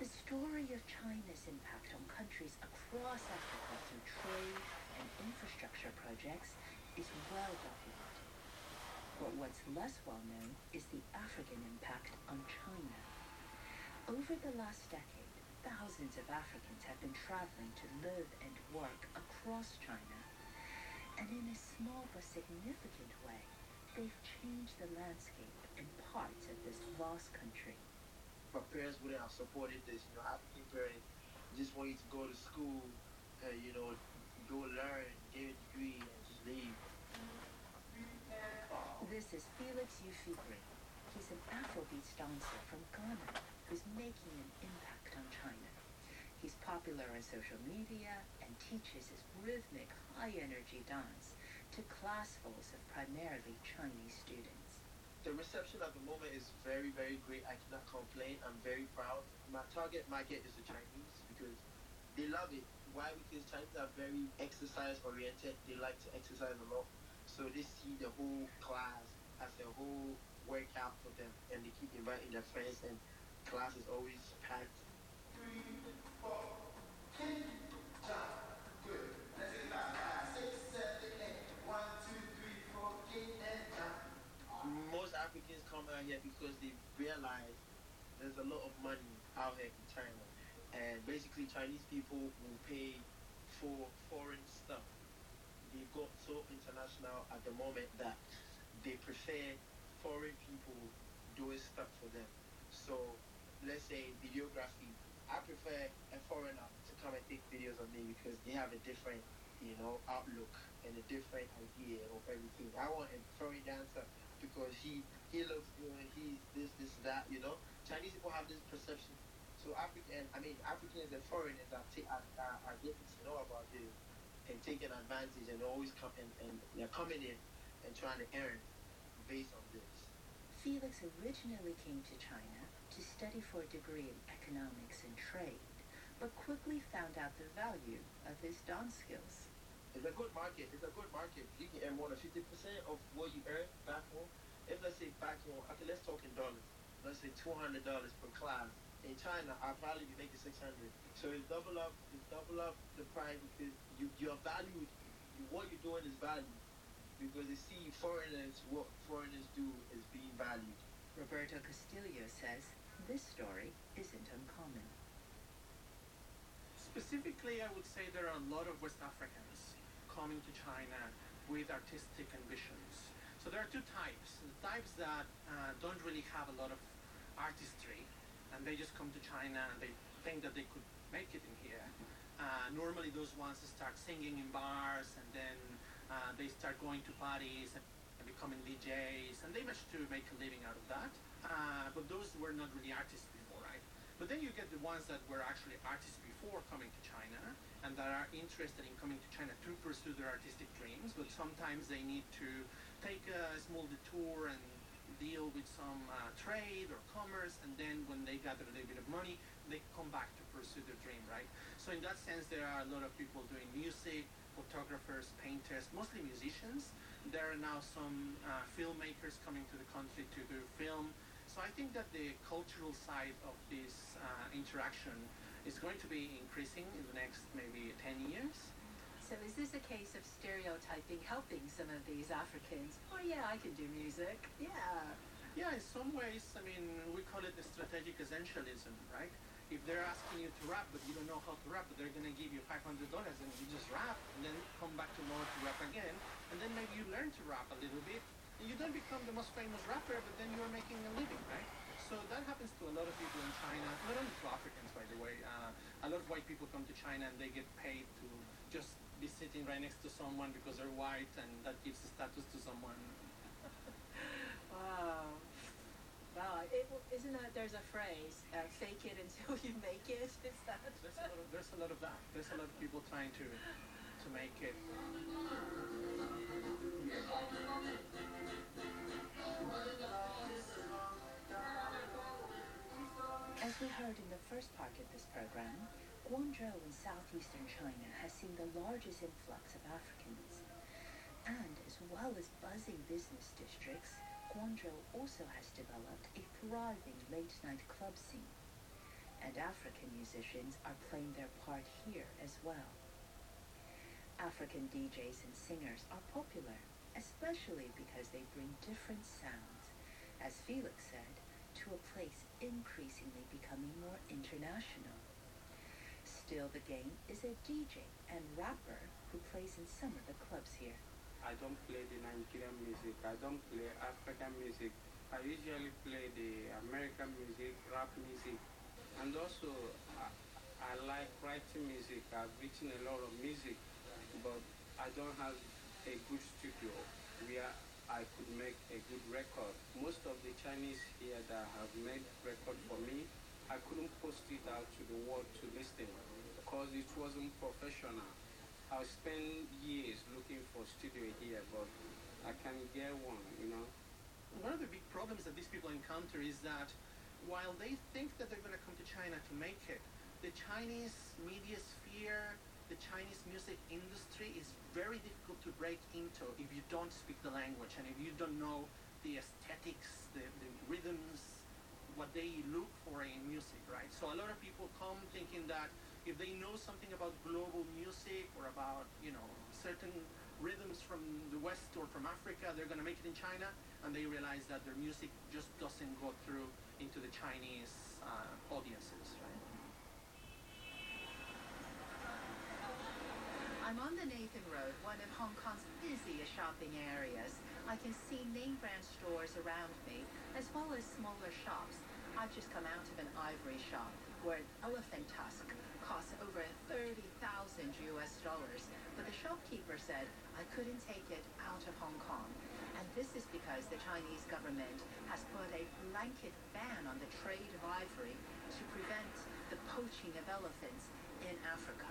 The story of China's impact on countries across Africa through trade and infrastructure projects is well documented. But what's less well known is the African impact on China. Over the last decade, thousands of Africans have been traveling to live and work across China. And in a small but significant way, they've changed the landscape and parts of this vast country. My parents wouldn't have supported this. You know, African parents just want you to go to school, and you know, go learn, get a degree, and just leave. Mm-hmm. This is Felix Ufigri. He's an Afrobeat dancer from Ghana who's making an impact on China. He's popular on social media and teaches his rhythmic, high-energy dance to classfuls of primarily Chinese students. The reception at the moment is very, very great. I cannot complain. I'm very proud. My target market is the Chinese because they love it. Why? Because Chinese are very exercise oriented. They like to exercise a lot. So they see the whole class as a whole workout for them and they keep inviting their friends and class is always packed. Most Africans come out here because they realize there's a lot of money out here in China. And basically Chinese people will pay for foreign stuff. They've got so international at the moment that they prefer foreign people doing stuff for them. So let's say videography. I prefer a foreigner to come and take videos of me because they have a different, you know, outlook and a different idea of everything. I want a foreign dancer because he he looks good, he's this, this, that, you know. Chinese people have this perception. So African, I mean Africans and foreigners are, ta- are, are, are getting to know about this and taking advantage and always come and, and they're coming in and trying to earn based on this. Felix originally came to China to study for a degree in economics and trade, but quickly found out the value of his dance skills. It's a good market. It's a good market. You can earn more than fifty percent of what you earn back home. If let's say back home, okay, let's talk in dollars. Let's say two hundred dollars per class. In China, I'll probably be making six hundred. So it's double up. It's double up the price because you you're valued. You, what you're doing is valued because they see foreigners. What foreigners do is being valued. Roberto Castillo says this story isn't uncommon. Specifically, I would say there are a lot of West Africans coming to China with artistic ambitions. So there are two types. The types that uh, don't really have a lot of artistry, and they just come to China and they think that they could make it in here. Uh, normally, those ones start singing in bars, and then uh, they start going to parties and, and becoming DJs, and they manage to make a living out of that. Uh, but those were not really artists before, right? But then you get the ones that were actually artists before coming to China and that are interested in coming to China to pursue their artistic dreams, but sometimes they need to take a small detour and deal with some uh, trade or commerce, and then when they gather a little bit of money, they come back to pursue their dream, right? So in that sense, there are a lot of people doing music, photographers, painters, mostly musicians, There are now some uh, filmmakers coming to the country to do film. So I think that the cultural side of this uh, interaction is going to be increasing in the next maybe 10 years. So is this a case of stereotyping helping some of these Africans? Oh yeah, I can do music. Yeah. Yeah, in some ways, I mean, we call it the strategic essentialism, right? If they're asking you to rap, but you don't know how to rap, but they're going to give you $500 and you just rap, and then come back tomorrow to rap again, and then maybe you learn to rap a little bit, and you don't become the most famous rapper, but then you're making a living, right? So that happens to a lot of people in China, not only to Africans, by the way. Uh, a lot of white people come to China and they get paid to just be sitting right next to someone because they're white, and that gives a status to someone. wow. Wow, it, isn't that there's a phrase, uh, fake it until you make it. it? Is that? There's a, lot of, there's a lot of that. There's a lot of people trying to to make it. As we heard in the first part of this program, Guangzhou in southeastern China has seen the largest influx of Africans. And as well as buzzing business districts, Guangzhou also has developed a thriving late-night club scene. And African musicians are playing their part here as well. African DJs and singers are popular, especially because they bring different sounds, as Felix said, to a place increasingly becoming more international. Still, the game is a DJ and rapper who plays in some of the clubs here. I don't play the Nigerian music. I don't play African music. I usually play the American music, rap music, and also I, I like writing music. I've written a lot of music, but I don't have a good studio where I could make a good record. Most of the Chinese here that have made record for me, I couldn't post it out to the world to listen because it wasn't professional. I spent years looking for a studio here, but I can't get one, you know. One of the big problems that these people encounter is that while they think that they're going to come to China to make it, the Chinese media sphere, the Chinese music industry is very difficult to break into if you don't speak the language and if you don't know the aesthetics, the, the rhythms, what they look for in music, right? So a lot of people come thinking that if they know something about global music or about, you know, certain rhythms from the West or from Africa, they're going to make it in China, and they realize that their music just doesn't go through into the Chinese uh, audiences, right? I'm on the Nathan Road, one of Hong Kong's busiest shopping areas. I can see name brand stores around me, as well as smaller shops. I've just come out of an ivory shop where an elephant tusk costs over 30,000 US dollars, but the shopkeeper said I couldn't take it out of Hong Kong. And this is because the Chinese government has put a blanket ban on the trade of ivory to prevent the poaching of elephants in Africa.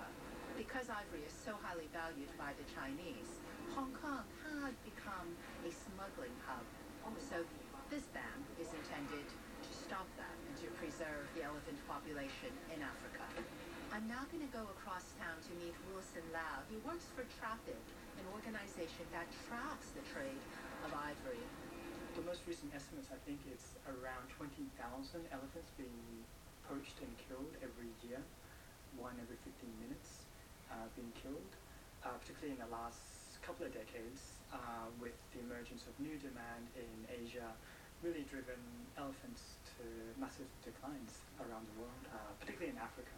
Because ivory is so highly valued by the Chinese, Hong Kong had become a smuggling hub. So this ban is intended to stop that and to preserve the elephant population in Africa. I'm now going to go across town to meet Wilson Lau. He works for Traffic, an organization that tracks the trade of ivory. The most recent estimates, I think it's around 20,000 elephants being poached and killed every year, one every 15 minutes uh, being killed, uh, particularly in the last couple of decades uh, with the emergence of new demand in Asia, really driven elephants to massive declines around the world, uh, particularly in Africa.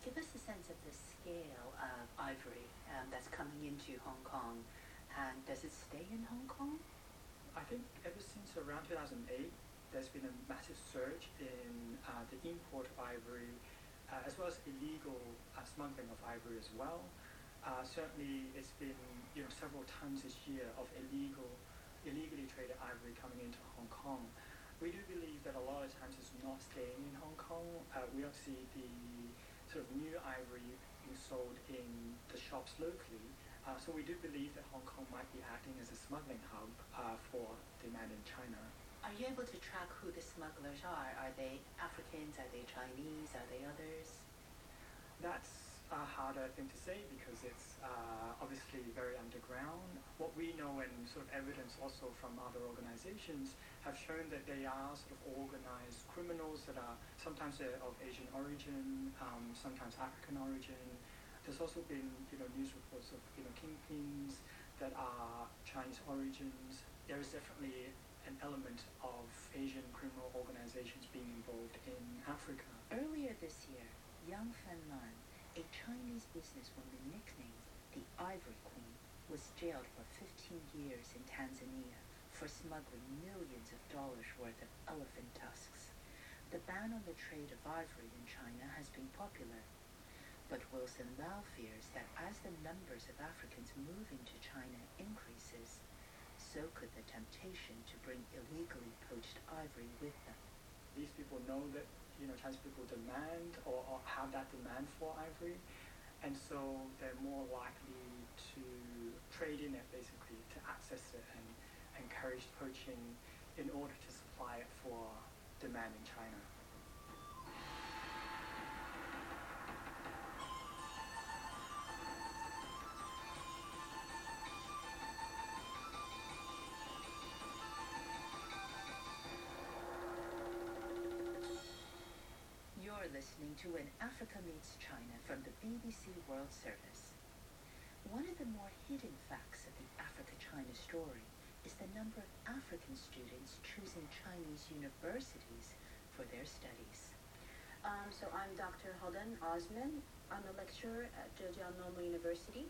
Give us a sense of the scale of ivory um, that's coming into Hong Kong, and does it stay in Hong Kong? I think ever since around 2008, there's been a massive surge in uh, the import of ivory, uh, as well as illegal uh, smuggling of ivory as well. Uh, certainly, it's been you know several times this year of illegal, illegally traded ivory coming into Hong Kong. We do believe that a lot of times it's not staying in Hong Kong. Uh, we don't see the sort of new ivory being sold in the shops locally. Uh, so we do believe that Hong Kong might be acting as a smuggling hub uh, for demand in China. Are you able to track who the smugglers are? Are they Africans? Are they Chinese? Are they others? That's a harder thing to say because it's uh, obviously very underground. What we know and sort of evidence also from other organizations have shown that they are sort of organized criminals that are sometimes of Asian origin, um, sometimes African origin. There's also been you know news reports of you know kingpins that are Chinese origins. There is definitely an element of Asian criminal organizations being involved in Africa. Earlier this year, Yang Fanman, a Chinese businesswoman nicknamed the Ivory Queen, was jailed for 15 years in Tanzania for smuggling millions of dollars worth of elephant tusks. The ban on the trade of ivory in China has been popular. But Wilson Lau fears that as the numbers of Africans moving to China increases, so could the temptation to bring illegally poached ivory with them. These people know that you know Chinese people demand or, or have that demand for ivory, and so they're more likely to trade in it basically to access it and encourage poaching in order to supply it for demand in China. Listening to An Africa Meets China from the BBC World Service. One of the more hidden facts of the Africa-China story is the number of African students choosing Chinese universities for their studies. Um, so I'm Dr. Hodan Osman. I'm a lecturer at Zhejiang Normal University.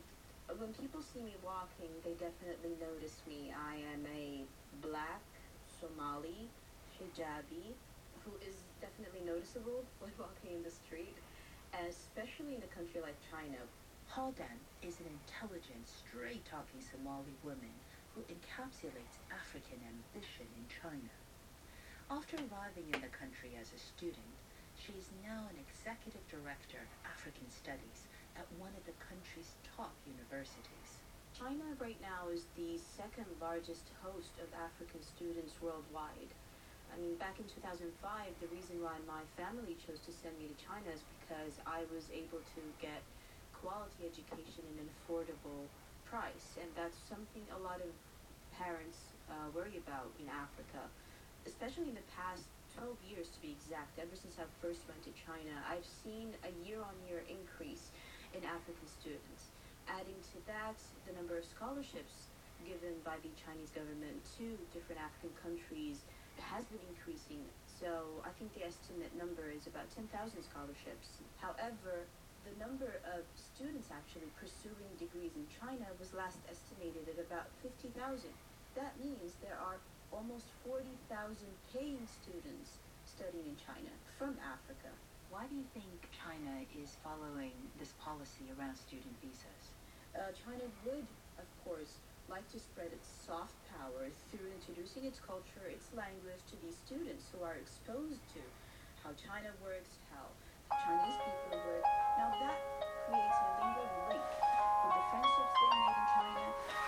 When people see me walking, they definitely notice me. I am a black Somali hijabi who is definitely noticeable when walking in the street, especially in a country like China. Hodan is an intelligent, straight-talking Somali woman who encapsulates African ambition in China. After arriving in the country as a student, she is now an executive director of African Studies at one of the country's top universities. China right now is the second largest host of African students worldwide. I mean, back in 2005, the reason why my family chose to send me to China is because I was able to get quality education at an affordable price. And that's something a lot of parents uh, worry about in Africa, especially in the past 12 years to be exact. Ever since I first went to China, I've seen a year-on-year increase in African students. Adding to that, the number of scholarships given by the Chinese government to different African countries has been increasing. So I think the estimate number is about 10,000 scholarships. However, the number of students actually pursuing degrees in China was last estimated at about 50,000. That means there are almost 40,000 paying students studying in China from Africa. Why do you think China is following this policy around student visas? Uh, China would, of course, like to spread its soft power through introducing its culture, its language to these students who are exposed to how China works, how Chinese people work. Now that creates a lingering link with the friendships they made in China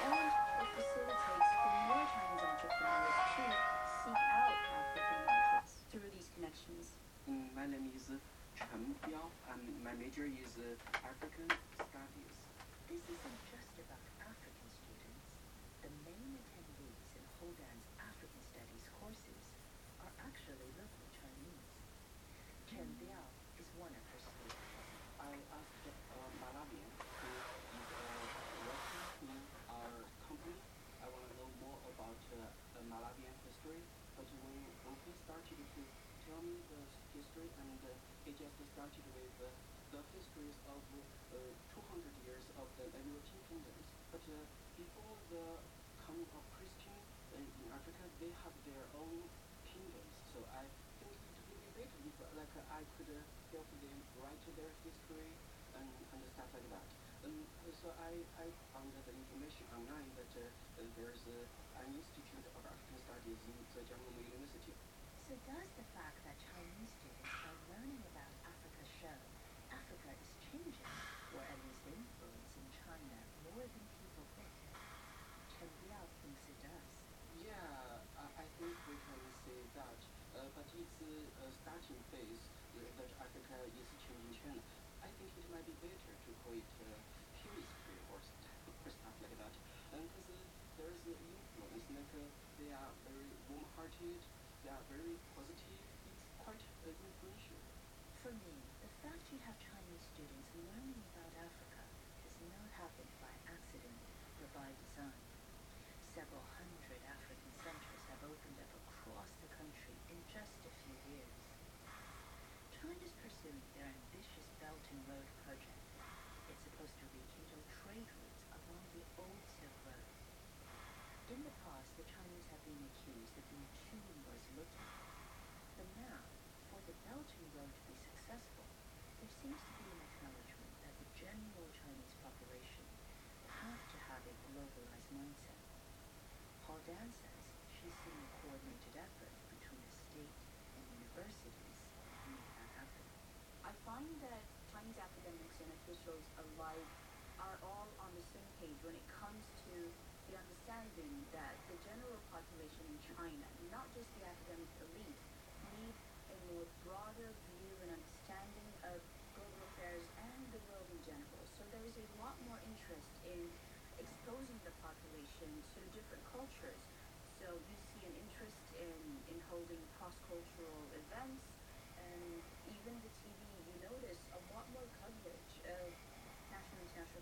and it facilitates for more Chinese entrepreneurs to seek out African markets through these connections. Mm, my name is Chen Biao and my major is uh, African Studies. This isn't just about African students. The main attendees in Hodan's African Studies courses are actually local Chinese. Chen Biao is one of her students. I asked uh, Malawian, who is uh, working in our company. I want to know more about uh, Malawian history. But when, when started to tell me the history, and uh, he just started with uh, the histories of uh, 200 years of the European kingdoms. But uh, before the coming of Christian uh, in Africa, they have their own kingdoms. So I think it would be better if like I could uh, help them write their history and, and stuff like that. Um, so I, I found the information online that uh, there's an institute of African studies in the German University. So does the fact that Chinese students are learning about Africa show Africa is changing, or at least influencing China more than people think? Chen Biao thinks it does. Yeah, I, I think we can say that. Uh, but it's a, a starting phase uh, that Africa is changing China. I think it might be better to call it uh, peer history or, that. And because uh, there's an influence, like they are very warm-hearted, they are very positive. It's quite influential. For me, the fact you have Chinese students learning about Africa has not happened by accident or by design. Several hundred African centers have opened up across the country in just a few years. China's pursuing their ambitious Belt and Road project. It's supposed to rekindle trade routes the old Silk Road. In the past, the Chinese have been accused of being too inwards-looking. But now, for the Belt and Road to be successful, there seems to be an acknowledgement that the general Chinese population have to have a globalized mindset. Hodan says she's seen a coordinated effort between the state and universities to make that happen. I find that Chinese academics and officials alike all on the same page when it comes to the understanding that the general population in China, not just the academic elite, need a more broader view and understanding of global affairs and the world in general. So there is a lot more interest in exposing the population to different cultures. So you see an interest in, in holding cross-cultural events and even the TV, you notice a lot more coverage of national and international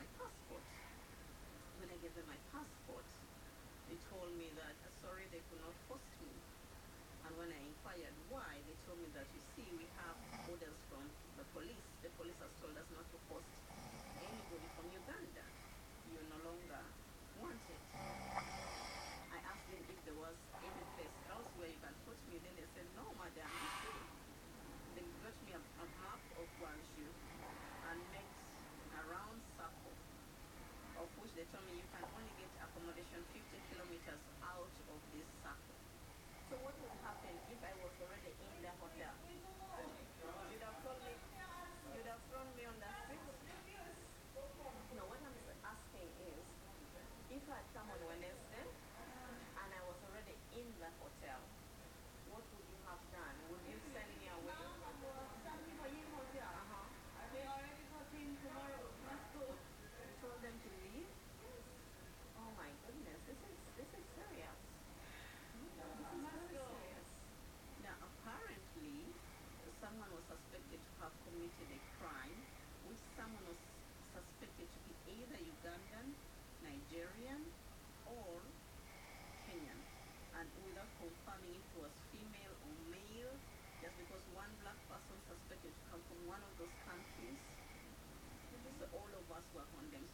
my passport. When I gave them my passport, they told me that uh, sorry they could not post me. And when I inquired why, they told me that you see we have orders from the police. The police has told us not to post anybody from Uganda. You're no longer wanted. I asked them if there was any place else where you can put me. Then they said, no, madam. They got me a, a map of Guangzhou and made a round circle of which they told me you can only accommodation 50 kilometers out of this circle. So what would happen if I was already in the hotel? You'd have told me, you'd have thrown me on the street. No, what I'm asking is, if I had come on Wednesday and I was already in the hotel, what would you have done? Would you send me away? Uh-huh. They already got in tomorrow. Let's go. You told them to leave? Oh my goodness, this is this is serious. This is very serious. Now apparently someone was suspected to have committed a crime, which someone was suspected to be either Ugandan, Nigerian, or Kenyan. And without confirming if it was female or male, just because one black person suspected to come from one of those countries, so all of us were condemned.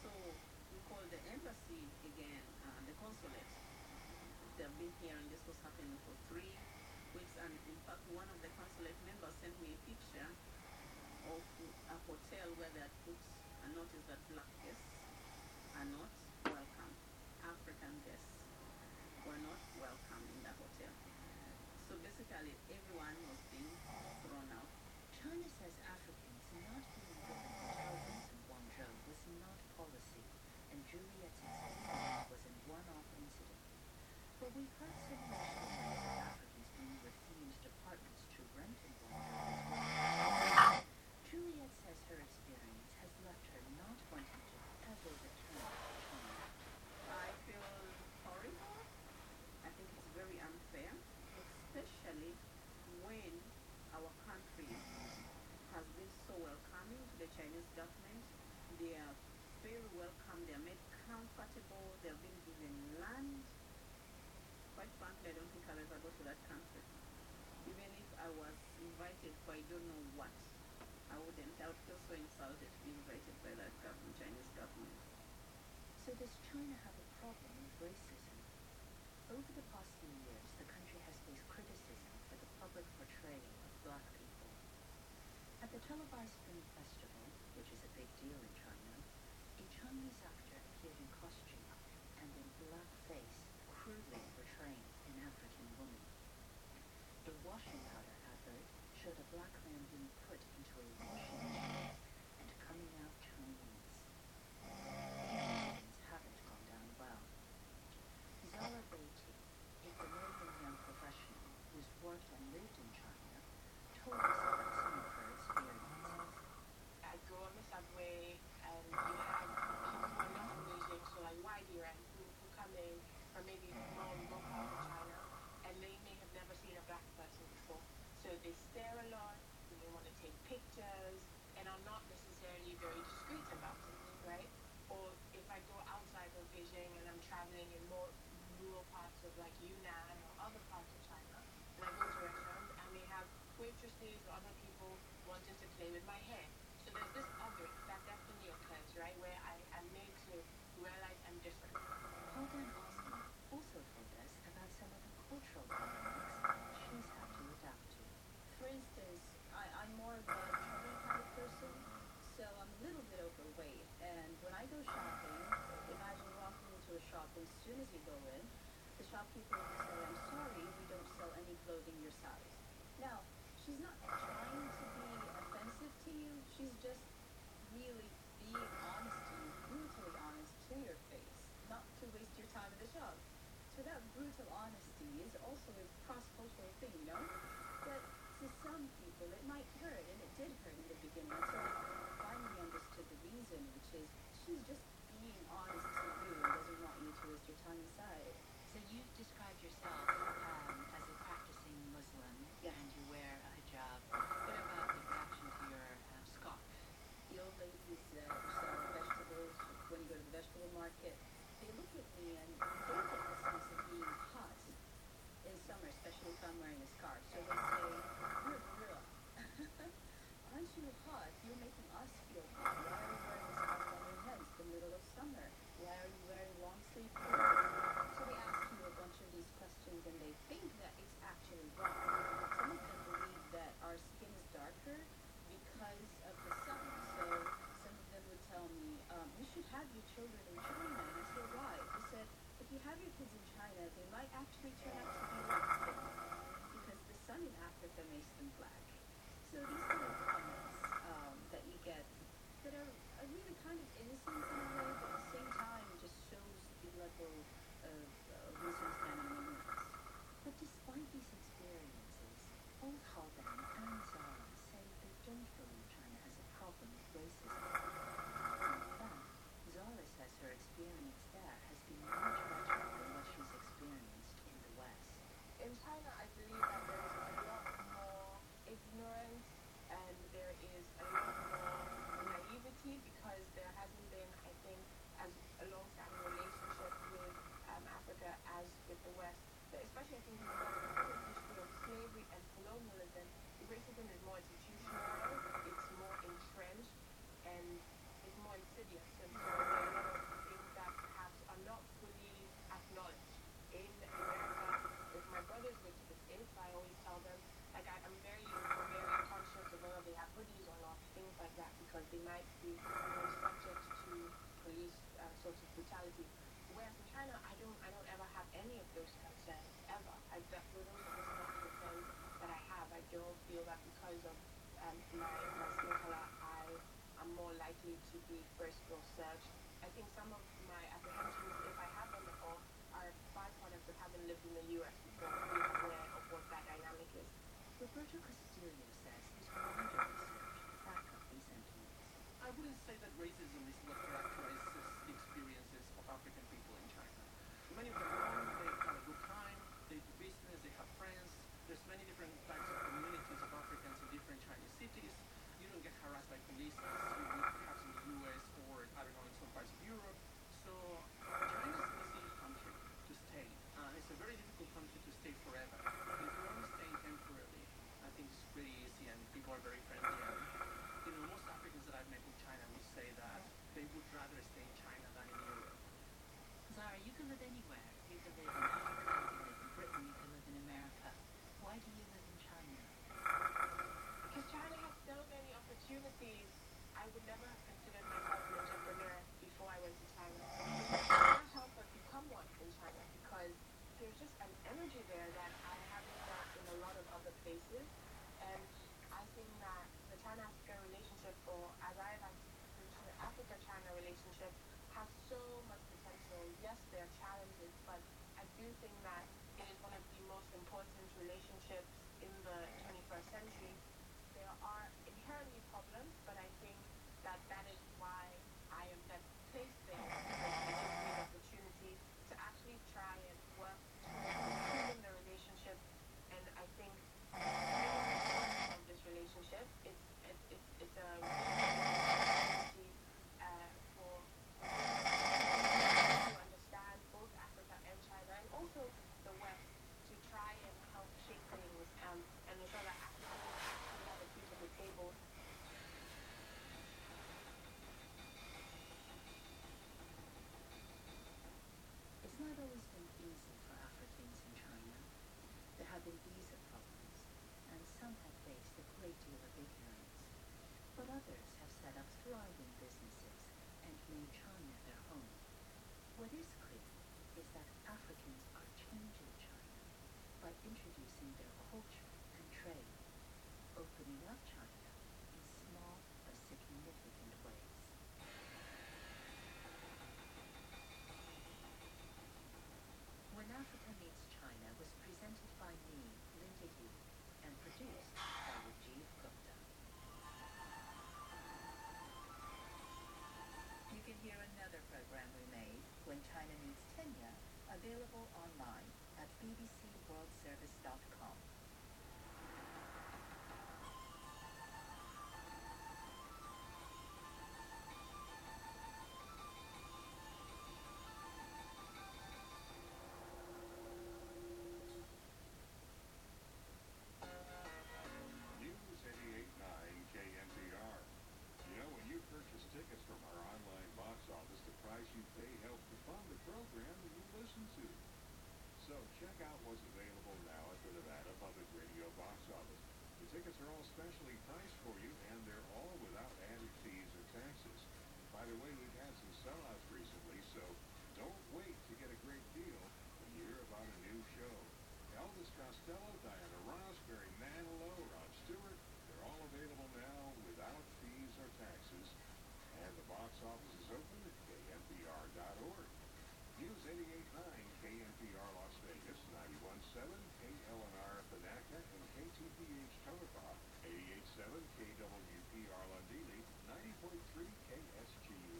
So we called the embassy again, uh, the consulate. They've been here and this was happening for three weeks and in fact one of the consulate members sent me a picture of a hotel where they had put a notice that black guests are not welcome. African guests were not welcome in the hotel. So basically everyone was being thrown out. China says Africans not being given hotel rooms in Guangzhou was not policy, and Juliet's experience was a one-off incident. But we've heard similar stories Chinese government. They are very welcome, they are made comfortable, they have been given land. Quite frankly, I don't think I'll ever go to that country. Even if I was invited for I don't know what, I wouldn't. I would feel so insulted to be invited by that government, Chinese government. So does China have a problem with racism? Over the past few years, the country has faced criticism for the public portrayal of black at the Televar Spring Festival, which is a big deal in China, a Chinese actor appeared in costume and in blackface, crudely portraying an African woman. A washing powder advert showed a black man being put into a washing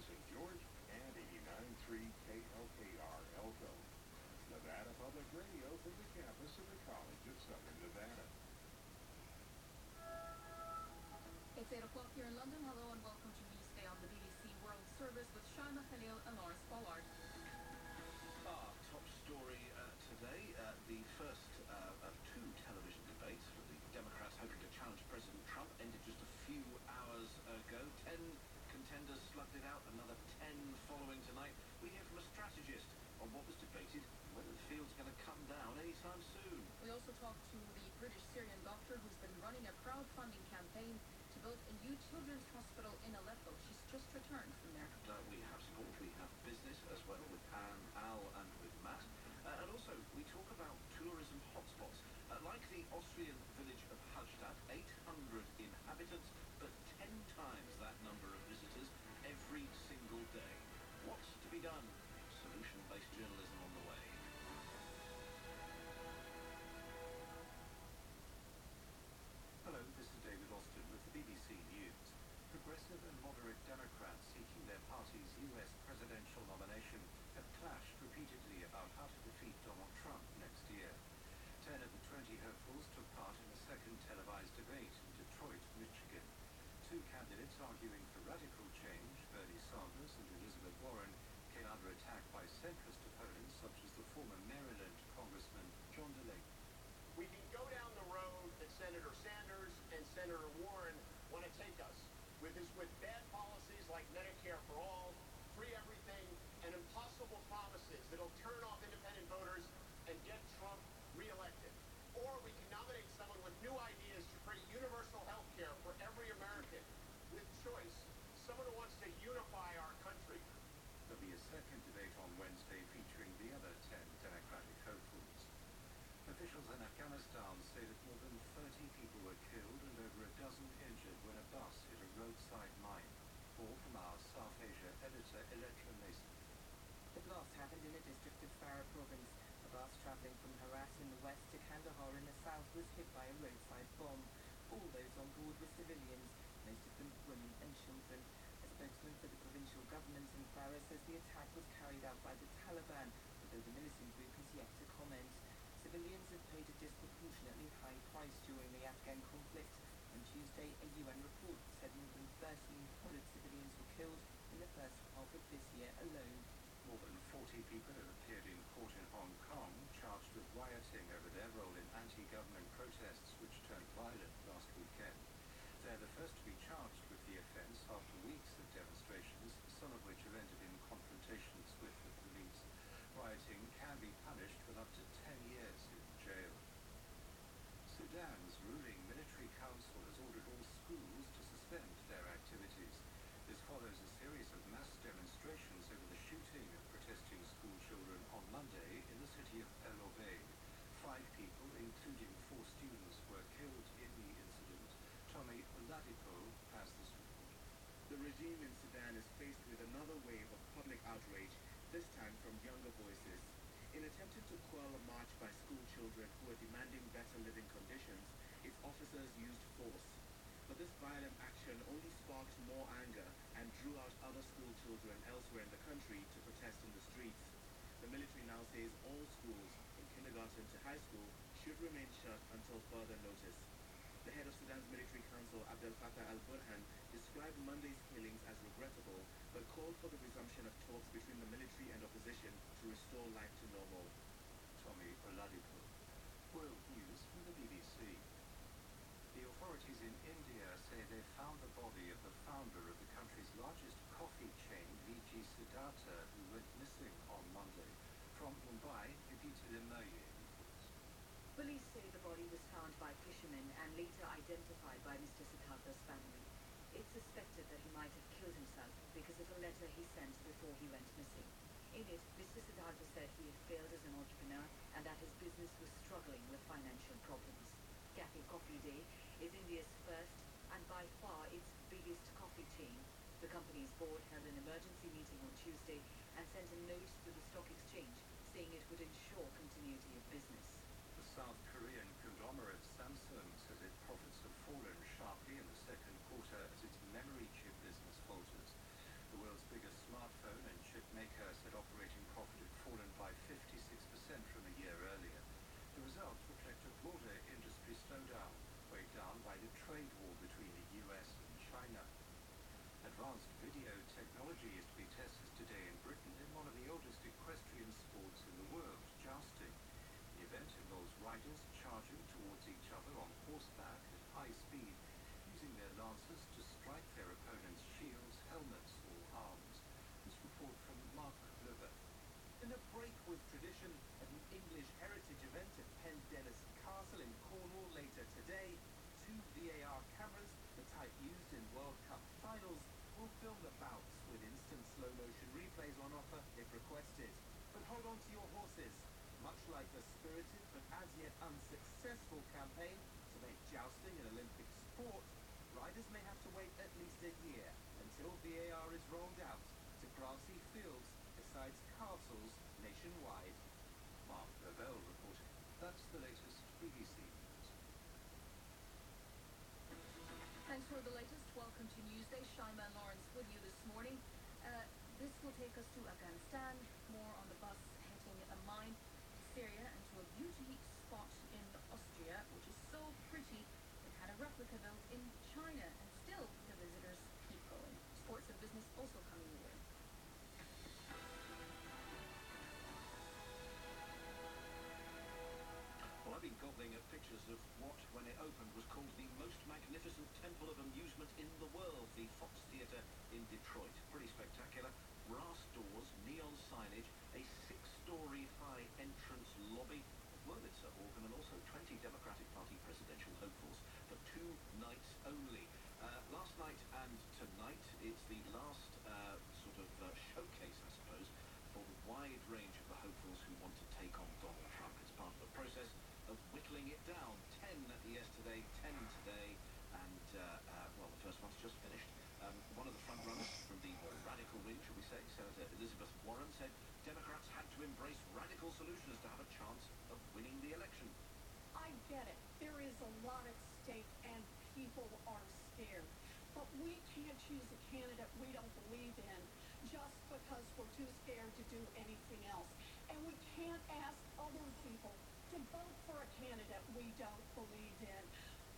St. George, and 89.3 KLKR Elko. Nevada Public Radio from the campus of the College of Southern Nevada. It's 8 o'clock here in London. Hello and welcome to Newsday on the BBC World Service with Shaima Khalil and Lawrence Pollard. Our top story uh, today, uh, the first has slugged it out another 10 following tonight. We hear from a strategist on what was debated whether the field's going to come down anytime soon. We also talked to the British Syrian doctor who's been running a crowdfunding campaign to build a new children's hospital in Aleppo. She's just returned from Progressive and moderate Democrats seeking their party's U.S. presidential nomination have clashed repeatedly about how to defeat Donald Trump next year. Ten of the 20 hopefuls took part in a second televised debate in Detroit, Michigan. Two candidates arguing for radical change, Bernie Sanders and Elizabeth Warren, came under attack by centrist opponents such as the former Maryland Congressman John Delaney. We can go down the road that Senator Sanders and Senator with his with bad policies like Medicare for all, free everything, and impossible promises that'll turn off independent voters and get Trump reelected. Or we can nominate someone with new ideas to create universal health care for every American, with choice, someone who wants to unify our country. There'll be a second debate on Wednesday featuring the other 10 Democratic hopefuls. Officials in Afghanistan say that more than 30 people were killed and over a dozen injured when a bus hit a roadside mine. More from our South Asia editor, Electra Mason. The blast happened in the district of Farah province. A bus travelling from Herat in the west to Kandahar in the south was hit by a roadside bomb. All those on board were civilians, most of them women and children. A spokesman for the provincial government in Farah says the attack was carried out by the Taliban, although the militant group has yet to comment. Civilians have paid a disproportionately high price during the Afghan conflict. On Tuesday, a UN report said more than 1,300 civilians were killed in the first half of this year alone. More than 40 people have appeared in court in Hong Kong charged with rioting over their role in anti-government protests which turned violent last weekend. They're the first to be charged with the offence after weeks of demonstrations, some of which have ended in confrontations with the police. Rioting can be punished with up to 10 years in jail. Sudan's ruling military council has ordered all schools to suspend their activities. This follows a series of mass demonstrations over the shooting of protesting school children on Monday in the city of El Obeid. Five people, including four students, were killed in the incident. Tomi Oladipo has this report. The regime in Sudan is faced with another wave of public outrage, this time from younger voices. In attempting to quell a march by school children who are demanding better living conditions, its officers used force. But this violent action only sparked more anger and drew out other school children elsewhere in the country to protest in the streets. The military now says all schools, from kindergarten to high school, should remain shut until further notice. The head of Sudan's military council, Abdel Fattah al-Burhan, described Monday's killings as regrettable, but called for the resumption of talks between the military and opposition to restore life to normal. Tomi Oladipo. World News from the BBC. The authorities in India say they found the body of the founder of the country's largest coffee chain, VG Siddhartha, who went missing on Monday. From Mumbai, Yogita Limaye reports. Police say the body was found by fishermen and later identified by Mr. Siddhartha's family. It's suspected that he might have killed himself because of a letter he sent before he went missing. In it, Mr. Siddhartha said he had failed as an entrepreneur and that his business was struggling with financial problems. Cafe Coffee Day is India's first and by far its biggest coffee chain. The company's board held an emergency meeting on Tuesday and sent a note to the stock exchange saying it would ensure continuity of business. The South Korean conglomerate Samsung says its profits have fallen sharply in the second quarter as its memory chip business falters. The world's biggest smartphone and chip maker said operating profit had fallen by 56% from a year earlier. The results broader industry slowdown, weighed down by the trade war between the US and China. Advanced video technology is to be tested today in Britain in one of the oldest equestrian sports in the world, jousting. The event involves riders charging towards each other on horseback at high speed, using their lances to strike their opponent's shields, helmets, or arms. This report from Mark Glover. In a break with tradition at an English heritage event at Pendennis Castle in Cornwall later today, two VAR cameras, the type used in World Cup finals, will film the bouts with instant slow motion replays on offer if requested. But hold on to your horses. Much like the spirited but as yet unsuccessful campaign to make jousting an Olympic sport, riders may have to wait at least a year until VAR is rolled out to grassy fields besides castles nationwide. Mark Lavelle reporting. That's the latest for the latest. Welcome to Newsday. Shaima Lawrence with you this morning. Uh, this will take us to Afghanistan, more on the bus hitting a mine, Syria, and to a beauty spot in Austria, which is so pretty it had a replica built in China, and still the visitors keep going. Sports and business also magnificent temple of amusement in the world, the Fox Theatre in Detroit. Pretty spectacular. Brass doors, neon signage, a six-story high entrance lobby. Wurlitzer, Organ, and also 20 Democratic Party presidential hopefuls for two nights only. Uh, last night and tonight, it's the last well, the first one's just finished. Um, one of the front runners from the radical wing, shall we say, Senator Elizabeth Warren, said Democrats had to embrace radical solutions to have a chance of winning the election. I get it. There is a lot at stake and people are scared. But we can't choose a candidate we don't believe in just because we're too scared to do anything else. And we can't ask other people to vote for a candidate we don't believe in.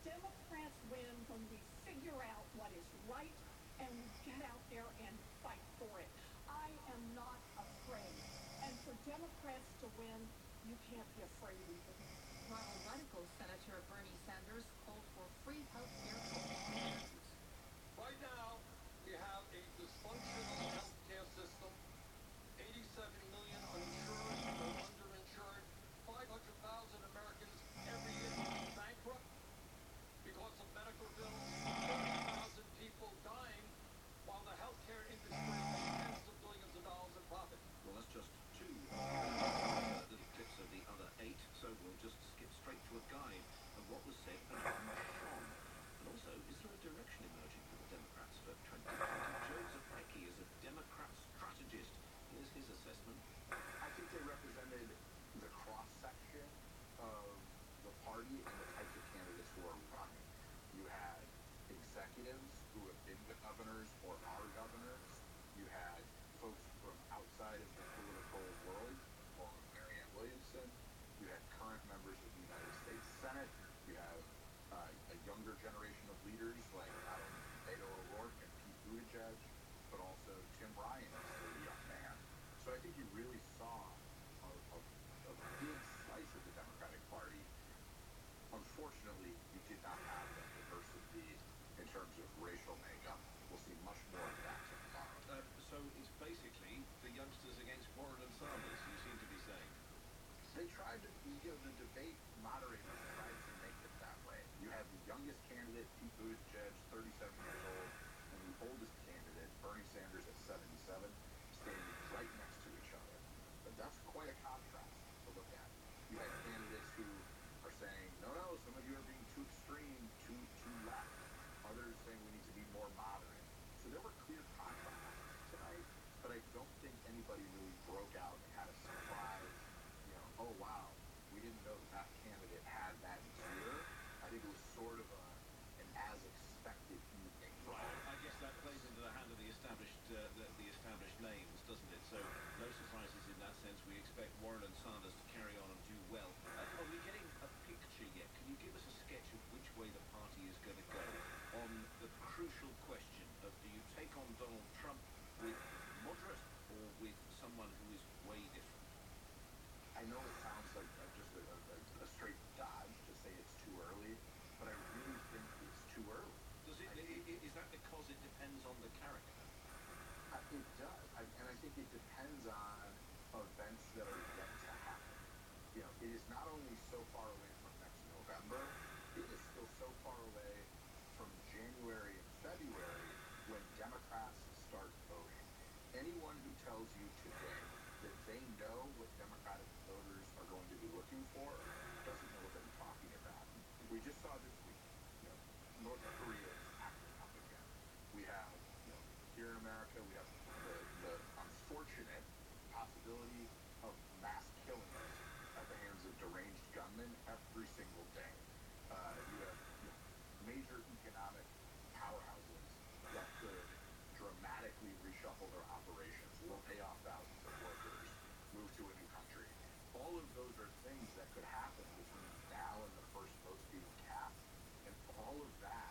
Democrats win when we figure out what is right and we get out there and fight for it. I am not afraid. And for Democrats to win, you can't be afraid either. While radical Senator Bernie Sanders called for free health care for all Americans. Right now, we have a dysfunctional healthcare system, 87 million uninsured or underinsured, 500,000 Americans every year go bankrupt because of medical bills, 30,000 people dying while the healthcare industry makes tens of billions of dollars in profit. Well, that's just two uh, little clips of the other eight, so we'll just skip straight to a guide of what was said and shone. And also, is there a direction emerging for the Democrats for 2020? Joe Zapecki is a Democrat strategist. Here's his assessment. I think they represented the cross section of the party and the types of candidates who are running. You had executives who have been the governors or are governors. You had folks from outside of the political world, or Marianne Williamson. You had current members of the United States Senate. You have uh, a younger generation of leaders like Adam Beto O'Rourke and Pete Buttigieg, but also Tim Ryan is still a young man. So I think you really saw a, a, a big slice of the Democratic Party. Unfortunately, you did not have that diversity in terms of racial makeup. We'll see much more of that tomorrow. Uh, so it's basically the youngsters against Warren and Sanders, you seem to be saying. They tried to, you know, the debate moderators tried to make it that way. You have the youngest candidate, Pete Buttigieg, 37 years old, and the oldest candidate, Bernie Sanders, at 77, standing right next to each other. But that's quite a contrast to look at. You had candidates who are saying, no, no, some of you are being too extreme, too too left. Others saying we need to be more moderate. So there were clear contrasts tonight, but I don't think anybody really broke out and had a surprise you know, oh wow, we didn't know that, that candidate had that tier. I think it was sort of a, an as expected evening. I guess that plays into the hand of the established uh, the, the established names, doesn't it? So no surprises in that sense. We expect Warren and Sanders to carry on and do well. Uh, are we getting a picture yet? Can you give us a sketch of which way the party is going to go on the crucial question of do you take on Donald Trump with moderate or with someone who is way different? I know it sounds like uh, just a, a, a straight dodge to say it's too early, but I really think it's too early. Does it, i i- is that because it depends on the character? Uh, It does, I, and I think it depends on events that are yet to happen. You know, it is not only so far away from next November, it is still so far away from January and February when Democrats start voting. Anyone who tells you today that they know what Democratic voters are going to be looking for doesn't know what they're talking about. We just saw this week, you know, North Korea is acting up again. We have, here in America, we have the, the unfortunate possibility of mass killings at the hands of deranged gunmen every single day. Uh, you have you know, major economic powerhouses that could dramatically reshuffle their operations, lay off thousands of workers, move to a new country. All of those are things that could happen between now and the first votes being cast. And all of that,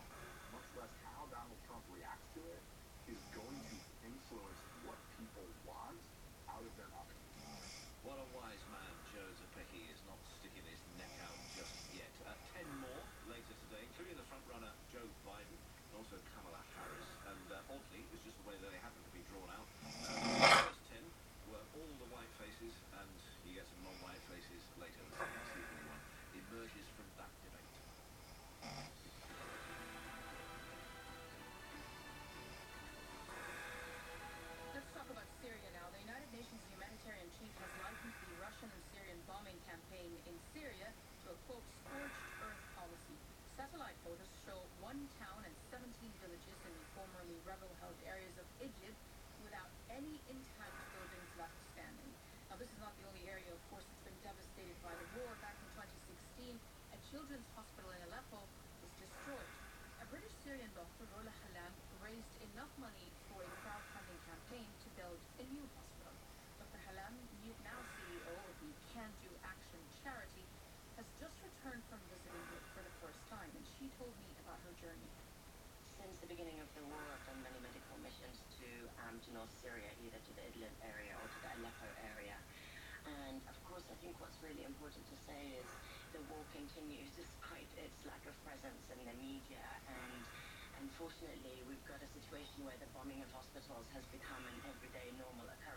much less how Donald Trump reacts to it, is going to influence what people want out of their nominees. What a wise man Joe Zapecki is not sticking his neck out just yet. Uh, ten more later today, including the front runner Joe Biden, and also Kamala Harris. And uh, oddly, it's just the way that they happen to be drawn out. Uh, the first ten were all the white faces, and you get some non-white faces later. If anyone emerges emerges from Syria to a quote scorched earth policy. Satellite photos show one town and 17 villages in the formerly rebel-held areas of Idlib without any intact buildings left standing. Now, this is not the only area, of course, that's been devastated by the war. Back in 2016, a children's hospital in Aleppo was destroyed. A British Syrian doctor, Rola Hallam, raised enough money for a crowdfunding campaign to build a new hospital. Dr. Hallam, new- now CEO of the Can Do Action charity, has just visiting it for the first time, and she told me about her journey. Since the beginning of the war, I've done many medical missions to um, to North Syria, either to the Idlib area or to the Aleppo area. And of course, I think what's really important to say is the war continues despite its lack of presence in the media. And unfortunately, we've got a situation where the bombing of hospitals has become an everyday normal occurrence.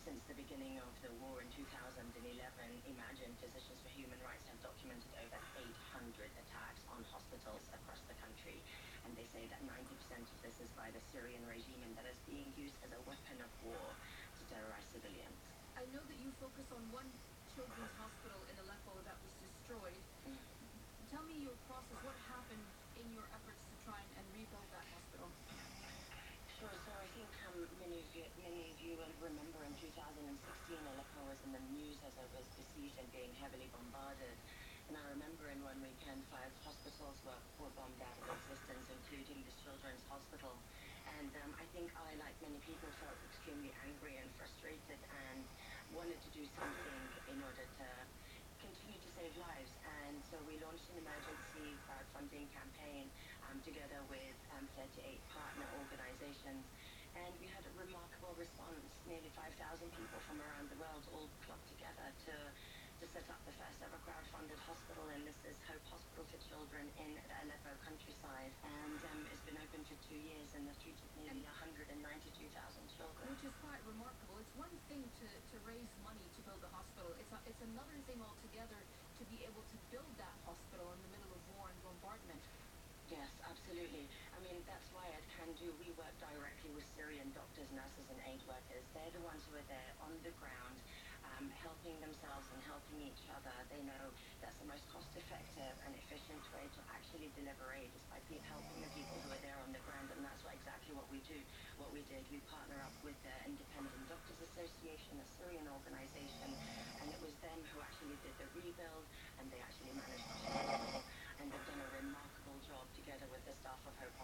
Since the beginning of the war in 2011, Imagine Physicians for Human Rights have documented over 800 attacks on hospitals across the country. And they say that 90% of this is by the Syrian regime and that is being used as a weapon of war to terrorize civilians. I know that you focus on one children's hospital in Aleppo that was destroyed. Tell me your process. What happened in your efforts to try and, and rebuild that hospital? Sure. So I think um, many of you, many of you will remember 2016 Aleppo was in the news as it was besieged and being heavily bombarded. And I remember in one weekend five hospitals were, were bombed out of existence, including the children's hospital. And um, I think I, like many people, felt extremely angry and frustrated and wanted to do something in order to continue to save lives. And so we launched an emergency crowdfunding campaign um, together with um, 38 partner organizations. And we had a remarkable response. Nearly 5,000 people from around the world all flocked together to to set up the first ever crowdfunded hospital, and this is Hope Hospital for Children in the Aleppo countryside. And um, it's been open for two years and has treated nearly 192,000 children. Which is quite remarkable. It's one thing to, to raise money to build a hospital. It's, a, it's another thing altogether to be able to build that hospital in the middle of war and bombardment. Yes, absolutely. I mean, that's why at Can Do we work directly with Syrian doctors, nurses, and aid workers. They're the ones who are there on the ground, um, helping themselves and helping each other. They know that's the most cost-effective and efficient way to actually deliver aid is by helping the people who are there on the ground, and that's what, exactly what we do. What we did, we partner up with the Independent Doctors Association, a Syrian organization, and it was them who actually did the rebuild, and they actually managed the hospital, and they've done a remarkable job together with the staff of Hope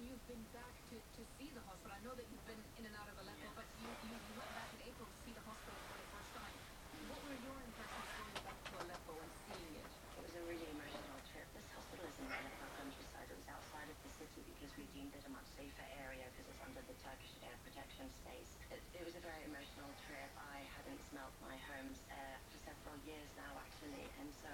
You've been back to, to see the hospital. I know that you've been in and out of Aleppo, but you, you, you went back in April to see the hospital for the first time. What were your impressions going back to Aleppo and seeing it? It was a really emotional trip. This hospital is in the Aleppo countryside. It was outside of the city because we deemed it a much safer area because it's under the Turkish air protection space. It, it was a very emotional trip. I hadn't smelt my home's air for several years now, actually, and so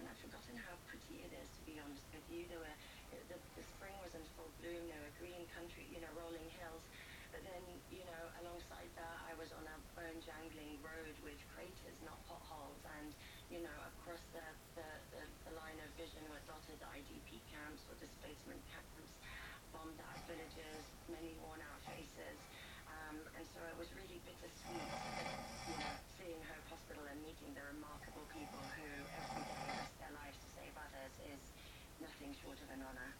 and I'd forgotten how pretty it is. To be honest with you, there were the, the spring was in full bloom. There were green country, you know, rolling hills. But then, you know, alongside that, I was on a bone-jangling road with craters, not potholes, and you know, across the, the, the, the line of vision were dotted IDP camps or displacement camps, bombed out villages, many worn-out faces. Um, and so it was really bittersweet, you know, seeing Hope Hospital and meeting the remarkable people who every day risk their lives to save others is nothing short of an honor.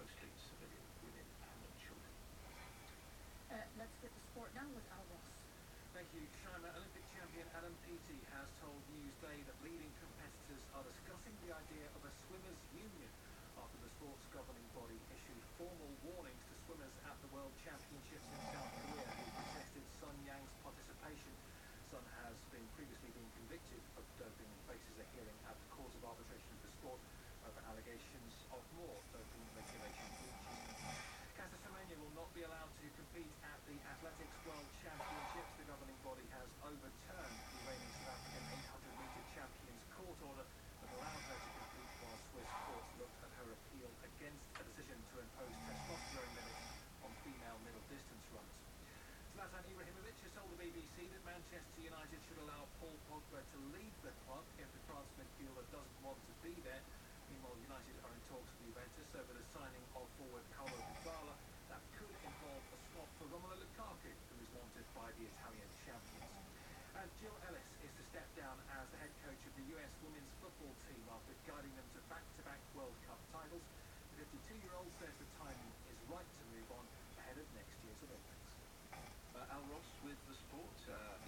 mostly civilian women and children. Uh, let's get the sport now with Al Ross. Thank you, China. Olympic champion Adam Peaty has told Newsday that leading competitors are discussing the idea of a swimmers' union after the sports governing body issued formal warnings to swimmers at the World Championships in South Korea who protested Sun Yang's participation. Sun has been previously been convicted of doping and faces a hearing at the Court of Arbitration for Sport over allegations of more doping regulation breaches. Will not be allowed to compete at the Athletics World Championships. The governing body has overturned the reigning South African 800-metre champions court order that allowed her to compete while Swiss courts looked at her appeal against a decision to impose testosterone limits on female middle distance runners. Zlatan Ibrahimovic has told the BBC that Manchester United should allow Paul Pogba to leave the club if the France midfielder doesn't want to be there. Meanwhile, United are in talks with Juventus over the signing of forward Paulo Dybala. That could involve a swap for Romelu Lukaku, who is wanted by the Italian champions. And Jill Ellis is to step down as the head coach of the US women's football team after guiding them to back-to-back -back World Cup titles. The 52-year-old says the timing is right to move on ahead of next year's Olympics. Uh, Al Ross with the sport. Uh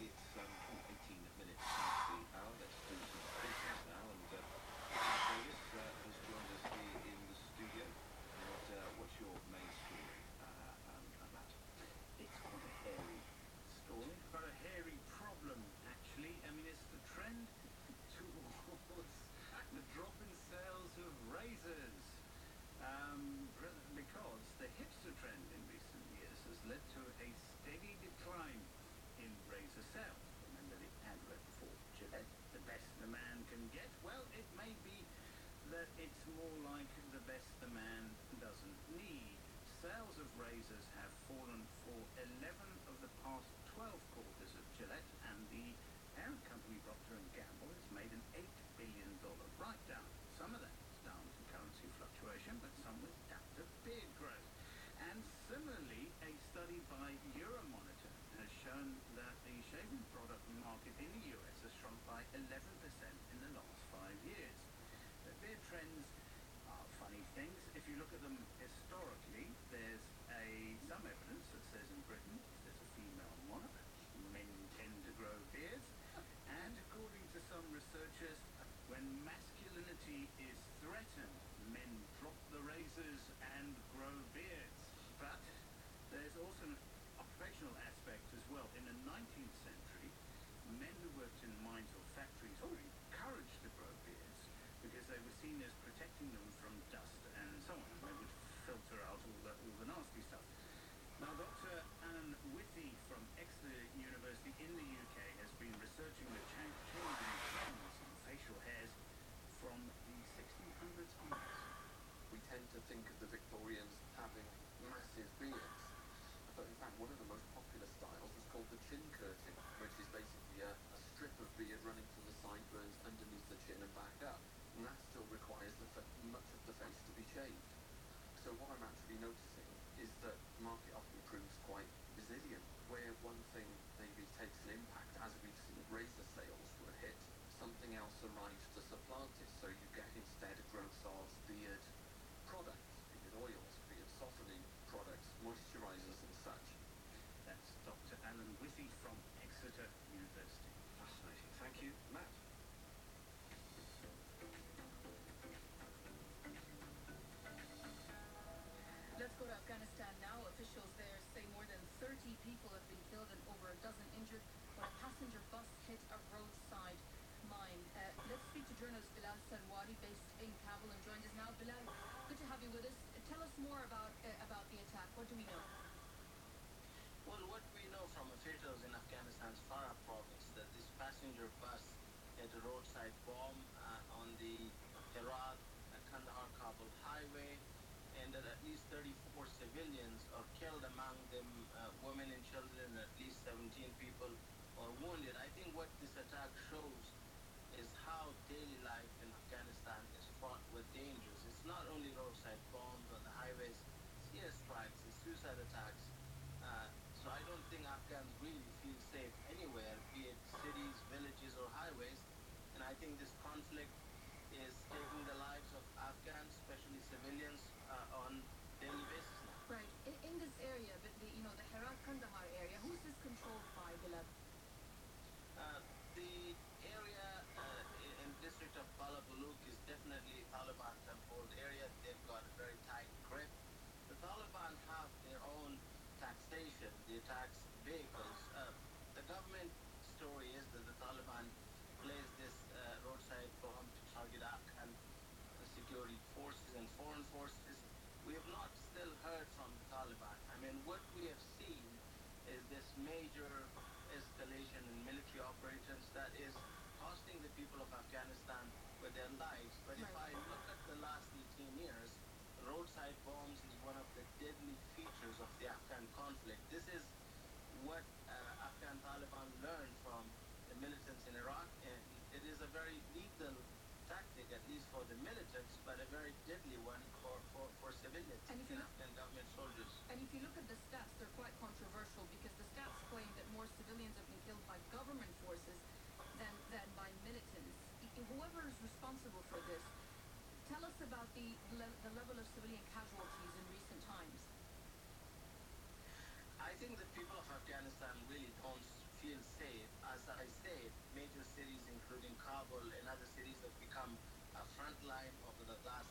Kabul and other cities, have become a front line over the last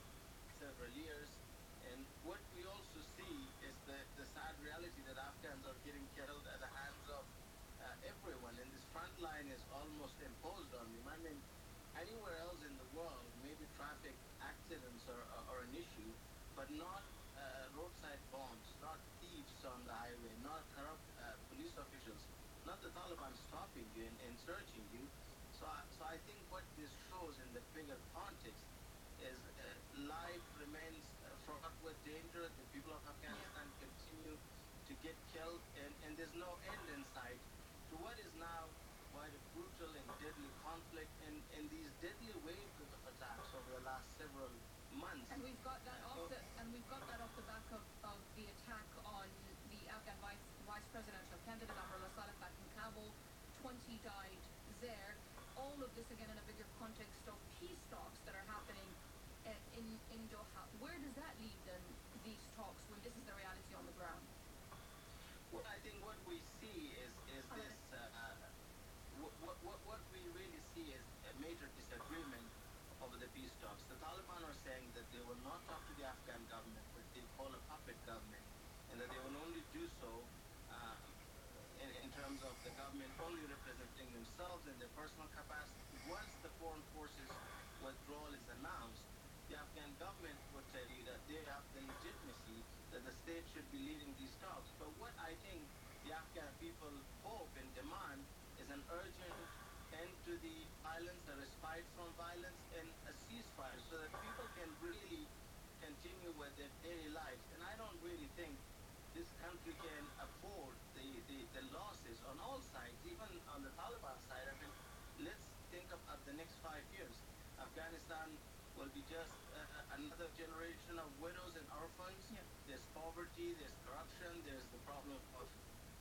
several years. And what we also see is the, the sad reality that Afghans are getting killed at the hands of uh, everyone. And this front line is almost imposed on them. I mean, anywhere else in the world, maybe traffic accidents are, are, are an issue, but not uh, roadside bombs, not thieves on the highway, not corrupt uh, police officials, not the Taliban stopping you and, and searching you. So, I, think what this shows in the bigger context is uh, life remains uh, fraught with danger. The people of Afghanistan continue to get killed, and, and there's no end in sight to what is now quite a brutal and deadly conflict and, and these deadly waves of attacks over the last several months. And we've got that Uh, off the and we've got that off the back of, of the attack on the Afghan vice vice presidential candidate Amrullah Saleh back in Kabul. Twenty died there. All of this again in a bigger context of peace talks that are happening uh, in in Doha. Where does that leave then these talks when this is the reality on the ground? Well, I think what we see is is this. Uh, what, what what we really see is a major disagreement over the peace talks. The Taliban are saying that they will not talk to the Afghan government, but they call a puppet government, and that they will only do so terms of the government only representing themselves in their personal capacity. Once the foreign forces withdrawal is announced, the Afghan government would tell you that they have the legitimacy that the state should be leading these talks. But what I think the Afghan people hope and demand is an urgent end to the violence, a respite from violence, and a ceasefire so that people can really continue with their daily lives. And I don't really think this country can afford the, the, the losses on all sides, even on the Taliban side. I mean, let's think about the next five years. Afghanistan will be just uh, another generation of widows and orphans. There's poverty, there's corruption, there's the problem of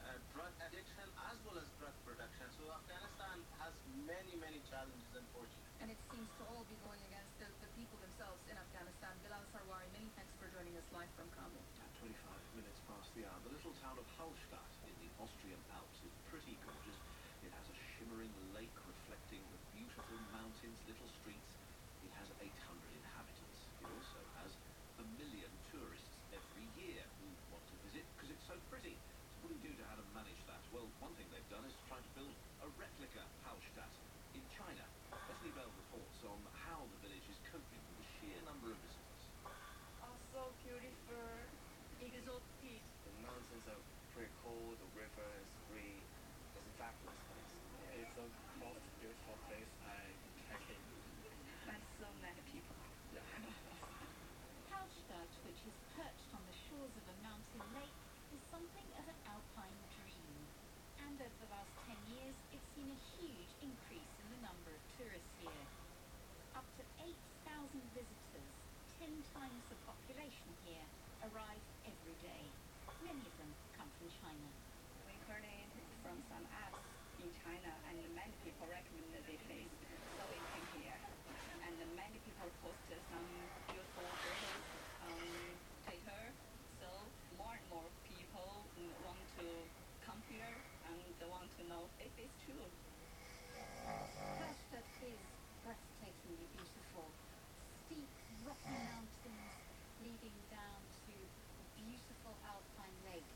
uh, drug addiction as well as drug production. So Afghanistan has many, many challenges, unfortunately. And it seems to all be going against the, the people themselves in Afghanistan. Bilal Sarwary, many thanks for joining us live from Kabul. At 25 minutes past the hour, the little town of Hallstatt in the Austrian Alps is pretty gorgeous. It has a shimmering lake reflecting the beautiful mountains, little streets. It has 800 inhabitants. It also has a million tourists every year who want to visit because it's so pretty. So what do you do to how to manage that? Well, one thing they've done is try to build a replica Hallstatt in China. Bethany Bell reports on how the village is coping with the sheer number of visitors. Also beautiful. Exotic. The mountains are pretty cool. The river is green. It's a fabulous place. It's a most beautiful place I check in. by so many people. Hallstatt, which is perched on the shores of a mountain lake, is something of an alpine dream. And over the last 10 years, it's seen a huge increase in the number of tourists here. Up to 8,000 visitors, 10 times the population here, arrive every day. Many of them come from China. We heard it from some apps in China, and many people recommended this place, so we came here. And many people posted some beautiful photos um, on Twitter, so more and more people want to come here and they want to know if it's true. Hallstatt is breathtakingly beautiful. Steep, rocky mountains leading down to a beautiful alpine lake,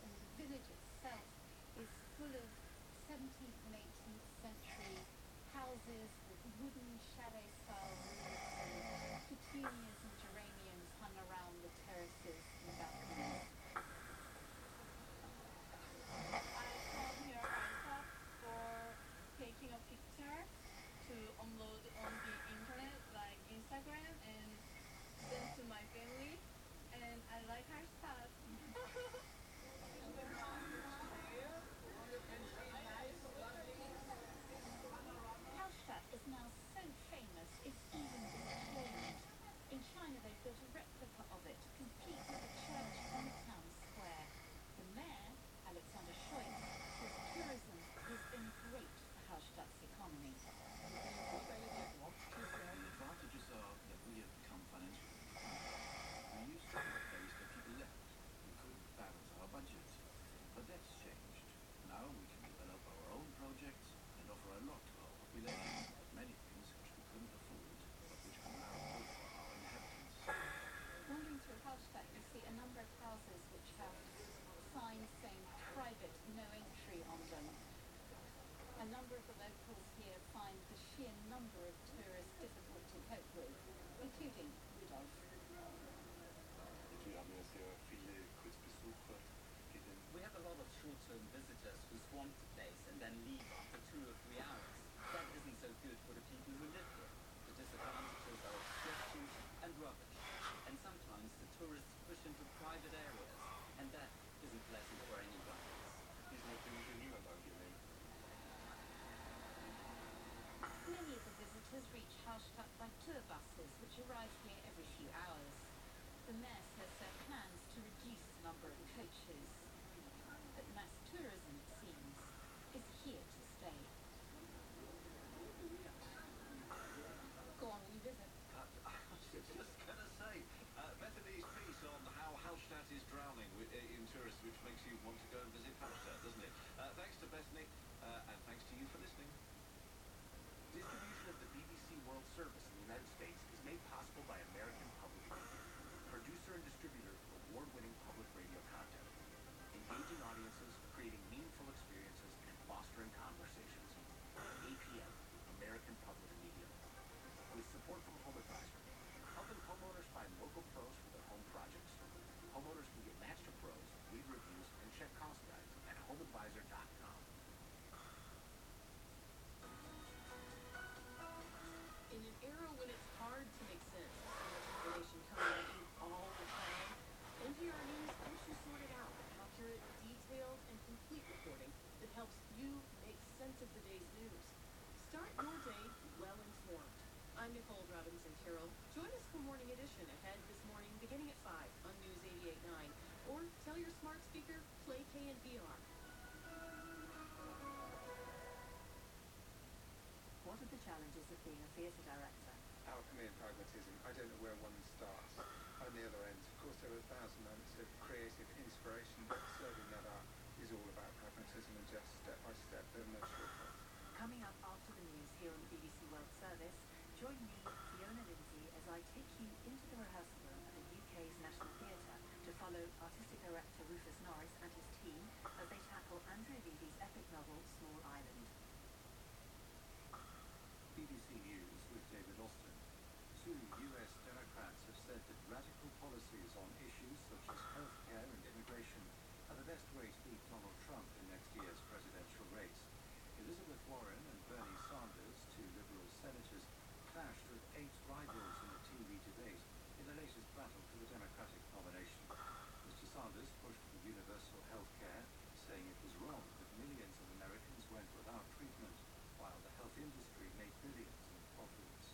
village itself is full of 17th and 18th century houses with wooden chalet-style roofs and petunias and geraniums hung around the terraces and balconies. I come here myself for taking a picture to upload on the internet like Instagram and send to my family. And I like Hallstatt. Being a theatre director? alchemy and pragmatism. I don't know where one starts. On the other end, of course, there are a thousand moments of creative inspiration, but serving that up is all about pragmatism and just step by step. There are no shortcuts. Coming up after the news here on the BBC World Service, join me, Fiona Lindsay, as I take you into the rehearsal room at the UK's National Theatre to follow artistic director Rufus Norris and his team as they tackle Andrea Levy's epic novel Small Island. BBC News with David Austin. Two US Democrats have said that radical policies on issues such as healthcare and immigration are the best way to beat Donald Trump in next year's presidential race. Elizabeth Warren and Bernie Sanders, two Liberal senators, clashed with eight rivals in a TV debate in the latest battle for the Democratic nomination. Mr. Sanders pushed for universal health care, saying it was wrong that millions of Americans went without treatment, while the health industry made billions in profits.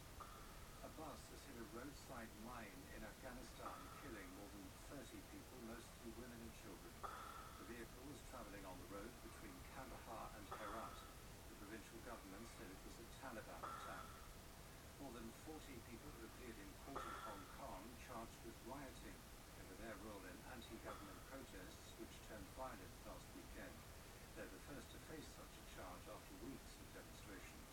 Bus has hit a roadside mine in Afghanistan, killing more than 30 people, mostly women and children. The vehicle was travelling on the road between Kandahar and Herat. The provincial government said it was a Taliban attack. More than 40 people have appeared in court in Hong Kong charged with rioting over their role in anti-government protests which turned violent last weekend. They're the first to face such a charge after weeks of demonstrations.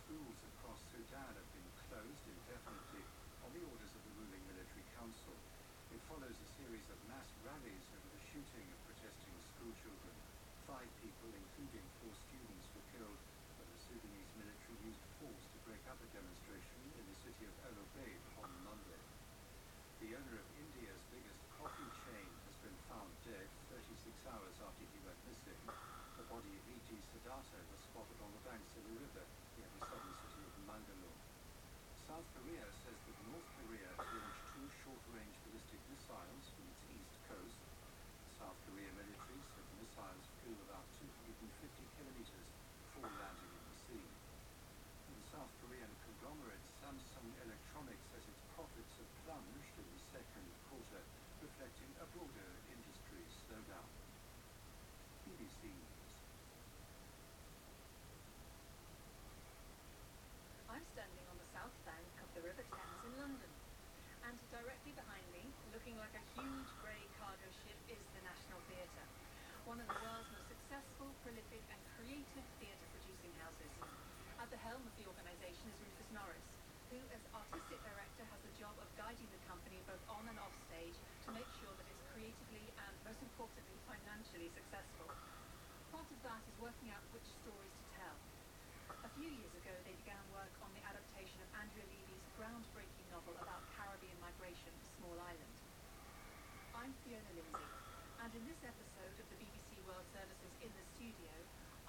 Schools across Sudan have on the orders of the ruling military council. It follows a series of mass rallies over the shooting of protesting schoolchildren. Five people, including four students, were killed when the Sudanese military used force to break up a demonstration in the city of El Obeid on Monday. The owner of India's biggest coffee chain has been found dead 36 hours after he went missing. The body of V.G. Siddhartha was spotted on the banks of a river near the southern city of Mangalore. South Korea says that North Korea launched two short-range ballistic missiles from its east coast. The South Korea military said the missiles flew about 250 kilometers before landing in the sea. And the South Korean conglomerate Samsung Electronics says its profits have plunged in the second quarter, reflecting a broader industry slowdown. BBC. I'm standing on the south bank of the River Thames in London. And directly behind me, looking like a huge grey cargo ship, is the National Theatre, one of the world's most successful, prolific and creative theatre producing houses. At the helm of the organisation is Rufus Norris, who as artistic director has the job of guiding the company both on and off stage to make sure that it's creatively and most importantly financially successful. Part of that is working out which stories to tell. A few years ago, they began work on the adaptation of Andrea Levy's groundbreaking novel about Caribbean migration, Small Island. I'm Fiona Lindsay, and in this episode of the BBC World Services in the studio,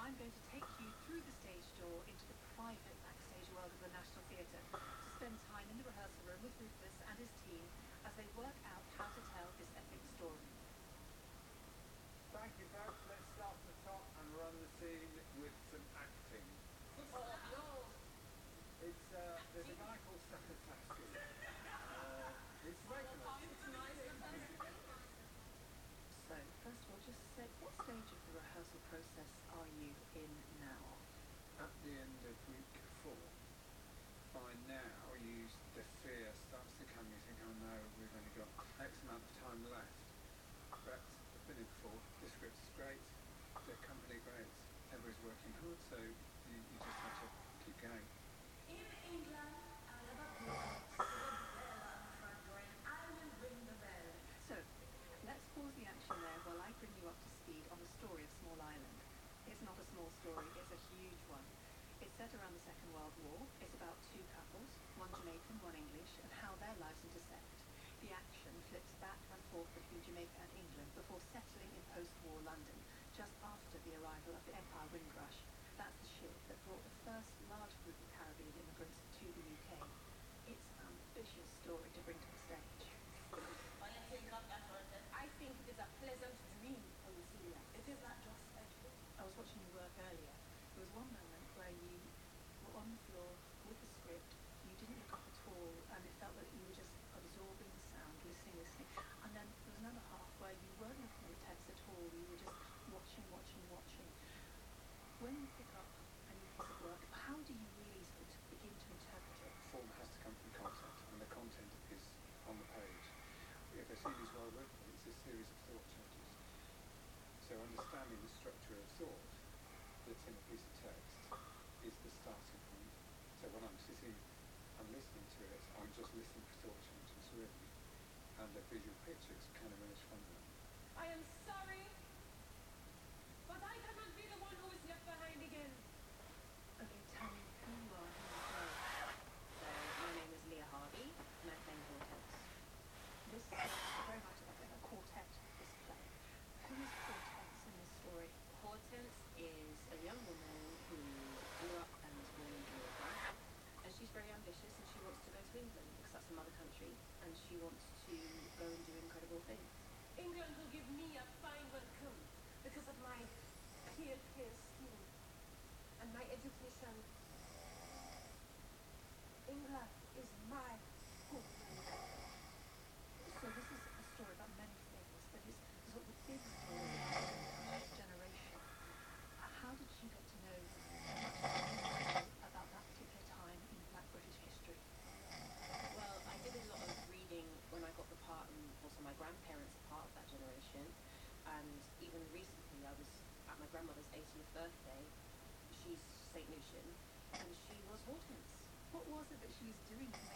I'm going to take you through the stage door into the private backstage world of the National Theatre to spend time in the rehearsal room with Rufus and his team as they work out how to tell this epic story. Thank you, folks. Let's start at the top and run the scene with some acting. It's, uh, there's a guy called Stanislavski. Uh, he's making us. So, first of all, just say, what stage of the rehearsal process are you in now? At the end of week four, by now, you, the fear starts to come. You think, oh no, we've only got X amount of time left. But I've been here before. The script is great. The company great. Everybody's working hard, so you, you just have to keep going. In England, a Liverpool, Cinderella front door, and I will ring the bell. So, let's pause the action there while I bring you up to speed on the story of Small Island. It's not a small story, it's a huge one. It's set around the Second World War. It's about two couples, one Jamaican, one English, and how their lives intersect. The action flips back and forth between Jamaica and England before settling in post-war London, just after the arrival of the Empire Windrush. That's the ship that brought the first large group of Caribbean immigrants to the UK. It's an ambitious story to bring to the stage. What do you think of that, Martin? I think it is a pleasant dream for you, Celia. It is not just a dream. I was watching you work earlier. There was one moment where you were on the floor with the script. You didn't look up at all, and it felt like you were just absorbing the sound, listening, listening. And then there was another half where you weren't looking at the text at all. You were just watching, watching, watching. When you pick up a new piece of work, how do you really sort of begin to interpret it? Form has to come from content, and the content is on the page. If a is well written, it's a series of thought changes. So understanding the structure of thought that's in a piece of text is the starting point. So when I'm sitting and listening to it, I'm just listening for thought changes really, and the visual pictures can emerge from them. I am sorry, but I cannot be the one who is left behind again. Okay, tell me who you are and who you play. So, my name is Leah Harvey, and I play Hortense. This is very much like a quartet, this play. Who is Hortense in this story? Hortense is a young woman who grew up and was born in Jamaica, and she's very ambitious and she wants to go to England because that's her mother country, and she wants to go and do incredible things. England will give me a fine welcome because of my pale, pale skin and my education. England is my home. So this is a story about many things, but it's sort of the big story about the next generation. Uh, How did you get to know about that particular time in Black British history? Well, I did a lot of reading when I got the part, and also my grandparents are part of that generation. And even recently, I was at my grandmother's 80th birthday. She's St. Lucian, and she was Hortense. What it was doing that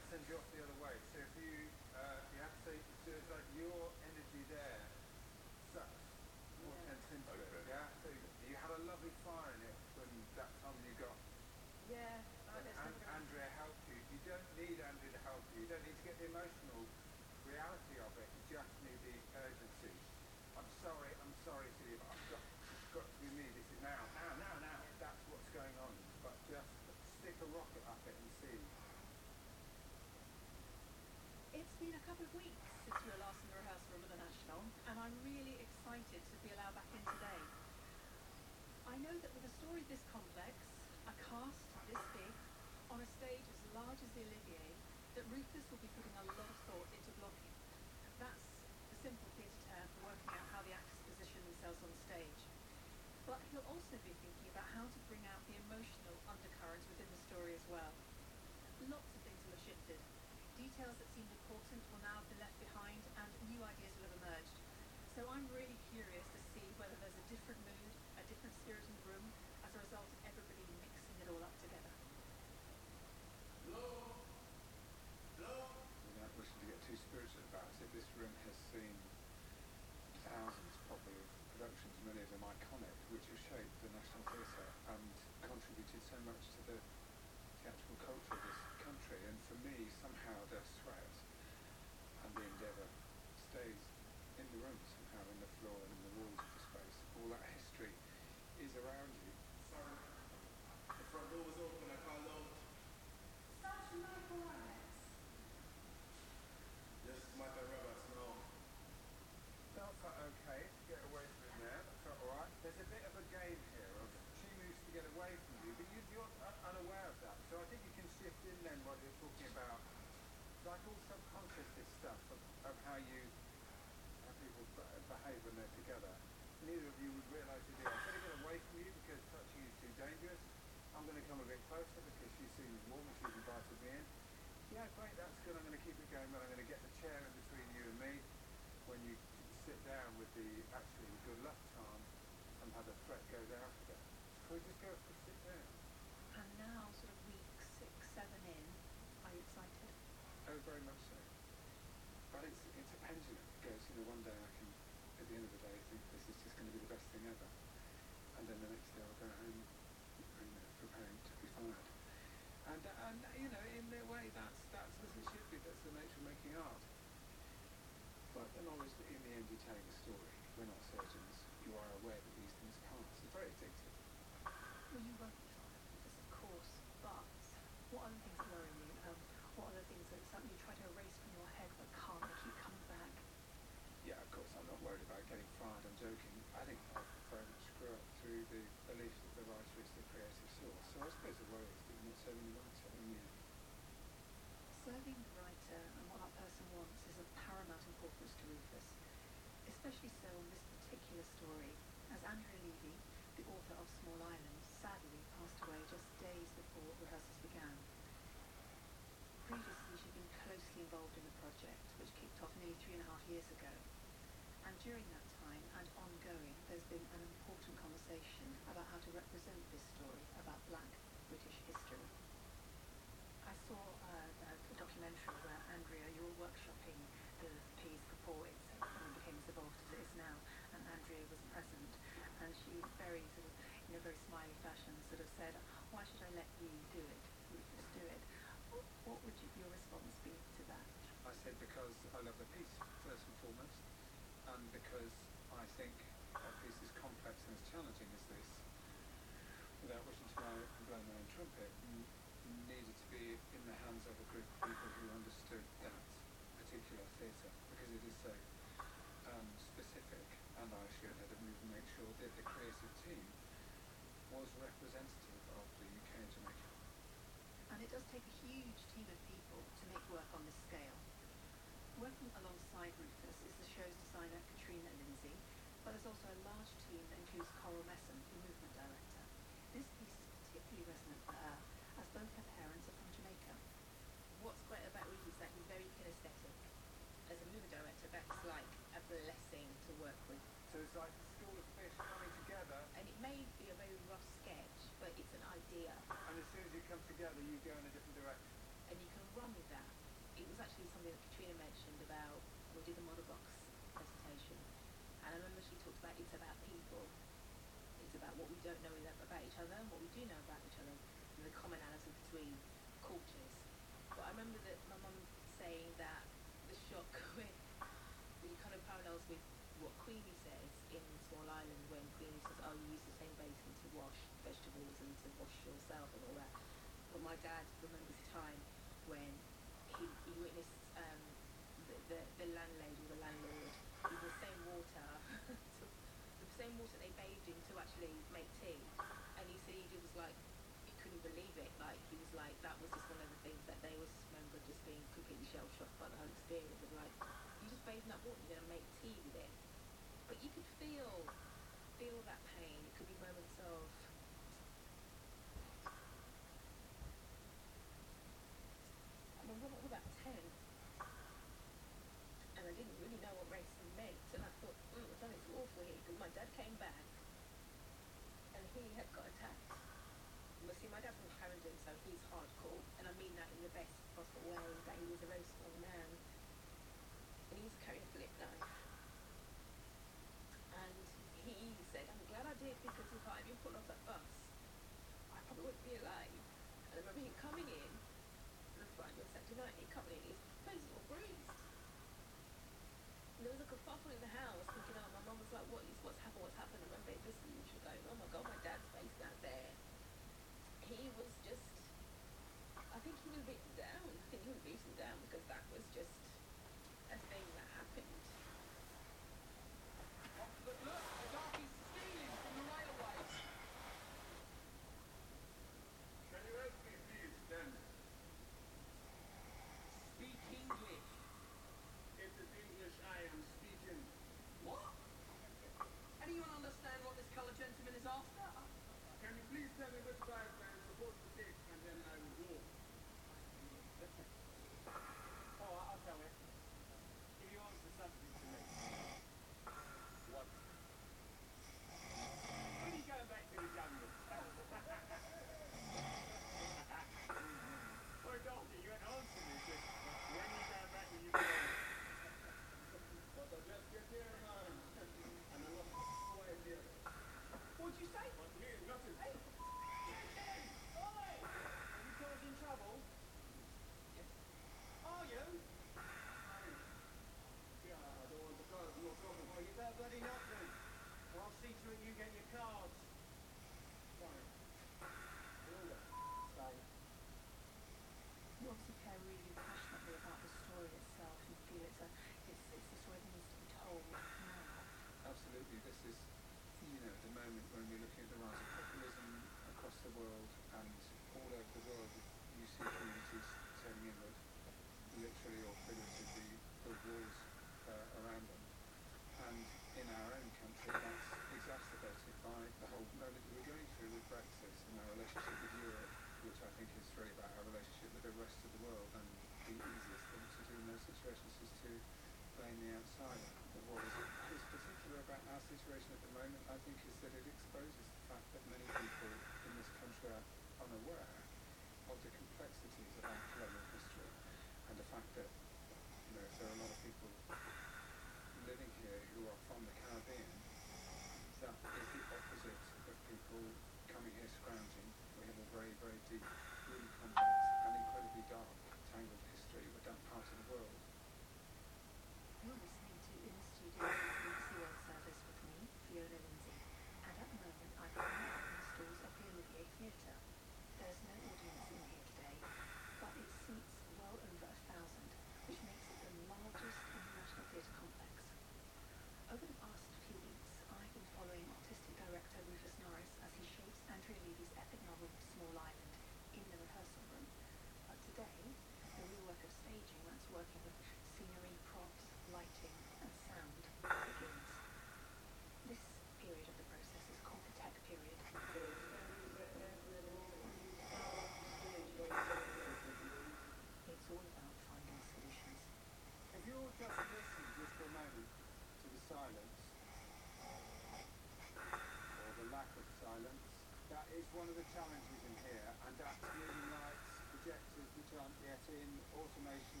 is one of the challenges in here, and that's moving lights, projectors which aren't yet in, automation.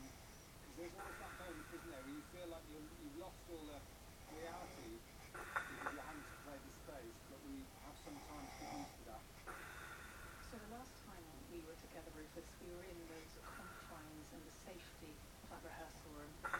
Because there's always that moment, isn't there, where you feel like you're, you've lost all the reality because you the space, but we have that. So the last time we were together, Rufus, we were in those confines and the safety of that rehearsal room.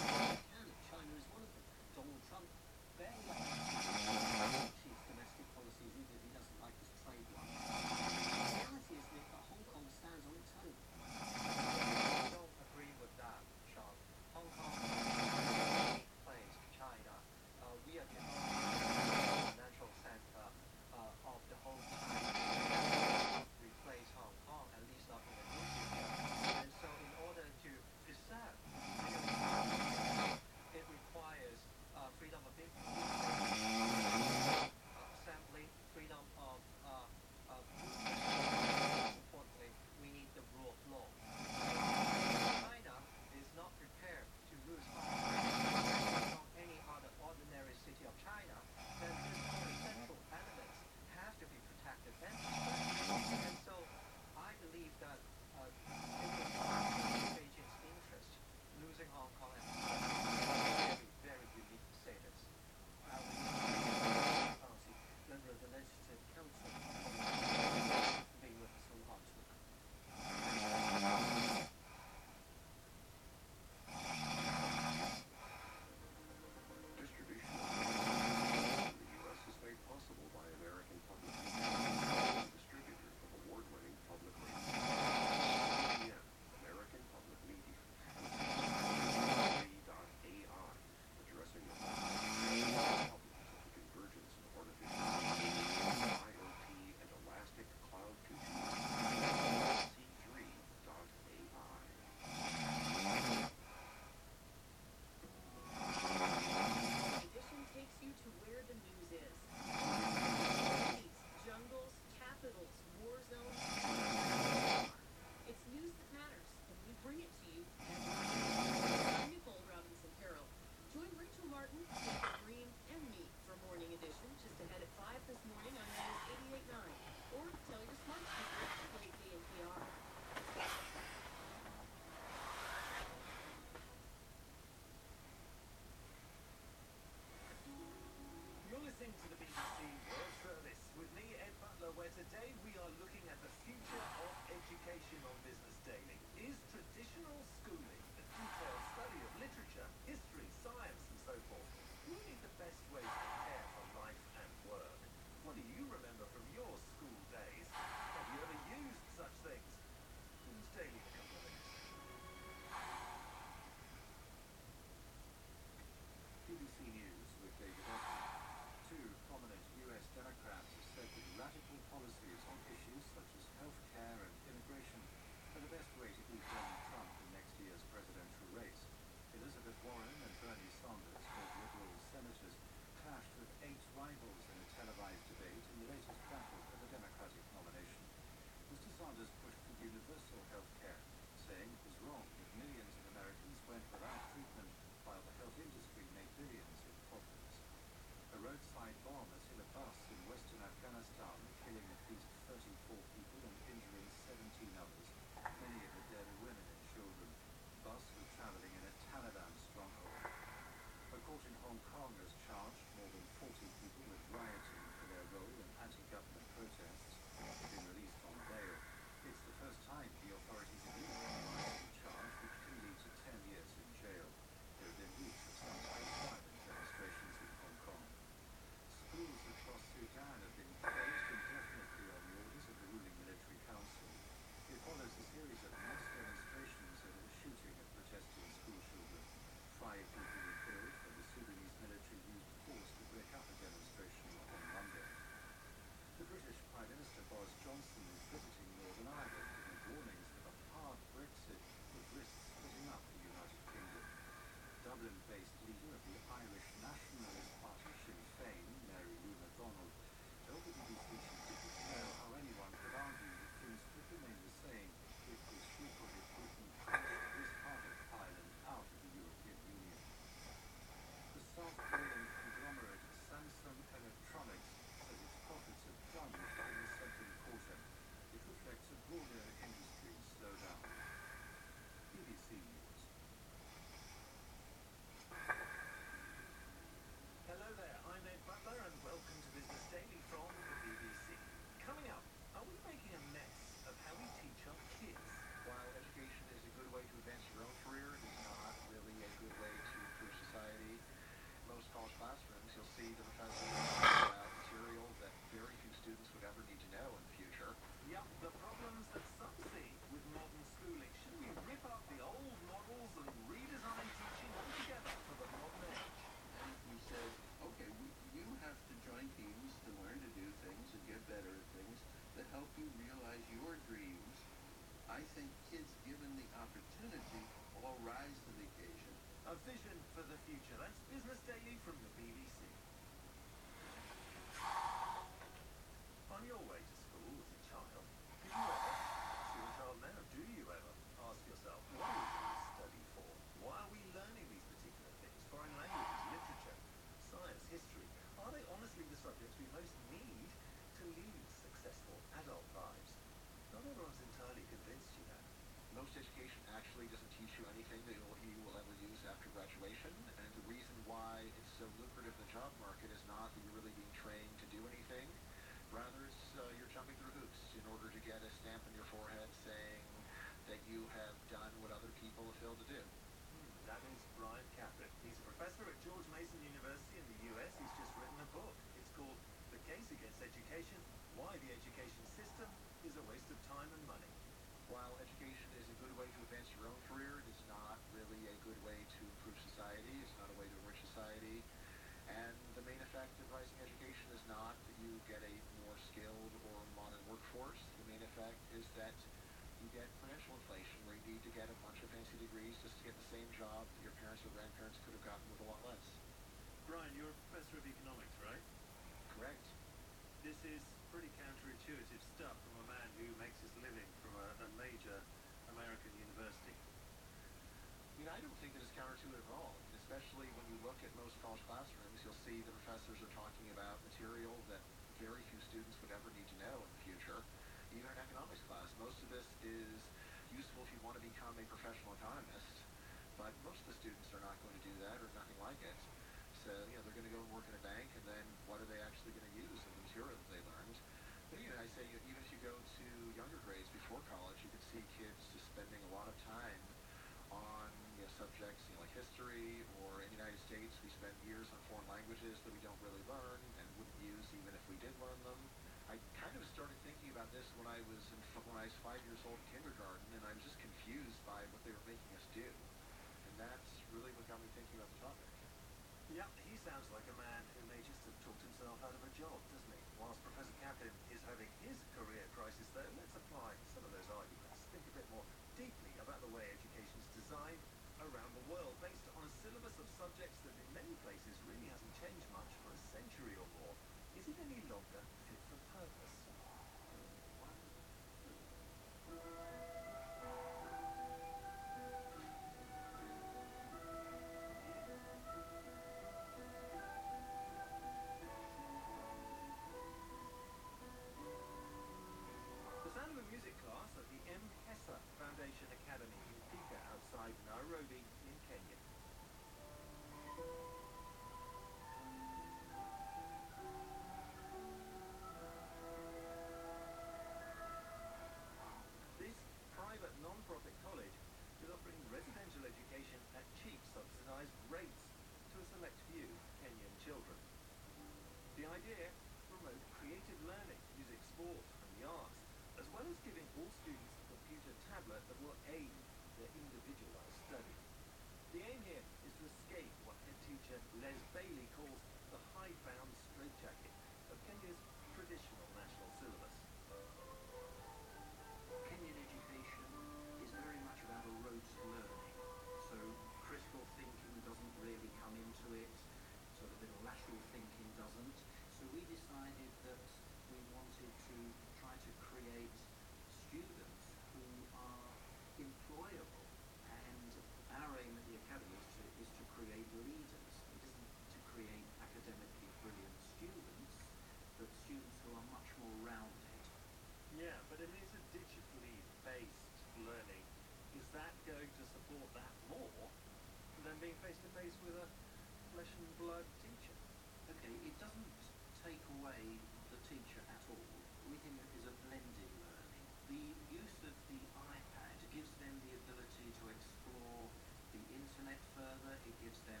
it doesn't take away the teacher at all. We think it is a blended learning. The use of the iPad gives them the ability to explore the internet further. It gives them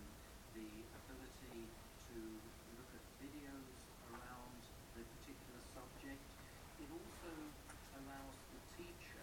the ability to look at videos around the particular subject. It also allows the teacher